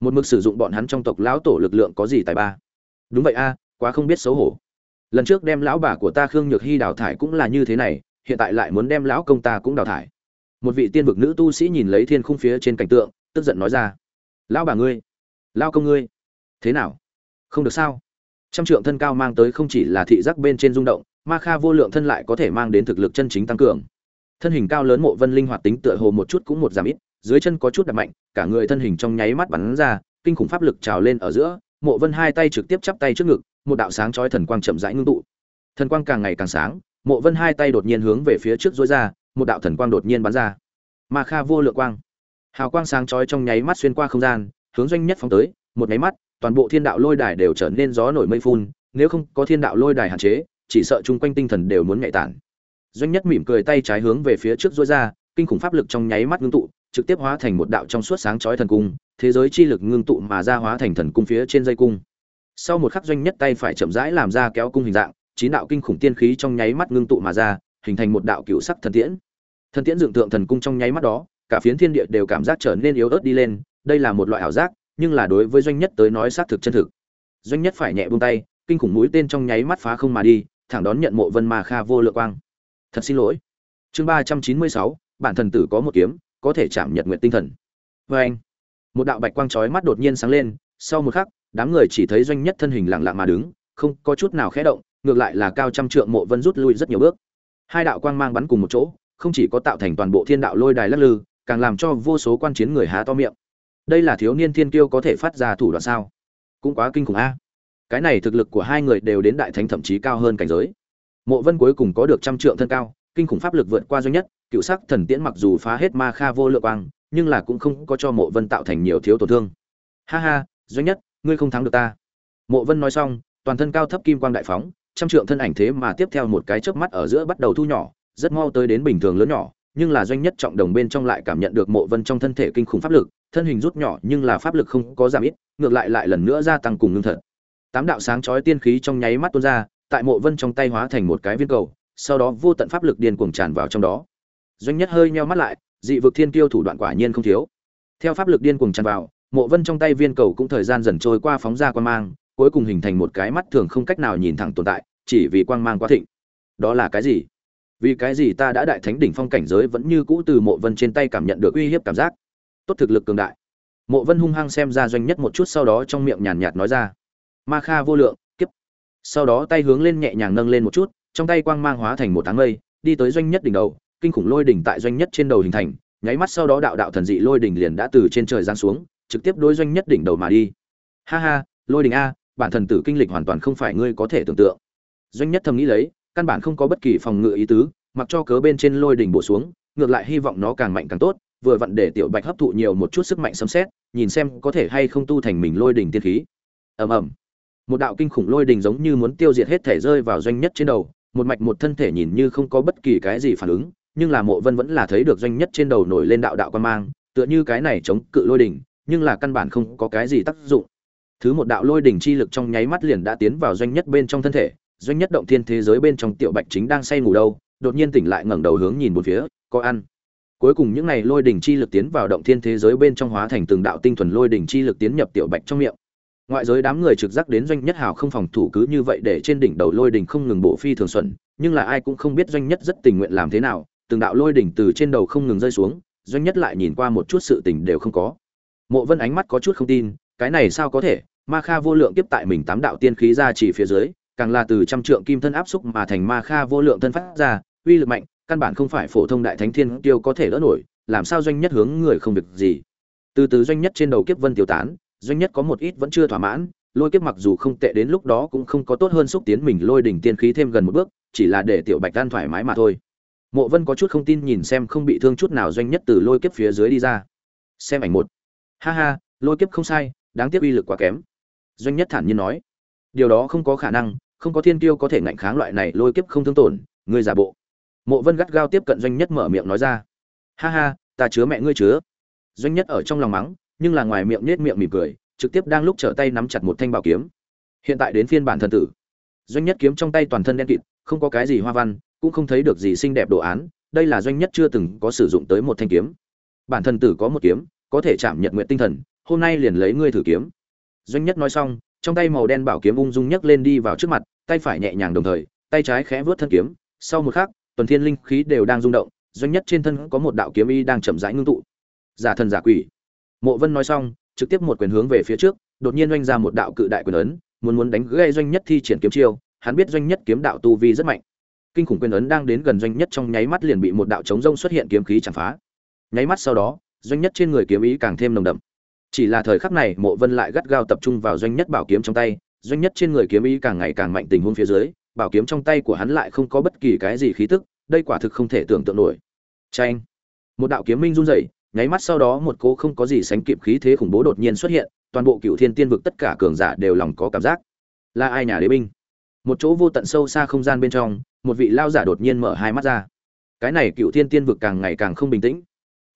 một mực sử dụng bọn hắn trong tộc lão tổ lực lượng có gì tài ba? Đúng vậy a, quá không biết xấu hổ. Lần trước đem lão bà của ta khương nhược hy đào thải cũng là như thế này, hiện tại lại muốn đem lão công ta cũng đào thải. Một vị tiên vực nữ tu sĩ nhìn lấy thiên khung phía trên cảnh tượng, tức giận nói ra lão bà ngươi lao công ngươi, thế nào? Không được sao? Trăm trượng thân cao mang tới không chỉ là thị giác bên trên rung động, ma kha vô lượng thân lại có thể mang đến thực lực chân chính tăng cường. Thân hình cao lớn mộ vân linh hoạt tính tựa hồ một chút cũng một giảm ít, dưới chân có chút đập mạnh, cả người thân hình trong nháy mắt bắn ra, kinh khủng pháp lực trào lên ở giữa, mộ vân hai tay trực tiếp chắp tay trước ngực, một đạo sáng chói thần quang chậm rãi ngưng tụ. Thần quang càng ngày càng sáng, mộ vân hai tay đột nhiên hướng về phía trước dối ra, một đạo thần quang đột nhiên bắn ra. Ma kha vô lượng quang hào quang sáng chói trong nháy mắt xuyên qua không gian, hướng doanh nhất phóng tới, một nháy mắt, toàn bộ thiên đạo lôi đài đều trở nên gió nổi mây phun, nếu không có thiên đạo lôi đài hạn chế, chỉ sợ chung quanh tinh thần đều muốn nhạy tản. Doanh nhất mỉm cười tay trái hướng về phía trước dối ra, kinh khủng pháp lực trong nháy mắt ngưng tụ, trực tiếp hóa thành một đạo trong suốt sáng chói thần cung, thế giới chi lực ngưng tụ mà ra hóa thành thần cung phía trên dây cung. Sau một khắc doanh nhất tay phải chậm rãi làm ra kéo cung hình dạng, chín đạo kinh khủng tiên khí trong nháy mắt ngưng tụ mà ra, hình thành một đạo cựu sắc thần tiễn. Thần tiễn dựng tượng thần cung trong nháy mắt đó cả phiến thiên địa đều cảm giác trở nên yếu ớt đi lên, đây là một loại ảo giác, nhưng là đối với doanh nhất tới nói xác thực chân thực. Doanh nhất phải nhẹ buông tay, kinh khủng mũi tên trong nháy mắt phá không mà đi, thẳng đón nhận mộ vân ma kha vô lượng quang. Thật xin lỗi. Chương ba trăm chín mươi sáu, bản thần tử có một kiếm, có thể chạm nhật nguyện tinh thần. Vê anh, một đạo bạch quang chói mắt đột nhiên sáng lên, sau một khắc, đám người chỉ thấy doanh nhất thân hình lặng lặng mà đứng, không có chút nào khẽ động, ngược lại là cao trăm trượng mộ vân rút lui rất nhiều bước. Hai đạo quang mang bắn cùng một chỗ, không chỉ có tạo thành toàn bộ thiên đạo lôi đài lắc lư càng làm cho vô số quan chiến người há to miệng. Đây là thiếu niên thiên kiêu có thể phát ra thủ đoạn sao? Cũng quá kinh khủng a. Cái này thực lực của hai người đều đến đại thánh thậm chí cao hơn cảnh giới. Mộ vân cuối cùng có được trăm trượng thân cao, kinh khủng pháp lực vượt qua doanh nhất, cựu sắc thần tiễn mặc dù phá hết ma kha vô lượng quang, nhưng là cũng không có cho mộ vân tạo thành nhiều thiếu tổn thương. Ha ha doanh nhất, ngươi không thắng được ta. Mộ vân nói xong, toàn thân cao thấp kim quang đại phóng, trăm trượng thân ảnh thế mà tiếp theo một cái chớp mắt ở giữa bắt đầu thu nhỏ, rất mau tới đến bình thường lớn nhỏ nhưng là doanh nhất trọng đồng bên trong lại cảm nhận được mộ vân trong thân thể kinh khủng pháp lực, thân hình rút nhỏ nhưng là pháp lực không có giảm ít, ngược lại lại lần nữa gia tăng cùng ngưng thật. Tám đạo sáng chói tiên khí trong nháy mắt tuôn ra, tại mộ vân trong tay hóa thành một cái viên cầu, sau đó vô tận pháp lực điên cuồng tràn vào trong đó. Doanh nhất hơi nheo mắt lại, dị vực thiên tiêu thủ đoạn quả nhiên không thiếu. Theo pháp lực điên cuồng tràn vào, mộ vân trong tay viên cầu cũng thời gian dần trôi qua phóng ra quan mang, cuối cùng hình thành một cái mắt thường không cách nào nhìn thẳng tồn tại, chỉ vì quang mang quá thịnh. Đó là cái gì? Vì cái gì ta đã đại thánh đỉnh phong cảnh giới vẫn như cũ từ mộ vân trên tay cảm nhận được uy hiếp cảm giác. Tốt thực lực cường đại. Mộ vân hung hăng xem ra doanh nhất một chút sau đó trong miệng nhàn nhạt nói ra. Ma kha vô lượng, kiếp. Sau đó tay hướng lên nhẹ nhàng nâng lên một chút, trong tay quang mang hóa thành một tháng mây, đi tới doanh nhất đỉnh đầu, kinh khủng lôi đỉnh tại doanh nhất trên đầu hình thành, nháy mắt sau đó đạo đạo thần dị lôi đỉnh liền đã từ trên trời giáng xuống, trực tiếp đối doanh nhất đỉnh đầu mà đi. Ha ha, lôi đỉnh a, bản thần tử kinh lịch hoàn toàn không phải ngươi có thể tưởng tượng. Doanh nhất thầm nghĩ lấy căn bản không có bất kỳ phòng ngự ý tứ, mặc cho cớ bên trên lôi đỉnh bổ xuống, ngược lại hy vọng nó càng mạnh càng tốt, vừa vặn để tiểu bạch hấp thụ nhiều một chút sức mạnh sấm xét nhìn xem có thể hay không tu thành mình lôi đỉnh tiên khí. Ầm ầm. Một đạo kinh khủng lôi đỉnh giống như muốn tiêu diệt hết thể rơi vào doanh nhất trên đầu, một mạch một thân thể nhìn như không có bất kỳ cái gì phản ứng, nhưng là mộ vân vẫn là thấy được doanh nhất trên đầu nổi lên đạo đạo quan mang, tựa như cái này chống cự lôi đỉnh, nhưng là căn bản không có cái gì tác dụng. Thứ một đạo lôi đỉnh chi lực trong nháy mắt liền đã tiến vào doanh nhất bên trong thân thể doanh nhất động thiên thế giới bên trong tiểu bạch chính đang say ngủ đâu, đột nhiên tỉnh lại ngẩng đầu hướng nhìn một phía, có ăn. Cuối cùng những này lôi đỉnh chi lực tiến vào động thiên thế giới bên trong hóa thành từng đạo tinh thuần lôi đỉnh chi lực tiến nhập tiểu bạch trong miệng. Ngoại giới đám người trực giác đến doanh nhất hào không phòng thủ cứ như vậy để trên đỉnh đầu lôi đỉnh không ngừng bộ phi thường xuẩn, nhưng là ai cũng không biết doanh nhất rất tình nguyện làm thế nào, từng đạo lôi đỉnh từ trên đầu không ngừng rơi xuống, doanh nhất lại nhìn qua một chút sự tình đều không có. Mộ vân ánh mắt có chút không tin, cái này sao có thể? Ma kha vô lượng tiếp tại mình tám đạo tiên khí ra chỉ phía dưới càng là từ trăm trượng kim thân áp xúc mà thành ma kha vô lượng thân phát ra, uy lực mạnh, căn bản không phải phổ thông đại thánh thiên tiêu có thể đỡ nổi, làm sao doanh nhất hướng người không việc gì. Từ từ doanh nhất trên đầu kiếp vân tiêu tán, doanh nhất có một ít vẫn chưa thỏa mãn, lôi kiếp mặc dù không tệ đến lúc đó cũng không có tốt hơn xúc tiến mình lôi đỉnh tiên khí thêm gần một bước, chỉ là để tiểu bạch đan thoải mái mà thôi. Mộ vân có chút không tin nhìn xem không bị thương chút nào doanh nhất từ lôi kiếp phía dưới đi ra. Xem ảnh một. Ha ha, lôi kiếp không sai, đáng tiếc uy lực quá kém. Doanh nhất thản nhiên nói. Điều đó không có khả năng không có thiên tiêu có thể ngạnh kháng loại này lôi kiếp không thương tổn, ngươi giả bộ. Mộ vân gắt gao tiếp cận doanh nhất mở miệng nói ra. Ha ha, ta chứa mẹ ngươi chứa. Doanh nhất ở trong lòng mắng, nhưng là ngoài miệng nết miệng mỉm cười, trực tiếp đang lúc trở tay nắm chặt một thanh bảo kiếm. Hiện tại đến phiên bản thần tử. Doanh nhất kiếm trong tay toàn thân đen kịt, không có cái gì hoa văn, cũng không thấy được gì xinh đẹp đồ án, đây là doanh nhất chưa từng có sử dụng tới một thanh kiếm. Bản thần tử có một kiếm, có thể chạm nhật nguyện tinh thần, hôm nay liền lấy ngươi thử kiếm. Doanh nhất nói xong trong tay màu đen bảo kiếm ung dung nhấc lên đi vào trước mặt, tay phải nhẹ nhàng đồng thời, tay trái khẽ vớt thân kiếm. Sau một khắc, tuần thiên linh khí đều đang rung động, doanh nhất trên thân có một đạo kiếm y đang chậm rãi ngưng tụ. Giả thần giả quỷ. Mộ vân nói xong, trực tiếp một quyền hướng về phía trước, đột nhiên doanh ra một đạo cự đại quyền ấn, muốn muốn đánh gây doanh nhất thi triển kiếm chiêu, hắn biết doanh nhất kiếm đạo tu vi rất mạnh. Kinh khủng quyền ấn đang đến gần doanh nhất trong nháy mắt liền bị một đạo chống rông xuất hiện kiếm khí chạm phá. Nháy mắt sau đó, doanh nhất trên người kiếm ý càng thêm nồng đậm chỉ là thời khắc này, mộ vân lại gắt gao tập trung vào doanh nhất bảo kiếm trong tay. Doanh nhất trên người kiếm ý càng ngày càng mạnh tình huống phía dưới, bảo kiếm trong tay của hắn lại không có bất kỳ cái gì khí tức, đây quả thực không thể tưởng tượng nổi. Tranh một đạo kiếm minh run rẩy, nháy mắt sau đó một cố không có gì sánh kịp khí thế khủng bố đột nhiên xuất hiện, toàn bộ cựu thiên tiên vực tất cả cường giả đều lòng có cảm giác. Là ai nhà đế binh? Một chỗ vô tận sâu xa không gian bên trong, một vị lao giả đột nhiên mở hai mắt ra. Cái này cựu thiên tiên vực càng ngày càng không bình tĩnh.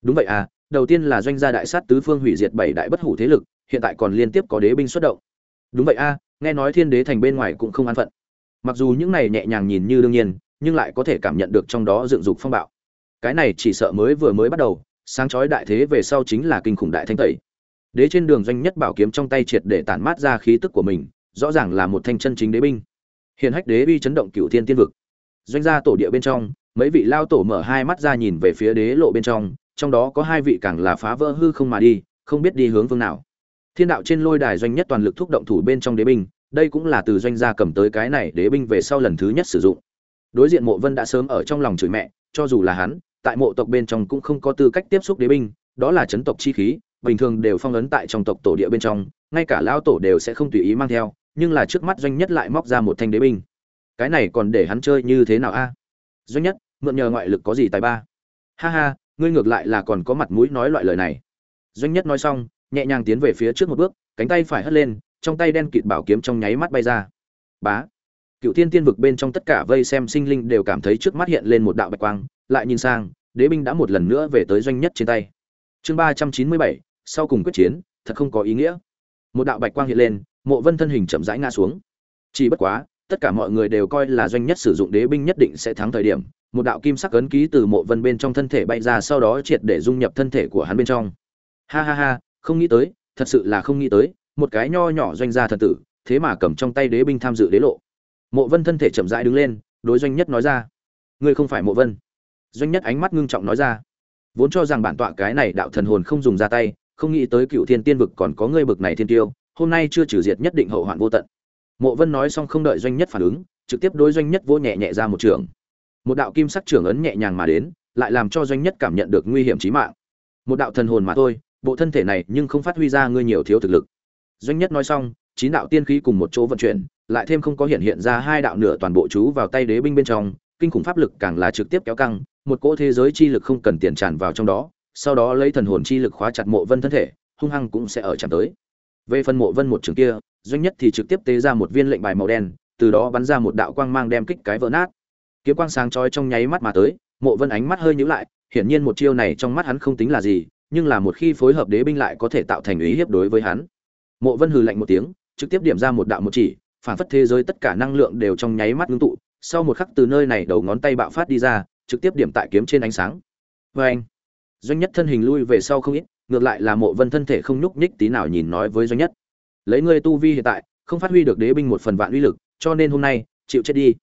Đúng vậy à đầu tiên là doanh gia đại sát tứ phương hủy diệt bảy đại bất hủ thế lực, hiện tại còn liên tiếp có đế binh xuất động. Đúng vậy a, nghe nói thiên đế thành bên ngoài cũng không an phận. Mặc dù những này nhẹ nhàng nhìn như đương nhiên, nhưng lại có thể cảm nhận được trong đó dựng dục phong bạo. Cái này chỉ sợ mới vừa mới bắt đầu, sáng chói đại thế về sau chính là kinh khủng đại thanh tẩy. Đế trên đường doanh nhất bảo kiếm trong tay triệt để tản mát ra khí tức của mình, rõ ràng là một thanh chân chính đế binh. Hiện hách đế uy chấn động cửu thiên tiên vực. Doanh gia tổ địa bên trong, mấy vị lao tổ mở hai mắt ra nhìn về phía đế lộ bên trong trong đó có hai vị càng là phá vỡ hư không mà đi, không biết đi hướng phương nào. Thiên đạo trên lôi đài doanh nhất toàn lực thúc động thủ bên trong đế binh, đây cũng là từ doanh gia cầm tới cái này đế binh về sau lần thứ nhất sử dụng. Đối diện mộ vân đã sớm ở trong lòng chửi mẹ, cho dù là hắn, tại mộ tộc bên trong cũng không có tư cách tiếp xúc đế binh, đó là chấn tộc chi khí, bình thường đều phong ấn tại trong tộc tổ địa bên trong, ngay cả lão tổ đều sẽ không tùy ý mang theo, nhưng là trước mắt doanh nhất lại móc ra một thanh đế binh. Cái này còn để hắn chơi như thế nào a? Doanh nhất, mượn nhờ ngoại lực có gì tài ba? Ha ha ngươi ngược lại là còn có mặt mũi nói loại lời này. Doanh nhất nói xong, nhẹ nhàng tiến về phía trước một bước, cánh tay phải hất lên, trong tay đen kịt bảo kiếm trong nháy mắt bay ra. Bá! Cựu thiên tiên vực bên trong tất cả vây xem sinh linh đều cảm thấy trước mắt hiện lên một đạo bạch quang, lại nhìn sang, đế binh đã một lần nữa về tới doanh nhất trên tay. Chương ba trăm chín mươi bảy, sau cùng quyết chiến, thật không có ý nghĩa. Một đạo bạch quang hiện lên, mộ vân thân hình chậm rãi ngã xuống. Chỉ bất quá, tất cả mọi người đều coi là doanh nhất sử dụng đế binh nhất định sẽ thắng thời điểm một đạo kim sắc ấn ký từ mộ vân bên trong thân thể bay ra, sau đó triệt để dung nhập thân thể của hắn bên trong. Ha ha ha, không nghĩ tới, thật sự là không nghĩ tới, một cái nho nhỏ doanh gia thần tử, thế mà cầm trong tay đế binh tham dự đế lộ. Mộ vân thân thể chậm rãi đứng lên, đối doanh nhất nói ra, ngươi không phải mộ vân. Doanh nhất ánh mắt ngưng trọng nói ra, vốn cho rằng bản tọa cái này đạo thần hồn không dùng ra tay, không nghĩ tới cựu thiên tiên vực còn có ngươi bực này thiên tiêu, hôm nay chưa trừ diệt nhất định hậu hoạn vô tận. Mộ vân nói xong không đợi doanh nhất phản ứng, trực tiếp đối doanh nhất vô nhẹ nhẹ ra một trường một đạo kim sắc trưởng ấn nhẹ nhàng mà đến, lại làm cho doanh nhất cảm nhận được nguy hiểm chí mạng. Một đạo thần hồn mà thôi, bộ thân thể này nhưng không phát huy ra ngươi nhiều thiếu thực lực. Doanh nhất nói xong, chín đạo tiên khí cùng một chỗ vận chuyển, lại thêm không có hiện hiện ra hai đạo nửa toàn bộ chú vào tay đế binh bên trong, kinh khủng pháp lực càng là trực tiếp kéo căng, một cỗ thế giới chi lực không cần tiền tràn vào trong đó, sau đó lấy thần hồn chi lực khóa chặt mộ vân thân thể, hung hăng cũng sẽ ở chạm tới. Về phần mộ vân một trường kia, doanh nhất thì trực tiếp tế ra một viên lệnh bài màu đen, từ đó bắn ra một đạo quang mang đem kích cái vỡ nát kiếm quang sáng chói trong nháy mắt mà tới, mộ vân ánh mắt hơi nhíu lại, hiển nhiên một chiêu này trong mắt hắn không tính là gì, nhưng là một khi phối hợp đế binh lại có thể tạo thành ý hiếp đối với hắn. Mộ vân hừ lạnh một tiếng, trực tiếp điểm ra một đạo một chỉ, phản phất thế giới tất cả năng lượng đều trong nháy mắt ngưng tụ, sau một khắc từ nơi này đầu ngón tay bạo phát đi ra, trực tiếp điểm tại kiếm trên ánh sáng. Vê anh, doanh nhất thân hình lui về sau không ít, ngược lại là mộ vân thân thể không nhúc nhích tí nào nhìn nói với doanh nhất. Lấy ngươi tu vi hiện tại, không phát huy được đế binh một phần vạn uy lực, cho nên hôm nay, chịu chết đi.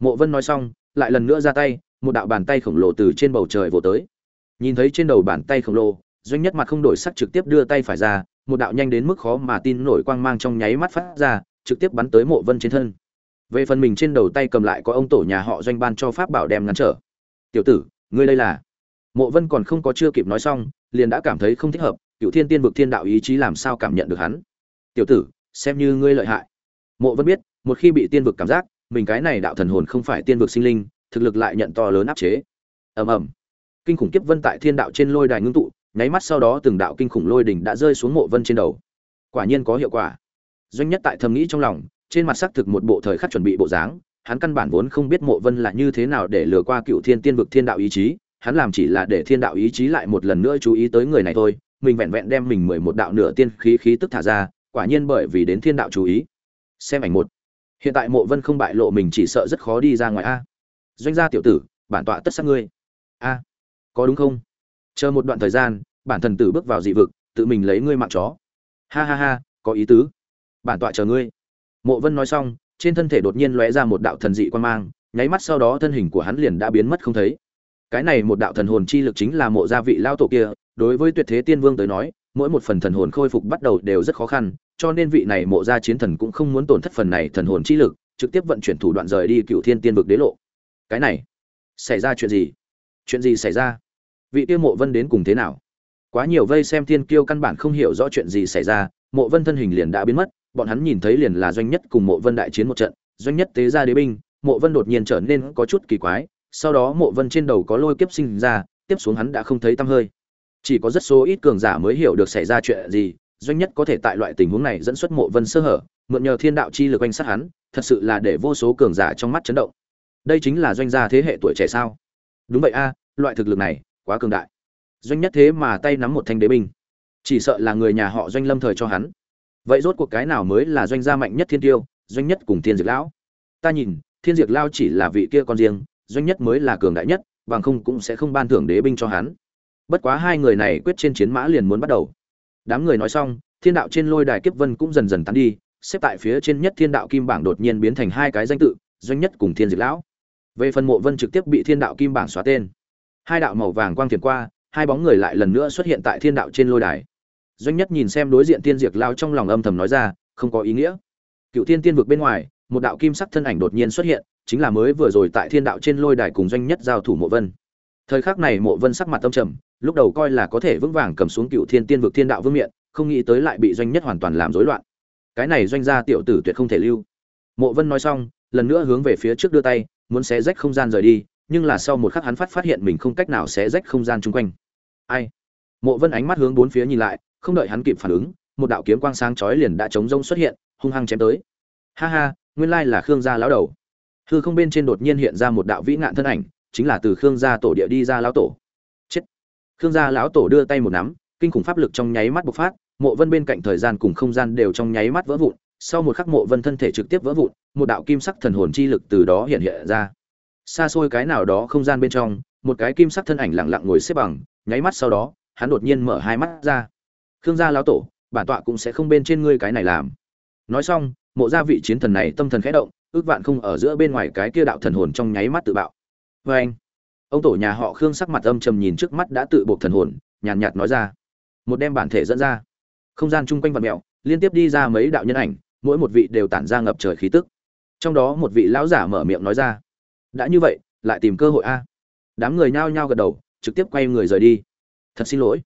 Mộ vân nói xong lại lần nữa ra tay, một đạo bàn tay khổng lồ từ trên bầu trời vỗ tới. Nhìn thấy trên đầu bàn tay khổng lồ, doanh nhất mặt không đổi sắc trực tiếp đưa tay phải ra, một đạo nhanh đến mức khó mà tin nổi quang mang trong nháy mắt phát ra, trực tiếp bắn tới mộ vân trên thân. Về phần mình trên đầu tay cầm lại có ông tổ nhà họ doanh ban cho pháp bảo đem ngăn trở. Tiểu tử, ngươi đây là? Mộ vân còn không có chưa kịp nói xong, liền đã cảm thấy không thích hợp, cựu thiên tiên vực thiên đạo ý chí làm sao cảm nhận được hắn. Tiểu tử, xem như ngươi lợi hại. Mộ vân biết, một khi bị tiên vực cảm giác mình cái này đạo thần hồn không phải tiên vực sinh linh, thực lực lại nhận to lớn áp chế. Ầm ầm. Kinh khủng kiếp vân tại thiên đạo trên lôi đài ngưng tụ, nháy mắt sau đó từng đạo kinh khủng lôi đỉnh đã rơi xuống mộ vân trên đầu. Quả nhiên có hiệu quả. Doanh nhất tại thầm nghĩ trong lòng, trên mặt sắc thực một bộ thời khắc chuẩn bị bộ dáng, hắn căn bản vốn không biết mộ vân là như thế nào để lừa qua cựu thiên tiên vực thiên đạo ý chí, hắn làm chỉ là để thiên đạo ý chí lại một lần nữa chú ý tới người này thôi, mình vẹn vẹn đem mình mười một đạo nửa tiên khí khí tức thả ra, quả nhiên bởi vì đến thiên đạo chú ý. Xem ảnh một hiện tại mộ vân không bại lộ mình chỉ sợ rất khó đi ra ngoài a. Doanh gia tiểu tử, bản tọa tất sát ngươi. A, có đúng không? Chờ một đoạn thời gian, bản thần tử bước vào dị vực, tự mình lấy ngươi mạng chó. Ha ha ha, có ý tứ. Bản tọa chờ ngươi. Mộ vân nói xong, trên thân thể đột nhiên lóe ra một đạo thần dị quan mang, nháy mắt sau đó thân hình của hắn liền đã biến mất không thấy. Cái này một đạo thần hồn chi lực chính là mộ gia vị lao tổ kia, đối với tuyệt thế tiên vương tới nói mỗi một phần thần hồn khôi phục bắt đầu đều rất khó khăn, cho nên vị này mộ gia chiến thần cũng không muốn tổn thất phần này thần hồn chi lực, trực tiếp vận chuyển thủ đoạn rời đi cựu thiên tiên vực đế lộ. Cái này, xảy ra chuyện gì? Chuyện gì xảy ra? Vị tiêu mộ vân đến cùng thế nào? Quá nhiều vây xem thiên kiêu căn bản không hiểu rõ chuyện gì xảy ra, mộ vân thân hình liền đã biến mất, bọn hắn nhìn thấy liền là doanh nhất cùng mộ vân đại chiến một trận, doanh nhất tế ra đế binh, mộ vân đột nhiên trở nên có chút kỳ quái, sau đó mộ vân trên đầu có lôi kiếp sinh ra, tiếp xuống hắn đã không thấy tăm hơi chỉ có rất số ít cường giả mới hiểu được xảy ra chuyện gì, doanh nhất có thể tại loại tình huống này dẫn xuất mộ vân sơ hở, mượn nhờ thiên đạo chi lực quanh sát hắn, thật sự là để vô số cường giả trong mắt chấn động. Đây chính là doanh gia thế hệ tuổi trẻ sao? Đúng vậy a, loại thực lực này quá cường đại. Doanh nhất thế mà tay nắm một thanh đế binh. Chỉ sợ là người nhà họ doanh lâm thời cho hắn. Vậy rốt cuộc cái nào mới là doanh gia mạnh nhất thiên tiêu, doanh nhất cùng thiên diệt lão? Ta nhìn, thiên diệt lao chỉ là vị kia con riêng, doanh nhất mới là cường đại nhất, bằng không cũng sẽ không ban thưởng đế binh cho hắn bất quá hai người này quyết trên chiến mã liền muốn bắt đầu. Đám người nói xong, thiên đạo trên lôi đài kiếp vân cũng dần dần tán đi, xếp tại phía trên nhất thiên đạo kim bảng đột nhiên biến thành hai cái danh tự, doanh nhất cùng thiên diệt lão. Về phần mộ vân trực tiếp bị thiên đạo kim bảng xóa tên. Hai đạo màu vàng quang thiền qua, hai bóng người lại lần nữa xuất hiện tại thiên đạo trên lôi đài. Doanh nhất nhìn xem đối diện tiên diệt lao trong lòng âm thầm nói ra, không có ý nghĩa. Cựu thiên tiên vực bên ngoài, một đạo kim sắc thân ảnh đột nhiên xuất hiện, chính là mới vừa rồi tại thiên đạo trên lôi đài cùng doanh nhất giao thủ mộ vân. Thời khắc này mộ vân sắc mặt tâm trầm lúc đầu coi là có thể vững vàng cầm xuống cựu thiên tiên vực thiên đạo vương miện, không nghĩ tới lại bị doanh nhất hoàn toàn làm rối loạn. Cái này doanh gia tiểu tử tuyệt không thể lưu. Mộ vân nói xong, lần nữa hướng về phía trước đưa tay, muốn xé rách không gian rời đi, nhưng là sau một khắc hắn phát phát hiện mình không cách nào xé rách không gian chung quanh. Ai? Mộ vân ánh mắt hướng bốn phía nhìn lại, không đợi hắn kịp phản ứng, một đạo kiếm quang sáng chói liền đã chống rông xuất hiện, hung hăng chém tới. Ha ha, nguyên lai là khương gia lão đầu. Hư không bên trên đột nhiên hiện ra một đạo vĩ ngạn thân ảnh, chính là từ khương gia tổ địa đi ra lão tổ khương gia lão tổ đưa tay một nắm, kinh khủng pháp lực trong nháy mắt bộc phát, mộ vân bên cạnh thời gian cùng không gian đều trong nháy mắt vỡ vụn, sau một khắc mộ vân thân thể trực tiếp vỡ vụn, một đạo kim sắc thần hồn chi lực từ đó hiện hiện ra. Xa xôi cái nào đó không gian bên trong, một cái kim sắc thân ảnh lặng lặng ngồi xếp bằng, nháy mắt sau đó, hắn đột nhiên mở hai mắt ra. Khương gia lão tổ, bản tọa cũng sẽ không bên trên ngươi cái này làm. Nói xong, mộ gia vị chiến thần này tâm thần khẽ động, ước vạn không ở giữa bên ngoài cái kia đạo thần hồn trong nháy mắt tự bạo. Vê anh ông tổ nhà họ khương sắc mặt âm trầm nhìn trước mắt đã tự buộc thần hồn, nhàn nhạt nói ra. Một đem bản thể dẫn ra. Không gian chung quanh vật mẹo, liên tiếp đi ra mấy đạo nhân ảnh, mỗi một vị đều tản ra ngập trời khí tức. Trong đó một vị lão giả mở miệng nói ra. Đã như vậy, lại tìm cơ hội a. Đám người nhao nhao gật đầu, trực tiếp quay người rời đi. Thật xin lỗi.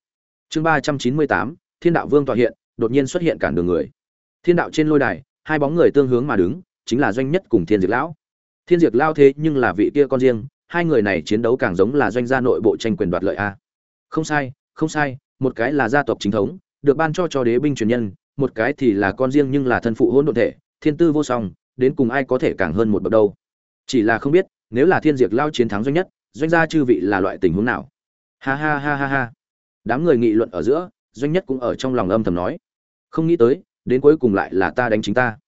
Chương ba trăm chín mươi tám, thiên đạo vương tọa hiện, đột nhiên xuất hiện cản đường người. Thiên đạo trên lôi đài, hai bóng người tương hướng mà đứng, chính là doanh nhất cùng thiên diệt lão. Thiên diệt lao thế nhưng là vị kia con riêng hai người này chiến đấu càng giống là doanh gia nội bộ tranh quyền đoạt lợi a. Không sai không sai, một cái là gia tộc chính thống, được ban cho cho đế binh truyền nhân, một cái thì là con riêng nhưng là thân phụ hỗn độn thể, thiên tư vô song, đến cùng ai có thể càng hơn một bậc đâu. Chỉ là không biết, nếu là thiên diệt lao chiến thắng doanh nhất, doanh gia chư vị là loại tình huống nào? Ha ha ha ha ha. Đám người nghị luận ở giữa, doanh nhất cũng ở trong lòng âm thầm nói. Không nghĩ tới, đến cuối cùng lại là ta đánh chính ta.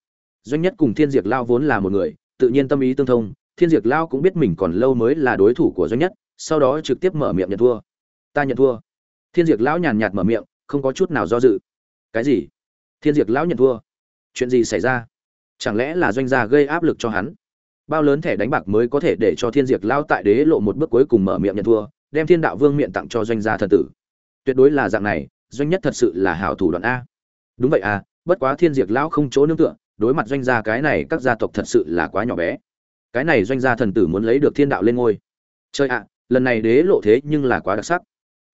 Doanh nhất cùng thiên diệt lao vốn là một người, tự nhiên tâm ý tương thông thiên diệt lao cũng biết mình còn lâu mới là đối thủ của doanh nhất, sau đó trực tiếp mở miệng nhận thua. Ta nhận thua. Thiên diệt lão nhàn nhạt mở miệng, không có chút nào do dự. Cái gì? Thiên diệt lão nhận thua. Chuyện gì xảy ra? Chẳng lẽ là doanh gia gây áp lực cho hắn? Bao lớn thẻ đánh bạc mới có thể để cho thiên diệt lao tại đế lộ một bước cuối cùng mở miệng nhận thua, đem thiên đạo vương miệng tặng cho doanh gia thần tử. Tuyệt đối là dạng này, doanh nhất thật sự là hảo thủ đoạn a. Đúng vậy à bất quá thiên diệt lão không chỗ nương tựa, đối mặt doanh gia cái này các gia tộc thật sự là quá nhỏ bé cái này doanh gia thần tử muốn lấy được thiên đạo lên ngôi. Chơi ạ lần này đế lộ thế nhưng là quá đặc sắc.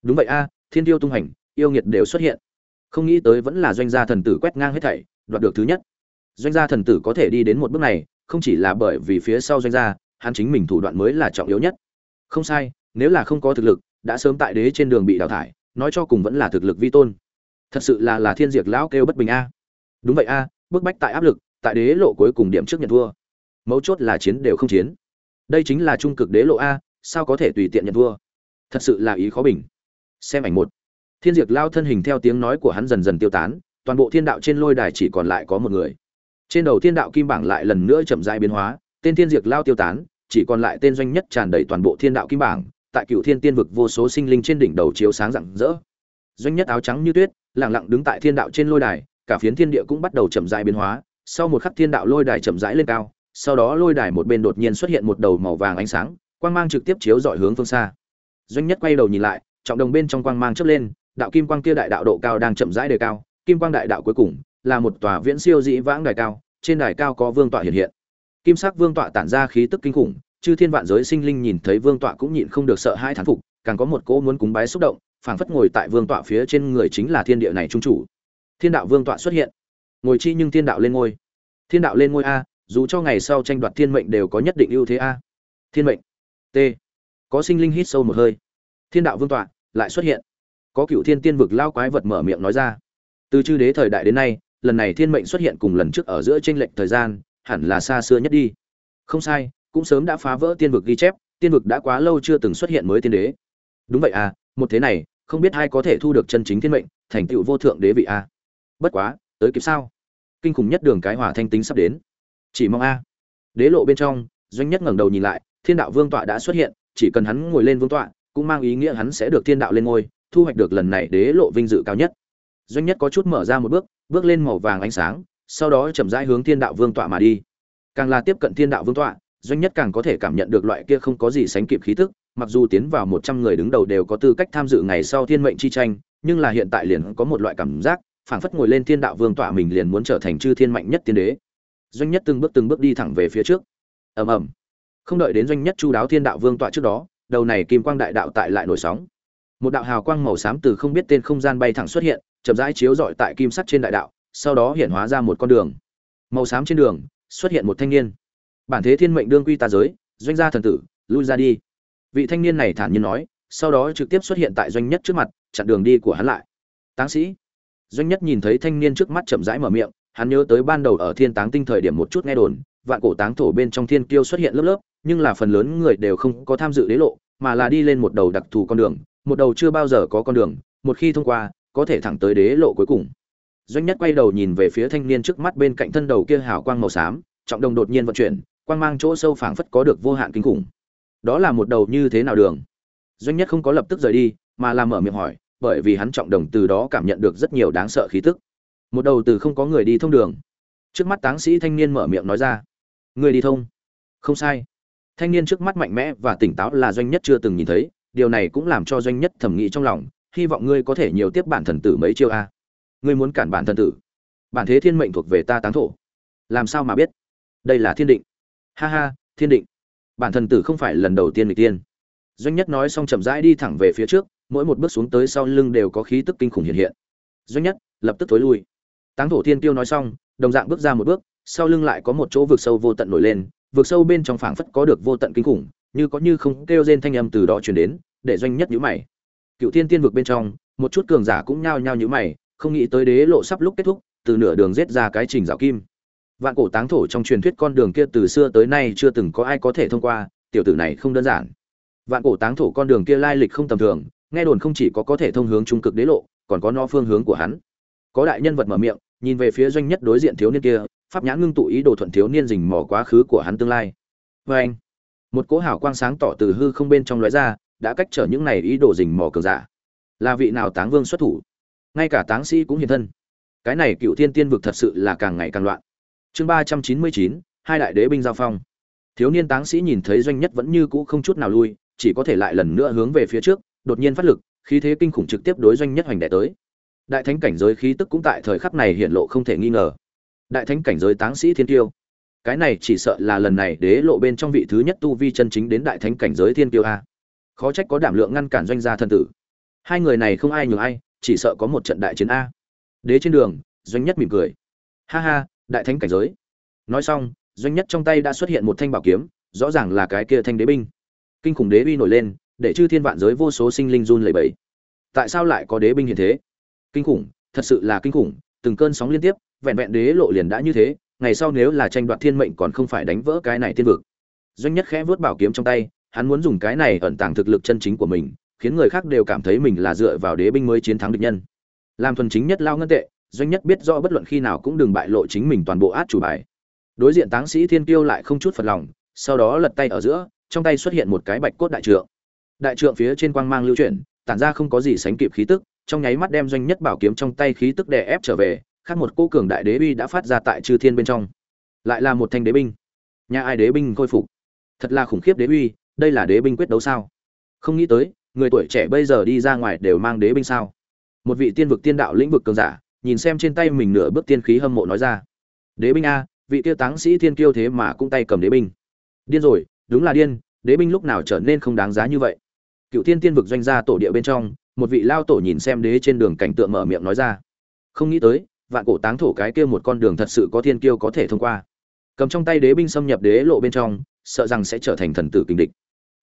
Đúng vậy a thiên tiêu tung hành yêu nghiệt đều xuất hiện. Không nghĩ tới vẫn là doanh gia thần tử quét ngang hết thảy đoạt được thứ nhất. Doanh gia thần tử có thể đi đến một bước này không chỉ là bởi vì phía sau doanh gia hắn chính mình thủ đoạn mới là trọng yếu nhất. Không sai nếu là không có thực lực đã sớm tại đế trên đường bị đào thải nói cho cùng vẫn là thực lực vi tôn. Thật sự là là thiên diệt lão kêu bất bình a. Đúng vậy a à, bức bách tại áp lực tại đế lộ cuối cùng điểm trước nhận thua mấu chốt là chiến đều không chiến. Đây chính là trung cực đế lộ a, sao có thể tùy tiện nhận vua? thật sự là ý khó bình. Xem ảnh một. Thiên diệt lao thân hình theo tiếng nói của hắn dần dần tiêu tán, toàn bộ thiên đạo trên lôi đài chỉ còn lại có một người. Trên đầu thiên đạo kim bảng lại lần nữa chậm rãi biến hóa, tên thiên diệt lao tiêu tán, chỉ còn lại tên doanh nhất tràn đầy toàn bộ thiên đạo kim bảng, tại cựu thiên tiên vực vô số sinh linh trên đỉnh đầu chiếu sáng rạng rỡ. Doanh nhất áo trắng như tuyết lẳng lặng đứng tại thiên đạo trên lôi đài, cả phiến thiên địa cũng bắt đầu chậm rãi biến hóa, sau một khắc thiên đạo lôi đài chậm rãi lên cao sau đó lôi đài một bên đột nhiên xuất hiện một đầu màu vàng ánh sáng, quang mang trực tiếp chiếu dọi hướng phương xa. Doanh nhất quay đầu nhìn lại, trọng đồng bên trong quang mang chớp lên, đạo kim quang kia đại đạo độ cao đang chậm rãi đề cao, kim quang đại đạo cuối cùng là một tòa viễn siêu dĩ vãng đài cao, trên đài cao có vương tọa hiện hiện. Kim sắc vương tọa tản ra khí tức kinh khủng, chư thiên vạn giới sinh linh nhìn thấy vương tọa cũng nhịn không được sợ hãi thán phục, càng có một cỗ muốn cúng bái xúc động, phảng phất ngồi tại vương tọa phía trên người chính là thiên địa này trung chủ. Thiên đạo vương tọa xuất hiện. Ngồi chi nhưng thiên đạo lên ngôi. Thiên đạo lên ngôi a dù cho ngày sau tranh đoạt thiên mệnh đều có nhất định ưu thế a. Thiên mệnh. T. Có sinh linh hít sâu một hơi. Thiên đạo vương tọa, lại xuất hiện. Có cựu thiên tiên vực lao quái vật mở miệng nói ra. Từ chư đế thời đại đến nay, lần này thiên mệnh xuất hiện cùng lần trước ở giữa tranh lệch thời gian, hẳn là xa xưa nhất đi. Không sai, cũng sớm đã phá vỡ tiên vực ghi chép, tiên vực đã quá lâu chưa từng xuất hiện mới tiên đế. Đúng vậy à một thế này, không biết ai có thể thu được chân chính thiên mệnh, thành tựu vô thượng đế vị a. Bất quá, tới kịp sao? Kinh khủng nhất đường cái hỏa thanh tính sắp đến chỉ mong a. Đế lộ bên trong, doanh nhất ngẩng đầu nhìn lại, thiên đạo vương tọa đã xuất hiện, chỉ cần hắn ngồi lên vương tọa, cũng mang ý nghĩa hắn sẽ được thiên đạo lên ngôi, thu hoạch được lần này đế lộ vinh dự cao nhất. Doanh nhất có chút mở ra một bước bước lên màu vàng ánh sáng, sau đó chậm rãi hướng thiên đạo vương tọa mà đi. Càng là tiếp cận thiên đạo vương tọa, doanh nhất càng có thể cảm nhận được loại kia không có gì sánh kịp khí tức, mặc dù tiến vào một trăm người đứng đầu đều có tư cách tham dự ngày sau thiên mệnh chi tranh, nhưng là hiện tại liền có một loại cảm giác, phảng phất ngồi lên thiên đạo vương tọa mình liền muốn trở thành chư thiên mạnh nhất tiên đế doanh nhất từng bước từng bước đi thẳng về phía trước. Ầm ầm. Không đợi đến doanh nhất chu đáo thiên đạo vương tọa trước đó, đầu này kim quang đại đạo tại lại nổi sóng. Một đạo hào quang màu xám từ không biết tên không gian bay thẳng xuất hiện, chậm rãi chiếu rọi tại kim sắt trên đại đạo, sau đó hiện hóa ra một con đường. Màu xám trên đường, xuất hiện một thanh niên. Bản thế thiên mệnh đương quy ta giới, doanh gia thần tử, lui ra đi. Vị thanh niên này thản nhiên nói, sau đó trực tiếp xuất hiện tại doanh nhất trước mặt, chặn đường đi của hắn lại. Táng sĩ. Doanh nhất nhìn thấy thanh niên trước mắt chậm rãi mở miệng hắn nhớ tới ban đầu ở thiên táng tinh thời điểm một chút nghe đồn, vạn cổ táng thổ bên trong thiên kiêu xuất hiện lớp lớp, nhưng là phần lớn người đều không có tham dự đế lộ, mà là đi lên một đầu đặc thù con đường, một đầu chưa bao giờ có con đường, một khi thông qua, có thể thẳng tới đế lộ cuối cùng. Doanh nhất quay đầu nhìn về phía thanh niên trước mắt bên cạnh thân đầu kia hào quang màu xám, trọng đồng đột nhiên vận chuyển, quang mang chỗ sâu phảng phất có được vô hạn kinh khủng. Đó là một đầu như thế nào đường? Doanh nhất không có lập tức rời đi, mà làm mở miệng hỏi, bởi vì hắn trọng đồng từ đó cảm nhận được rất nhiều đáng sợ khí tức một đầu từ không có người đi thông đường. Trước mắt táng sĩ thanh niên mở miệng nói ra. Người đi thông? Không sai. Thanh niên trước mắt mạnh mẽ và tỉnh táo là doanh nhất chưa từng nhìn thấy. Điều này cũng làm cho doanh nhất thầm nghĩ trong lòng. Hy vọng ngươi có thể nhiều tiếp bản thần tử mấy chiêu a. Ngươi muốn cản bản thần tử. Bản thế thiên mệnh thuộc về ta táng thổ. Làm sao mà biết? Đây là thiên định. Ha ha, thiên định. Bản thần tử không phải lần đầu tiên người tiên. Doanh nhất nói xong chậm rãi đi thẳng về phía trước. Mỗi một bước xuống tới sau lưng đều có khí tức kinh khủng hiện hiện. Doanh nhất, lập tức thối lui táng thổ thiên tiêu nói xong, đồng dạng bước ra một bước, sau lưng lại có một chỗ vực sâu vô tận nổi lên, vực sâu bên trong phảng phất có được vô tận kinh khủng, như có như không kêu rên thanh âm từ đó truyền đến, để doanh nhất nhíu mày. Cựu thiên tiên vực bên trong, một chút cường giả cũng nhao nhao nhíu mày, không nghĩ tới đế lộ sắp lúc kết thúc, từ nửa đường giết ra cái trình giáo kim. Vạn cổ táng thổ trong truyền thuyết con đường kia từ xưa tới nay chưa từng có ai có thể thông qua, tiểu tử này không đơn giản. Vạn cổ táng thổ con đường kia lai lịch không tầm thường, nghe đồn không chỉ có có thể thông hướng trung cực đế lộ, còn có nó phương hướng của hắn có đại nhân vật mở miệng, nhìn về phía doanh nhất đối diện thiếu niên kia, pháp nhãn ngưng tụ ý đồ thuận thiếu niên rình mò quá khứ của hắn tương lai. Vê anh, một cỗ hào quang sáng tỏ từ hư không bên trong lóe ra, đã cách trở những này ý đồ rình mò cường giả. Là vị nào táng vương xuất thủ? Ngay cả táng sĩ cũng hiện thân. Cái này cựu thiên tiên vực thật sự là càng ngày càng loạn. Chương ba trăm chín mươi chín, hai đại đế binh giao phong. Thiếu niên táng sĩ nhìn thấy doanh nhất vẫn như cũ không chút nào lui, chỉ có thể lại lần nữa hướng về phía trước, đột nhiên phát lực, khí thế kinh khủng trực tiếp đối doanh nhất hoành đẻ tới đại thánh cảnh giới khí tức cũng tại thời khắc này hiện lộ không thể nghi ngờ. Đại thánh cảnh giới táng sĩ thiên tiêu cái này chỉ sợ là lần này đế lộ bên trong vị thứ nhất tu vi chân chính đến đại thánh cảnh giới thiên tiêu a. Khó trách có đảm lượng ngăn cản doanh gia thân tử. Hai người này không ai nhường ai, chỉ sợ có một trận đại chiến a. Đế trên đường, doanh nhất mỉm cười. Ha ha, đại thánh cảnh giới. Nói xong, doanh nhất trong tay đã xuất hiện một thanh bảo kiếm, rõ ràng là cái kia thanh đế binh. Kinh khủng đế uy nổi lên, để chư thiên vạn giới vô số sinh linh run lẩy bẩy. Tại sao lại có đế binh hiện thế? Kinh khủng, thật sự là kinh khủng, từng cơn sóng liên tiếp, vẹn vẹn đế lộ liền đã như thế, ngày sau nếu là tranh đoạt thiên mệnh còn không phải đánh vỡ cái này tiên vực. Doanh nhất khẽ vớt bảo kiếm trong tay, hắn muốn dùng cái này ẩn tàng thực lực chân chính của mình, khiến người khác đều cảm thấy mình là dựa vào đế binh mới chiến thắng địch nhân. Làm thuần chính nhất lao ngân tệ, doanh nhất biết rõ bất luận khi nào cũng đừng bại lộ chính mình toàn bộ át chủ bài. Đối diện táng sĩ thiên tiêu lại không chút phật lòng, sau đó lật tay ở giữa, trong tay xuất hiện một cái bạch cốt đại trượng. Đại trượng phía trên quang mang lưu chuyển, tản ra không có gì sánh kịp khí tức trong nháy mắt đem doanh nhất bảo kiếm trong tay khí tức đè ép trở về, khác một cô cường đại đế uy đã phát ra tại chư thiên bên trong. Lại là một thanh đế binh. Nhà ai đế binh khôi phục? Thật là khủng khiếp đế uy, đây là đế binh quyết đấu sao? Không nghĩ tới, người tuổi trẻ bây giờ đi ra ngoài đều mang đế binh sao? Một vị tiên vực tiên đạo lĩnh vực cường giả, nhìn xem trên tay mình nửa bước tiên khí hâm mộ nói ra. Đế binh a, vị tiêu táng sĩ thiên kiêu thế mà cũng tay cầm đế binh. Điên rồi, đúng là điên, đế binh lúc nào trở nên không đáng giá như vậy? Cựu tiên tiên vực doanh gia tổ địa bên trong một vị lao tổ nhìn xem đế trên đường cảnh tượng mở miệng nói ra. Không nghĩ tới, vạn cổ táng thổ cái kia một con đường thật sự có thiên kiêu có thể thông qua. Cầm trong tay đế binh xâm nhập đế lộ bên trong, sợ rằng sẽ trở thành thần tử kinh địch.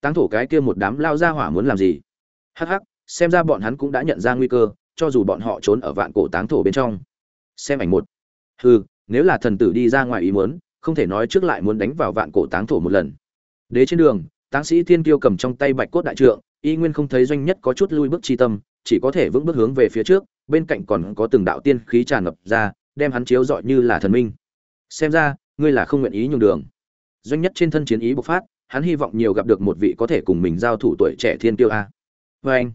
Táng thổ cái kia một đám lao ra hỏa muốn làm gì? Hắc hắc, xem ra bọn hắn cũng đã nhận ra nguy cơ, cho dù bọn họ trốn ở vạn cổ táng thổ bên trong. Xem ảnh một. Hừ, nếu là thần tử đi ra ngoài ý muốn, không thể nói trước lại muốn đánh vào vạn cổ táng thổ một lần. Đế trên đường, táng sĩ thiên kiêu cầm trong tay bạch cốt đại trượng y nguyên không thấy doanh nhất có chút lui bước chi tâm, chỉ có thể vững bước hướng về phía trước, bên cạnh còn có từng đạo tiên khí tràn ngập ra, đem hắn chiếu rọi như là thần minh. Xem ra, ngươi là không nguyện ý nhường đường. Doanh nhất trên thân chiến ý bộc phát, hắn hy vọng nhiều gặp được một vị có thể cùng mình giao thủ tuổi trẻ thiên tiêu a. Vê anh,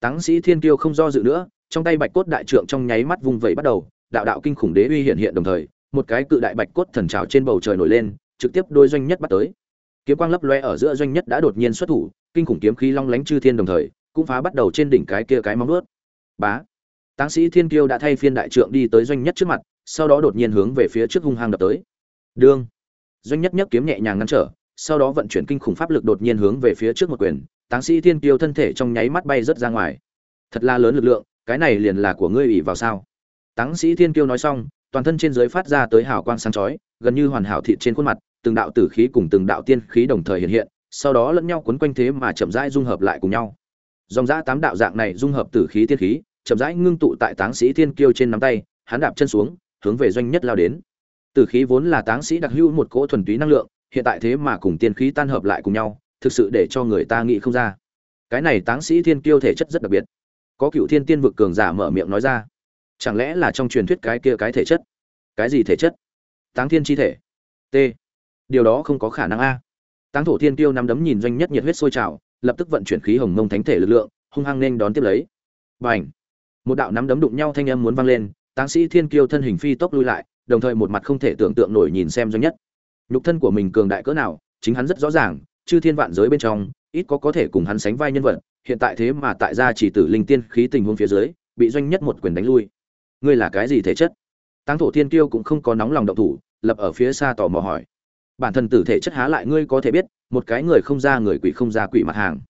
táng sĩ thiên tiêu không do dự nữa, trong tay bạch cốt đại trượng trong nháy mắt vung vẩy bắt đầu, đạo đạo kinh khủng đế uy hiện hiện đồng thời, một cái cự đại bạch cốt thần trào trên bầu trời nổi lên, trực tiếp đôi doanh nhất bắt tới. Kiếm quang lấp loe ở giữa doanh nhất đã đột nhiên xuất thủ kinh khủng kiếm khí long lánh chư thiên đồng thời, cũng phá bắt đầu trên đỉnh cái kia cái móng nuốt bá! Táng sĩ thiên kiêu đã thay phiên đại trượng đi tới doanh nhất trước mặt, sau đó đột nhiên hướng về phía trước hung hăng đập tới. Đương! Doanh nhất nhấc kiếm nhẹ nhàng ngăn trở, sau đó vận chuyển kinh khủng pháp lực đột nhiên hướng về phía trước một quyền, táng sĩ thiên kiêu thân thể trong nháy mắt bay rớt ra ngoài. Thật là lớn lực lượng, cái này liền là của ngươi ủy vào sao? Táng sĩ thiên kiêu nói xong, toàn thân trên dưới phát ra tới hào quang sáng chói, gần như hoàn hảo thịt trên khuôn mặt, từng đạo tử khí cùng từng đạo tiên khí đồng thời hiện hiện sau đó lẫn nhau quấn quanh thế mà chậm rãi dung hợp lại cùng nhau. Dòng dã tám đạo dạng này dung hợp tử khí tiên khí, chậm rãi ngưng tụ tại táng sĩ thiên kiêu trên nắm tay, hắn đạp chân xuống, hướng về doanh nhất lao đến. Tử khí vốn là táng sĩ đặc hữu một cỗ thuần túy năng lượng, hiện tại thế mà cùng tiên khí tan hợp lại cùng nhau, thực sự để cho người ta nghĩ không ra. Cái này táng sĩ thiên kiêu thể chất rất đặc biệt. Có cựu thiên tiên vực cường giả mở miệng nói ra. Chẳng lẽ là trong truyền thuyết cái kia cái thể chất? Cái gì thể chất? Táng thiên chi thể. T. Điều đó không có khả năng a táng thổ thiên tiêu nắm đấm nhìn doanh nhất nhiệt huyết sôi trào, lập tức vận chuyển khí hồng mông thánh thể lực lượng, hung hăng nên đón tiếp lấy. Bành! một đạo nắm đấm đụng nhau thanh âm muốn vang lên, táng sĩ thiên kiêu thân hình phi tốc lui lại, đồng thời một mặt không thể tưởng tượng nổi nhìn xem doanh nhất. Nhục thân của mình cường đại cỡ nào, chính hắn rất rõ ràng, chư thiên vạn giới bên trong, ít có có thể cùng hắn sánh vai nhân vật, hiện tại thế mà tại gia chỉ tử linh tiên khí tình huống phía dưới, bị doanh nhất một quyền đánh lui. Ngươi là cái gì thể chất? Táng thổ thiên kiêu cũng không có nóng lòng động thủ, lập ở phía xa tò mò hỏi bản thân tử thể chất há lại ngươi có thể biết, một cái người không ra người quỷ không ra quỷ mặt hàng.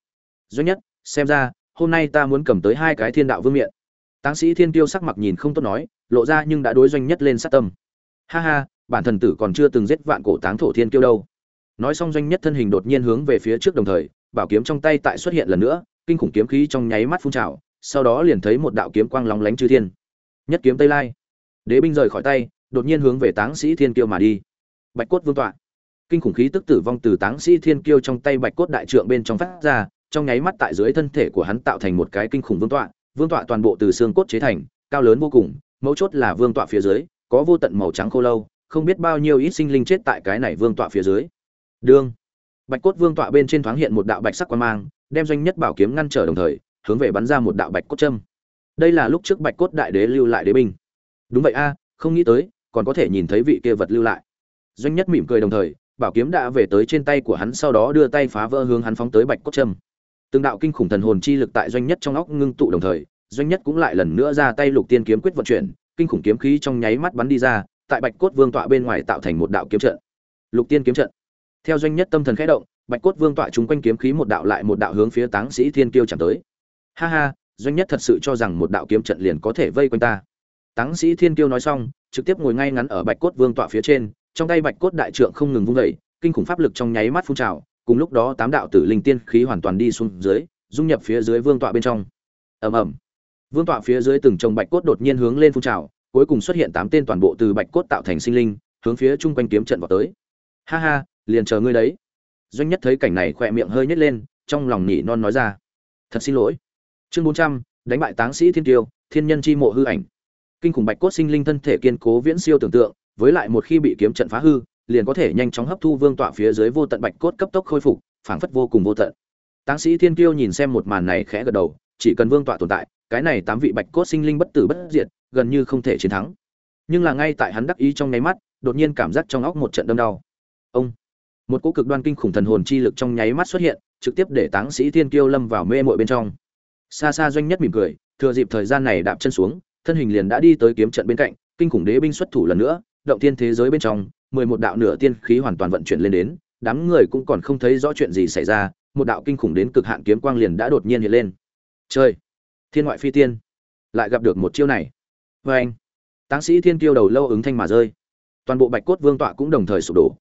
Doanh nhất, xem ra, hôm nay ta muốn cầm tới hai cái thiên đạo vương miện. Táng sĩ thiên tiêu sắc mặt nhìn không tốt nói, lộ ra nhưng đã đối doanh nhất lên sát tâm. Ha ha, bản thần tử còn chưa từng giết vạn cổ táng thổ thiên tiêu đâu. Nói xong doanh nhất thân hình đột nhiên hướng về phía trước đồng thời, bảo kiếm trong tay tại xuất hiện lần nữa, kinh khủng kiếm khí trong nháy mắt phun trào, sau đó liền thấy một đạo kiếm quang lóng lánh chư thiên. Nhất kiếm tây lai. Đế binh rời khỏi tay, đột nhiên hướng về táng sĩ thiên tiêu mà đi. Bạch cốt vương tọa kinh khủng khí tức tử vong từ táng sĩ thiên kiêu trong tay bạch cốt đại trượng bên trong phát ra, trong nháy mắt tại dưới thân thể của hắn tạo thành một cái kinh khủng vương tọa vương tọa toàn bộ từ xương cốt chế thành, cao lớn vô cùng, mấu chốt là vương tọa phía dưới, có vô tận màu trắng khô lâu, không biết bao nhiêu ít sinh linh chết tại cái này vương tọa phía dưới. Đương, bạch cốt vương tọa bên trên thoáng hiện một đạo bạch sắc quan mang, đem doanh nhất bảo kiếm ngăn trở đồng thời, hướng về bắn ra một đạo bạch cốt châm. Đây là lúc trước bạch cốt đại đế lưu lại đế binh. Đúng vậy a, không nghĩ tới, còn có thể nhìn thấy vị kia vật lưu lại. Doanh nhất mỉm cười đồng thời bảo kiếm đã về tới trên tay của hắn, sau đó đưa tay phá vỡ hướng hắn phóng tới bạch cốt châm từng đạo kinh khủng thần hồn chi lực tại doanh nhất trong óc ngưng tụ đồng thời, doanh nhất cũng lại lần nữa ra tay lục tiên kiếm quyết vận chuyển, kinh khủng kiếm khí trong nháy mắt bắn đi ra, tại bạch cốt vương tọa bên ngoài tạo thành một đạo kiếm trận. Lục tiên kiếm trận. Theo doanh nhất tâm thần khẽ động, bạch cốt vương tọa chúng quanh kiếm khí một đạo lại một đạo hướng phía táng sĩ thiên kiêu chạm tới. Ha ha, doanh nhất thật sự cho rằng một đạo kiếm trận liền có thể vây quanh ta. Táng sĩ thiên kiêu nói xong, trực tiếp ngồi ngay ngắn ở bạch cốt vương tọa phía trên trong tay bạch cốt đại trượng không ngừng vung dậy, kinh khủng pháp lực trong nháy mắt phun trào, cùng lúc đó tám đạo tử linh tiên khí hoàn toàn đi xuống dưới, dung nhập phía dưới vương tọa bên trong. Ầm ầm. Vương tọa phía dưới từng chồng bạch cốt đột nhiên hướng lên phun trào, cuối cùng xuất hiện tám tên toàn bộ từ bạch cốt tạo thành sinh linh, hướng phía chung quanh kiếm trận vào tới. Ha ha, liền chờ ngươi đấy. Doanh nhất thấy cảnh này khỏe miệng hơi nhếch lên, trong lòng nhị non nói ra. Thật xin lỗi. Chương bốn trăm, đánh bại táng sĩ thiên tiêu, thiên nhân chi mộ hư ảnh. Kinh khủng bạch cốt sinh linh thân thể kiên cố viễn siêu tưởng tượng với lại một khi bị kiếm trận phá hư, liền có thể nhanh chóng hấp thu vương tọa phía dưới vô tận bạch cốt cấp tốc khôi phục, phảng phất vô cùng vô tận. Táng sĩ thiên kiêu nhìn xem một màn này khẽ gật đầu, chỉ cần vương tọa tồn tại, cái này tám vị bạch cốt sinh linh bất tử bất diệt, gần như không thể chiến thắng. Nhưng là ngay tại hắn đắc ý trong nháy mắt, đột nhiên cảm giác trong óc một trận đâm đau. Ông! Một cỗ cực đoan kinh khủng thần hồn chi lực trong nháy mắt xuất hiện, trực tiếp để táng sĩ thiên kiêu lâm vào mê mội bên trong. Xa xa doanh nhất mỉm cười, thừa dịp thời gian này đạp chân xuống, thân hình liền đã đi tới kiếm trận bên cạnh, kinh khủng đế binh xuất thủ lần nữa động thiên thế giới bên trong mười một đạo nửa tiên khí hoàn toàn vận chuyển lên đến đám người cũng còn không thấy rõ chuyện gì xảy ra một đạo kinh khủng đến cực hạn kiếm quang liền đã đột nhiên hiện lên. Trời, thiên ngoại phi tiên! Lại gặp được một chiêu này. Vê anh táng sĩ thiên tiêu đầu lâu ứng thanh mà rơi. Toàn bộ bạch cốt vương tọa cũng đồng thời sụp đổ.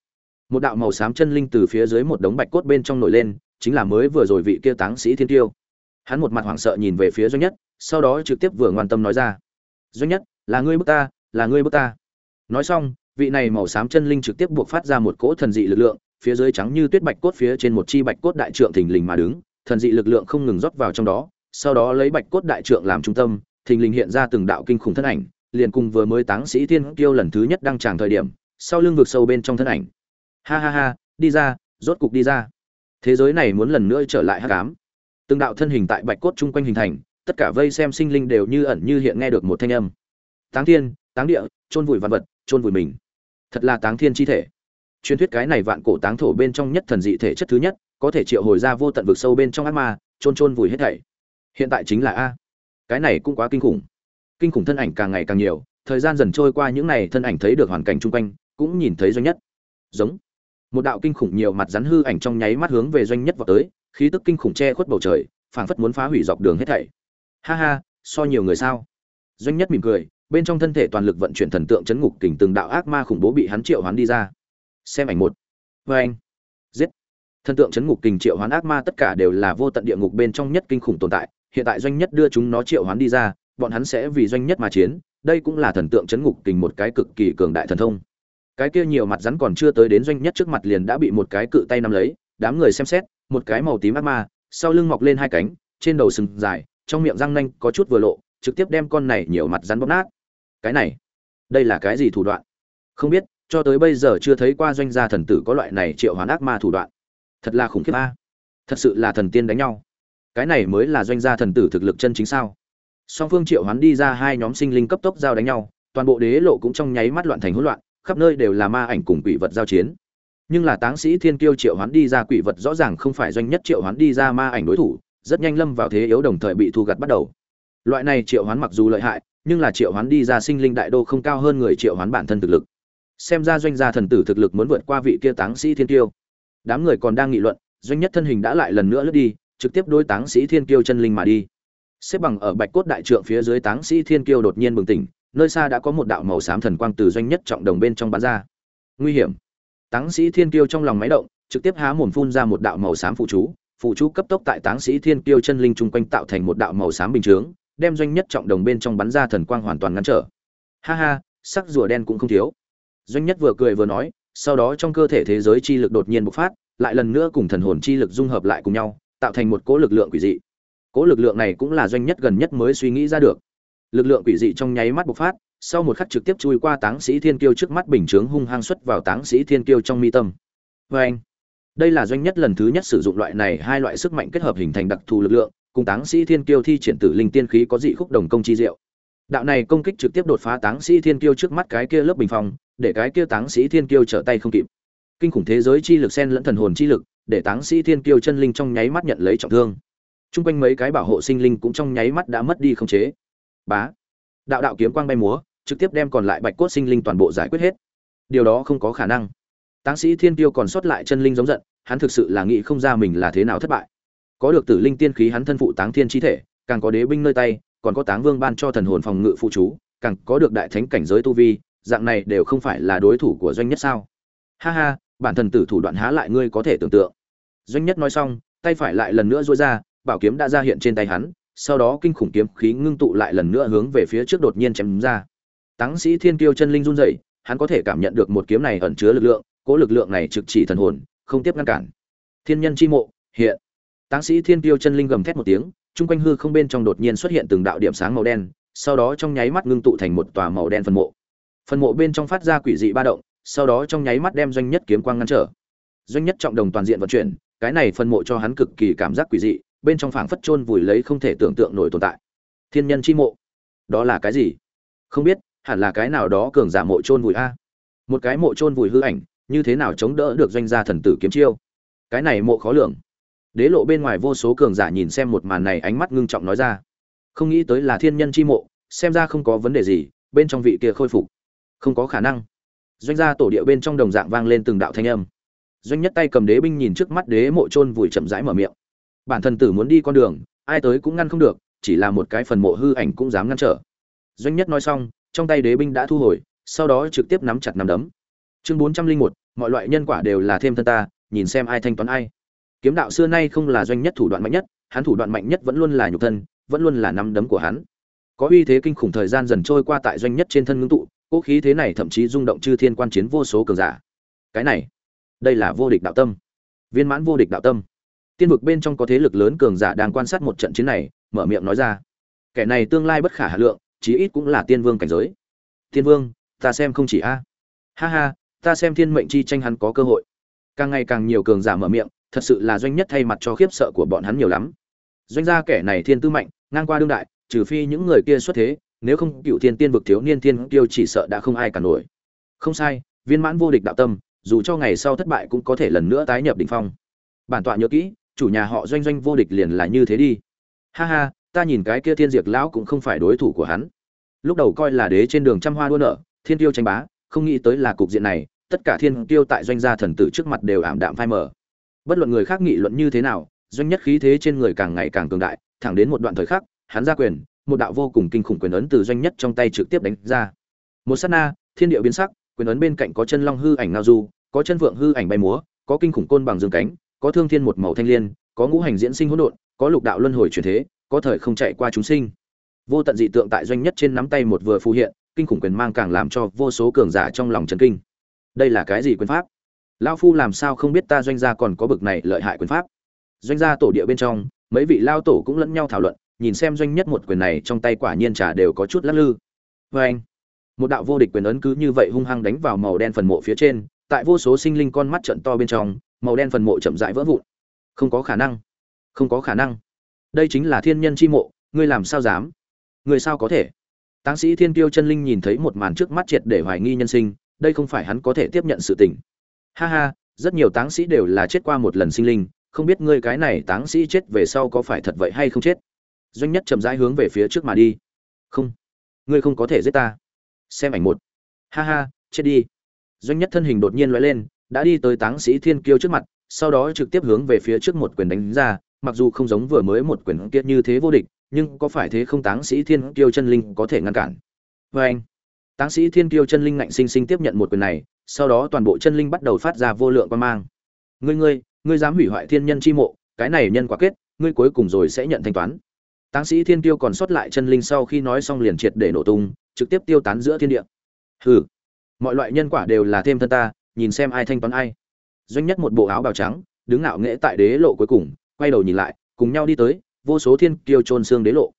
Một đạo màu xám chân linh từ phía dưới một đống bạch cốt bên trong nổi lên chính là mới vừa rồi vị kia táng sĩ thiên tiêu hắn một mặt hoảng sợ nhìn về phía doanh nhất sau đó trực tiếp vừa ngoan tâm nói ra. Doanh nhất là ngươi bức ta là ngươi bức ta nói xong, vị này màu xám chân linh trực tiếp buộc phát ra một cỗ thần dị lực lượng, phía dưới trắng như tuyết bạch cốt phía trên một chi bạch cốt đại trượng thình lình mà đứng, thần dị lực lượng không ngừng rót vào trong đó, sau đó lấy bạch cốt đại trượng làm trung tâm, thình lình hiện ra từng đạo kinh khủng thân ảnh, liền cùng vừa mới táng sĩ thiên kiêu lần thứ nhất đăng tràng thời điểm, sau lưng vực sâu bên trong thân ảnh. Ha ha ha, đi ra, rốt cục đi ra. Thế giới này muốn lần nữa trở lại hắc ám. Từng đạo thân hình tại bạch cốt chung quanh hình thành, tất cả vây xem sinh linh đều như ẩn như hiện nghe được một thanh âm. Táng thiên, táng địa, chôn vùi vạn vật chôn vùi mình. Thật là táng thiên chi thể. Truyền thuyết cái này vạn cổ táng thổ bên trong nhất thần dị thể chất thứ nhất, có thể triệu hồi ra vô tận vực sâu bên trong ác ma, chôn chôn vùi hết thảy. Hiện tại chính là a. Cái này cũng quá kinh khủng. Kinh khủng thân ảnh càng ngày càng nhiều, thời gian dần trôi qua những này thân ảnh thấy được hoàn cảnh chung quanh, cũng nhìn thấy doanh nhất. Giống. Một đạo kinh khủng nhiều mặt rắn hư ảnh trong nháy mắt hướng về doanh nhất vào tới, khí tức kinh khủng che khuất bầu trời, phảng phất muốn phá hủy dọc đường hết thảy. Ha ha, so nhiều người sao? Doanh nhất mỉm cười bên trong thân thể toàn lực vận chuyển thần tượng chấn ngục kình từng đạo ác ma khủng bố bị hắn triệu hoán đi ra. Xem ảnh một. Vê anh. Giết. Thần tượng chấn ngục kình triệu hoán ác ma tất cả đều là vô tận địa ngục bên trong nhất kinh khủng tồn tại, hiện tại doanh nhất đưa chúng nó triệu hoán đi ra, bọn hắn sẽ vì doanh nhất mà chiến, đây cũng là thần tượng chấn ngục kình một cái cực kỳ cường đại thần thông. Cái kia nhiều mặt rắn còn chưa tới đến doanh nhất trước mặt liền đã bị một cái cự tay nắm lấy, đám người xem xét, một cái màu tím ác ma, sau lưng mọc lên hai cánh, trên đầu sừng dài, trong miệng răng nanh có chút vừa lộ, trực tiếp đem con này nhiều mặt rắn bóp nát cái này, đây là cái gì thủ đoạn? Không biết, cho tới bây giờ chưa thấy qua doanh gia thần tử có loại này triệu hoán ác ma thủ đoạn. Thật là khủng khiếp a. Thật sự là thần tiên đánh nhau. Cái này mới là doanh gia thần tử thực lực chân chính sao? Song phương triệu hoán đi ra hai nhóm sinh linh cấp tốc giao đánh nhau, toàn bộ đế lộ cũng trong nháy mắt loạn thành hỗn loạn, khắp nơi đều là ma ảnh cùng quỷ vật giao chiến. Nhưng là táng sĩ thiên kiêu triệu hoán đi ra quỷ vật rõ ràng không phải doanh nhất triệu hoán đi ra ma ảnh đối thủ, rất nhanh lâm vào thế yếu đồng thời bị thu gặt bắt đầu. Loại này triệu hoán mặc dù lợi hại nhưng là triệu hoán đi ra sinh linh đại đô không cao hơn người triệu hoán bản thân thực lực. Xem ra doanh gia thần tử thực lực muốn vượt qua vị kia táng sĩ thiên kiêu. Đám người còn đang nghị luận, doanh nhất thân hình đã lại lần nữa lướt đi, trực tiếp đối táng sĩ thiên kiêu chân linh mà đi. Xếp bằng ở bạch cốt đại trượng phía dưới táng sĩ thiên kiêu đột nhiên bừng tỉnh, nơi xa đã có một đạo màu xám thần quang từ doanh nhất trọng đồng bên trong bắn ra. Nguy hiểm. Táng sĩ thiên kiêu trong lòng máy động, trực tiếp há mồm phun ra một đạo màu xám phụ chú phụ chú cấp tốc tại táng sĩ thiên kiêu chân linh chung quanh tạo thành một đạo màu xám bình chướng đem doanh nhất trọng đồng bên trong bắn ra thần quang hoàn toàn ngăn trở. Ha ha, sắc rùa đen cũng không thiếu. Doanh nhất vừa cười vừa nói, sau đó trong cơ thể thế giới chi lực đột nhiên bộc phát, lại lần nữa cùng thần hồn chi lực dung hợp lại cùng nhau, tạo thành một cỗ lực lượng quỷ dị. Cỗ lực lượng này cũng là doanh nhất gần nhất mới suy nghĩ ra được. Lực lượng quỷ dị trong nháy mắt bộc phát, sau một khắc trực tiếp chui qua táng sĩ thiên kiêu trước mắt bình chướng hung hăng xuất vào táng sĩ thiên kiêu trong mi tâm. Vê anh đây là doanh nhất lần thứ nhất sử dụng loại này hai loại sức mạnh kết hợp hình thành đặc thù lực lượng cùng táng sĩ thiên kiêu thi triển tử linh tiên khí có dị khúc đồng công chi diệu đạo này công kích trực tiếp đột phá táng sĩ thiên kiêu trước mắt cái kia lớp bình phong để cái kia táng sĩ thiên kiêu trở tay không kịp kinh khủng thế giới chi lực xen lẫn thần hồn chi lực để táng sĩ thiên kiêu chân linh trong nháy mắt nhận lấy trọng thương Trung quanh mấy cái bảo hộ sinh linh cũng trong nháy mắt đã mất đi khống chế. Bá. Đạo đạo kiếm quang bay múa, trực tiếp đem còn lại bạch cốt sinh linh toàn bộ giải quyết hết. Điều đó không có khả năng. Táng sĩ Thiên Tiêu còn sót lại chân linh giống giận, hắn thực sự là nghĩ không ra mình là thế nào thất bại. Có được tử linh tiên khí hắn thân phụ Táng Thiên chi thể, càng có đế binh nơi tay, còn có Táng Vương ban cho thần hồn phòng ngự phụ chú, càng có được đại thánh cảnh giới tu vi, dạng này đều không phải là đối thủ của doanh nhất sao? Ha ha, bản thần tử thủ đoạn há lại ngươi có thể tưởng tượng. Doanh nhất nói xong, tay phải lại lần nữa duỗi ra, bảo kiếm đã ra hiện trên tay hắn, sau đó kinh khủng kiếm khí ngưng tụ lại lần nữa hướng về phía trước đột nhiên chém ra. Táng sĩ Thiên Kiêu chân linh run rẩy, hắn có thể cảm nhận được một kiếm này ẩn chứa lực lượng, cố lực lượng này trực chỉ thần hồn, không tiếp ngăn cản. Thiên nhân chi mộ, hiện. Táng sĩ Thiên Tiêu chân linh gầm thét một tiếng, trung quanh hư không bên trong đột nhiên xuất hiện từng đạo điểm sáng màu đen, sau đó trong nháy mắt ngưng tụ thành một tòa màu đen phân mộ. Phân mộ bên trong phát ra quỷ dị ba động, sau đó trong nháy mắt đem doanh nhất kiếm quang ngăn trở. Doanh nhất trọng đồng toàn diện vận chuyển, cái này phân mộ cho hắn cực kỳ cảm giác quỷ dị, bên trong phảng phất chôn vùi lấy không thể tưởng tượng nổi tồn tại. Thiên nhân chi mộ, đó là cái gì? Không biết, hẳn là cái nào đó cường giả mộ chôn vùi a. Một cái mộ chôn vùi hư ảnh, như thế nào chống đỡ được doanh gia thần tử kiếm chiêu? Cái này mộ khó lường. Đế lộ bên ngoài vô số cường giả nhìn xem một màn này ánh mắt ngưng trọng nói ra. Không nghĩ tới là thiên nhân chi mộ, xem ra không có vấn đề gì, bên trong vị kia khôi phục. Không có khả năng. Doanh gia tổ địa bên trong đồng dạng vang lên từng đạo thanh âm. Doanh nhất tay cầm đế binh nhìn trước mắt đế mộ chôn vùi chậm rãi mở miệng bản thân tử muốn đi con đường ai tới cũng ngăn không được chỉ là một cái phần mộ hư ảnh cũng dám ngăn trở doanh nhất nói xong trong tay đế binh đã thu hồi sau đó trực tiếp nắm chặt nắm đấm chương bốn trăm linh một mọi loại nhân quả đều là thêm thân ta nhìn xem ai thanh toán ai kiếm đạo xưa nay không là doanh nhất thủ đoạn mạnh nhất, hắn thủ đoạn mạnh nhất vẫn luôn là nhục thân, vẫn luôn là nắm đấm của hắn. Có uy thế kinh khủng thời gian dần trôi qua tại doanh nhất trên thân ngưng tụ, cỗ khí thế này thậm chí rung động chư thiên quan chiến vô số cường giả. Cái này, đây là vô địch đạo tâm. Viên mãn vô địch đạo tâm. Tiên vực bên trong có thế lực lớn cường giả đang quan sát một trận chiến này, mở miệng nói ra. Kẻ này tương lai bất khả hà lượng, chí ít cũng là tiên vương cảnh giới. Tiên vương, ta xem không chỉ a. Ha ha, ta xem thiên mệnh chi tranh hắn có cơ hội. Càng ngày càng nhiều cường giả mở miệng thật sự là doanh nhất thay mặt cho khiếp sợ của bọn hắn nhiều lắm. Doanh gia kẻ này thiên tư mạnh, ngang qua đương đại, trừ phi những người kia xuất thế, nếu không cựu thiên tiên vực thiếu niên thiên tiêu chỉ sợ đã không ai cả nổi. Không sai, viên mãn vô địch đạo tâm, dù cho ngày sau thất bại cũng có thể lần nữa tái nhập đỉnh phong. Bản tọa nhớ kỹ, chủ nhà họ doanh doanh vô địch liền là như thế đi. Ha ha, ta nhìn cái kia thiên diệt lão cũng không phải đối thủ của hắn. Lúc đầu coi là đế trên đường trăm hoa đua nợ thiên tiêu tranh bá, không nghĩ tới là cục diện này, tất cả thiên tiêu tại doanh gia thần tử trước mặt đều ảm đạm phai mờ bất luận người khác nghị luận như thế nào doanh nhất khí thế trên người càng ngày càng cường đại thẳng đến một đoạn thời khắc hắn ra quyền một đạo vô cùng kinh khủng quyền ấn từ doanh nhất trong tay trực tiếp đánh ra một sát na thiên địa biến sắc quyền ấn bên cạnh có chân long hư ảnh ngao du có chân vượng hư ảnh bay múa có kinh khủng côn bằng dương cánh có thương thiên một màu thanh liên, có ngũ hành diễn sinh hỗn độn, có lục đạo luân hồi chuyển thế, có thời không chạy qua chúng sinh. Vô tận dị tượng tại doanh nhất trên nắm tay một vừa phù hiện, kinh khủng quyền mang càng làm cho vô số cường giả trong lòng chấn kinh. Đây là cái gì quyền pháp? Lão phu làm sao không biết ta doanh gia còn có bực này lợi hại quyền pháp? Doanh gia tổ địa bên trong, mấy vị lao tổ cũng lẫn nhau thảo luận, nhìn xem doanh nhất một quyền này trong tay quả nhiên trả đều có chút lắc lư. vê anh, một đạo vô địch quyền ấn cứ như vậy hung hăng đánh vào màu đen phần mộ phía trên, tại vô số sinh linh con mắt trận to bên trong, màu đen phần mộ chậm rãi vỡ vụn. Không có khả năng không có khả năng. Đây chính là thiên nhân chi mộ ngươi làm sao dám? Người sao có thể? Táng sĩ thiên tiêu chân linh nhìn thấy một màn trước mắt triệt để hoài nghi nhân sinh đây không phải hắn có thể tiếp nhận sự tình ha ha, rất nhiều táng sĩ đều là chết qua một lần sinh linh, không biết ngươi cái này táng sĩ chết về sau có phải thật vậy hay không chết. Doanh nhất chậm rãi hướng về phía trước mà đi. Không, ngươi không có thể giết ta. Xem ảnh một. Ha ha, chết đi. Doanh nhất thân hình đột nhiên lóe lên, đã đi tới táng sĩ thiên kiêu trước mặt, sau đó trực tiếp hướng về phía trước một quyền đánh ra, mặc dù không giống vừa mới một quyền kia như thế vô địch, nhưng có phải thế không táng sĩ thiên kiêu chân linh có thể ngăn cản. Vê anh táng sĩ thiên kiêu chân linh ngạnh sinh sinh tiếp nhận một quyền này sau đó toàn bộ chân linh bắt đầu phát ra vô lượng quan mang. Ngươi ngươi ngươi dám hủy hoại thiên nhân chi mộ, cái này nhân quả kết, ngươi cuối cùng rồi sẽ nhận thanh toán. Táng sĩ thiên tiêu còn sót lại chân linh sau khi nói xong liền triệt để nổ tung, trực tiếp tiêu tán giữa thiên địa. Hừ, mọi loại nhân quả đều là thêm thân ta, nhìn xem ai thanh toán ai. Doanh nhất một bộ áo bào trắng, đứng ngạo nghễ tại đế lộ cuối cùng, quay đầu nhìn lại, cùng nhau đi tới, vô số thiên kiêu trôn xương đế lộ.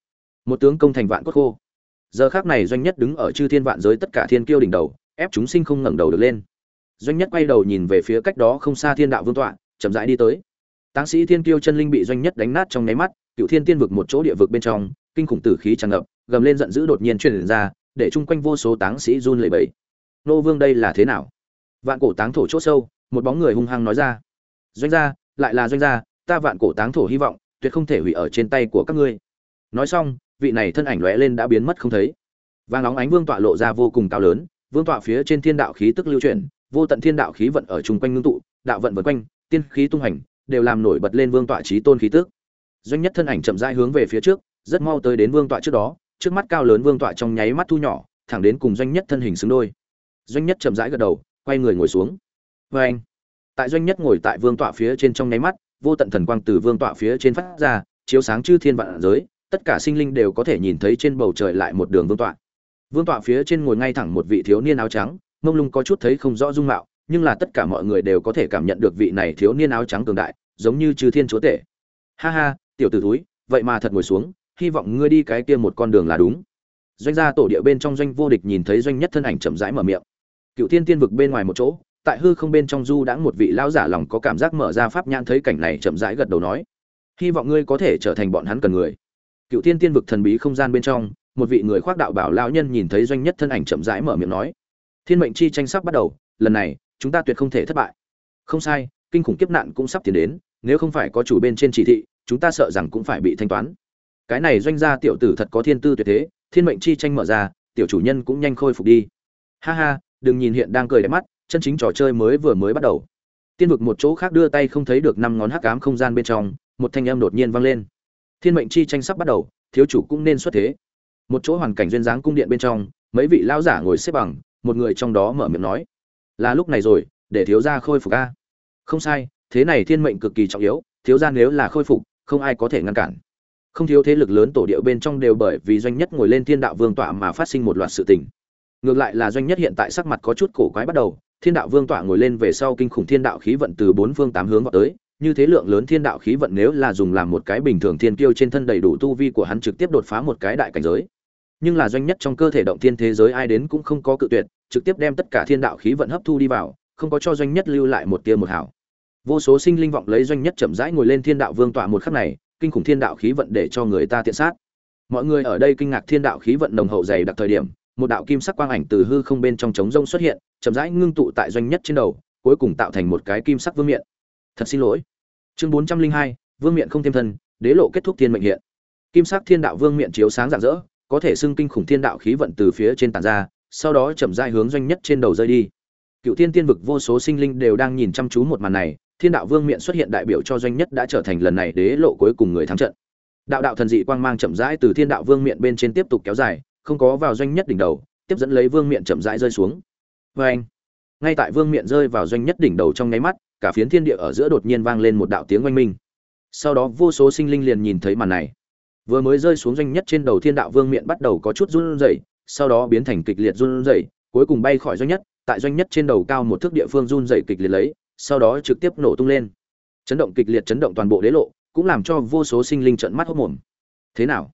Một tướng công thành vạn cốt khô. Giờ khác này doanh nhất đứng ở chư thiên vạn giới tất cả thiên kiêu đỉnh đầu ép chúng sinh không ngẩng đầu được lên. Doanh nhất quay đầu nhìn về phía cách đó không xa thiên đạo vương tọa, chậm rãi đi tới. Táng sĩ thiên kiêu chân linh bị doanh nhất đánh nát trong nháy mắt cựu thiên tiên vực một chỗ địa vực bên trong, kinh khủng tử khí tràn ngập, gầm lên giận dữ đột nhiên truyền ra, để chung quanh vô số táng sĩ run lẩy bẩy. Nô vương đây là thế nào? Vạn cổ táng thổ chỗ sâu, một bóng người hung hăng nói ra. Doanh gia, lại là doanh gia, ta vạn cổ táng thổ hy vọng, tuyệt không thể hủy ở trên tay của các ngươi. Nói xong, vị này thân ảnh lóe lên đã biến mất không thấy. Vàng óng ánh vương tọa lộ ra vô cùng cao lớn vương tọa phía trên thiên đạo khí tức lưu chuyển, vô tận thiên đạo khí vận ở chung quanh ngưng tụ, đạo vận vượt quanh, tiên khí tung hành, đều làm nổi bật lên vương tọa trí tôn khí tức. Doanh nhất thân ảnh chậm rãi hướng về phía trước, rất mau tới đến vương tọa trước đó, trước mắt cao lớn vương tọa trong nháy mắt thu nhỏ, thẳng đến cùng doanh nhất thân hình xứng đôi. Doanh nhất chậm rãi gật đầu, quay người ngồi xuống. Vê anh tại doanh nhất ngồi tại vương tọa phía trên trong nháy mắt, vô tận thần quang từ vương tọa phía trên phát ra, chiếu sáng chư thiên vạn giới, tất cả sinh linh đều có thể nhìn thấy trên bầu trời lại một đường vương tọa vương tọa phía trên ngồi ngay thẳng một vị thiếu niên áo trắng, mông lung có chút thấy không rõ dung mạo, nhưng là tất cả mọi người đều có thể cảm nhận được vị này thiếu niên áo trắng cường đại, giống như chư thiên chúa tể. Ha ha, tiểu t ử túi vậy mà thật ngồi xuống, hy vọng ngươi đi cái kia một con đường là đúng. Doanh gia tổ địa bên trong doanh vô địch nhìn thấy doanh nhất thân ảnh chậm rãi mở miệng. Cựu thiên tiên vực bên ngoài một chỗ, tại hư không bên trong du đã một vị lão giả lòng có cảm giác mở ra pháp nhãn thấy cảnh này chậm rãi gật đầu nói, hy vọng ngươi có thể trở thành bọn hắn cần người. Cựu thiên tiên vực thần bí không gian bên trong một vị người khoác đạo bảo lão nhân nhìn thấy doanh nhất thân ảnh chậm rãi mở miệng nói, thiên mệnh chi tranh sắp bắt đầu, lần này, chúng ta tuyệt không thể thất bại. Không sai, kinh khủng kiếp nạn cũng sắp tiến đến, nếu không phải có chủ bên trên chỉ thị, chúng ta sợ rằng cũng phải bị thanh toán. Cái này doanh gia tiểu tử thật có thiên tư tuyệt thế, thiên mệnh chi tranh mở ra, tiểu chủ nhân cũng nhanh khôi phục đi. Ha ha, đừng nhìn hiện đang cười đẹp mắt, chân chính trò chơi mới vừa mới bắt đầu. Tiên vực một chỗ khác đưa tay không thấy được năm ngón hắc ám không gian bên trong, một thanh âm đột nhiên vang lên. Thiên mệnh chi tranh sắp bắt đầu, thiếu chủ cũng nên xuất thế một chỗ hoàn cảnh duyên dáng cung điện bên trong, mấy vị lão giả ngồi xếp bằng, một người trong đó mở miệng nói, là lúc này rồi, để thiếu gia khôi phục a. Không sai, thế này thiên mệnh cực kỳ trọng yếu, thiếu gia nếu là khôi phục, không ai có thể ngăn cản. Không thiếu thế lực lớn tổ điệu bên trong đều bởi vì doanh nhất ngồi lên thiên đạo vương tọa mà phát sinh một loạt sự tình. Ngược lại là doanh nhất hiện tại sắc mặt có chút cổ quái bắt đầu, thiên đạo vương tọa ngồi lên về sau kinh khủng thiên đạo khí vận từ bốn phương tám hướng vào tới, như thế lượng lớn thiên đạo khí vận nếu là dùng làm một cái bình thường thiên kiêu trên thân đầy đủ tu vi của hắn trực tiếp đột phá một cái đại cảnh giới nhưng là doanh nhất trong cơ thể động thiên thế giới ai đến cũng không có cự tuyệt, trực tiếp đem tất cả thiên đạo khí vận hấp thu đi vào, không có cho doanh nhất lưu lại một tia một hảo. Vô số sinh linh vọng lấy doanh nhất chậm rãi ngồi lên thiên đạo vương tọa một khắc này, kinh khủng thiên đạo khí vận để cho người ta tiện sát. Mọi người ở đây kinh ngạc thiên đạo khí vận nồng hậu dày đặc thời điểm, một đạo kim sắc quang ảnh từ hư không bên trong trống rông xuất hiện, chậm rãi ngưng tụ tại doanh nhất trên đầu, cuối cùng tạo thành một cái kim sắc vương miện. Thật xin lỗi. Chương bốn trăm linh hai, vương miện không thêm thân, đế lộ kết thúc thiên mệnh hiện. Kim sắc thiên đạo vương miện chiếu sáng rạng rỡ có thể xưng kinh khủng thiên đạo khí vận từ phía trên tàn ra, sau đó chậm rãi hướng doanh nhất trên đầu rơi đi. Cựu thiên tiên vực vô số sinh linh đều đang nhìn chăm chú một màn này, thiên đạo vương miện xuất hiện đại biểu cho doanh nhất đã trở thành lần này đế lộ cuối cùng người thắng trận. Đạo đạo thần dị quang mang chậm rãi từ thiên đạo vương miện bên trên tiếp tục kéo dài, không có vào doanh nhất đỉnh đầu, tiếp dẫn lấy vương miện chậm rãi rơi xuống. Vê anh, ngay tại vương miện rơi vào doanh nhất đỉnh đầu trong nháy mắt, cả phiến thiên địa ở giữa đột nhiên vang lên một đạo tiếng oanh minh. Sau đó vô số sinh linh liền nhìn thấy màn này vừa mới rơi xuống doanh nhất trên đầu thiên đạo vương miện bắt đầu có chút run rẩy, sau đó biến thành kịch liệt run rẩy, cuối cùng bay khỏi doanh nhất, tại doanh nhất trên đầu cao một thước địa phương run rẩy kịch liệt lấy, sau đó trực tiếp nổ tung lên. Chấn động kịch liệt chấn động toàn bộ đế lộ, cũng làm cho vô số sinh linh trợn mắt hốt mồm. Thế nào?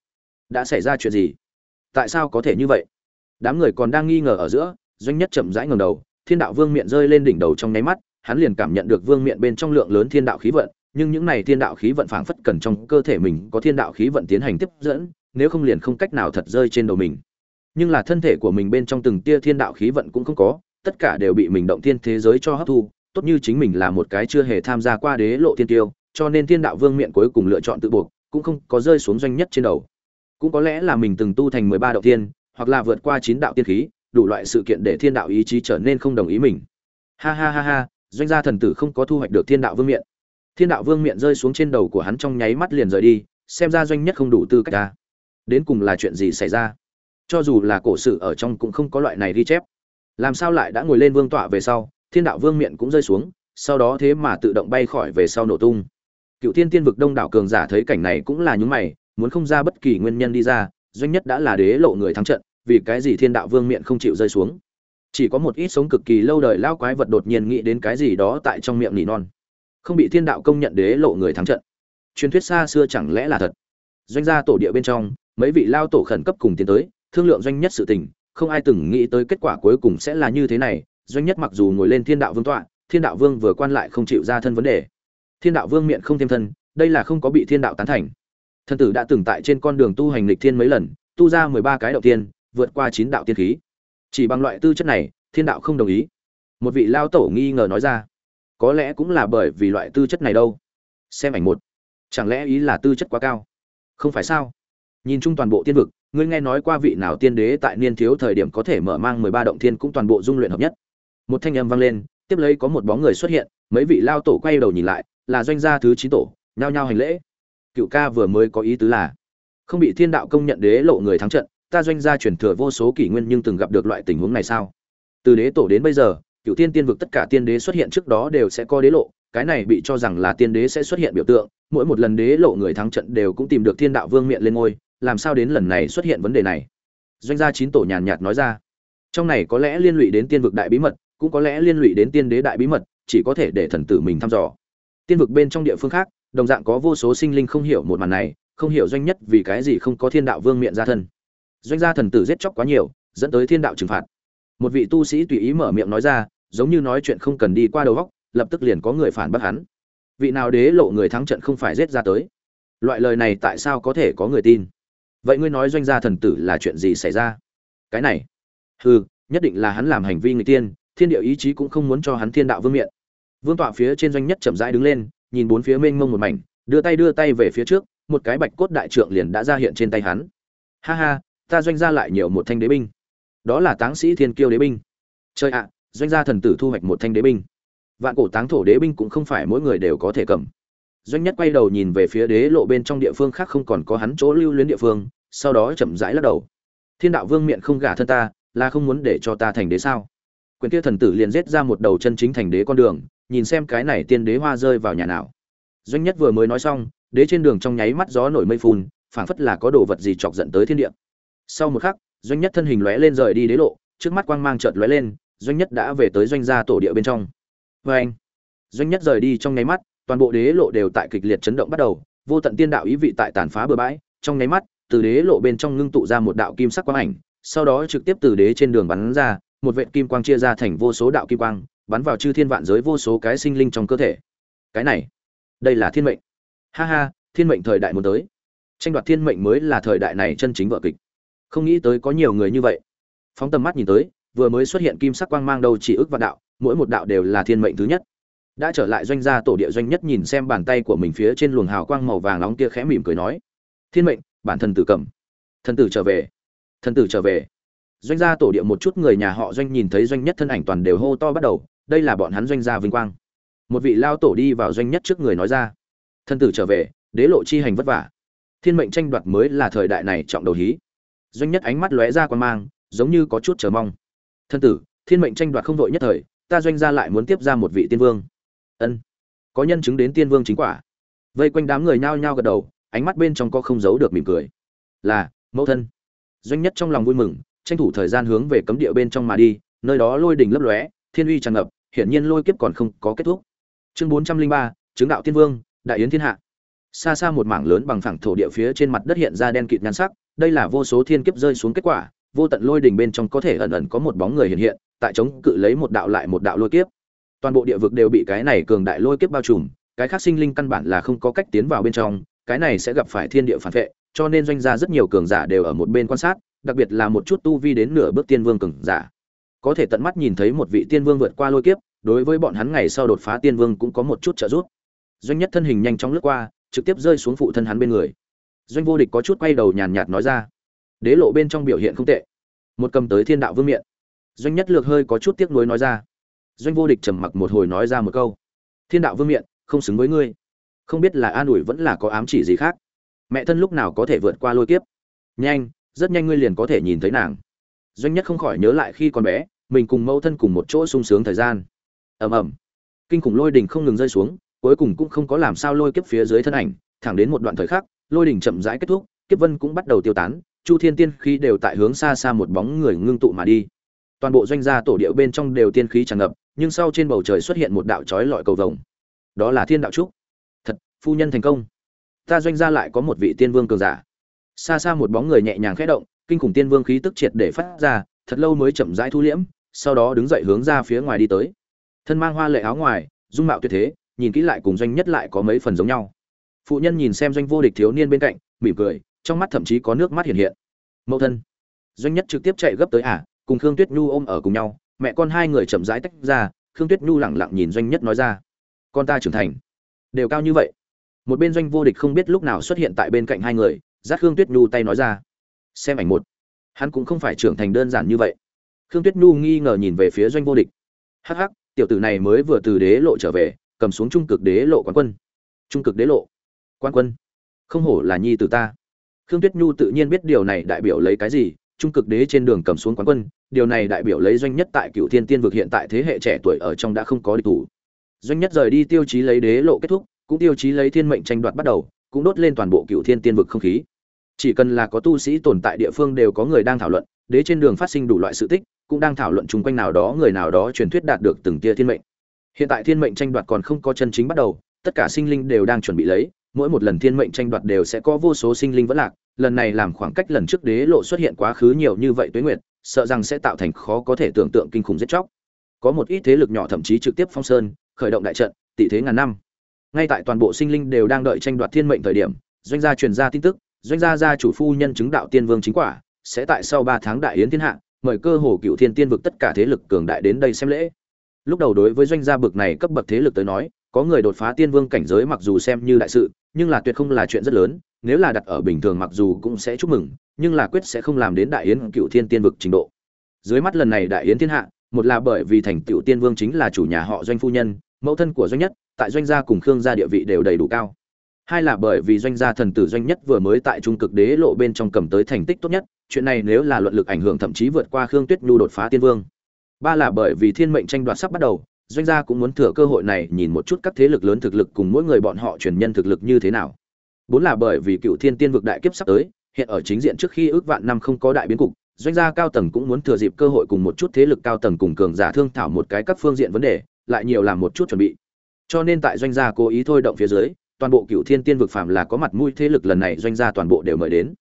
Đã xảy ra chuyện gì? Tại sao có thể như vậy? Đám người còn đang nghi ngờ ở giữa, doanh nhất chậm rãi ngẩng đầu, thiên đạo vương miện rơi lên đỉnh đầu trong nháy mắt, hắn liền cảm nhận được vương miện bên trong lượng lớn thiên đạo khí vận nhưng những này thiên đạo khí vận phảng phất cần trong cơ thể mình có thiên đạo khí vận tiến hành tiếp dẫn nếu không liền không cách nào thật rơi trên đầu mình nhưng là thân thể của mình bên trong từng tia thiên đạo khí vận cũng không có tất cả đều bị mình động thiên thế giới cho hấp thu tốt như chính mình là một cái chưa hề tham gia qua đế lộ thiên tiêu, cho nên thiên đạo vương miện cuối cùng lựa chọn tự buộc, cũng không có rơi xuống doanh nhất trên đầu. Cũng có lẽ là mình từng tu thành 13 đạo tiên, hoặc là vượt qua 9 đạo tiên khí, đủ loại sự kiện để thiên đạo ý chí trở nên không đồng ý mình. Ha ha ha ha, doanh gia thần tử không có thu hoạch được thiên đạo vương miện. Thiên đạo vương miệng rơi xuống trên đầu của hắn trong nháy mắt liền rời đi, xem ra doanh nhất không đủ tư cách ta. Đến cùng là chuyện gì xảy ra? Cho dù là cổ sự ở trong cũng không có loại này ghi chép. Làm sao lại đã ngồi lên vương tọa về sau, thiên đạo vương miện cũng rơi xuống sau đó thế mà tự động bay khỏi về sau nổ tung cựu thiên tiên vực đông đảo cường giả thấy cảnh này cũng là những mày muốn không ra bất kỳ nguyên nhân đi ra doanh nhất đã là đế lộ người thắng trận vì cái gì thiên đạo vương miện không chịu rơi xuống chỉ có một ít sống cực kỳ lâu đời lao quái vật đột nhiên nghĩ đến cái gì đó tại trong miệng nỉ non không bị thiên đạo công nhận đế lộ người thắng trận. Truyền thuyết xa xưa chẳng lẽ là thật? Doanh gia tổ địa bên trong, mấy vị lao tổ khẩn cấp cùng tiến tới, thương lượng doanh nhất sự tình, không ai từng nghĩ tới kết quả cuối cùng sẽ là như thế này. Doanh nhất mặc dù ngồi lên thiên đạo vương tọa, thiên đạo vương vừa quan lại không chịu ra thân vấn đề. Thiên đạo vương miệng không thêm thân, đây là không có bị thiên đạo tán thành. Thân tử đã từng tại trên con đường tu hành lịch thiên mấy lần, tu ra mười ba cái đầu tiên, vượt qua chín đạo tiên khí. Chỉ bằng loại tư chất này, thiên đạo không đồng ý. Một vị lao tổ nghi ngờ nói ra có lẽ cũng là bởi vì loại tư chất này đâu. Xem ảnh một. Chẳng lẽ ý là tư chất quá cao? Không phải sao? Nhìn chung toàn bộ tiên vực, ngươi nghe nói qua vị nào tiên đế tại niên thiếu thời điểm có thể mở mang mười ba động thiên cũng toàn bộ dung luyện hợp nhất? Một thanh âm vang lên, tiếp lấy có một bóng người xuất hiện, mấy vị lao tổ quay đầu nhìn lại, là doanh gia thứ chín tổ, nhao nhao hành lễ. Cựu ca vừa mới có ý tứ là, không bị thiên đạo công nhận đế lộ người thắng trận, ta doanh gia chuyển thừa vô số kỷ nguyên nhưng từng gặp được loại tình huống này sao? Từ đế tổ đến bây giờ cựu tiên tiên vực tất cả tiên đế xuất hiện trước đó đều sẽ có đế lộ, cái này bị cho rằng là tiên đế sẽ xuất hiện biểu tượng, mỗi một lần đế lộ người thắng trận đều cũng tìm được thiên đạo vương miệng lên ngôi, làm sao đến lần này xuất hiện vấn đề này? Doanh gia chín tổ nhàn nhạt nói ra. Trong này có lẽ liên lụy đến tiên vực đại bí mật, cũng có lẽ liên lụy đến tiên đế đại bí mật, chỉ có thể để thần tử mình thăm dò. Tiên vực bên trong địa phương khác, đồng dạng có vô số sinh linh không hiểu một màn này, không hiểu doanh nhất vì cái gì không có thiên đạo vương miệng ra thân. Doanh gia thần tử giết chóc quá nhiều, dẫn tới thiên đạo trừng phạt một vị tu sĩ tùy ý mở miệng nói ra, giống như nói chuyện không cần đi qua đầu góc lập tức liền có người phản bác hắn. Vị nào đế lộ người thắng trận không phải giết ra tới? Loại lời này tại sao có thể có người tin? Vậy ngươi nói doanh gia thần tử là chuyện gì xảy ra? Cái này. Hừ, nhất định là hắn làm hành vi người tiên, thiên địa ý chí cũng không muốn cho hắn thiên đạo vương miện. Vương tọa phía trên doanh nhất chậm rãi đứng lên, nhìn bốn phía mênh mông một mảnh, đưa tay đưa tay về phía trước, một cái bạch cốt đại trượng liền đã ra hiện trên tay hắn. Ha ha, ta doanh gia lại nhiều một thanh đế binh đó là táng sĩ thiên kiêu đế binh. Chơi ạ, doanh gia thần tử thu hoạch một thanh đế binh. Vạn cổ táng thổ đế binh cũng không phải mỗi người đều có thể cầm. Doanh nhất quay đầu nhìn về phía đế lộ bên trong địa phương khác không còn có hắn chỗ lưu luyến địa phương, sau đó chậm rãi lắc đầu. Thiên đạo vương miệng không gả thân ta, là không muốn để cho ta thành đế sao? Quyền kia thần tử liền rết ra một đầu chân chính thành đế con đường, nhìn xem cái này tiên đế hoa rơi vào nhà nào. Doanh nhất vừa mới nói xong, đế trên đường trong nháy mắt gió nổi mây phun phảng phất là có đồ vật gì chọc giận tới thiên địa. Sau một khắc doanh nhất thân hình lóe lên rời đi đế lộ, trước mắt quang mang chợt lóe lên, doanh nhất đã về tới doanh gia tổ địa bên trong. Vê anh, doanh nhất rời đi trong nháy mắt, toàn bộ đế lộ đều tại kịch liệt chấn động bắt đầu, vô tận tiên đạo ý vị tại tàn phá bừa bãi. Trong nháy mắt, từ đế lộ bên trong ngưng tụ ra một đạo kim sắc quang ảnh, sau đó trực tiếp từ đế trên đường bắn ra, một vệt kim quang chia ra thành vô số đạo kim quang, bắn vào chư thiên vạn giới vô số cái sinh linh trong cơ thể. Cái này, đây là thiên mệnh. Ha ha, thiên mệnh thời đại muốn tới. Tranh đoạt thiên mệnh mới là thời đại này chân chính vợ kịch không nghĩ tới có nhiều người như vậy. Phóng tầm mắt nhìn tới, vừa mới xuất hiện kim sắc quang mang đầu chỉ ước vạn đạo, mỗi một đạo đều là thiên mệnh thứ nhất. Đã trở lại doanh gia tổ địa doanh nhất nhìn xem bàn tay của mình phía trên luồng hào quang màu vàng nóng kia khẽ mỉm cười nói, thiên mệnh, bản thân tử cầm. Thần tử trở về. Thần tử trở về. Doanh gia tổ địa một chút người nhà họ doanh nhìn thấy doanh nhất thân ảnh toàn đều hô to bắt đầu, đây là bọn hắn doanh gia vinh quang. Một vị lao tổ đi vào doanh nhất trước người nói ra thân tử trở về, đế lộ chi hành vất vả. Thiên mệnh tranh đoạt mới là thời đại này trọng đầu hí doanh nhất ánh mắt lóe ra quan mang, giống như có chút chờ mong. Thân tử, thiên mệnh tranh đoạt không vội nhất thời, ta doanh gia lại muốn tiếp ra một vị tiên vương. Ân, có nhân chứng đến tiên vương chính quả. Vây quanh đám người nhao nhao gật đầu, ánh mắt bên trong có không giấu được mỉm cười. Là, mẫu thân. Doanh nhất trong lòng vui mừng, tranh thủ thời gian hướng về cấm địa bên trong mà đi, nơi đó lôi đỉnh lấp lóe, thiên uy tràn ngập, hiển nhiên lôi kiếp còn không có kết thúc. Chương bốn trăm linh ba, chứng đạo tiên vương, đại yến thiên hạ. Xa xa một mảng lớn bằng phẳng thổ địa phía trên mặt đất hiện ra đen kịt nhan sắc đây là vô số thiên kiếp rơi xuống kết quả, vô tận lôi đỉnh bên trong có thể ẩn ẩn có một bóng người hiện hiện, tại chống cự lấy một đạo lại một đạo lôi kiếp. Toàn bộ địa vực đều bị cái này cường đại lôi kiếp bao trùm, cái khác sinh linh căn bản là không có cách tiến vào bên trong, cái này sẽ gặp phải thiên địa phản vệ, cho nên doanh gia rất nhiều cường giả đều ở một bên quan sát, đặc biệt là một chút tu vi đến nửa bước tiên vương cường giả. Có thể tận mắt nhìn thấy một vị tiên vương vượt qua lôi kiếp, đối với bọn hắn ngày sau đột phá tiên vương cũng có một chút trợ giúp. Doanh nhất thân hình nhanh chóng lướt qua, trực tiếp rơi xuống phụ thân hắn bên người doanh vô địch có chút quay đầu nhàn nhạt nói ra. Đế lộ bên trong biểu hiện không tệ. Một cầm tới thiên đạo vương miện. Doanh nhất lược hơi có chút tiếc nuối nói ra. Doanh vô địch trầm mặc một hồi nói ra một câu. Thiên đạo vương miện, không xứng với ngươi. Không biết là an ủi vẫn là có ám chỉ gì khác. Mẹ thân lúc nào có thể vượt qua lôi kiếp? Nhanh, rất nhanh ngươi liền có thể nhìn thấy nàng. Doanh nhất không khỏi nhớ lại khi còn bé, mình cùng mẫu thân cùng một chỗ sung sướng thời gian. Ầm ầm. Kinh khủng lôi đình không ngừng rơi xuống, cuối cùng cũng không có làm sao lôi kiếp phía dưới thân ảnh, thẳng đến một đoạn thời khắc lôi đỉnh chậm rãi kết thúc, kiếp vân cũng bắt đầu tiêu tán, chu thiên tiên khí đều tại hướng xa xa một bóng người ngưng tụ mà đi. Toàn bộ doanh gia tổ điệu bên trong đều tiên khí tràn ngập, nhưng sau trên bầu trời xuất hiện một đạo trói lọi cầu vồng. Đó là thiên đạo trúc. Thật, phu nhân thành công. Ta doanh gia lại có một vị tiên vương cường giả. Xa xa một bóng người nhẹ nhàng khẽ động, kinh khủng tiên vương khí tức triệt để phát ra, thật lâu mới chậm rãi thu liễm, sau đó đứng dậy hướng ra phía ngoài đi tới. Thân mang hoa lệ áo ngoài, dung mạo tuyệt thế, nhìn kỹ lại cùng doanh nhất lại có mấy phần giống nhau phụ nhân nhìn xem doanh vô địch thiếu niên bên cạnh mỉm cười trong mắt thậm chí có nước mắt hiện hiện. Mẫu thân doanh nhất trực tiếp chạy gấp tới ả à, cùng khương tuyết nhu ôm ở cùng nhau. Mẹ con hai người chậm rãi tách ra khương tuyết nhu lẳng lặng nhìn doanh nhất nói ra con ta trưởng thành đều cao như vậy. Một bên doanh vô địch không biết lúc nào xuất hiện tại bên cạnh hai người giác khương tuyết nhu tay nói ra xem ảnh một hắn cũng không phải trưởng thành đơn giản như vậy. Khương tuyết nhu nghi ngờ nhìn về phía doanh vô địch hắc hắc tiểu tử này mới vừa từ đế lộ trở về cầm xuống trung cực đế lộ quán quân. Trung cực đế lộ quan quân. Không hổ là nhi từ ta. Khương tuyết nhu tự nhiên biết điều này đại biểu lấy cái gì, trung cực đế trên đường cầm xuống quán quân, điều này đại biểu lấy doanh nhất tại cựu thiên tiên vực hiện tại thế hệ trẻ tuổi ở trong đã không có địch thủ. Doanh nhất rời đi tiêu chí lấy đế lộ kết thúc, cũng tiêu chí lấy thiên mệnh tranh đoạt bắt đầu, cũng đốt lên toàn bộ cựu thiên tiên vực không khí. Chỉ cần là có tu sĩ tồn tại địa phương đều có người đang thảo luận, đế trên đường phát sinh đủ loại sự tích, cũng đang thảo luận chung quanh nào đó người nào đó truyền thuyết đạt được từng tia thiên mệnh. Hiện tại thiên mệnh tranh đoạt còn không có chân chính bắt đầu, tất cả sinh linh đều đang chuẩn bị lấy mỗi một lần thiên mệnh tranh đoạt đều sẽ có vô số sinh linh vẫn lạc, lần này làm khoảng cách lần trước đế lộ xuất hiện quá khứ nhiều như vậy tuế nguyệt, sợ rằng sẽ tạo thành khó có thể tưởng tượng kinh khủng giết chóc. Có một ít thế lực nhỏ thậm chí trực tiếp phong sơn, khởi động đại trận, tỷ thế ngàn năm. Ngay tại toàn bộ sinh linh đều đang đợi tranh đoạt thiên mệnh thời điểm, doanh gia truyền ra tin tức, doanh gia gia chủ phu nhân chứng đạo tiên vương chính quả, sẽ tại sau ba tháng đại yến thiên hạ, mời cơ hồ cựu thiên tiên vực tất cả thế lực cường đại đến đây xem lễ. Lúc đầu đối với doanh gia bực này cấp bậc thế lực tới nói, có người đột phá tiên vương cảnh giới mặc dù xem như đại sự nhưng là tuyệt không là chuyện rất lớn, nếu là đặt ở bình thường mặc dù cũng sẽ chúc mừng, nhưng là quyết sẽ không làm đến đại yến cựu thiên tiên vực trình độ. Dưới mắt lần này đại yến thiên hạ, một là bởi vì thành tựu tiên vương chính là chủ nhà họ doanh phu nhân, mẫu thân của doanh nhất, tại doanh gia cùng khương gia địa vị đều đầy đủ cao. Hai là bởi vì doanh gia thần tử doanh nhất vừa mới tại trung cực đế lộ bên trong cầm tới thành tích tốt nhất, chuyện này nếu là luận lực ảnh hưởng thậm chí vượt qua khương tuyết nhu đột phá tiên vương. Ba là bởi vì thiên mệnh tranh đoạt sắp bắt đầu doanh gia cũng muốn thừa cơ hội này nhìn một chút các thế lực lớn thực lực cùng mỗi người bọn họ truyền nhân thực lực như thế nào. Bốn là bởi vì cựu thiên tiên vực đại kiếp sắp tới, hiện ở chính diện trước khi ước vạn năm không có đại biến cục, doanh gia cao tầng cũng muốn thừa dịp cơ hội cùng một chút thế lực cao tầng cùng cường giả thương thảo một cái các phương diện vấn đề, lại nhiều làm một chút chuẩn bị. Cho nên tại doanh gia cố ý thôi động phía dưới, toàn bộ cựu thiên tiên vực phạm là có mặt mũi thế lực lần này doanh gia toàn bộ đều mời đến.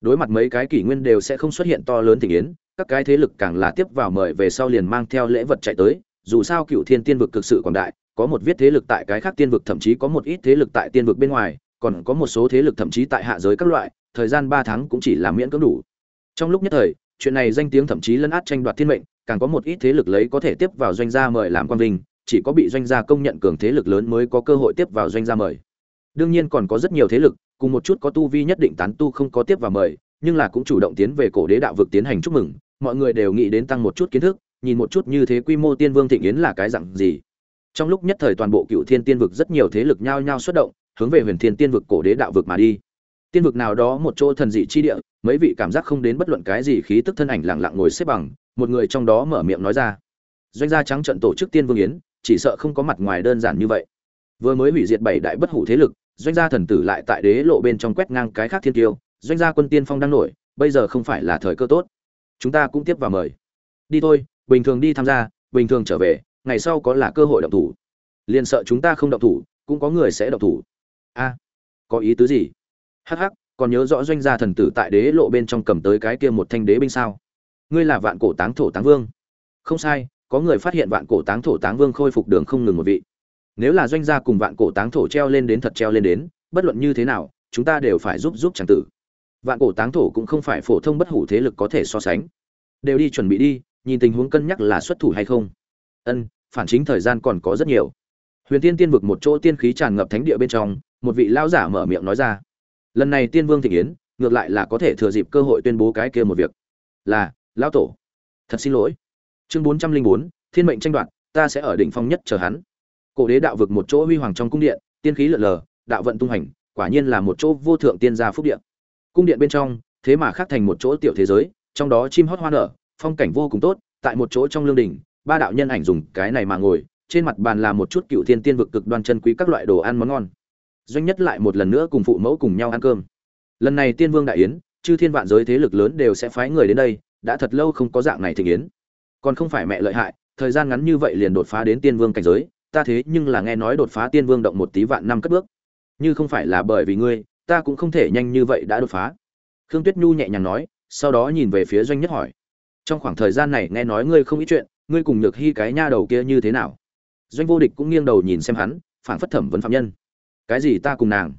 Đối mặt mấy cái kỷ nguyên đều sẽ không xuất hiện to lớn tình yến, các cái thế lực càng là tiếp vào mời về sau liền mang theo lễ vật chạy tới dù sao cựu thiên tiên vực cực sự quảng đại, có một viết thế lực tại cái khác tiên vực, thậm chí có một ít thế lực tại tiên vực bên ngoài, còn có một số thế lực thậm chí tại hạ giới các loại, thời gian ba tháng cũng chỉ là miễn cưỡng đủ. Trong lúc nhất thời, chuyện này danh tiếng thậm chí lấn át tranh đoạt thiên mệnh, càng có một ít thế lực lấy có thể tiếp vào doanh gia mời làm quan vinh, chỉ có bị doanh gia công nhận cường thế lực lớn mới có cơ hội tiếp vào doanh gia mời. Đương nhiên còn có rất nhiều thế lực, cùng một chút có tu vi nhất định tán tu không có tiếp vào mời, nhưng là cũng chủ động tiến về cổ đế đạo vực tiến hành chúc mừng, mọi người đều nghĩ đến tăng một chút kiến thức nhìn một chút như thế quy mô tiên vương thịnh yến là cái dạng gì. Trong lúc nhất thời toàn bộ cựu thiên tiên vực rất nhiều thế lực nhao nhao xuất động, hướng về huyền thiên tiên vực cổ đế đạo vực mà đi. Tiên vực nào đó một chỗ thần dị chi địa, mấy vị cảm giác không đến bất luận cái gì khí tức thân ảnh lặng lặng ngồi xếp bằng, một người trong đó mở miệng nói ra. Doanh gia trắng trận tổ chức tiên vương yến, chỉ sợ không có mặt ngoài đơn giản như vậy. Vừa mới hủy diệt bảy đại bất hủ thế lực, doanh gia thần tử lại tại đế lộ bên trong quét ngang cái khác thiên tiêu, doanh gia quân tiên phong đang nổi, bây giờ không phải là thời cơ tốt. Chúng ta cũng tiếp vào mời. Đi thôi bình thường đi tham gia, bình thường trở về, ngày sau có là cơ hội động thủ. Liền sợ chúng ta không động thủ, cũng có người sẽ động thủ. A, có ý tứ gì? Hắc hắc, còn nhớ rõ doanh gia thần tử tại đế lộ bên trong cầm tới cái kia một thanh đế binh sao? Ngươi là vạn cổ táng thổ táng vương. Không sai, có người phát hiện vạn cổ táng thổ táng vương khôi phục đường không ngừng một vị. Nếu là doanh gia cùng vạn cổ táng thổ treo lên đến thật treo lên đến, bất luận như thế nào, chúng ta đều phải giúp giúp chàng tử. Vạn cổ táng thổ cũng không phải phổ thông bất hủ thế lực có thể so sánh. Đều đi chuẩn bị đi nhìn tình huống cân nhắc là xuất thủ hay không. Ân, phản chính thời gian còn có rất nhiều. Huyền tiên tiên vực một chỗ tiên khí tràn ngập thánh địa bên trong, một vị lão giả mở miệng nói ra. Lần này tiên vương thịnh yến, ngược lại là có thể thừa dịp cơ hội tuyên bố cái kia một việc. Là, lão tổ. Thật xin lỗi. Chương bốn trăm linh bốn, thiên mệnh tranh đoạt, ta sẽ ở đỉnh phong nhất chờ hắn. Cổ đế đạo vực một chỗ huy hoàng trong cung điện, tiên khí lượn lờ, đạo vận tung hành, quả nhiên là một chỗ vô thượng tiên gia phúc điện cung điện bên trong, thế mà khác thành một chỗ tiểu thế giới, trong đó chim hót hoa nở phong cảnh vô cùng tốt, tại một chỗ trong lương đình, ba đạo nhân ảnh dùng cái này mà ngồi, trên mặt bàn là một chút cựu thiên tiên vực cực đoan chân quý các loại đồ ăn món ngon. Doanh nhất lại một lần nữa cùng phụ mẫu cùng nhau ăn cơm. Lần này tiên vương đại yến, chư thiên vạn giới thế lực lớn đều sẽ phái người đến đây, đã thật lâu không có dạng này thịnh yến. Còn không phải mẹ lợi hại, thời gian ngắn như vậy liền đột phá đến tiên vương cảnh giới, ta thế nhưng là nghe nói đột phá tiên vương động một tí vạn năm cất bước. Như không phải là bởi vì ngươi, ta cũng không thể nhanh như vậy đã đột phá. Khương tuyết nhu nhẹ nhàng nói, sau đó nhìn về phía doanh nhất hỏi trong khoảng thời gian này nghe nói ngươi không ít chuyện, ngươi cùng nhược hy cái nha đầu kia như thế nào? Doanh vô địch cũng nghiêng đầu nhìn xem hắn phản phất thẩm vấn phạm nhân. Cái gì ta cùng nàng?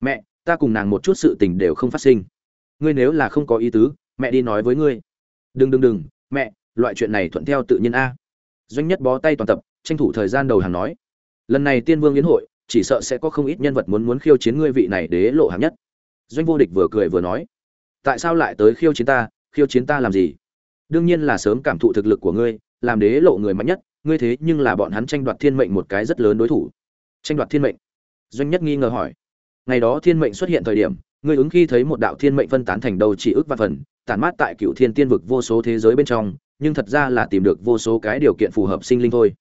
Mẹ, ta cùng nàng một chút sự tình đều không phát sinh. Ngươi nếu là không có ý tứ, mẹ đi nói với ngươi. Đừng đừng đừng, mẹ, loại chuyện này thuận theo tự nhiên a. Doanh nhất bó tay toàn tập, tranh thủ thời gian đầu hàng nói. Lần này tiên vương yến hội, chỉ sợ sẽ có không ít nhân vật muốn muốn khiêu chiến ngươi vị này đế lộ hạng nhất. Doanh vô địch vừa cười vừa nói. Tại sao lại tới khiêu chiến ta? Khiêu chiến ta làm gì? Đương nhiên là sớm cảm thụ thực lực của ngươi, làm đế lộ người mạnh nhất, ngươi thế nhưng là bọn hắn tranh đoạt thiên mệnh một cái rất lớn đối thủ. Tranh đoạt thiên mệnh. Doanh nhất nghi ngờ hỏi. Ngày đó thiên mệnh xuất hiện thời điểm, ngươi ứng khi thấy một đạo thiên mệnh phân tán thành đầu chỉ ước và phần, tản mát tại cựu thiên tiên vực vô số thế giới bên trong, nhưng thật ra là tìm được vô số cái điều kiện phù hợp sinh linh thôi.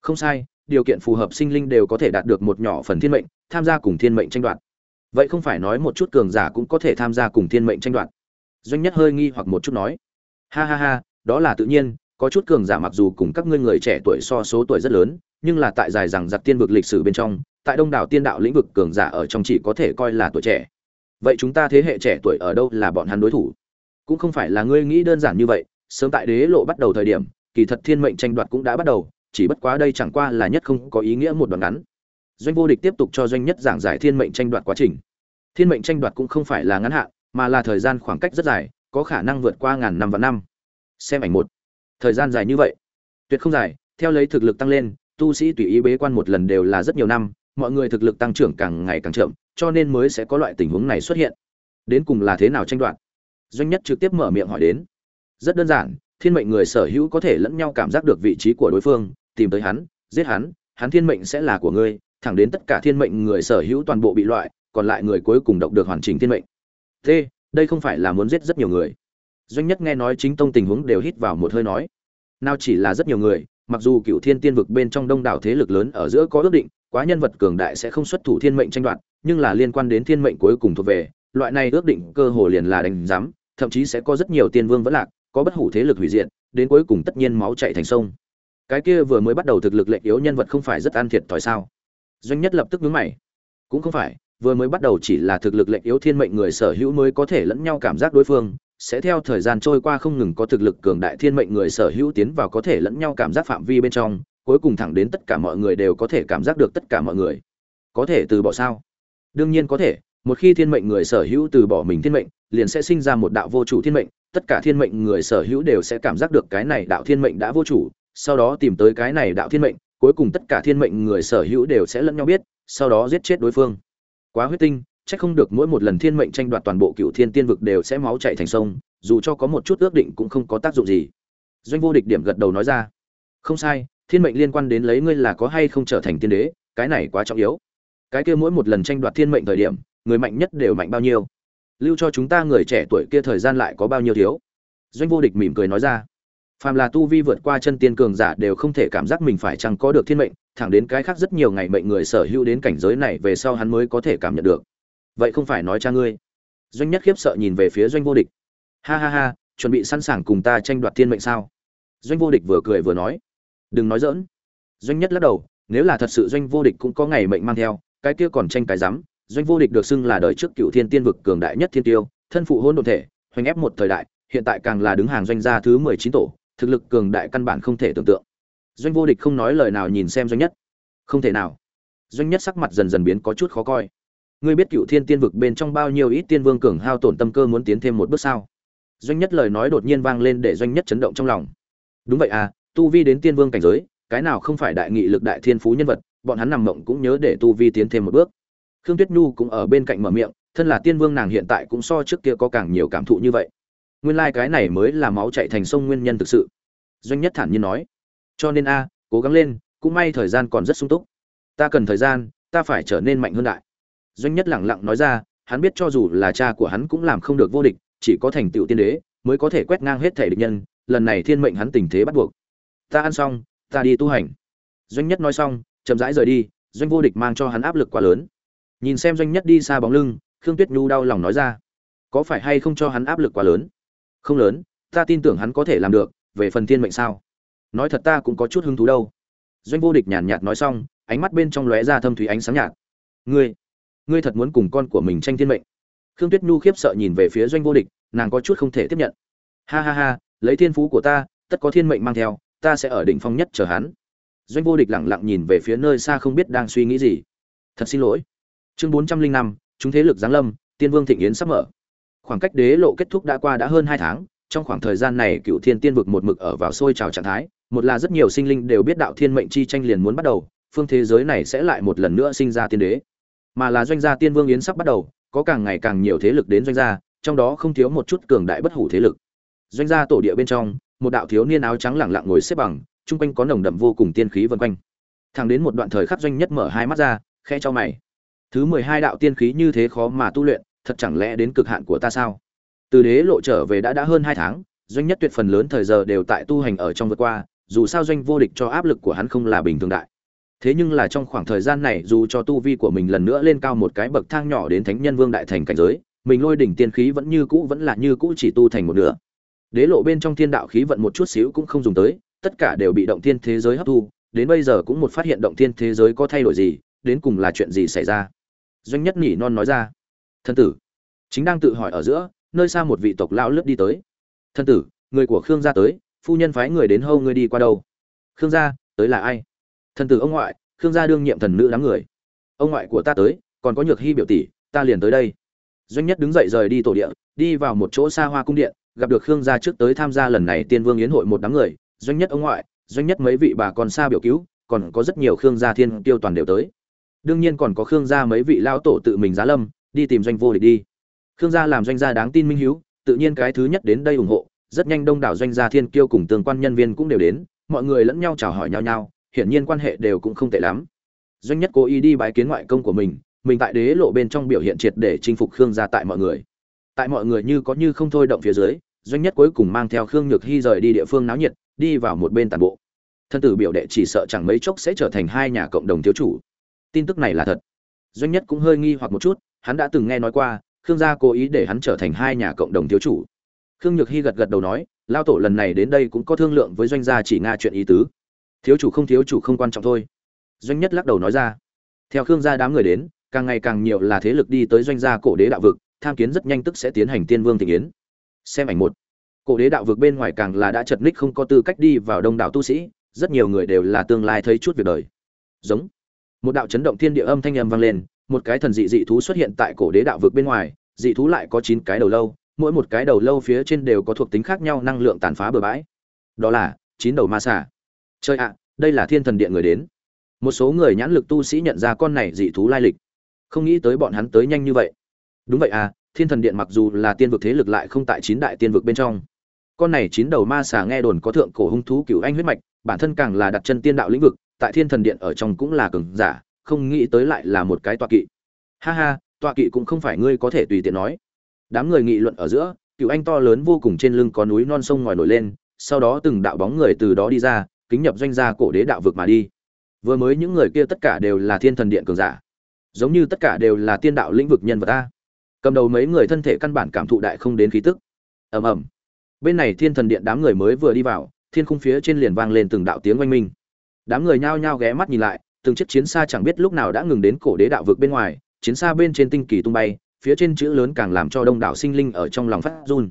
Không sai, điều kiện phù hợp sinh linh đều có thể đạt được một nhỏ phần thiên mệnh, tham gia cùng thiên mệnh tranh đoạt. Vậy không phải nói một chút cường giả cũng có thể tham gia cùng thiên mệnh tranh đoạt? Doanh nhất hơi nghi hoặc một chút nói ha ha ha, đó là tự nhiên, có chút cường giả mặc dù cùng các ngươi người trẻ tuổi so số tuổi rất lớn, nhưng là tại dài rằng giặc tiên vực lịch sử bên trong, tại đông đảo tiên đạo lĩnh vực cường giả ở trong chỉ có thể coi là tuổi trẻ. Vậy chúng ta thế hệ trẻ tuổi ở đâu là bọn hắn đối thủ? Cũng không phải là ngươi nghĩ đơn giản như vậy, sớm tại đế lộ bắt đầu thời điểm, kỳ thật thiên mệnh tranh đoạt cũng đã bắt đầu, chỉ bất quá đây chẳng qua là nhất không có ý nghĩa một đoạn ngắn. Doanh vô địch tiếp tục cho doanh nhất giảng giải thiên mệnh tranh đoạt quá trình. Thiên mệnh tranh đoạt cũng không phải là ngắn hạn, mà là thời gian khoảng cách rất dài có khả năng vượt qua ngàn năm và năm. Xem ảnh một. Thời gian dài như vậy. Tuyệt không dài, theo lấy thực lực tăng lên, tu sĩ tùy ý bế quan một lần đều là rất nhiều năm, mọi người thực lực tăng trưởng càng ngày càng chậm, cho nên mới sẽ có loại tình huống này xuất hiện. Đến cùng là thế nào tranh đoạt? Doanh nhất trực tiếp mở miệng hỏi đến. Rất đơn giản, thiên mệnh người sở hữu có thể lẫn nhau cảm giác được vị trí của đối phương, tìm tới hắn, giết hắn hắn thiên mệnh sẽ là của ngươi, thẳng đến tất cả thiên mệnh người sở hữu toàn bộ bị loại, còn lại người cuối cùng độc được hoàn chỉnh thiên mệnh. T đây không phải là muốn giết rất nhiều người. Doanh nhất nghe nói chính tông tình huống đều hít vào một hơi nói, nào chỉ là rất nhiều người, mặc dù cựu thiên tiên vực bên trong đông đảo thế lực lớn ở giữa có ước định, quá nhân vật cường đại sẽ không xuất thủ thiên mệnh tranh đoạt, nhưng là liên quan đến thiên mệnh cuối cùng thuộc về, loại này ước định cơ hồ liền là đánh giám, thậm chí sẽ có rất nhiều tiên vương vẫn lạc, có bất hủ thế lực hủy diệt, đến cuối cùng tất nhiên máu chạy thành sông. Cái kia vừa mới bắt đầu thực lực lệnh yếu nhân vật không phải rất an thiệt thòi sao? Doanh nhất lập tức nhướng mày. Cũng không phải vừa mới bắt đầu chỉ là thực lực lệnh yếu thiên mệnh người sở hữu mới có thể lẫn nhau cảm giác đối phương, sẽ theo thời gian trôi qua không ngừng có thực lực cường đại thiên mệnh người sở hữu tiến vào có thể lẫn nhau cảm giác phạm vi bên trong, cuối cùng thẳng đến tất cả mọi người đều có thể cảm giác được tất cả mọi người. Có thể từ bỏ sao? Đương nhiên có thể, một khi thiên mệnh người sở hữu từ bỏ mình thiên mệnh, liền sẽ sinh ra một đạo vô chủ thiên mệnh, tất cả thiên mệnh người sở hữu đều sẽ cảm giác được cái này đạo thiên mệnh đã vô chủ, sau đó tìm tới cái này đạo thiên mệnh, cuối cùng tất cả thiên mệnh người sở hữu đều sẽ lẫn nhau biết, sau đó giết chết đối phương quá huyết tinh, chắc không được mỗi một lần thiên mệnh tranh đoạt toàn bộ cựu thiên tiên vực đều sẽ máu chạy thành sông, dù cho có một chút ước định cũng không có tác dụng gì. Doanh vô địch điểm gật đầu nói ra. Không sai, thiên mệnh liên quan đến lấy ngươi là có hay không trở thành tiên đế, cái này quá trọng yếu. Cái kia mỗi một lần tranh đoạt thiên mệnh thời điểm, người mạnh nhất đều mạnh bao nhiêu? Lưu cho chúng ta người trẻ tuổi kia thời gian lại có bao nhiêu thiếu? Doanh vô địch mỉm cười nói ra. Phàm là tu vi vượt qua chân tiên cường giả đều không thể cảm giác mình phải chăng có được thiên mệnh thẳng đến cái khác rất nhiều ngày mệnh người sở hữu đến cảnh giới này về sau hắn mới có thể cảm nhận được. Vậy không phải nói cha ngươi. Doanh nhất khiếp sợ nhìn về phía doanh vô địch. Ha ha ha, chuẩn bị sẵn sàng cùng ta tranh đoạt thiên mệnh sao? Doanh vô địch vừa cười vừa nói. Đừng nói dỡn doanh nhất lắc đầu, nếu là thật sự doanh vô địch cũng có ngày mệnh mang theo, cái kia còn tranh cái rắm doanh vô địch được xưng là đời trước cựu thiên tiên vực cường đại nhất thiên tiêu, thân phụ hôn đồn thể, hoành ép một thời đại, hiện tại càng là đứng hàng doanh gia thứ mười chín tổ, thực lực cường đại căn bản không thể tưởng tượng doanh vô địch không nói lời nào nhìn xem doanh nhất. Không thể nào. Doanh nhất sắc mặt dần dần biến có chút khó coi. Ngươi biết cựu thiên tiên vực bên trong bao nhiêu ít tiên vương cường hao tổn tâm cơ muốn tiến thêm một bước sao? Doanh nhất lời nói đột nhiên vang lên để doanh nhất chấn động trong lòng. Đúng vậy à tu vi đến tiên vương cảnh giới, cái nào không phải đại nghị lực đại thiên phú nhân vật, bọn hắn nằm mộng cũng nhớ để tu vi tiến thêm một bước. Khương tuyết nhu cũng ở bên cạnh mở miệng, thân là tiên vương nàng hiện tại cũng so trước kia có càng nhiều cảm thụ như vậy. Nguyên lai、like、cái này mới là máu chạy thành sông nguyên nhân thực sự. Doanh nhất thản nhiên nói cho nên a, cố gắng lên, cũng may thời gian còn rất sung túc. Ta cần thời gian, ta phải trở nên mạnh hơn đại. Doanh nhất lẳng lặng nói ra, hắn biết cho dù là cha của hắn cũng làm không được vô địch, chỉ có thành tựu tiên đế, mới có thể quét ngang hết thể địch nhân, lần này thiên mệnh hắn tình thế bắt buộc. Ta ăn xong, ta đi tu hành. Doanh nhất nói xong, chậm rãi rời đi, doanh vô địch mang cho hắn áp lực quá lớn. Nhìn xem doanh nhất đi xa bóng lưng, khương tuyết nhu đau lòng nói ra, có phải hay không cho hắn áp lực quá lớn? Không lớn, ta tin tưởng hắn có thể làm được, về phần thiên mệnh sao? Nói thật ta cũng có chút hứng thú đâu. Doanh vô địch nhàn nhạt nói xong, ánh mắt bên trong lóe ra thâm thúy ánh sáng nhạt. Ngươi ngươi thật muốn cùng con của mình tranh thiên mệnh. Khương tuyết nhu khiếp sợ nhìn về phía doanh vô địch, nàng có chút không thể tiếp nhận. Ha ha ha, lấy thiên phú của ta, tất có thiên mệnh mang theo, ta sẽ ở đỉnh phong nhất chờ hắn. Doanh vô địch lẳng lặng nhìn về phía nơi xa không biết đang suy nghĩ gì. Thật xin lỗi. Chương bốn trăm linh năm, chúng thế lực giáng lâm, tiên vương thịnh yến sắp mở. Khoảng cách đế lộ kết thúc đã qua đã hơn hai tháng, trong khoảng thời gian này cựu thiên tiên vực một mực ở vào sôi trào trạng thái một là rất nhiều sinh linh đều biết đạo thiên mệnh chi tranh liền muốn bắt đầu, phương thế giới này sẽ lại một lần nữa sinh ra tiên đế. Mà là doanh gia tiên vương yến sắp bắt đầu, có càng ngày càng nhiều thế lực đến doanh gia, trong đó không thiếu một chút cường đại bất hủ thế lực. Doanh gia tổ địa bên trong, một đạo thiếu niên áo trắng lẳng lặng ngồi xếp bằng, chung quanh có nồng đậm vô cùng tiên khí vần quanh. Thẳng đến một đoạn thời khắc doanh nhất mở hai mắt ra khe cho mày. Thứ mười hai đạo tiên khí như thế khó mà tu luyện, thật chẳng lẽ đến cực hạn của ta sao? Từ đế lộ trở về đã đã hơn hai tháng, doanh nhất tuyệt phần lớn thời giờ đều tại tu hành ở trong vượt qua dù sao doanh vô địch cho áp lực của hắn không là bình thường đại. Thế nhưng là trong khoảng thời gian này, dù cho tu vi của mình lần nữa lên cao một cái bậc thang nhỏ đến thánh nhân vương đại thành cảnh giới, mình lôi đỉnh tiên khí vẫn như cũ vẫn là như cũ chỉ tu thành một nửa. Đế lộ bên trong thiên đạo khí vận một chút xíu cũng không dùng tới, tất cả đều bị động thiên thế giới hấp thu, đến bây giờ cũng một phát hiện động thiên thế giới có thay đổi gì, đến cùng là chuyện gì xảy ra? Doanh nhất nhỉ non nói ra. Thân tử, chính đang tự hỏi ở giữa, nơi xa một vị tộc lão lướt đi tới. Thân tử, người của khương gia tới phu nhân phái người đến hâu ngươi đi qua đâu? Khương gia, tới là ai? Thần tử ông ngoại, khương gia đương nhiệm thần nữ đám người. Ông ngoại của ta tới, còn có nhược hy biểu tỷ, ta liền tới đây. Doanh nhất đứng dậy rời đi tổ địa, đi vào một chỗ xa hoa cung điện, gặp được khương gia trước tới tham gia lần này tiên vương yến hội một đám người. Doanh nhất ông ngoại, doanh nhất mấy vị bà con xa biểu cứu, còn có rất nhiều khương gia thiên tiêu toàn đều tới. Đương nhiên còn có khương gia mấy vị lao tổ tự mình giá lâm, đi tìm doanh vô địch đi. Khương gia làm doanh gia đáng tin minh hiếu, tự nhiên cái thứ nhất đến đây ủng hộ rất nhanh đông đảo doanh gia thiên kiêu cùng tương quan nhân viên cũng đều đến, mọi người lẫn nhau chào hỏi nhau nhau, hiển nhiên quan hệ đều cũng không tệ lắm. Doanh nhất cố ý đi bái kiến ngoại công của mình mình tại đế lộ bên trong biểu hiện triệt để chinh phục khương gia tại mọi người. Tại mọi người như có như không thôi động phía dưới, doanh nhất cuối cùng mang theo khương nhược hy rời đi địa phương náo nhiệt, đi vào một bên tàn bộ. Thân tử biểu đệ chỉ sợ chẳng mấy chốc sẽ trở thành hai nhà cộng đồng thiếu chủ. Tin tức này là thật. Doanh nhất cũng hơi nghi hoặc một chút, hắn đã từng nghe nói qua, khương gia cố ý để hắn trở thành hai nhà cộng đồng thiếu chủ khương nhược hy gật gật đầu nói, lao tổ lần này đến đây cũng có thương lượng với doanh gia chỉ nga chuyện ý tứ. Thiếu chủ không thiếu chủ không quan trọng thôi. Doanh nhất lắc đầu nói ra. Theo khương gia đám người đến, càng ngày càng nhiều là thế lực đi tới doanh gia cổ đế đạo vực, tham kiến rất nhanh tức sẽ tiến hành tiên vương thị yến. Xem ảnh một. Cổ đế đạo vực bên ngoài càng là đã chật ních không có tư cách đi vào đông đảo tu sĩ, rất nhiều người đều là tương lai thấy chút việc đời. Giống. Một đạo chấn động thiên địa âm thanh âm vang lên, một cái thần dị dị thú xuất hiện tại cổ đế đạo vực bên ngoài, dị thú lại có chín cái đầu lâu mỗi một cái đầu lâu phía trên đều có thuộc tính khác nhau năng lượng tàn phá bừa bãi. Đó là, chín đầu ma xà. Chơi ạ, đây là thiên thần điện người đến. Một số người nhãn lực tu sĩ nhận ra con này dị thú lai lịch. Không nghĩ tới bọn hắn tới nhanh như vậy. Đúng vậy à thiên thần điện mặc dù là tiên vực thế lực lại không tại chín đại tiên vực bên trong. Con này chín đầu ma xà nghe đồn có thượng cổ hung thú cửu anh huyết mạch, bản thân càng là đặt chân tiên đạo lĩnh vực, tại thiên thần điện ở trong cũng là cường giả, không nghĩ tới lại là một cái tọa kỵ. Ha ha, tọa kỵ cũng không phải ngươi có thể tùy tiện nói đám người nghị luận ở giữa, cựu anh to lớn vô cùng trên lưng có núi non sông ngòi nổi lên, sau đó từng đạo bóng người từ đó đi ra, kính nhập doanh gia cổ đế đạo vực mà đi. Vừa mới những người kia tất cả đều là thiên thần điện cường giả. Giống như tất cả đều là tiên đạo lĩnh vực nhân vật ta. Cầm đầu mấy người thân thể căn bản cảm thụ đại không đến khí tức. Ầm ầm. Bên này thiên thần điện đám người mới vừa đi vào, thiên khung phía trên liền vang lên từng đạo tiếng oanh minh. Đám người nhao nhao ghé mắt nhìn lại, từng chiếc chiến xa chẳng biết lúc nào đã ngừng đến cổ đế đạo vực bên ngoài, chiến xa bên trên tinh kỳ tung bay phía trên chữ lớn càng làm cho đông đảo sinh linh ở trong lòng phát run.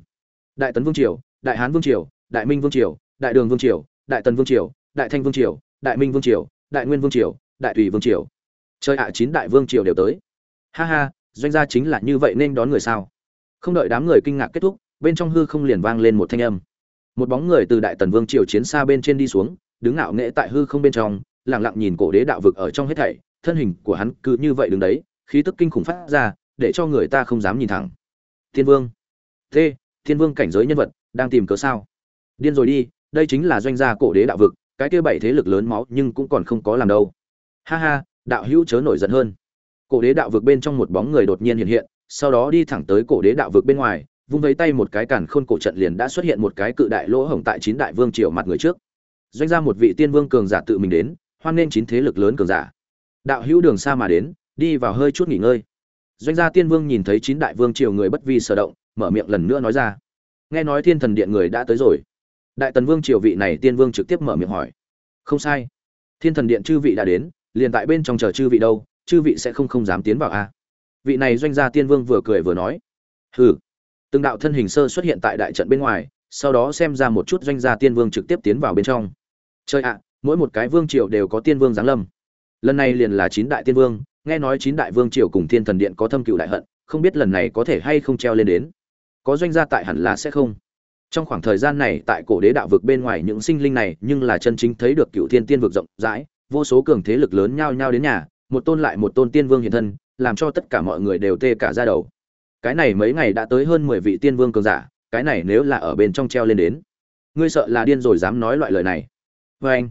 Đại tấn vương triều, đại hán vương triều, đại minh vương triều, đại đường vương triều, đại tần vương triều, đại thanh vương triều, đại minh vương triều, đại nguyên vương triều, đại tùy vương triều. Chơi hạ à, chín đại vương triều đều tới. Ha ha, doanh gia chính là như vậy nên đón người sao? Không đợi đám người kinh ngạc kết thúc, bên trong hư không liền vang lên một thanh âm. Một bóng người từ đại tần vương triều chiến xa bên trên đi xuống, đứng ngạo nghễ tại hư không bên trong, lặng lặng nhìn cổ đế đạo vực ở trong hết thảy, thân hình của hắn cứ như vậy đứng đấy, khí tức kinh khủng phát ra để cho người ta không dám nhìn thẳng. Thiên vương. T thiên vương cảnh giới nhân vật, đang tìm cớ sao? Điên rồi đi, đây chính là doanh gia cổ đế đạo vực, cái kia bảy thế lực lớn máu nhưng cũng còn không có làm đâu. Ha ha, đạo hữu chớ nổi giận hơn. Cổ đế đạo vực bên trong một bóng người đột nhiên hiện hiện, sau đó đi thẳng tới cổ đế đạo vực bên ngoài, vung vấy tay một cái càn khôn cổ trận liền đã xuất hiện một cái cự đại lỗ hổng tại chín đại vương triều mặt người trước. Doanh ra một vị tiên vương cường giả tự mình đến, hoan nên chín thế lực lớn cường giả. Đạo hữu đường xa mà đến, đi vào hơi chút nghỉ ngơi doanh gia tiên vương nhìn thấy chín đại vương triều người bất vi sở động, mở miệng lần nữa nói ra. Nghe nói thiên thần điện người đã tới rồi. Đại tần vương triều vị này tiên vương trực tiếp mở miệng hỏi. Không sai. Thiên thần điện chư vị đã đến, liền tại bên trong chờ chư vị đâu, chư vị sẽ không không dám tiến vào a à? vị này doanh gia tiên vương vừa cười vừa nói. Hừ. Từng đạo thân hình sơ xuất hiện tại đại trận bên ngoài, sau đó xem ra một chút doanh gia tiên vương trực tiếp tiến vào bên trong. Chơi ạ, mỗi một cái vương triều đều có tiên vương giáng lâm. Lần này liền là chín đại tiên vương nghe nói chín đại vương triều cùng thiên thần điện có thâm cựu đại hận, không biết lần này có thể hay không treo lên đến. Có doanh gia tại hẳn là sẽ không. Trong khoảng thời gian này, tại cổ đế đạo vực bên ngoài những sinh linh này, nhưng là chân chính thấy được cựu thiên tiên vực rộng rãi, vô số cường thế lực lớn nhao nhao đến nhà, một tôn lại một tôn tiên vương hiện thân, làm cho tất cả mọi người đều tê cả ra đầu. Cái này mấy ngày đã tới hơn mười vị tiên vương cường giả, cái này nếu là ở bên trong treo lên đến, ngươi sợ là điên rồi dám nói loại lời này. Vê anh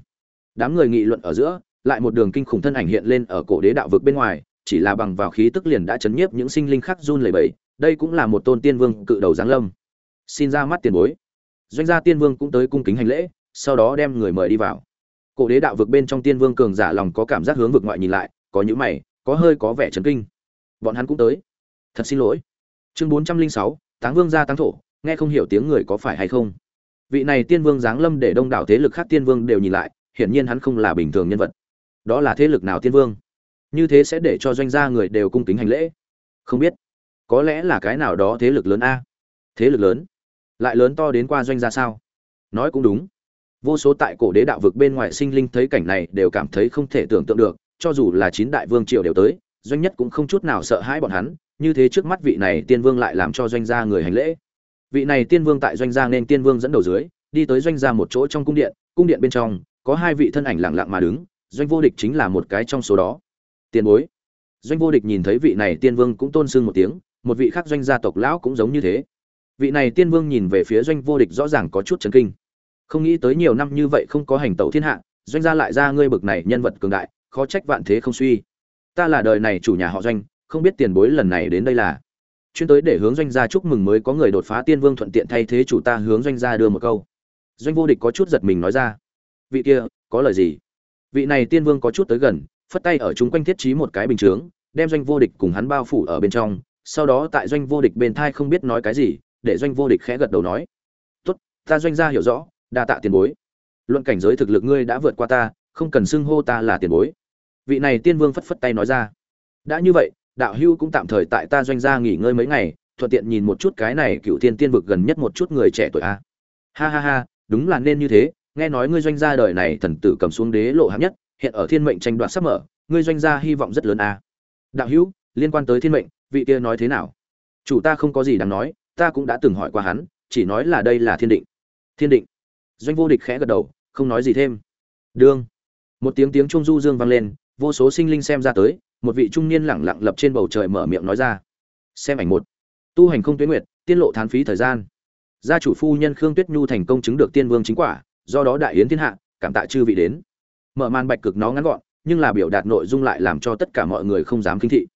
đám người nghị luận ở giữa lại một đường kinh khủng thân ảnh hiện lên ở cổ đế đạo vực bên ngoài, chỉ là bằng vào khí tức liền đã chấn nhiếp những sinh linh khác run lẩy bẩy, đây cũng là một tôn tiên vương cự đầu giáng lâm. Xin ra mắt tiền bối. Doanh gia tiên vương cũng tới cung kính hành lễ, sau đó đem người mời đi vào. Cổ đế đạo vực bên trong tiên vương cường giả lòng có cảm giác hướng vực ngoại nhìn lại, có những mày, có hơi có vẻ chấn kinh. Bọn hắn cũng tới. Thật xin lỗi. Chương bốn trăm linh sáu, táng vương gia táng thổ, nghe không hiểu tiếng người có phải hay không? Vị này tiên vương giáng lâm để đông đảo thế lực khác tiên vương đều nhìn lại, hiển nhiên hắn không là bình thường nhân vật đó là thế lực nào tiên vương? Như thế sẽ để cho doanh gia người đều cung kính hành lễ. Không biết. Có lẽ là cái nào đó thế lực lớn a. Thế lực lớn? Lại lớn to đến qua doanh gia sao? Nói cũng đúng. Vô số tại cổ đế đạo vực bên ngoài sinh linh thấy cảnh này đều cảm thấy không thể tưởng tượng được, cho dù là chín đại vương triều đều tới, doanh nhất cũng không chút nào sợ hãi bọn hắn, như thế trước mắt vị này tiên vương lại làm cho doanh gia người hành lễ. Vị này tiên vương tại doanh gia nên tiên vương dẫn đầu dưới, đi tới doanh gia một chỗ trong cung điện cung điện bên trong, có hai vị thân ảnh lặng lặng mà đứng doanh vô địch chính là một cái trong số đó. Tiền bối. Doanh vô địch nhìn thấy vị này tiên vương cũng tôn sưng một tiếng, một vị khác doanh gia tộc lão cũng giống như thế. Vị này tiên vương nhìn về phía doanh vô địch rõ ràng có chút chấn kinh. Không nghĩ tới nhiều năm như vậy không có hành tẩu thiên hạ, doanh gia lại ra ngươi bực này nhân vật cường đại, khó trách vạn thế không suy. Ta là đời này chủ nhà họ doanh, không biết tiền bối lần này đến đây là. Chuyên tới để hướng doanh gia chúc mừng mới có người đột phá tiên vương thuận tiện thay thế chủ ta hướng doanh gia đưa một câu. Doanh vô địch có chút giật mình nói ra. Vị kia, có lời gì? Vị này tiên vương có chút tới gần, phất tay ở chúng quanh thiết trí một cái bình chướng, đem doanh vô địch cùng hắn bao phủ ở bên trong, sau đó tại doanh vô địch bên thai không biết nói cái gì, để doanh vô địch khẽ gật đầu nói, tốt, ta doanh gia hiểu rõ, đa tạ tiền bối. Luận cảnh giới thực lực ngươi đã vượt qua ta, không cần xưng hô ta là tiền bối. Vị này tiên vương phất phất tay nói ra, đã như vậy, đạo hưu cũng tạm thời tại ta doanh gia nghỉ ngơi mấy ngày, thuận tiện nhìn một chút cái này cựu tiên tiên vực gần nhất một chút người trẻ tuổi a. Ha ha ha, đúng là nên như thế nghe nói ngươi doanh gia đời này thần tử cầm xuống đế lộ hạng nhất, hiện ở thiên mệnh tranh đoạt sắp mở, ngươi doanh gia hy vọng rất lớn a đạo hữu, liên quan tới thiên mệnh, vị kia nói thế nào? Chủ ta không có gì đáng nói, ta cũng đã từng hỏi qua hắn, chỉ nói là đây là thiên định. Thiên định. Doanh vô địch khẽ gật đầu, không nói gì thêm. Đương. Một tiếng tiếng trung du dương vang lên, vô số sinh linh xem ra tới, một vị trung niên lẳng lặng lập trên bầu trời mở miệng nói ra. Xem ảnh một. Tu hành không tuyến nguyệt tiên lộ thán phí thời gian. Gia chủ phu nhân khương tuyết nhu thành công chứng được tiên vương chính quả do đó đại yến thiên hạ, cảm tạ chư vị đến. Mở màn bạch cực nó ngắn gọn, nhưng là biểu đạt nội dung lại làm cho tất cả mọi người không dám kinh thị.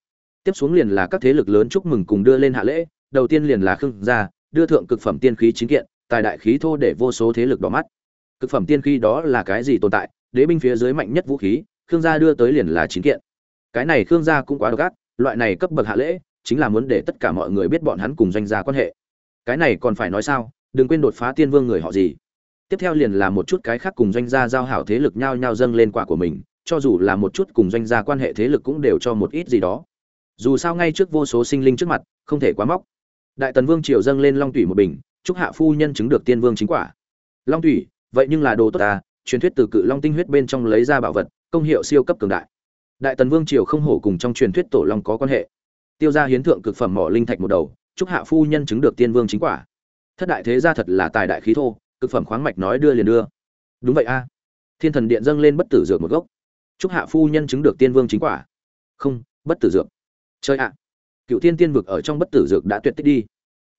Tiếp xuống liền là các thế lực lớn chúc mừng cùng đưa lên hạ lễ, đầu tiên liền là khương gia, đưa thượng cực phẩm tiên khí chính kiện, tài đại khí thô để vô số thế lực đỏ mắt. Cực phẩm tiên khí đó là cái gì tồn tại? Đế binh phía dưới mạnh nhất vũ khí, khương gia đưa tới liền là chính kiện. Cái này khương gia cũng quá độc ác, loại này cấp bậc hạ lễ, chính là muốn để tất cả mọi người biết bọn hắn cùng doanh gia quan hệ. Cái này còn phải nói sao? Đừng quên đột phá tiên vương người họ gì? Tiếp theo liền là một chút cái khác cùng doanh gia giao hảo thế lực nhau nhau dâng lên quả của mình, cho dù là một chút cùng doanh gia quan hệ thế lực cũng đều cho một ít gì đó. Dù sao ngay trước vô số sinh linh trước mặt, không thể quá móc. Đại tần vương triều dâng lên long thủy một bình, chúc hạ phu nhân chứng được tiên vương chính quả. Long thủy vậy nhưng là đồ tốt ta, truyền thuyết từ cự long tinh huyết bên trong lấy ra bảo vật, công hiệu siêu cấp cường đại. Đại tần vương triều không hổ cùng trong truyền thuyết tổ long có quan hệ. Tiêu ra hiến thượng cực phẩm mỏ linh thạch một đầu, chúc hạ phu nhân chứng được tiên vương chính quả. Thất đại thế gia thật là tài đại khí thô cực phẩm khoáng mạch nói đưa liền đưa. Đúng vậy a. Thiên thần điện dâng lên bất tử dược một gốc. Chúc hạ phu nhân chứng được tiên vương chính quả. Không, bất tử dược. Chơi ạ. Cựu tiên tiên vực ở trong bất tử dược đã tuyệt tích đi.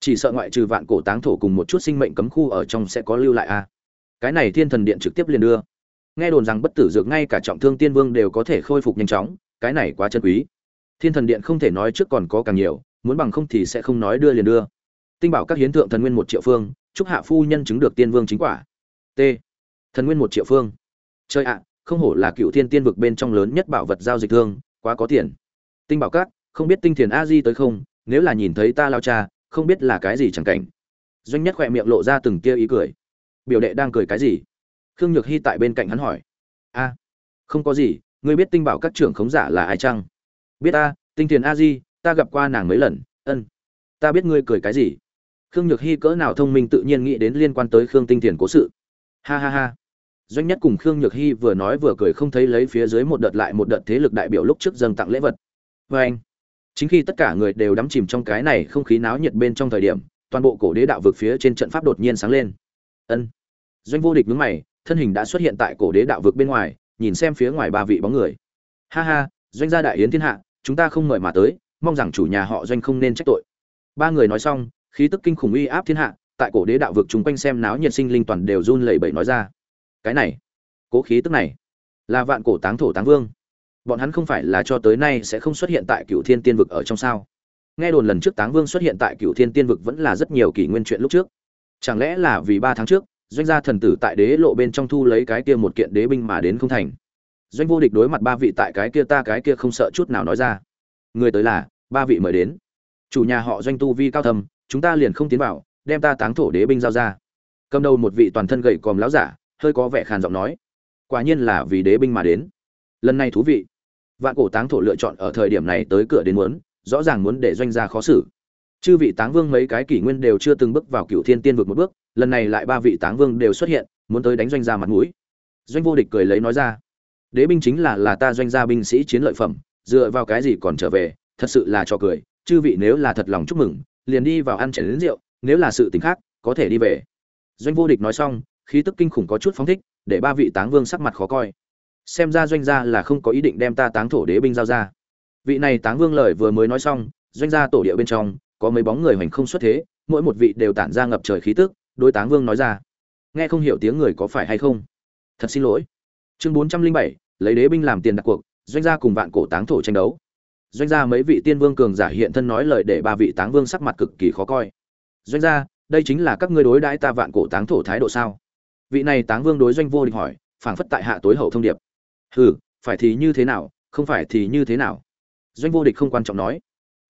Chỉ sợ ngoại trừ vạn cổ táng thổ cùng một chút sinh mệnh cấm khu ở trong sẽ có lưu lại a. Cái này thiên thần điện trực tiếp liền đưa. Nghe đồn rằng bất tử dược ngay cả trọng thương tiên vương đều có thể khôi phục nhanh chóng, cái này quá chân quý. Thiên thần điện không thể nói trước còn có càng nhiều, muốn bằng không thì sẽ không nói đưa liền đưa. Tinh bảo các hiến thượng thần nguyên một triệu phương chúc hạ phu nhân chứng được tiên vương chính quả. T. Thần nguyên một triệu phương. Chơi ạ, không hổ là cựu thiên tiên vực bên trong lớn nhất bảo vật giao dịch thương, quá có tiền. Tinh bảo các, không biết tinh thiền a di tới không, nếu là nhìn thấy ta lao cha, không biết là cái gì chẳng cảnh. Doanh nhất khỏe miệng lộ ra từng tia ý cười. Biểu đệ đang cười cái gì? Khương nhược hy tại bên cạnh hắn hỏi. A, không có gì, ngươi biết tinh bảo các trưởng khống giả là ai chăng? Biết ta, tinh thiền a di, ta gặp qua nàng mấy lần, ân. Ta biết ngươi cười cái gì? Khương nhược hy cỡ nào thông minh tự nhiên nghĩ đến liên quan tới khương tinh thiền cố sự. Ha ha ha. Doanh nhất cùng khương nhược hy vừa nói vừa cười không thấy lấy phía dưới một đợt lại một đợt thế lực đại biểu lúc trước dâng tặng lễ vật. Vê anh, chính khi tất cả người đều đắm chìm trong cái này không khí náo nhiệt bên trong thời điểm, toàn bộ cổ đế đạo vực phía trên trận pháp đột nhiên sáng lên. Ân. Doanh vô địch nhướng mày, thân hình đã xuất hiện tại cổ đế đạo vực bên ngoài, nhìn xem phía ngoài ba vị bóng người. Ha ha, doanh gia đại yến thiên hạ, chúng ta không mời mà tới, mong rằng chủ nhà họ doanh không nên trách tội. Ba người nói xong khí tức kinh khủng uy áp thiên hạ, tại cổ đế đạo vực chúng quanh xem náo nhiệt sinh linh toàn đều run lẩy bẩy nói ra. Cái này, cố khí tức này, là vạn cổ táng thổ táng vương. Bọn hắn không phải là cho tới nay sẽ không xuất hiện tại cựu thiên tiên vực ở trong sao. Nghe đồn lần trước táng vương xuất hiện tại cựu thiên tiên vực vẫn là rất nhiều kỷ nguyên chuyện lúc trước. Chẳng lẽ là vì ba tháng trước, doanh gia thần tử tại đế lộ bên trong thu lấy cái kia một kiện đế binh mà đến không thành? Doanh vô địch đối mặt ba vị tại cái kia ta cái kia không sợ chút nào nói ra. Người tới là, ba vị mời đến. Chủ nhà họ doanh tu vi cao thầm chúng ta liền không tiến vào, đem ta táng thổ đế binh giao ra. Cầm đầu một vị toàn thân gậy còm láo giả, hơi có vẻ khàn giọng nói, quả nhiên là vì đế binh mà đến. Lần này thú vị. Vạn cổ táng thổ lựa chọn ở thời điểm này tới cửa đến muốn, rõ ràng muốn để doanh gia khó xử. Chư vị táng vương mấy cái kỷ nguyên đều chưa từng bước vào cựu thiên tiên vực một bước, lần này lại ba vị táng vương đều xuất hiện, muốn tới đánh doanh gia mặt mũi. Doanh vô địch cười lấy nói ra, đế binh chính là là ta doanh gia binh sĩ chiến lợi phẩm, dựa vào cái gì còn trở về, thật sự là cho cười, chư vị nếu là thật lòng chúc mừng liền đi vào ăn chảy đến rượu, nếu là sự tình khác, có thể đi về. Doanh vô địch nói xong, khí tức kinh khủng có chút phóng thích, để ba vị táng vương sắc mặt khó coi. Xem ra doanh gia là không có ý định đem ta táng thổ đế binh giao ra. Vị này táng vương lời vừa mới nói xong, doanh gia tổ địa bên trong, có mấy bóng người hoành không xuất thế, mỗi một vị đều tản ra ngập trời khí tức, đối táng vương nói ra. Nghe không hiểu tiếng người có phải hay không? Thật xin lỗi. Chương bốn trăm linh bảy, lấy đế binh làm tiền đặt cuộc, doanh gia cùng vạn cổ táng thổ tranh đấu doanh gia mấy vị tiên vương cường giả hiện thân nói lời để ba vị táng vương sắc mặt cực kỳ khó coi. Doanh gia, đây chính là các ngươi đối đãi ta vạn cổ táng thổ thái độ sao? Vị này táng vương đối doanh vô địch hỏi, phảng phất tại hạ tối hậu thông điệp. Hừ, phải thì như thế nào, không phải thì như thế nào? Doanh vô địch không quan trọng nói.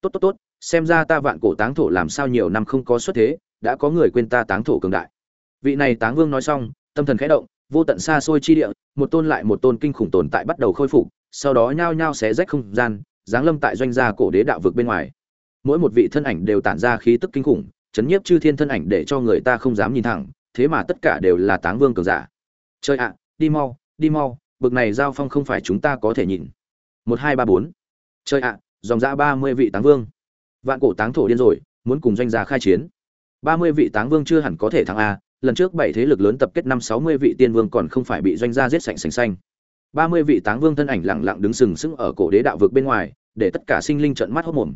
Tốt tốt tốt, xem ra ta vạn cổ táng thổ làm sao nhiều năm không có xuất thế, đã có người quên ta táng thổ cường đại. Vị này táng vương nói xong, tâm thần khẽ động, vô tận xa xôi chi địa, một tôn lại một tôn kinh khủng tồn tại bắt đầu khôi phục, sau đó nhao nhao xé rách không gian giáng lâm tại doanh gia cổ đế đạo vực bên ngoài. Mỗi một vị thân ảnh đều tản ra khí tức kinh khủng, chấn nhiếp chư thiên thân ảnh để cho người ta không dám nhìn thẳng, thế mà tất cả đều là táng vương cường giả. Chơi ạ, đi mau đi mau, bực này giao phong không phải chúng ta có thể nhìn. Một, hai, ba, bốn. Chơi ạ, dòng ra ba mươi vị táng vương. Vạn cổ táng thổ điên rồi, muốn cùng doanh gia khai chiến. ba mươi vị táng vương chưa hẳn có thể thắng a, lần trước bảy thế lực lớn tập kết năm sáu mươi vị tiên vương còn không phải bị doanh gia giết sạch sành xanh ba mươi vị táng vương thân ảnh lặng lặng đứng sừng sững ở cổ đế đạo vực bên ngoài, để tất cả sinh linh trợn mắt hốt mồm.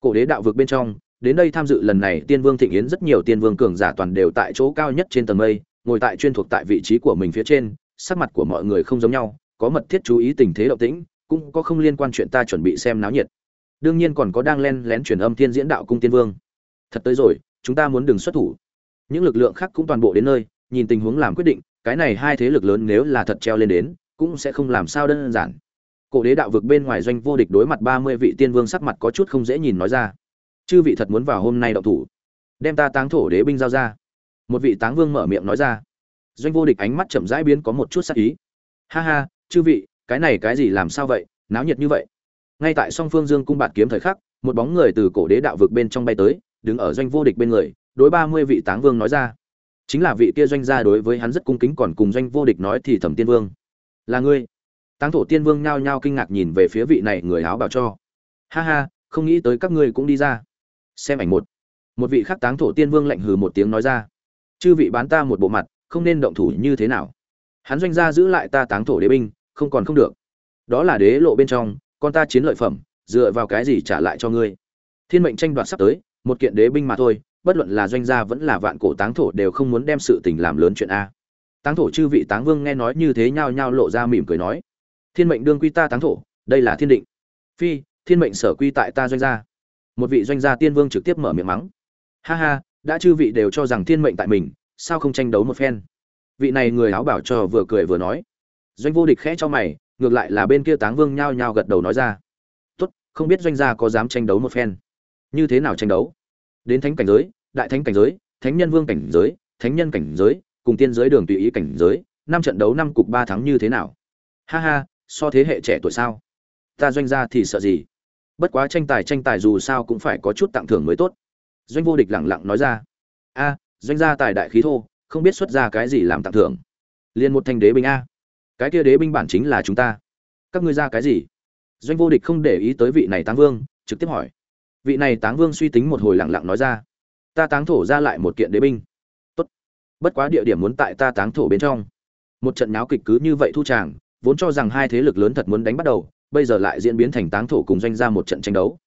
Cổ đế đạo vực bên trong, đến đây tham dự lần này, tiên vương thịnh yến rất nhiều tiên vương cường giả toàn đều tại chỗ cao nhất trên tầng mây, ngồi tại chuyên thuộc tại vị trí của mình phía trên, sắc mặt của mọi người không giống nhau, có mật thiết chú ý tình thế động tĩnh, cũng có không liên quan chuyện ta chuẩn bị xem náo nhiệt. Đương nhiên còn có đang len lén truyền âm thiên diễn đạo cung tiên vương. Thật tới rồi, chúng ta muốn đừng xuất thủ. Những lực lượng khác cũng toàn bộ đến nơi, nhìn tình huống làm quyết định, cái này hai thế lực lớn nếu là thật treo lên đến cũng sẽ không làm sao đơn giản. Cổ đế đạo vực bên ngoài doanh vô địch đối mặt ba mươi vị tiên vương sắc mặt có chút không dễ nhìn nói ra. Chư vị thật muốn vào hôm nay động thủ. Đem ta táng thổ đế binh giao ra. Một vị táng vương mở miệng nói ra. Doanh vô địch ánh mắt chậm rãi biến có một chút sắc ý. Ha ha, chư vị, cái này cái gì làm sao vậy? Náo nhiệt như vậy. Ngay tại song phương dương cung bạt kiếm thời khắc, một bóng người từ cổ đế đạo vực bên trong bay tới, đứng ở doanh vô địch bên người, đối ba mươi vị táng vương nói ra. Chính là vị kia doanh gia đối với hắn rất cung kính còn cùng doanh vô địch nói thì thẩm tiên vương là ngươi. Táng thổ tiên vương nhao nhao kinh ngạc nhìn về phía vị này người áo bảo cho. Ha ha, không nghĩ tới các ngươi cũng đi ra. Xem ảnh một. Một vị khác táng thổ tiên vương lạnh hừ một tiếng nói ra. Chư vị bán ta một bộ mặt, không nên động thủ như thế nào. Hắn doanh gia giữ lại ta táng thổ đế binh, không còn không được. Đó là đế lộ bên trong, con ta chiến lợi phẩm, dựa vào cái gì trả lại cho ngươi? Thiên mệnh tranh đoạt sắp tới, một kiện đế binh mà thôi, bất luận là doanh gia vẫn là vạn cổ táng thổ đều không muốn đem sự tình làm lớn chuyện a táng thổ chư vị táng vương nghe nói như thế nhao nhao lộ ra mỉm cười nói, thiên mệnh đương quy ta táng thổ, đây là thiên định. Phi, thiên mệnh sở quy tại ta doanh gia. Một vị doanh gia tiên vương trực tiếp mở miệng mắng, ha ha, đã chư vị đều cho rằng thiên mệnh tại mình, sao không tranh đấu một phen? Vị này người áo bảo cho vừa cười vừa nói. Doanh vô địch khẽ cho mày, ngược lại là bên kia táng vương nhao nhao gật đầu nói ra, tốt, không biết doanh gia có dám tranh đấu một phen. Như thế nào tranh đấu? Đến thánh cảnh giới, đại thánh cảnh giới, thánh nhân vương cảnh giới, thánh nhân cảnh giới cùng tiên giới đường tùy ý cảnh giới, năm trận đấu năm cục ba thắng như thế nào? Ha ha, so thế hệ trẻ tuổi sao? Ta doanh gia thì sợ gì? Bất quá tranh tài tranh tài dù sao cũng phải có chút tặng thưởng mới tốt. Doanh vô địch lẳng lặng nói ra. A, doanh gia tài đại khí thô, không biết xuất ra cái gì làm tặng thưởng. Liền một thanh đế binh a. Cái kia đế binh bản chính là chúng ta. Các ngươi ra cái gì? Doanh vô địch không để ý tới vị này táng vương, trực tiếp hỏi. Vị này táng vương suy tính một hồi lặng lặng nói ra. Ta táng thổ ra lại một kiện đế binh bất quá địa điểm muốn tại ta táng thổ bên trong. Một trận nháo kịch cứ như vậy thu tràng, vốn cho rằng hai thế lực lớn thật muốn đánh bắt đầu, bây giờ lại diễn biến thành táng thổ cùng doanh ra một trận tranh đấu.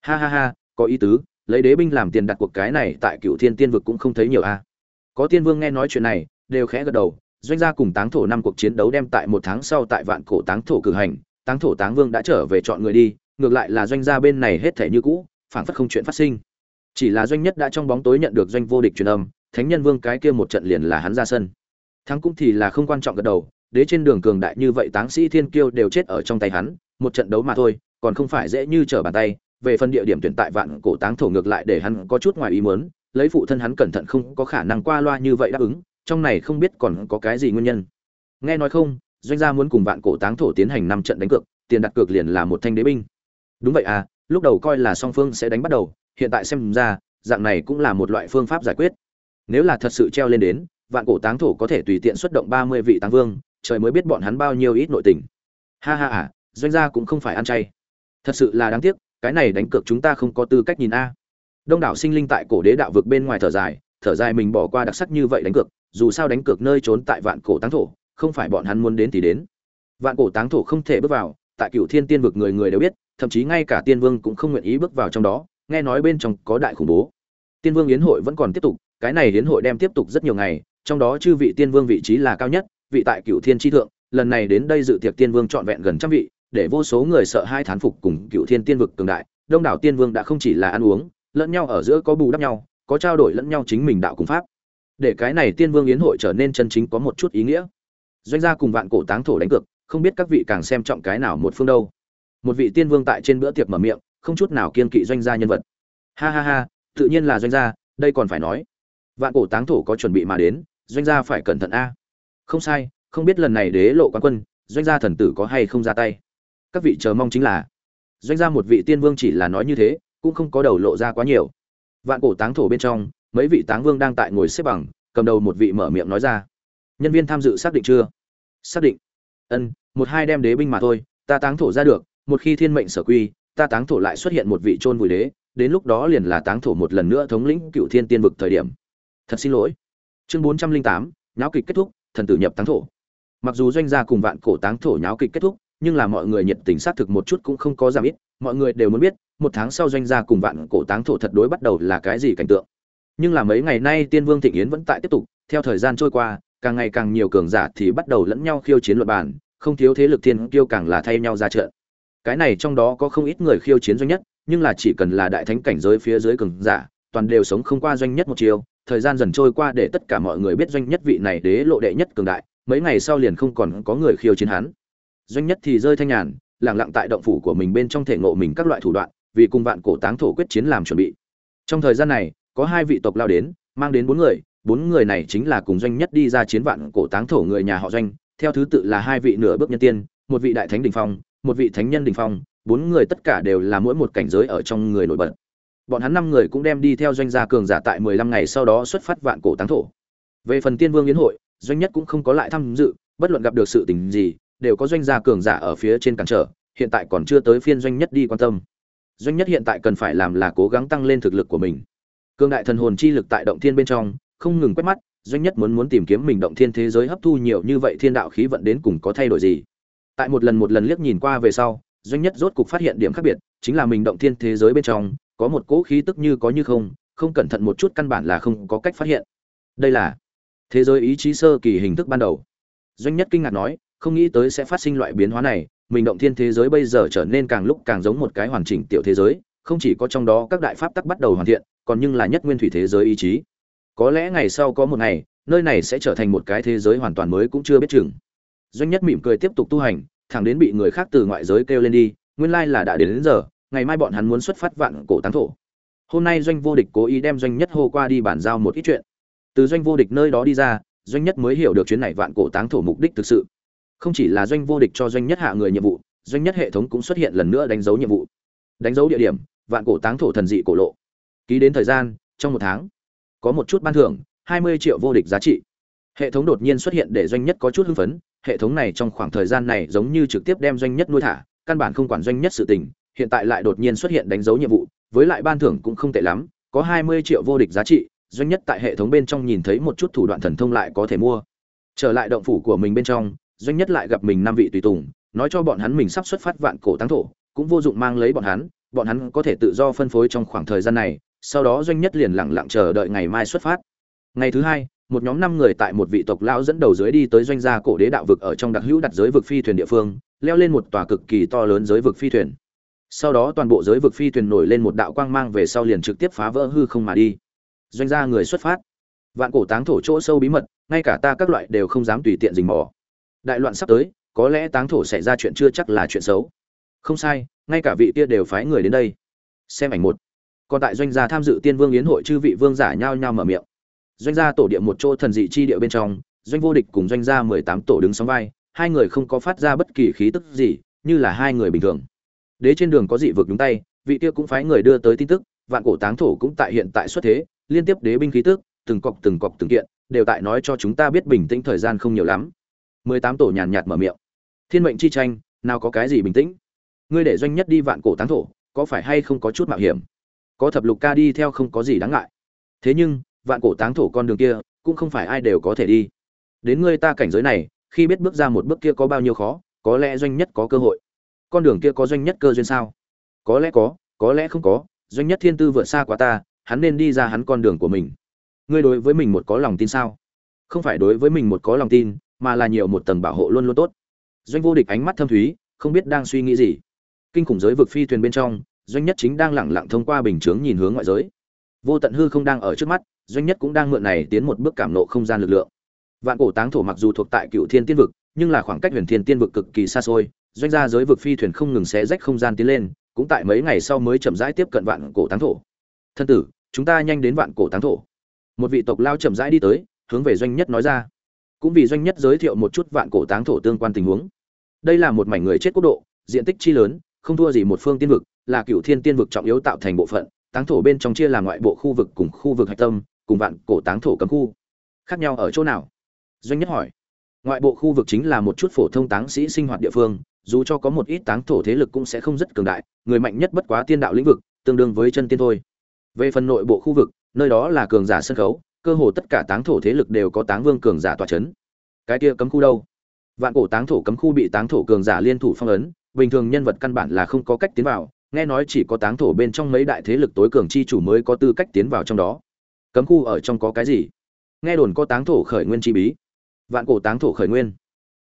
Ha ha ha, có ý tứ, lấy đế binh làm tiền đặt cuộc cái này tại cựu thiên tiên vực cũng không thấy nhiều a. Có tiên vương nghe nói chuyện này, đều khẽ gật đầu, doanh gia cùng táng thổ năm cuộc chiến đấu đem tại một tháng sau tại vạn cổ táng thổ cử hành, táng thổ táng vương đã trở về chọn người đi, ngược lại là doanh gia bên này hết thể như cũ, phảng phất không chuyện phát sinh. Chỉ là doanh nhất đã trong bóng tối nhận được doanh vô địch truyền âm thánh nhân vương cái kia một trận liền là hắn ra sân. Thắng cũng thì là không quan trọng gật đầu, đế trên đường cường đại như vậy táng sĩ thiên kiêu đều chết ở trong tay hắn, một trận đấu mà thôi, còn không phải dễ như trở bàn tay, về phần địa điểm tuyển tại vạn cổ táng thổ ngược lại để hắn có chút ngoài ý muốn, lấy phụ thân hắn cẩn thận không có khả năng qua loa như vậy đáp ứng, trong này không biết còn có cái gì nguyên nhân. Nghe nói không, doanh gia muốn cùng vạn cổ táng thổ tiến hành năm trận đánh cược, tiền đặt cược liền là một thanh đế binh. Đúng vậy à lúc đầu coi là song phương sẽ đánh bắt đầu, hiện tại xem ra, dạng này cũng là một loại phương pháp giải quyết nếu là thật sự treo lên đến, vạn cổ táng thổ có thể tùy tiện xuất động ba mươi vị táng vương, trời mới biết bọn hắn bao nhiêu ít nội tình. Ha ha à doanh gia cũng không phải ăn chay. Thật sự là đáng tiếc, cái này đánh cược chúng ta không có tư cách nhìn a. Đông đảo sinh linh tại cổ đế đạo vực bên ngoài thở dài thở dài mình bỏ qua đặc sắc như vậy đánh cược, dù sao đánh cược nơi trốn tại vạn cổ táng thổ, không phải bọn hắn muốn đến thì đến. Vạn cổ táng thổ không thể bước vào, tại cựu thiên tiên vực người người đều biết, thậm chí ngay cả tiên vương cũng không nguyện ý bước vào trong đó, nghe nói bên trong có đại khủng bố. Tiên vương yến hội vẫn còn tiếp tục cái này yến hội đem tiếp tục rất nhiều ngày, trong đó chư vị tiên vương vị trí là cao nhất, vị tại cựu thiên tri thượng, lần này đến đây dự tiệc tiên vương trọn vẹn gần trăm vị, để vô số người sợ hai thán phục cùng cựu thiên tiên vực cường đại, đông đảo tiên vương đã không chỉ là ăn uống, lẫn nhau ở giữa có bù đắp nhau, có trao đổi lẫn nhau chính mình đạo cùng pháp. Để cái này tiên vương yến hội trở nên chân chính có một chút ý nghĩa. Doanh gia cùng vạn cổ táng thổ đánh cược, không biết các vị càng xem trọng cái nào một phương đâu. Một vị tiên vương tại trên bữa tiệc mở miệng, không chút nào kiên kỵ doanh gia nhân vật. Ha ha ha, tự nhiên là doanh gia, đây còn phải nói vạn cổ táng thổ có chuẩn bị mà đến, doanh gia phải cẩn thận a. Không sai, không biết lần này đế lộ quán quân, doanh gia thần tử có hay không ra tay. Các vị chờ mong chính là, doanh gia một vị tiên vương chỉ là nói như thế, cũng không có đầu lộ ra quá nhiều. Vạn cổ táng thổ bên trong, mấy vị táng vương đang tại ngồi xếp bằng, cầm đầu một vị mở miệng nói ra. Nhân viên tham dự xác định chưa? Xác định. Ân, một hai đem đế binh mà thôi, ta táng thổ ra được, một khi thiên mệnh sở quy, ta táng thổ lại xuất hiện một vị trôn vùi đế, đến lúc đó liền là táng thổ một lần nữa thống lĩnh cựu thiên tiên vực thời điểm thật xin lỗi. Chương bốn trăm linh tám, nháo kịch kết thúc, thần tử nhập táng thổ. Mặc dù doanh gia cùng vạn cổ táng thổ nháo kịch kết thúc, nhưng là mọi người nhiệt tình xác thực một chút cũng không có giảm ít, mọi người đều muốn biết, một tháng sau doanh gia cùng vạn cổ táng thổ thật đối bắt đầu là cái gì cảnh tượng. Nhưng là mấy ngày nay tiên vương thịnh yến vẫn tại tiếp tục, theo thời gian trôi qua, càng ngày càng nhiều cường giả thì bắt đầu lẫn nhau khiêu chiến luật bản không thiếu thế lực thiên kiêu càng là thay nhau ra trận. Cái này trong đó có không ít người khiêu chiến doanh nhất, nhưng là chỉ cần là đại thánh cảnh giới phía dưới cường giả, toàn đều sống không qua doanh nhất một chiều thời gian dần trôi qua để tất cả mọi người biết doanh nhất vị này đế lộ đệ nhất cường đại, mấy ngày sau liền không còn có người khiêu chiến hắn. Doanh nhất thì rơi thanh nhàn lẳng lặng tại động phủ của mình bên trong thể ngộ mình các loại thủ đoạn, vì cùng vạn cổ táng thổ quyết chiến làm chuẩn bị. Trong thời gian này, có hai vị tộc lao đến, mang đến bốn người bốn người này chính là cùng doanh nhất đi ra chiến vạn cổ táng thổ người nhà họ doanh, theo thứ tự là hai vị nửa bước nhân tiên, một vị đại thánh đình phong, một vị thánh nhân đình phong, bốn người tất cả đều là mỗi một cảnh giới ở trong người nổi bật bọn hắn năm người cũng đem đi theo doanh gia cường giả tại mười lăm ngày sau đó xuất phát vạn cổ táng thổ. Về phần tiên vương yến hội, doanh nhất cũng không có lại tham dự, bất luận gặp được sự tình gì, đều có doanh gia cường giả ở phía trên cản trở, hiện tại còn chưa tới phiên doanh nhất đi quan tâm. Doanh nhất hiện tại cần phải làm là cố gắng tăng lên thực lực của mình. Cương đại thần hồn chi lực tại động thiên bên trong, không ngừng quét mắt, doanh nhất muốn muốn tìm kiếm mình động thiên thế giới hấp thu nhiều như vậy thiên đạo khí vận đến cùng có thay đổi gì. Tại một lần một lần liếc nhìn qua về sau, doanh nhất rốt cục phát hiện điểm khác biệt, chính là mình động thiên thế giới bên trong có một cỗ khí tức như có như không không cẩn thận một chút căn bản là không có cách phát hiện. Đây là thế giới ý chí sơ kỳ hình thức ban đầu. Doanh nhất kinh ngạc nói không nghĩ tới sẽ phát sinh loại biến hóa này mình động thiên thế giới bây giờ trở nên càng lúc càng giống một cái hoàn chỉnh tiểu thế giới không chỉ có trong đó các đại pháp tắc bắt đầu hoàn thiện còn nhưng là nhất nguyên thủy thế giới ý chí. Có lẽ ngày sau có một ngày nơi này sẽ trở thành một cái thế giới hoàn toàn mới cũng chưa biết chừng. Doanh nhất mỉm cười tiếp tục tu hành thẳng đến bị người khác từ ngoại giới kêu lên đi nguyên lai là đã đến, đến giờ ngày mai bọn hắn muốn xuất phát vạn cổ táng thổ. Hôm nay doanh vô địch cố ý đem doanh nhất hô qua đi bàn giao một ít chuyện. Từ doanh vô địch nơi đó đi ra, doanh nhất mới hiểu được chuyến này vạn cổ táng thổ mục đích thực sự. Không chỉ là doanh vô địch cho doanh nhất hạ người nhiệm vụ, doanh nhất hệ thống cũng xuất hiện lần nữa đánh dấu nhiệm vụ. Đánh dấu địa điểm, vạn cổ táng thổ thần dị cổ lộ. Ký đến thời gian, trong một tháng, có một chút ban thưởng, hai mươi triệu vô địch giá trị. Hệ thống đột nhiên xuất hiện để doanh nhất có chút hưng phấn, hệ thống này trong khoảng thời gian này giống như trực tiếp đem doanh nhất nuôi thả, căn bản không quản doanh nhất sự tình hiện tại lại đột nhiên xuất hiện đánh dấu nhiệm vụ, với lại ban thưởng cũng không tệ lắm, có hai mươi triệu vô địch giá trị, doanh nhất tại hệ thống bên trong nhìn thấy một chút thủ đoạn thần thông lại có thể mua. Trở lại động phủ của mình bên trong, doanh nhất lại gặp mình năm vị tùy tùng, nói cho bọn hắn mình sắp xuất phát vạn cổ tăng thổ, cũng vô dụng mang lấy bọn hắn bọn hắn có thể tự do phân phối trong khoảng thời gian này, sau đó doanh nhất liền lặng lặng chờ đợi ngày mai xuất phát. Ngày thứ hai, một nhóm năm người tại một vị tộc lão dẫn đầu dưới đi tới doanh gia cổ đế đạo vực ở trong đặc hữu đặt giới vực phi thuyền địa phương, leo lên một tòa cực kỳ to lớn giới vực phi thuyền sau đó toàn bộ giới vực phi thuyền nổi lên một đạo quang mang về sau liền trực tiếp phá vỡ hư không mà đi. Doanh gia người xuất phát. Vạn cổ táng thổ chỗ sâu bí mật, ngay cả ta các loại đều không dám tùy tiện dình mò. Đại loạn sắp tới, có lẽ táng thổ xảy ra chuyện chưa chắc là chuyện xấu. Không sai, ngay cả vị kia đều phái người đến đây. Xem ảnh một. Còn tại doanh gia tham dự tiên vương yến hội chư vị vương giả nhao nhao mở miệng. Doanh gia tổ địa một chỗ thần dị chi địa bên trong, doanh vô địch cùng doanh gia mười tám tổ đứng sóng vai, hai người không có phát ra bất kỳ khí tức gì, như là hai người bình thường đế trên đường có dị vực đúng tay, vị kia cũng phái người đưa tới tin tức, vạn cổ táng thổ cũng tại hiện tại xuất thế, liên tiếp đế binh khí tức, từng cọc từng cọc từng kiện, đều tại nói cho chúng ta biết bình tĩnh thời gian không nhiều lắm. Mười tám tổ nhàn nhạt mở miệng. Thiên mệnh chi tranh, nào có cái gì bình tĩnh? Ngươi để doanh nhất đi vạn cổ táng thổ, có phải hay không có chút mạo hiểm? Có thập lục ca đi theo không có gì đáng ngại. Thế nhưng, vạn cổ táng thổ con đường kia, cũng không phải ai đều có thể đi. Đến ngươi ta cảnh giới này, khi biết bước ra một bước kia có bao nhiêu khó, có lẽ doanh nhất có cơ hội con đường kia có doanh nhất cơ duyên sao? Có lẽ có có lẽ không có, doanh nhất thiên tư vượt xa quá ta, hắn nên đi ra hắn con đường của mình. Ngươi đối với mình một có lòng tin sao? Không phải đối với mình một có lòng tin, mà là nhiều một tầng bảo hộ luôn luôn tốt. Doanh vô địch ánh mắt thâm thúy, không biết đang suy nghĩ gì. Kinh khủng giới vực phi thuyền bên trong, doanh nhất chính đang lẳng lặng thông qua bình chướng nhìn hướng ngoại giới. Vô tận hư không đang ở trước mắt, doanh nhất cũng đang mượn này tiến một bước cảm nộ không gian lực lượng. Vạn cổ táng thổ mặc dù thuộc tại cựu thiên tiên vực, nhưng là khoảng cách huyền thiên tiên vực cực kỳ xa xôi doanh gia giới vực phi thuyền không ngừng xé rách không gian tiến lên, cũng tại mấy ngày sau mới chậm rãi tiếp cận vạn cổ táng thổ. Thân tử, chúng ta nhanh đến vạn cổ táng thổ. Một vị tộc lao chậm rãi đi tới, hướng về doanh nhất nói ra. Cũng vì doanh nhất giới thiệu một chút vạn cổ táng thổ tương quan tình huống. Đây là một mảnh người chết quốc độ, diện tích chi lớn, không thua gì một phương tiên vực, là cựu thiên tiên vực trọng yếu tạo thành bộ phận, táng thổ bên trong chia làm ngoại bộ khu vực cùng khu vực hạch tâm, cùng vạn cổ táng thổ cấm khu. Khác nhau ở chỗ nào? Doanh nhất hỏi. Ngoại bộ khu vực chính là một chút phổ thông táng sĩ sinh hoạt địa phương dù cho có một ít táng thổ thế lực cũng sẽ không rất cường đại, người mạnh nhất bất quá tiên đạo lĩnh vực, tương đương với chân tiên thôi. Về phần nội bộ khu vực, nơi đó là cường giả sân khấu, cơ hồ tất cả táng thổ thế lực đều có táng vương cường giả tọa chấn. Cái kia cấm khu đâu? Vạn cổ táng thổ cấm khu bị táng thổ cường giả liên thủ phong ấn, bình thường nhân vật căn bản là không có cách tiến vào, nghe nói chỉ có táng thổ bên trong mấy đại thế lực tối cường chi chủ mới có tư cách tiến vào trong đó. Cấm khu ở trong có cái gì? Nghe đồn có táng thổ khởi nguyên chi bí. Vạn cổ táng thổ khởi nguyên.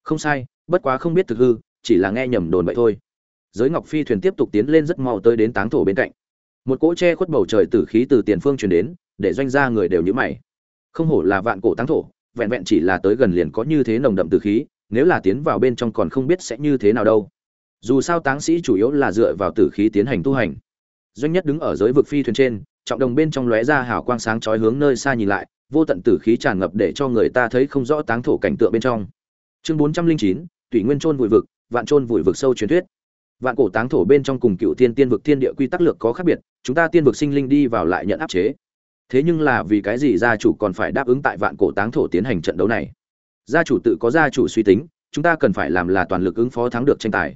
Không sai, bất quá không biết thực hư chỉ là nghe nhầm đồn vậy thôi. Giới ngọc phi thuyền tiếp tục tiến lên rất mau tới đến táng thổ bên cạnh. Một cỗ che khuất bầu trời tử khí từ tiền phương truyền đến, để doanh gia người đều như mày. Không hổ là vạn cổ táng thổ, vẹn vẹn chỉ là tới gần liền có như thế nồng đậm tử khí, nếu là tiến vào bên trong còn không biết sẽ như thế nào đâu. Dù sao táng sĩ chủ yếu là dựa vào tử khí tiến hành tu hành. Doanh nhất đứng ở giới vực phi thuyền trên, trọng đồng bên trong lóe ra hào quang sáng chói hướng nơi xa nhìn lại, vô tận tử khí tràn ngập để cho người ta thấy không rõ táng thổ cảnh tượng bên trong. Chương bốn trăm linh chín, thủy nguyên trôn vùi vực vạn trôn vùi vực sâu truyền thuyết. Vạn cổ táng thổ bên trong cùng cựu thiên tiên vực thiên địa quy tắc lược có khác biệt, chúng ta tiên vực sinh linh đi vào lại nhận áp chế. Thế nhưng là vì cái gì gia chủ còn phải đáp ứng tại vạn cổ táng thổ tiến hành trận đấu này? Gia chủ tự có gia chủ suy tính, chúng ta cần phải làm là toàn lực ứng phó thắng được tranh tài.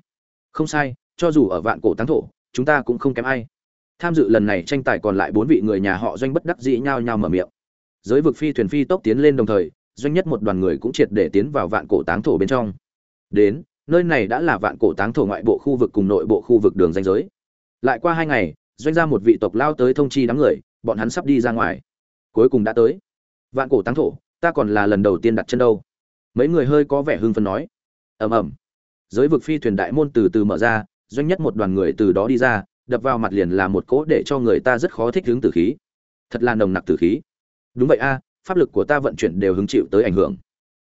Không sai, cho dù ở vạn cổ táng thổ, chúng ta cũng không kém ai. Tham dự lần này tranh tài còn lại bốn vị người nhà họ doanh bất đắc dĩ nhau nhau mở miệng. Giới vực phi thuyền phi tốc tiến lên đồng thời, doanh nhất một đoàn người cũng triệt để tiến vào vạn cổ táng thổ bên trong. Đến nơi này đã là vạn cổ táng thổ ngoại bộ khu vực cùng nội bộ khu vực đường danh giới. Lại qua hai ngày, doanh ra một vị tộc lao tới thông chi đám người, bọn hắn sắp đi ra ngoài. Cuối cùng đã tới. Vạn cổ táng thổ, ta còn là lần đầu tiên đặt chân đâu. Mấy người hơi có vẻ hưng phấn nói. Ầm ầm. Giới vực phi thuyền đại môn từ từ mở ra, doanh nhất một đoàn người từ đó đi ra, đập vào mặt liền là một cỗ để cho người ta rất khó thích hướng tử khí. Thật là nồng nặc tử khí. Đúng vậy a, pháp lực của ta vận chuyển đều hứng chịu tới ảnh hưởng.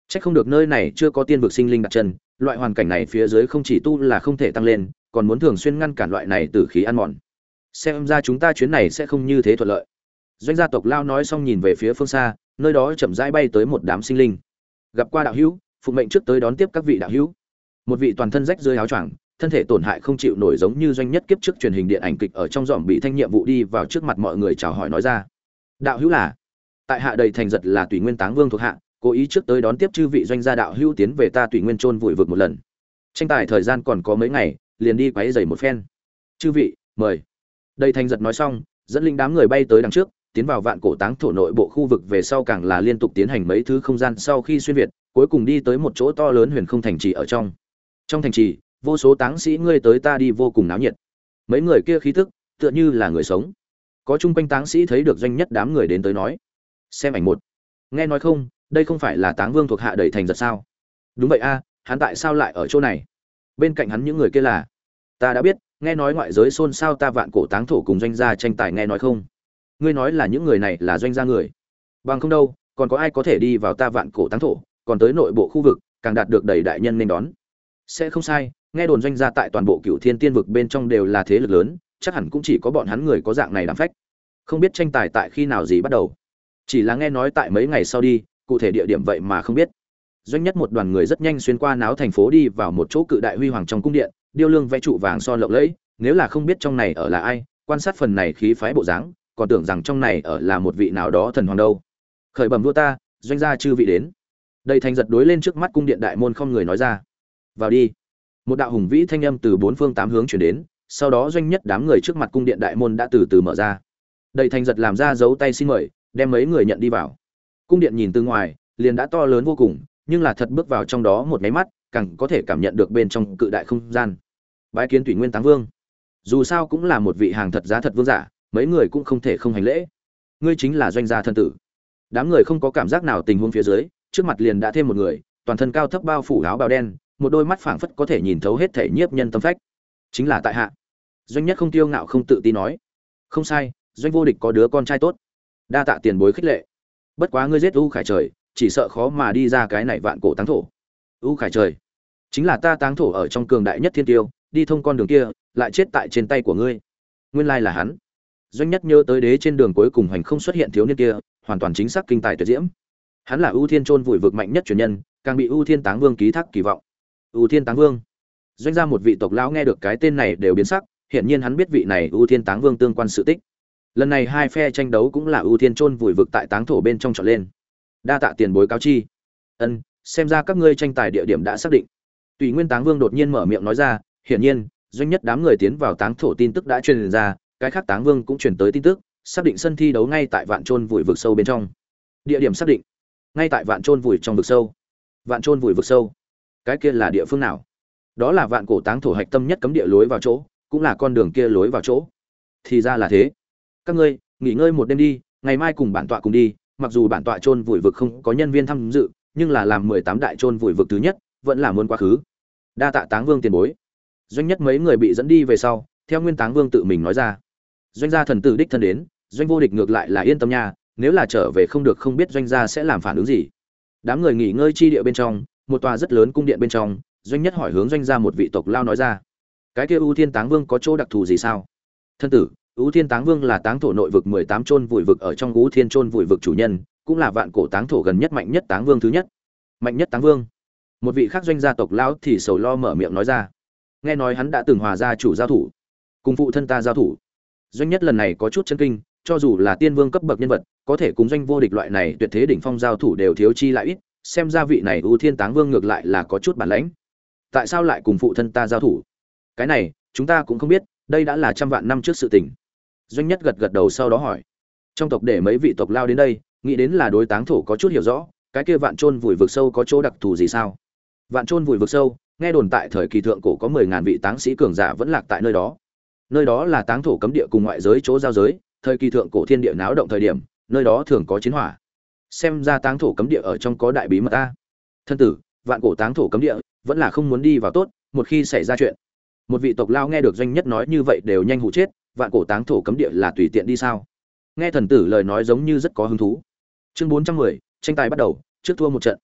Chắc không được nơi này chưa có tiên vực sinh linh đặt chân, loại hoàn cảnh này phía dưới không chỉ tu là không thể tăng lên, còn muốn thường xuyên ngăn cản loại này tử khí ăn mòn. Xem ra chúng ta chuyến này sẽ không như thế thuận lợi. Doanh gia tộc lao nói xong nhìn về phía phương xa, nơi đó chậm rãi bay tới một đám sinh linh. Gặp qua đạo hữu, phụ mệnh trước tới đón tiếp các vị đạo hữu. Một vị toàn thân rách rơi áo choàng, thân thể tổn hại không chịu nổi giống như doanh nhất kiếp trước truyền hình điện ảnh kịch ở trong giọng bị thanh nhiệm vụ đi vào trước mặt mọi người chào hỏi nói ra. Đạo hữu là, tại hạ đầy thành giật là tùy nguyên táng vương thuộc hạ cố ý trước tới đón tiếp chư vị doanh gia đạo hữu tiến về ta tùy nguyên trôn vùi vực một lần. Tranh tài thời gian còn có mấy ngày, liền đi quấy giày một phen. Chư vị, mời. Đây thành giật nói xong, dẫn linh đám người bay tới đằng trước, tiến vào vạn cổ táng thổ nội bộ khu vực về sau càng là liên tục tiến hành mấy thứ không gian sau khi xuyên việt, cuối cùng đi tới một chỗ to lớn huyền không thành trì ở trong. Trong thành trì, vô số táng sĩ ngươi tới ta đi vô cùng náo nhiệt. Mấy người kia khí tức, tựa như là người sống. Có chung quanh táng sĩ thấy được doanh nhất đám người đến tới nói. Xem ảnh một. Nghe nói không đây không phải là táng vương thuộc hạ đầy thành giật sao? Đúng vậy a, hắn tại sao lại ở chỗ này? Bên cạnh hắn những người kia là, ta đã biết, nghe nói ngoại giới xôn xao ta vạn cổ táng thổ cùng doanh gia tranh tài nghe nói không? Ngươi nói là những người này là doanh gia người. Bằng không đâu, còn có ai có thể đi vào ta vạn cổ táng thổ, còn tới nội bộ khu vực, càng đạt được đầy đại nhân nên đón. Sẽ không sai, nghe đồn doanh gia tại toàn bộ cựu thiên tiên vực bên trong đều là thế lực lớn, chắc hẳn cũng chỉ có bọn hắn người có dạng này làm phách. Không biết tranh tài tại khi nào gì bắt đầu. Chỉ là nghe nói tại mấy ngày sau đi cụ thể địa điểm vậy mà không biết. Doanh nhất một đoàn người rất nhanh xuyên qua náo thành phố đi vào một chỗ cự đại huy hoàng trong cung điện, điêu lương vẽ trụ vàng son lộng lẫy, nếu là không biết trong này ở là ai, quan sát phần này khí phái bộ dáng, còn tưởng rằng trong này ở là một vị nào đó thần hoàng đâu. Khởi bẩm vua ta, doanh gia chư vị đến. Đây thành giật đối lên trước mắt cung điện đại môn không người nói ra. Vào đi. Một đạo hùng vĩ thanh âm từ bốn phương tám hướng chuyển đến, sau đó doanh nhất đám người trước mặt cung điện đại môn đã từ từ mở ra. Đầy thành giật làm ra dấu tay xin mời, đem mấy người nhận đi vào cung điện nhìn từ ngoài, liền đã to lớn vô cùng, nhưng là thật bước vào trong đó một máy mắt, càng có thể cảm nhận được bên trong cự đại không gian. Bái kiến thủy nguyên táng vương. Dù sao cũng là một vị hàng thật giá thật vương giả, mấy người cũng không thể không hành lễ. Ngươi chính là doanh gia thân tử. Đám người không có cảm giác nào tình huống phía dưới, trước mặt liền đã thêm một người, toàn thân cao thấp bao phủ áo bào đen, một đôi mắt phảng phất có thể nhìn thấu hết thể nhiếp nhân tâm phách. Chính là tại hạ. Doanh nhất không tiêu ngạo không tự tin nói. Không sai, doanh vô địch có đứa con trai tốt. Đa tạ tiền bối khích lệ bất quá ngươi giết u khải trời, chỉ sợ khó mà đi ra cái này vạn cổ táng thổ. U khải trời, chính là ta táng thổ ở trong cường đại nhất thiên tiêu, đi thông con đường kia, lại chết tại trên tay của ngươi. Nguyên lai là hắn. Doanh nhất nhớ tới đế trên đường cuối cùng hành không xuất hiện thiếu niên kia, hoàn toàn chính xác kinh tài tuyệt diễm. Hắn là ưu thiên trôn vùi vực mạnh nhất truyền nhân, càng bị ưu thiên táng vương ký thác kỳ vọng. Ưu thiên táng vương. Doanh ra một vị tộc lão nghe được cái tên này đều biến sắc, hiển nhiên hắn biết vị này ưu thiên táng vương tương quan sự tích lần này hai phe tranh đấu cũng là ưu thiên Chôn vùi vực tại táng thổ bên trong trọn lên. Đa tạ tiền bối cáo chi. Ân, xem ra các ngươi tranh tài địa điểm đã xác định. Tùy nguyên táng vương đột nhiên mở miệng nói ra, hiển nhiên, doanh nhất đám người tiến vào táng thổ tin tức đã truyền ra, cái khác táng vương cũng truyền tới tin tức, xác định sân thi đấu ngay tại vạn trôn vùi vực sâu bên trong. Địa điểm xác định. Ngay tại vạn trôn vùi trong vực sâu. Vạn trôn vùi vực sâu. Cái kia là địa phương nào? Đó là vạn cổ táng thổ hạch tâm nhất cấm địa lối vào chỗ, cũng là con đường kia lối vào chỗ. Thì ra là thế các ngươi, nghỉ ngơi một đêm đi, ngày mai cùng bản tọa cùng đi, mặc dù bản tọa trôn vùi vực không có nhân viên tham dự, nhưng là làm mười tám đại trôn vùi vực thứ nhất, vẫn là muốn quá khứ. Đa tạ táng vương tiền bối. Doanh nhất mấy người bị dẫn đi về sau, theo nguyên táng vương tự mình nói ra. Doanh gia thần tử đích thân đến, doanh vô địch ngược lại là yên tâm nha, nếu là trở về không được không biết doanh gia sẽ làm phản ứng gì. Đám người nghỉ ngơi chi địa bên trong, một tòa rất lớn cung điện bên trong, doanh nhất hỏi hướng doanh gia một vị tộc lao nói ra. Cái kia ưu thiên táng vương có chỗ đặc thù gì sao? Thân tử Ú thiên táng vương là táng thổ nội vực mười tám chôn vùi vực ở trong Ú thiên chôn vùi vực chủ nhân, cũng là vạn cổ táng thổ gần nhất mạnh nhất táng vương thứ nhất. Mạnh nhất táng vương. Một vị khác doanh gia tộc lão thì sầu lo mở miệng nói ra. Nghe nói hắn đã từng hòa gia chủ giao thủ, cùng phụ thân ta giao thủ. Doanh nhất lần này có chút chân kinh, cho dù là tiên vương cấp bậc nhân vật, có thể cùng doanh vô địch loại này tuyệt thế đỉnh phong giao thủ đều thiếu chi lại ít, xem ra vị này U thiên táng vương ngược lại là có chút bản lãnh. Tại sao lại cùng phụ thân ta giao thủ? Cái này, chúng ta cũng không biết, đây đã là trăm vạn năm trước sự tình doanh nhất gật gật đầu sau đó hỏi, trong tộc để mấy vị tộc lao đến đây, nghĩ đến là đối táng thổ có chút hiểu rõ, cái kia vạn trôn vùi vực sâu có chỗ đặc thù gì sao? Vạn trôn vùi vực sâu, nghe đồn tại thời kỳ thượng cổ có mười ngàn vị táng sĩ cường giả vẫn lạc tại nơi đó. Nơi đó là táng thổ cấm địa cùng ngoại giới chỗ giao giới, thời kỳ thượng cổ thiên địa náo động thời điểm, nơi đó thường có chiến hỏa. Xem ra táng thổ cấm địa ở trong có đại bí mật ta. Thân tử, vạn cổ táng thổ cấm địa, vẫn là không muốn đi vào tốt, một khi xảy ra chuyện, một vị tộc lao nghe được doanh nhất nói như vậy đều nhanh hụ chết vạn cổ táng thổ cấm địa là tùy tiện đi sao? Nghe thần tử lời nói giống như rất có hứng thú. Chương bốn trăm mười, tranh tài bắt đầu, trước thua một trận.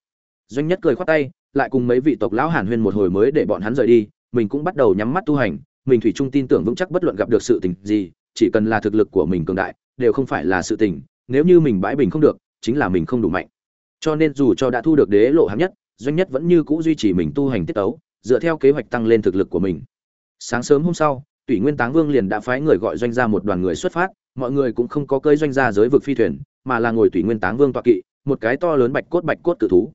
Doanh nhất cười khoát tay, lại cùng mấy vị tộc lão hàn huyên một hồi mới để bọn hắn rời đi, mình cũng bắt đầu nhắm mắt tu hành. Mình thủy chung tin tưởng vững chắc bất luận gặp được sự tình gì, chỉ cần là thực lực của mình cường đại, đều không phải là sự tình, nếu như mình bãi bình không được, chính là mình không đủ mạnh. Cho nên dù cho đã thu được đế lộ hạng nhất, doanh nhất vẫn như cũ duy trì mình tu hành tiết tấu, dựa theo kế hoạch tăng lên thực lực của mình. Sáng sớm hôm sau tùy nguyên táng vương liền đã phái người gọi doanh Gia một đoàn người xuất phát, mọi người cũng không có cơi doanh Gia giới vực phi thuyền, mà là ngồi tùy nguyên táng vương tọa kỵ, một cái to lớn bạch cốt bạch cốt cự thú.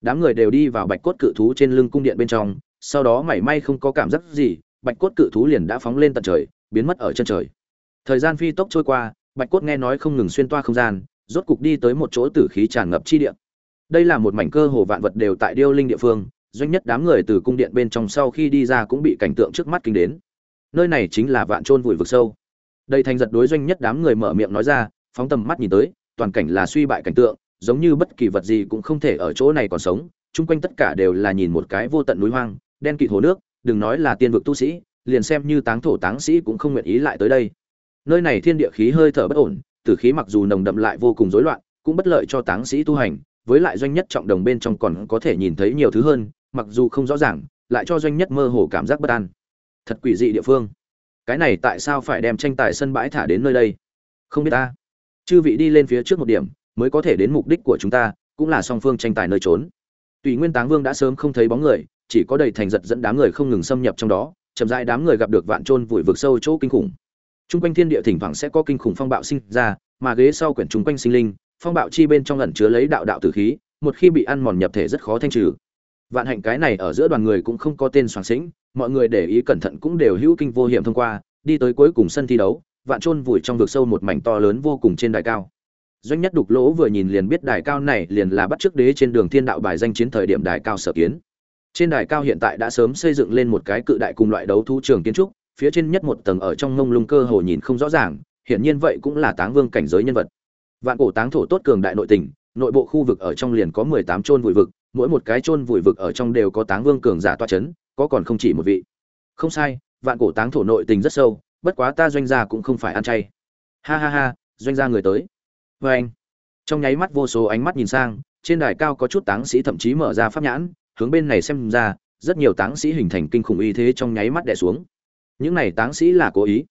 Đám người đều đi vào bạch cốt cự thú trên lưng cung điện bên trong, sau đó mảy may không có cảm giác gì, bạch cốt cự thú liền đã phóng lên tận trời, biến mất ở chân trời. Thời gian phi tốc trôi qua, bạch cốt nghe nói không ngừng xuyên toa không gian, rốt cục đi tới một chỗ tử khí tràn ngập chi địa. Đây là một mảnh cơ hồ vạn vật đều tại điêu linh địa phương, doanh nhất đám người từ cung điện bên trong sau khi đi ra cũng bị cảnh tượng trước mắt kinh đến nơi này chính là vạn trôn vùi vực sâu. Đây thành giật đối doanh nhất đám người mở miệng nói ra, phóng tầm mắt nhìn tới, toàn cảnh là suy bại cảnh tượng, giống như bất kỳ vật gì cũng không thể ở chỗ này còn sống. Chung quanh tất cả đều là nhìn một cái vô tận núi hoang, đen kịt hồ nước, đừng nói là tiên vực tu sĩ, liền xem như táng thổ táng sĩ cũng không nguyện ý lại tới đây. Nơi này thiên địa khí hơi thở bất ổn, tử khí mặc dù nồng đậm lại vô cùng rối loạn, cũng bất lợi cho táng sĩ tu hành, với lại doanh nhất trọng đồng bên trong còn có thể nhìn thấy nhiều thứ hơn, mặc dù không rõ ràng, lại cho doanh nhất mơ hồ cảm giác bất an thật quỷ dị địa phương. Cái này tại sao phải đem tranh tài sân bãi thả đến nơi đây? Không biết ta. Chư vị đi lên phía trước một điểm, mới có thể đến mục đích của chúng ta, cũng là song phương tranh tài nơi trốn. Tùy nguyên táng vương đã sớm không thấy bóng người, chỉ có đầy thành giật dẫn đám người không ngừng xâm nhập trong đó, chậm rãi đám người gặp được vạn trôn vùi vực sâu chỗ kinh khủng. Trung quanh thiên địa thỉnh thoảng sẽ có kinh khủng phong bạo sinh ra, mà ghế sau quyển trung quanh sinh linh, phong bạo chi bên trong lẩn chứa lấy đạo đạo tử khí, một khi bị ăn mòn nhập thể rất khó thanh trừ vạn hạnh cái này ở giữa đoàn người cũng không có tên soàng xính, mọi người để ý cẩn thận cũng đều hữu kinh vô hiểm thông qua đi tới cuối cùng sân thi đấu vạn trôn vùi trong vực sâu một mảnh to lớn vô cùng trên đài cao. Doanh nhất đục lỗ vừa nhìn liền biết đài cao này liền là bắt trước đế trên đường thiên đạo bài danh chiến thời điểm đài cao sở kiến. Trên đài cao hiện tại đã sớm xây dựng lên một cái cự đại cùng loại đấu thu trường kiến trúc phía trên nhất một tầng ở trong ngông lung cơ hồ nhìn không rõ ràng hiển nhiên vậy cũng là táng vương cảnh giới nhân vật. Vạn cổ táng thổ tốt cường đại nội tình nội bộ khu vực ở trong liền có mười tám chôn vùi vực mỗi một cái chôn vùi vực ở trong đều có táng vương cường giả toa chấn, có còn không chỉ một vị. Không sai, vạn cổ táng thổ nội tình rất sâu, bất quá ta doanh gia cũng không phải ăn chay. Ha ha ha, doanh gia người tới. Và anh, trong nháy mắt vô số ánh mắt nhìn sang, trên đài cao có chút táng sĩ thậm chí mở ra pháp nhãn, hướng bên này xem ra, rất nhiều táng sĩ hình thành kinh khủng uy thế trong nháy mắt đè xuống. Những này táng sĩ là cố ý.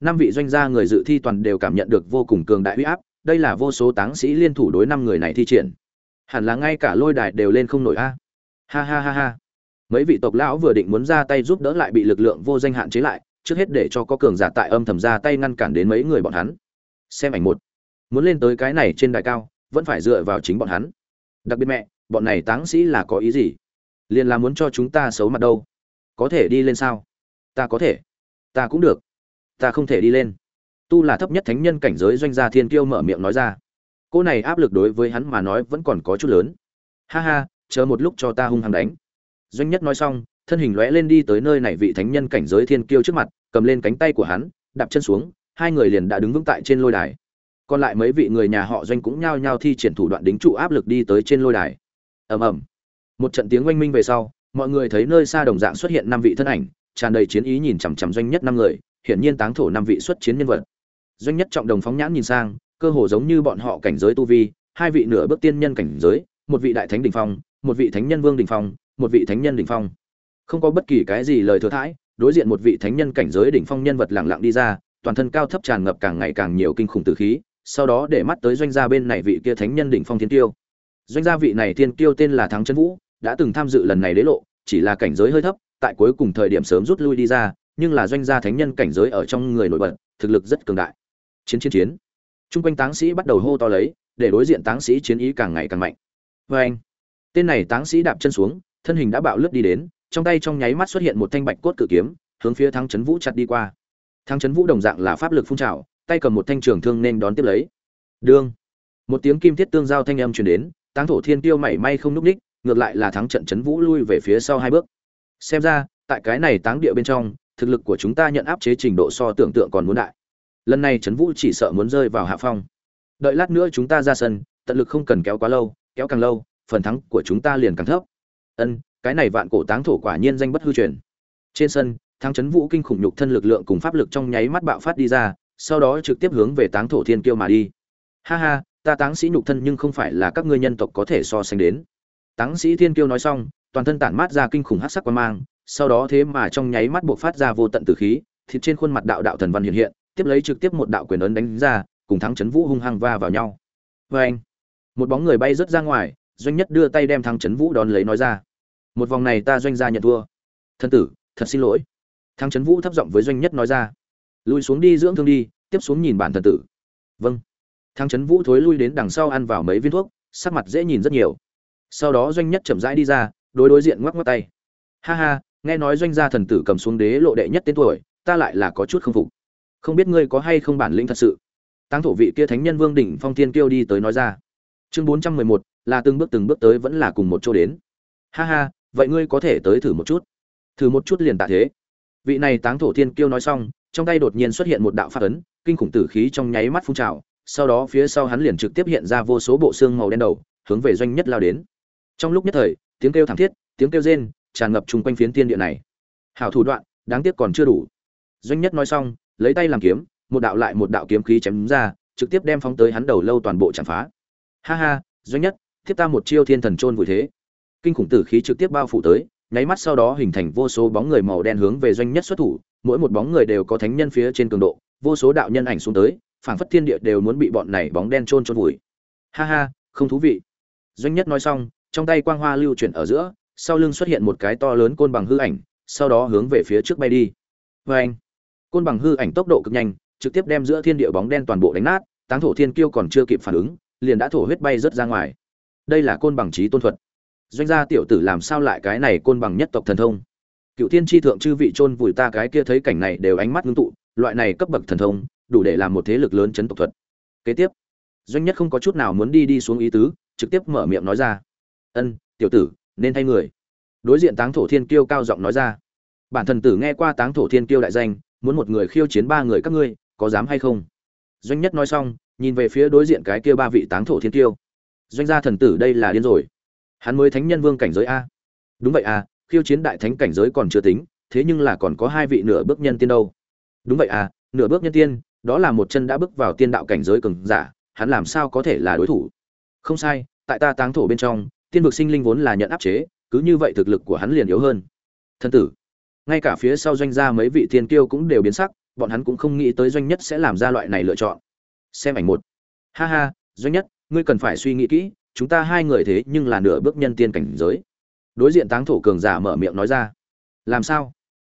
Năm vị doanh gia người dự thi toàn đều cảm nhận được vô cùng cường đại uy áp, đây là vô số táng sĩ liên thủ đối năm người này thi triển hẳn là ngay cả lôi đài đều lên không nổi a. Ha ha ha ha. Mấy vị tộc lão vừa định muốn ra tay giúp đỡ lại bị lực lượng vô danh hạn chế lại, trước hết để cho có cường giả tại âm thầm ra tay ngăn cản đến mấy người bọn hắn. Xem ảnh một. Muốn lên tới cái này trên đài cao, vẫn phải dựa vào chính bọn hắn. Đặc biệt mẹ, bọn này táng sĩ là có ý gì? Liền là muốn cho chúng ta xấu mặt đâu? Có thể đi lên sao? Ta có thể. Ta cũng được. Ta không thể đi lên. Tu là thấp nhất thánh nhân cảnh giới doanh gia thiên kiêu mở miệng nói ra cô này áp lực đối với hắn mà nói vẫn còn có chút lớn. Ha ha, chờ một lúc cho ta hung hăng đánh. Doanh nhất nói xong, thân hình lóe lên đi tới nơi này vị thánh nhân cảnh giới thiên kiêu trước mặt, cầm lên cánh tay của hắn, đạp chân xuống, hai người liền đã đứng vững tại trên lôi đài. Còn lại mấy vị người nhà họ doanh cũng nhao nhao thi triển thủ đoạn đính trụ áp lực đi tới trên lôi đài. Ầm ầm. Một trận tiếng oanh minh về sau, mọi người thấy nơi xa đồng dạng xuất hiện năm vị thân ảnh, tràn đầy chiến ý nhìn chằm chằm doanh nhất năm người, hiển nhiên táng thổ năm vị xuất chiến nhân vật. Doanh nhất trọng đồng phóng nhãn nhìn sang cơ hồ giống như bọn họ cảnh giới tu vi, hai vị nửa bước tiên nhân cảnh giới, một vị đại thánh đỉnh phong, một vị thánh nhân vương đỉnh phong, một vị thánh nhân đỉnh phong. Không có bất kỳ cái gì lời thừa thãi, đối diện một vị thánh nhân cảnh giới đỉnh phong nhân vật lặng lặng đi ra, toàn thân cao thấp tràn ngập càng ngày càng nhiều kinh khủng tử khí, sau đó để mắt tới doanh gia bên này vị kia thánh nhân đỉnh phong thiên tiêu. Doanh gia vị này thiên tiêu tên là thắng chân vũ, đã từng tham dự lần này đế lộ, chỉ là cảnh giới hơi thấp, tại cuối cùng thời điểm sớm rút lui đi ra, nhưng là doanh gia thánh nhân cảnh giới ở trong người nổi bật, thực lực rất cường đại. Chiến chiến chiến. Trung quanh táng sĩ bắt đầu hô to lấy, để đối diện táng sĩ chiến ý càng ngày càng mạnh. Và anh, tên này táng sĩ đạp chân xuống, thân hình đã bạo lướt đi đến, trong tay trong nháy mắt xuất hiện một thanh bạch cốt cự kiếm, hướng phía Thắng Chấn Vũ chặt đi qua. Thắng Chấn Vũ đồng dạng là pháp lực phun trào, tay cầm một thanh trường thương nên đón tiếp lấy. Đương, một tiếng kim thiết tương giao thanh âm truyền đến, Táng Thổ Thiên Tiêu mảy may không núp ních, ngược lại là thắng trận Chấn Vũ lui về phía sau hai bước. Xem ra, tại cái này táng địa bên trong, thực lực của chúng ta nhận áp chế trình độ so tưởng tượng còn muốn đại lần này trấn vũ chỉ sợ muốn rơi vào hạ phong. Đợi lát nữa chúng ta ra sân, tận lực không cần kéo quá lâu, kéo càng lâu, phần thắng của chúng ta liền càng thấp. Ân, cái này vạn cổ táng thổ quả nhiên danh bất hư truyền. Trên sân thắng trấn vũ kinh khủng nhục thân lực lượng cùng pháp lực trong nháy mắt bạo phát đi ra, sau đó trực tiếp hướng về táng thổ thiên kiêu mà đi. Ha ha, ta táng sĩ nhục thân nhưng không phải là các ngươi nhân tộc có thể so sánh đến. Táng sĩ thiên kiêu nói xong, toàn thân tản mát ra kinh khủng hắc sắc quan mang, sau đó thế mà trong nháy mắt buộc phát ra vô tận tử khí, thịt trên khuôn mặt đạo đạo thần văn hiện hiện tiếp lấy trực tiếp một đạo quyền ấn đánh ra, cùng thắng chấn vũ hung hăng va vào nhau. Và anh, một bóng người bay rất ra ngoài, doanh nhất đưa tay đem thắng chấn vũ đón lấy nói ra. Một vòng này ta doanh gia nhận thua. Thân tử, thật xin lỗi. Thắng chấn vũ thấp giọng với doanh nhất nói ra. Lui xuống đi dưỡng thương đi, tiếp xuống nhìn bản thần tử. Vâng. Thắng chấn vũ thối lui đến đằng sau ăn vào mấy viên thuốc, sắc mặt dễ nhìn rất nhiều. Sau đó doanh nhất chậm rãi đi ra, đối đối diện ngoắc ngoắc tay. Ha ha, nghe nói doanh gia thần tử cầm xuống đế lộ đệ nhất tên tuổi, ta lại là có chút không phục không biết ngươi có hay không bản lĩnh thật sự. Tăng thổ vị kia thánh nhân vương đỉnh phong thiên kiêu đi tới nói ra. Chương bốn trăm mười một, là từng bước từng bước tới vẫn là cùng một chỗ đến. Ha ha, vậy ngươi có thể tới thử một chút. Thử một chút liền tạ thế. Vị này táng thổ thiên kiêu nói xong, trong tay đột nhiên xuất hiện một đạo phát ấn, kinh khủng tử khí trong nháy mắt phun trào, sau đó phía sau hắn liền trực tiếp hiện ra vô số bộ xương màu đen đầu, hướng về doanh nhất lao đến. Trong lúc nhất thời, tiếng kêu thảm thiết, tiếng kêu rên, tràn ngập chung quanh phiến tiên địa này. Hảo thủ đoạn, đáng tiếc còn chưa đủ. Doanh nhất nói xong lấy tay làm kiếm, một đạo lại một đạo kiếm khí chém ra, trực tiếp đem phóng tới hắn đầu lâu toàn bộ chạm phá. Ha ha, doanh nhất tiếp ta một chiêu thiên thần trôn vùi thế. Kinh khủng tử khí trực tiếp bao phủ tới, nháy mắt sau đó hình thành vô số bóng người màu đen hướng về doanh nhất xuất thủ, mỗi một bóng người đều có thánh nhân phía trên cường độ, vô số đạo nhân ảnh xuống tới, phảng phất thiên địa đều muốn bị bọn này bóng đen trôn trôn vùi. Ha ha, không thú vị. Doanh nhất nói xong, trong tay quang hoa lưu chuyển ở giữa, sau lưng xuất hiện một cái to lớn côn bằng hư ảnh, sau đó hướng về phía trước bay đi. Vê anh côn bằng hư ảnh tốc độ cực nhanh, trực tiếp đem giữa thiên địa bóng đen toàn bộ đánh nát, táng thổ thiên kiêu còn chưa kịp phản ứng, liền đã thổ huyết bay rớt ra ngoài. Đây là côn bằng trí tôn thuật. Doanh gia tiểu tử làm sao lại cái này côn bằng nhất tộc thần thông? Cựu thiên tri thượng chư vị chôn vùi ta cái kia thấy cảnh này đều ánh mắt ngưng tụ, loại này cấp bậc thần thông, đủ để làm một thế lực lớn chấn tộc thuật. Kế tiếp, doanh nhất không có chút nào muốn đi đi xuống ý tứ, trực tiếp mở miệng nói ra. Ân, tiểu tử, nên thay người. Đối diện táng thổ thiên kiêu cao giọng nói ra. Bản thần tử nghe qua táng thổ thiên kiêu đại danh muốn một người khiêu chiến ba người các ngươi, có dám hay không? Doanh nhất nói xong, nhìn về phía đối diện cái kia ba vị táng thổ thiên kiêu. Doanh gia thần tử đây là điên rồi. Hắn mới thánh nhân vương cảnh giới a. Đúng vậy à khiêu chiến đại thánh cảnh giới còn chưa tính, thế nhưng là còn có hai vị nửa bước nhân tiên đâu. Đúng vậy à nửa bước nhân tiên, đó là một chân đã bước vào tiên đạo cảnh giới cường giả, hắn làm sao có thể là đối thủ? Không sai, tại ta táng thổ bên trong, tiên vực sinh linh vốn là nhận áp chế, cứ như vậy thực lực của hắn liền yếu hơn. Thân tử ngay cả phía sau doanh gia mấy vị thiên kiêu cũng đều biến sắc, bọn hắn cũng không nghĩ tới doanh nhất sẽ làm ra loại này lựa chọn. Xem ảnh một. Ha ha, doanh nhất, ngươi cần phải suy nghĩ kỹ, chúng ta hai người thế nhưng là nửa bước nhân tiên cảnh giới. Đối diện táng thổ cường giả mở miệng nói ra. Làm sao?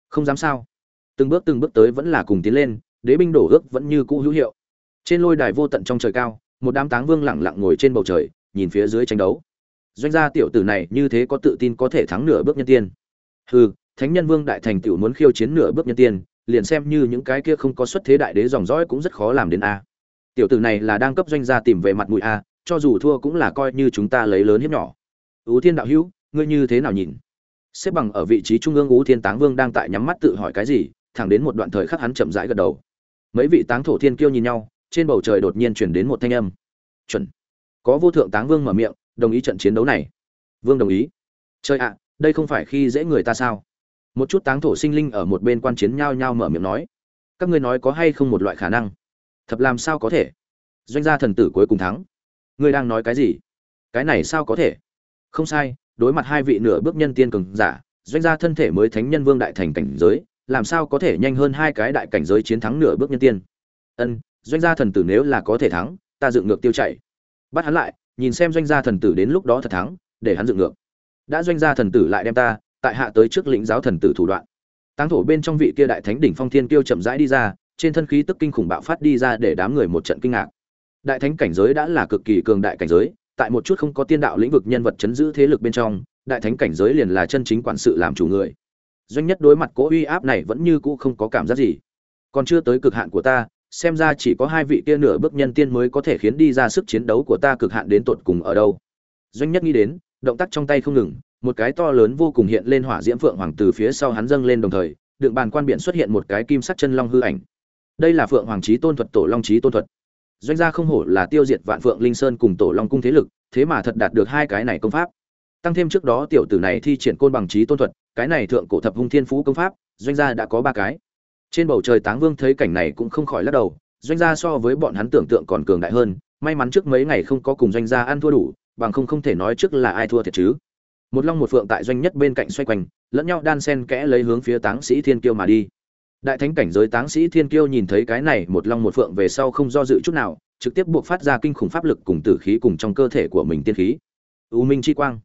Không dám sao. Từng bước từng bước tới vẫn là cùng tiến lên, đế binh đổ ước vẫn như cũ hữu hiệu. Trên lôi đài vô tận trong trời cao, một đám táng vương lẳng lặng ngồi trên bầu trời, nhìn phía dưới tranh đấu. Doanh gia tiểu tử này như thế có tự tin có thể thắng nửa bước nhân tiên. Hừ thánh nhân vương đại thành tiểu muốn khiêu chiến nửa bước nhân tiên, liền xem như những cái kia không có xuất thế đại đế dòng dõi cũng rất khó làm đến a. Tiểu tử này là đang cấp doanh gia tìm về mặt mũi a, cho dù thua cũng là coi như chúng ta lấy lớn hiếp nhỏ. Ú thiên đạo hữu, ngươi như thế nào nhìn? Xếp bằng ở vị trí trung ương ú thiên táng vương đang tại nhắm mắt tự hỏi cái gì, thẳng đến một đoạn thời khắc hắn chậm rãi gật đầu. Mấy vị táng thổ thiên kiêu nhìn nhau, trên bầu trời đột nhiên chuyển đến một thanh âm. Chuẩn. Có vô thượng táng vương mở miệng, đồng ý trận chiến đấu này. Vương đồng ý. Chơi ạ, đây không phải khi dễ người ta sao? Một chút táng thổ sinh linh ở một bên quan chiến nhao nhao mở miệng nói, các ngươi nói có hay không một loại khả năng? Thật làm sao có thể? Doanh gia thần tử cuối cùng thắng. Ngươi đang nói cái gì? Cái này sao có thể? Không sai, đối mặt hai vị nửa bước nhân tiên cường giả, doanh gia thân thể mới thánh nhân vương đại thành cảnh giới, làm sao có thể nhanh hơn hai cái đại cảnh giới chiến thắng nửa bước nhân tiên? Ân, doanh gia thần tử nếu là có thể thắng, ta dựng ngược tiêu chảy. Bắt hắn lại, nhìn xem doanh gia thần tử đến lúc đó thật thắng, để hắn dựng ngược. Đã doanh gia thần tử lại đem ta tại hạ tới trước lĩnh giáo thần tử thủ đoạn. Táng thổ bên trong vị kia đại thánh đỉnh phong thiên kiêu chậm rãi đi ra, trên thân khí tức kinh khủng bạo phát đi ra để đám người một trận kinh ngạc. Đại thánh cảnh giới đã là cực kỳ cường đại cảnh giới, tại một chút không có tiên đạo lĩnh vực nhân vật chấn giữ thế lực bên trong, đại thánh cảnh giới liền là chân chính quản sự làm chủ người. Doanh nhất đối mặt cố uy áp này vẫn như cũ không có cảm giác gì. Còn chưa tới cực hạn của ta, xem ra chỉ có hai vị kia nửa bước nhân tiên mới có thể khiến đi ra sức chiến đấu của ta cực hạn đến tột cùng ở đâu. Doanh nhất nghĩ đến, động tác trong tay không ngừng một cái to lớn vô cùng hiện lên hỏa diễm phượng hoàng từ phía sau hắn dâng lên đồng thời, đựng bàn quan biện xuất hiện một cái kim sắc chân long hư ảnh. Đây là phượng hoàng trí tôn thuật, tổ long trí tôn thuật. Doanh gia không hổ là tiêu diệt vạn phượng linh sơn cùng tổ long cung thế lực, thế mà thật đạt được hai cái này công pháp. Tăng thêm trước đó tiểu tử này thi triển côn bằng trí tôn thuật, cái này thượng cổ thập hung thiên phú công pháp, doanh gia đã có ba cái. Trên bầu trời táng vương thấy cảnh này cũng không khỏi lắc đầu, doanh gia so với bọn hắn tưởng tượng còn cường đại hơn, may mắn trước mấy ngày không có cùng doanh gia ăn thua đủ, bằng không không thể nói trước là ai thua thiệt chứ một long một phượng tại doanh nhất bên cạnh xoay quanh, lẫn nhau đan sen kẽ lấy hướng phía táng sĩ thiên kiêu mà đi. Đại thánh cảnh giới táng sĩ thiên kiêu nhìn thấy cái này một long một phượng về sau không do dự chút nào, trực tiếp buộc phát ra kinh khủng pháp lực cùng tử khí cùng trong cơ thể của mình tiên khí. U minh chi quang.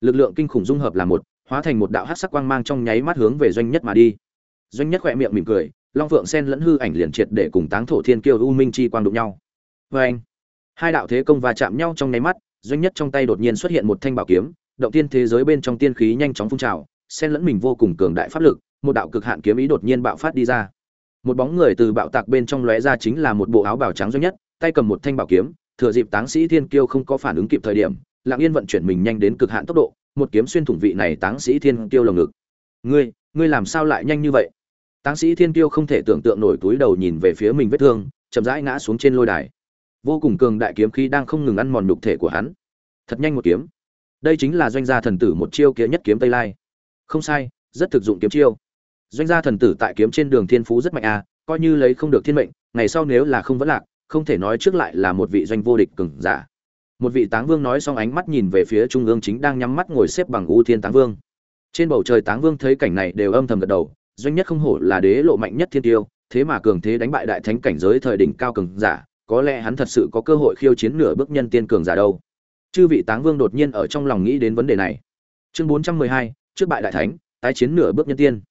Lực lượng kinh khủng dung hợp là một, hóa thành một đạo hắc sắc quang mang trong nháy mắt hướng về doanh nhất mà đi. Doanh nhất khỏe miệng mỉm cười, long phượng sen lẫn hư ảnh liền triệt để cùng táng thổ thiên kiêu u minh chi quang đụng nhau. Vê anh hai đạo thế công va chạm nhau trong nháy mắt, doanh nhất trong tay đột nhiên xuất hiện một thanh bảo kiếm động tiên thế giới bên trong tiên khí nhanh chóng phun trào, xen lẫn mình vô cùng cường đại pháp lực, một đạo cực hạn kiếm ý đột nhiên bạo phát đi ra. Một bóng người từ bạo tạc bên trong lóe ra chính là một bộ áo bào trắng duy nhất, tay cầm một thanh bảo kiếm, thừa dịp táng sĩ thiên kiêu không có phản ứng kịp thời điểm, lặng yên vận chuyển mình nhanh đến cực hạn tốc độ, một kiếm xuyên thủng vị này táng sĩ thiên tiêu lồng ngực. Ngươi ngươi làm sao lại nhanh như vậy? Táng sĩ thiên tiêu không thể tưởng tượng nổi túi đầu nhìn về phía mình vết thương, chậm rãi ngã xuống trên lôi đài. Vô cùng cường đại kiếm khí đang không ngừng ăn mòn nhục thể của hắn. Thật nhanh một kiếm đây chính là doanh gia thần tử một chiêu kia nhất kiếm tây lai. Không sai, rất thực dụng kiếm chiêu. Doanh gia thần tử tại kiếm trên đường thiên phú rất mạnh à coi như lấy không được thiên mệnh, ngày sau nếu là không vẫn lạc, không thể nói trước lại là một vị doanh vô địch cường giả. Một vị táng vương nói xong ánh mắt nhìn về phía trung ương chính đang nhắm mắt ngồi xếp bằng u thiên táng vương. Trên bầu trời táng vương thấy cảnh này đều âm thầm gật đầu, doanh nhất không hổ là đế lộ mạnh nhất thiên tiêu, thế mà cường thế đánh bại đại thánh cảnh giới thời đỉnh cao cường giả, có lẽ hắn thật sự có cơ hội khiêu chiến nửa bước nhân tiên cường giả đâu chư vị táng vương đột nhiên ở trong lòng nghĩ đến vấn đề này. Chương bốn trăm mười hai, trước bại đại thánh, tái chiến nửa bước nhân tiên.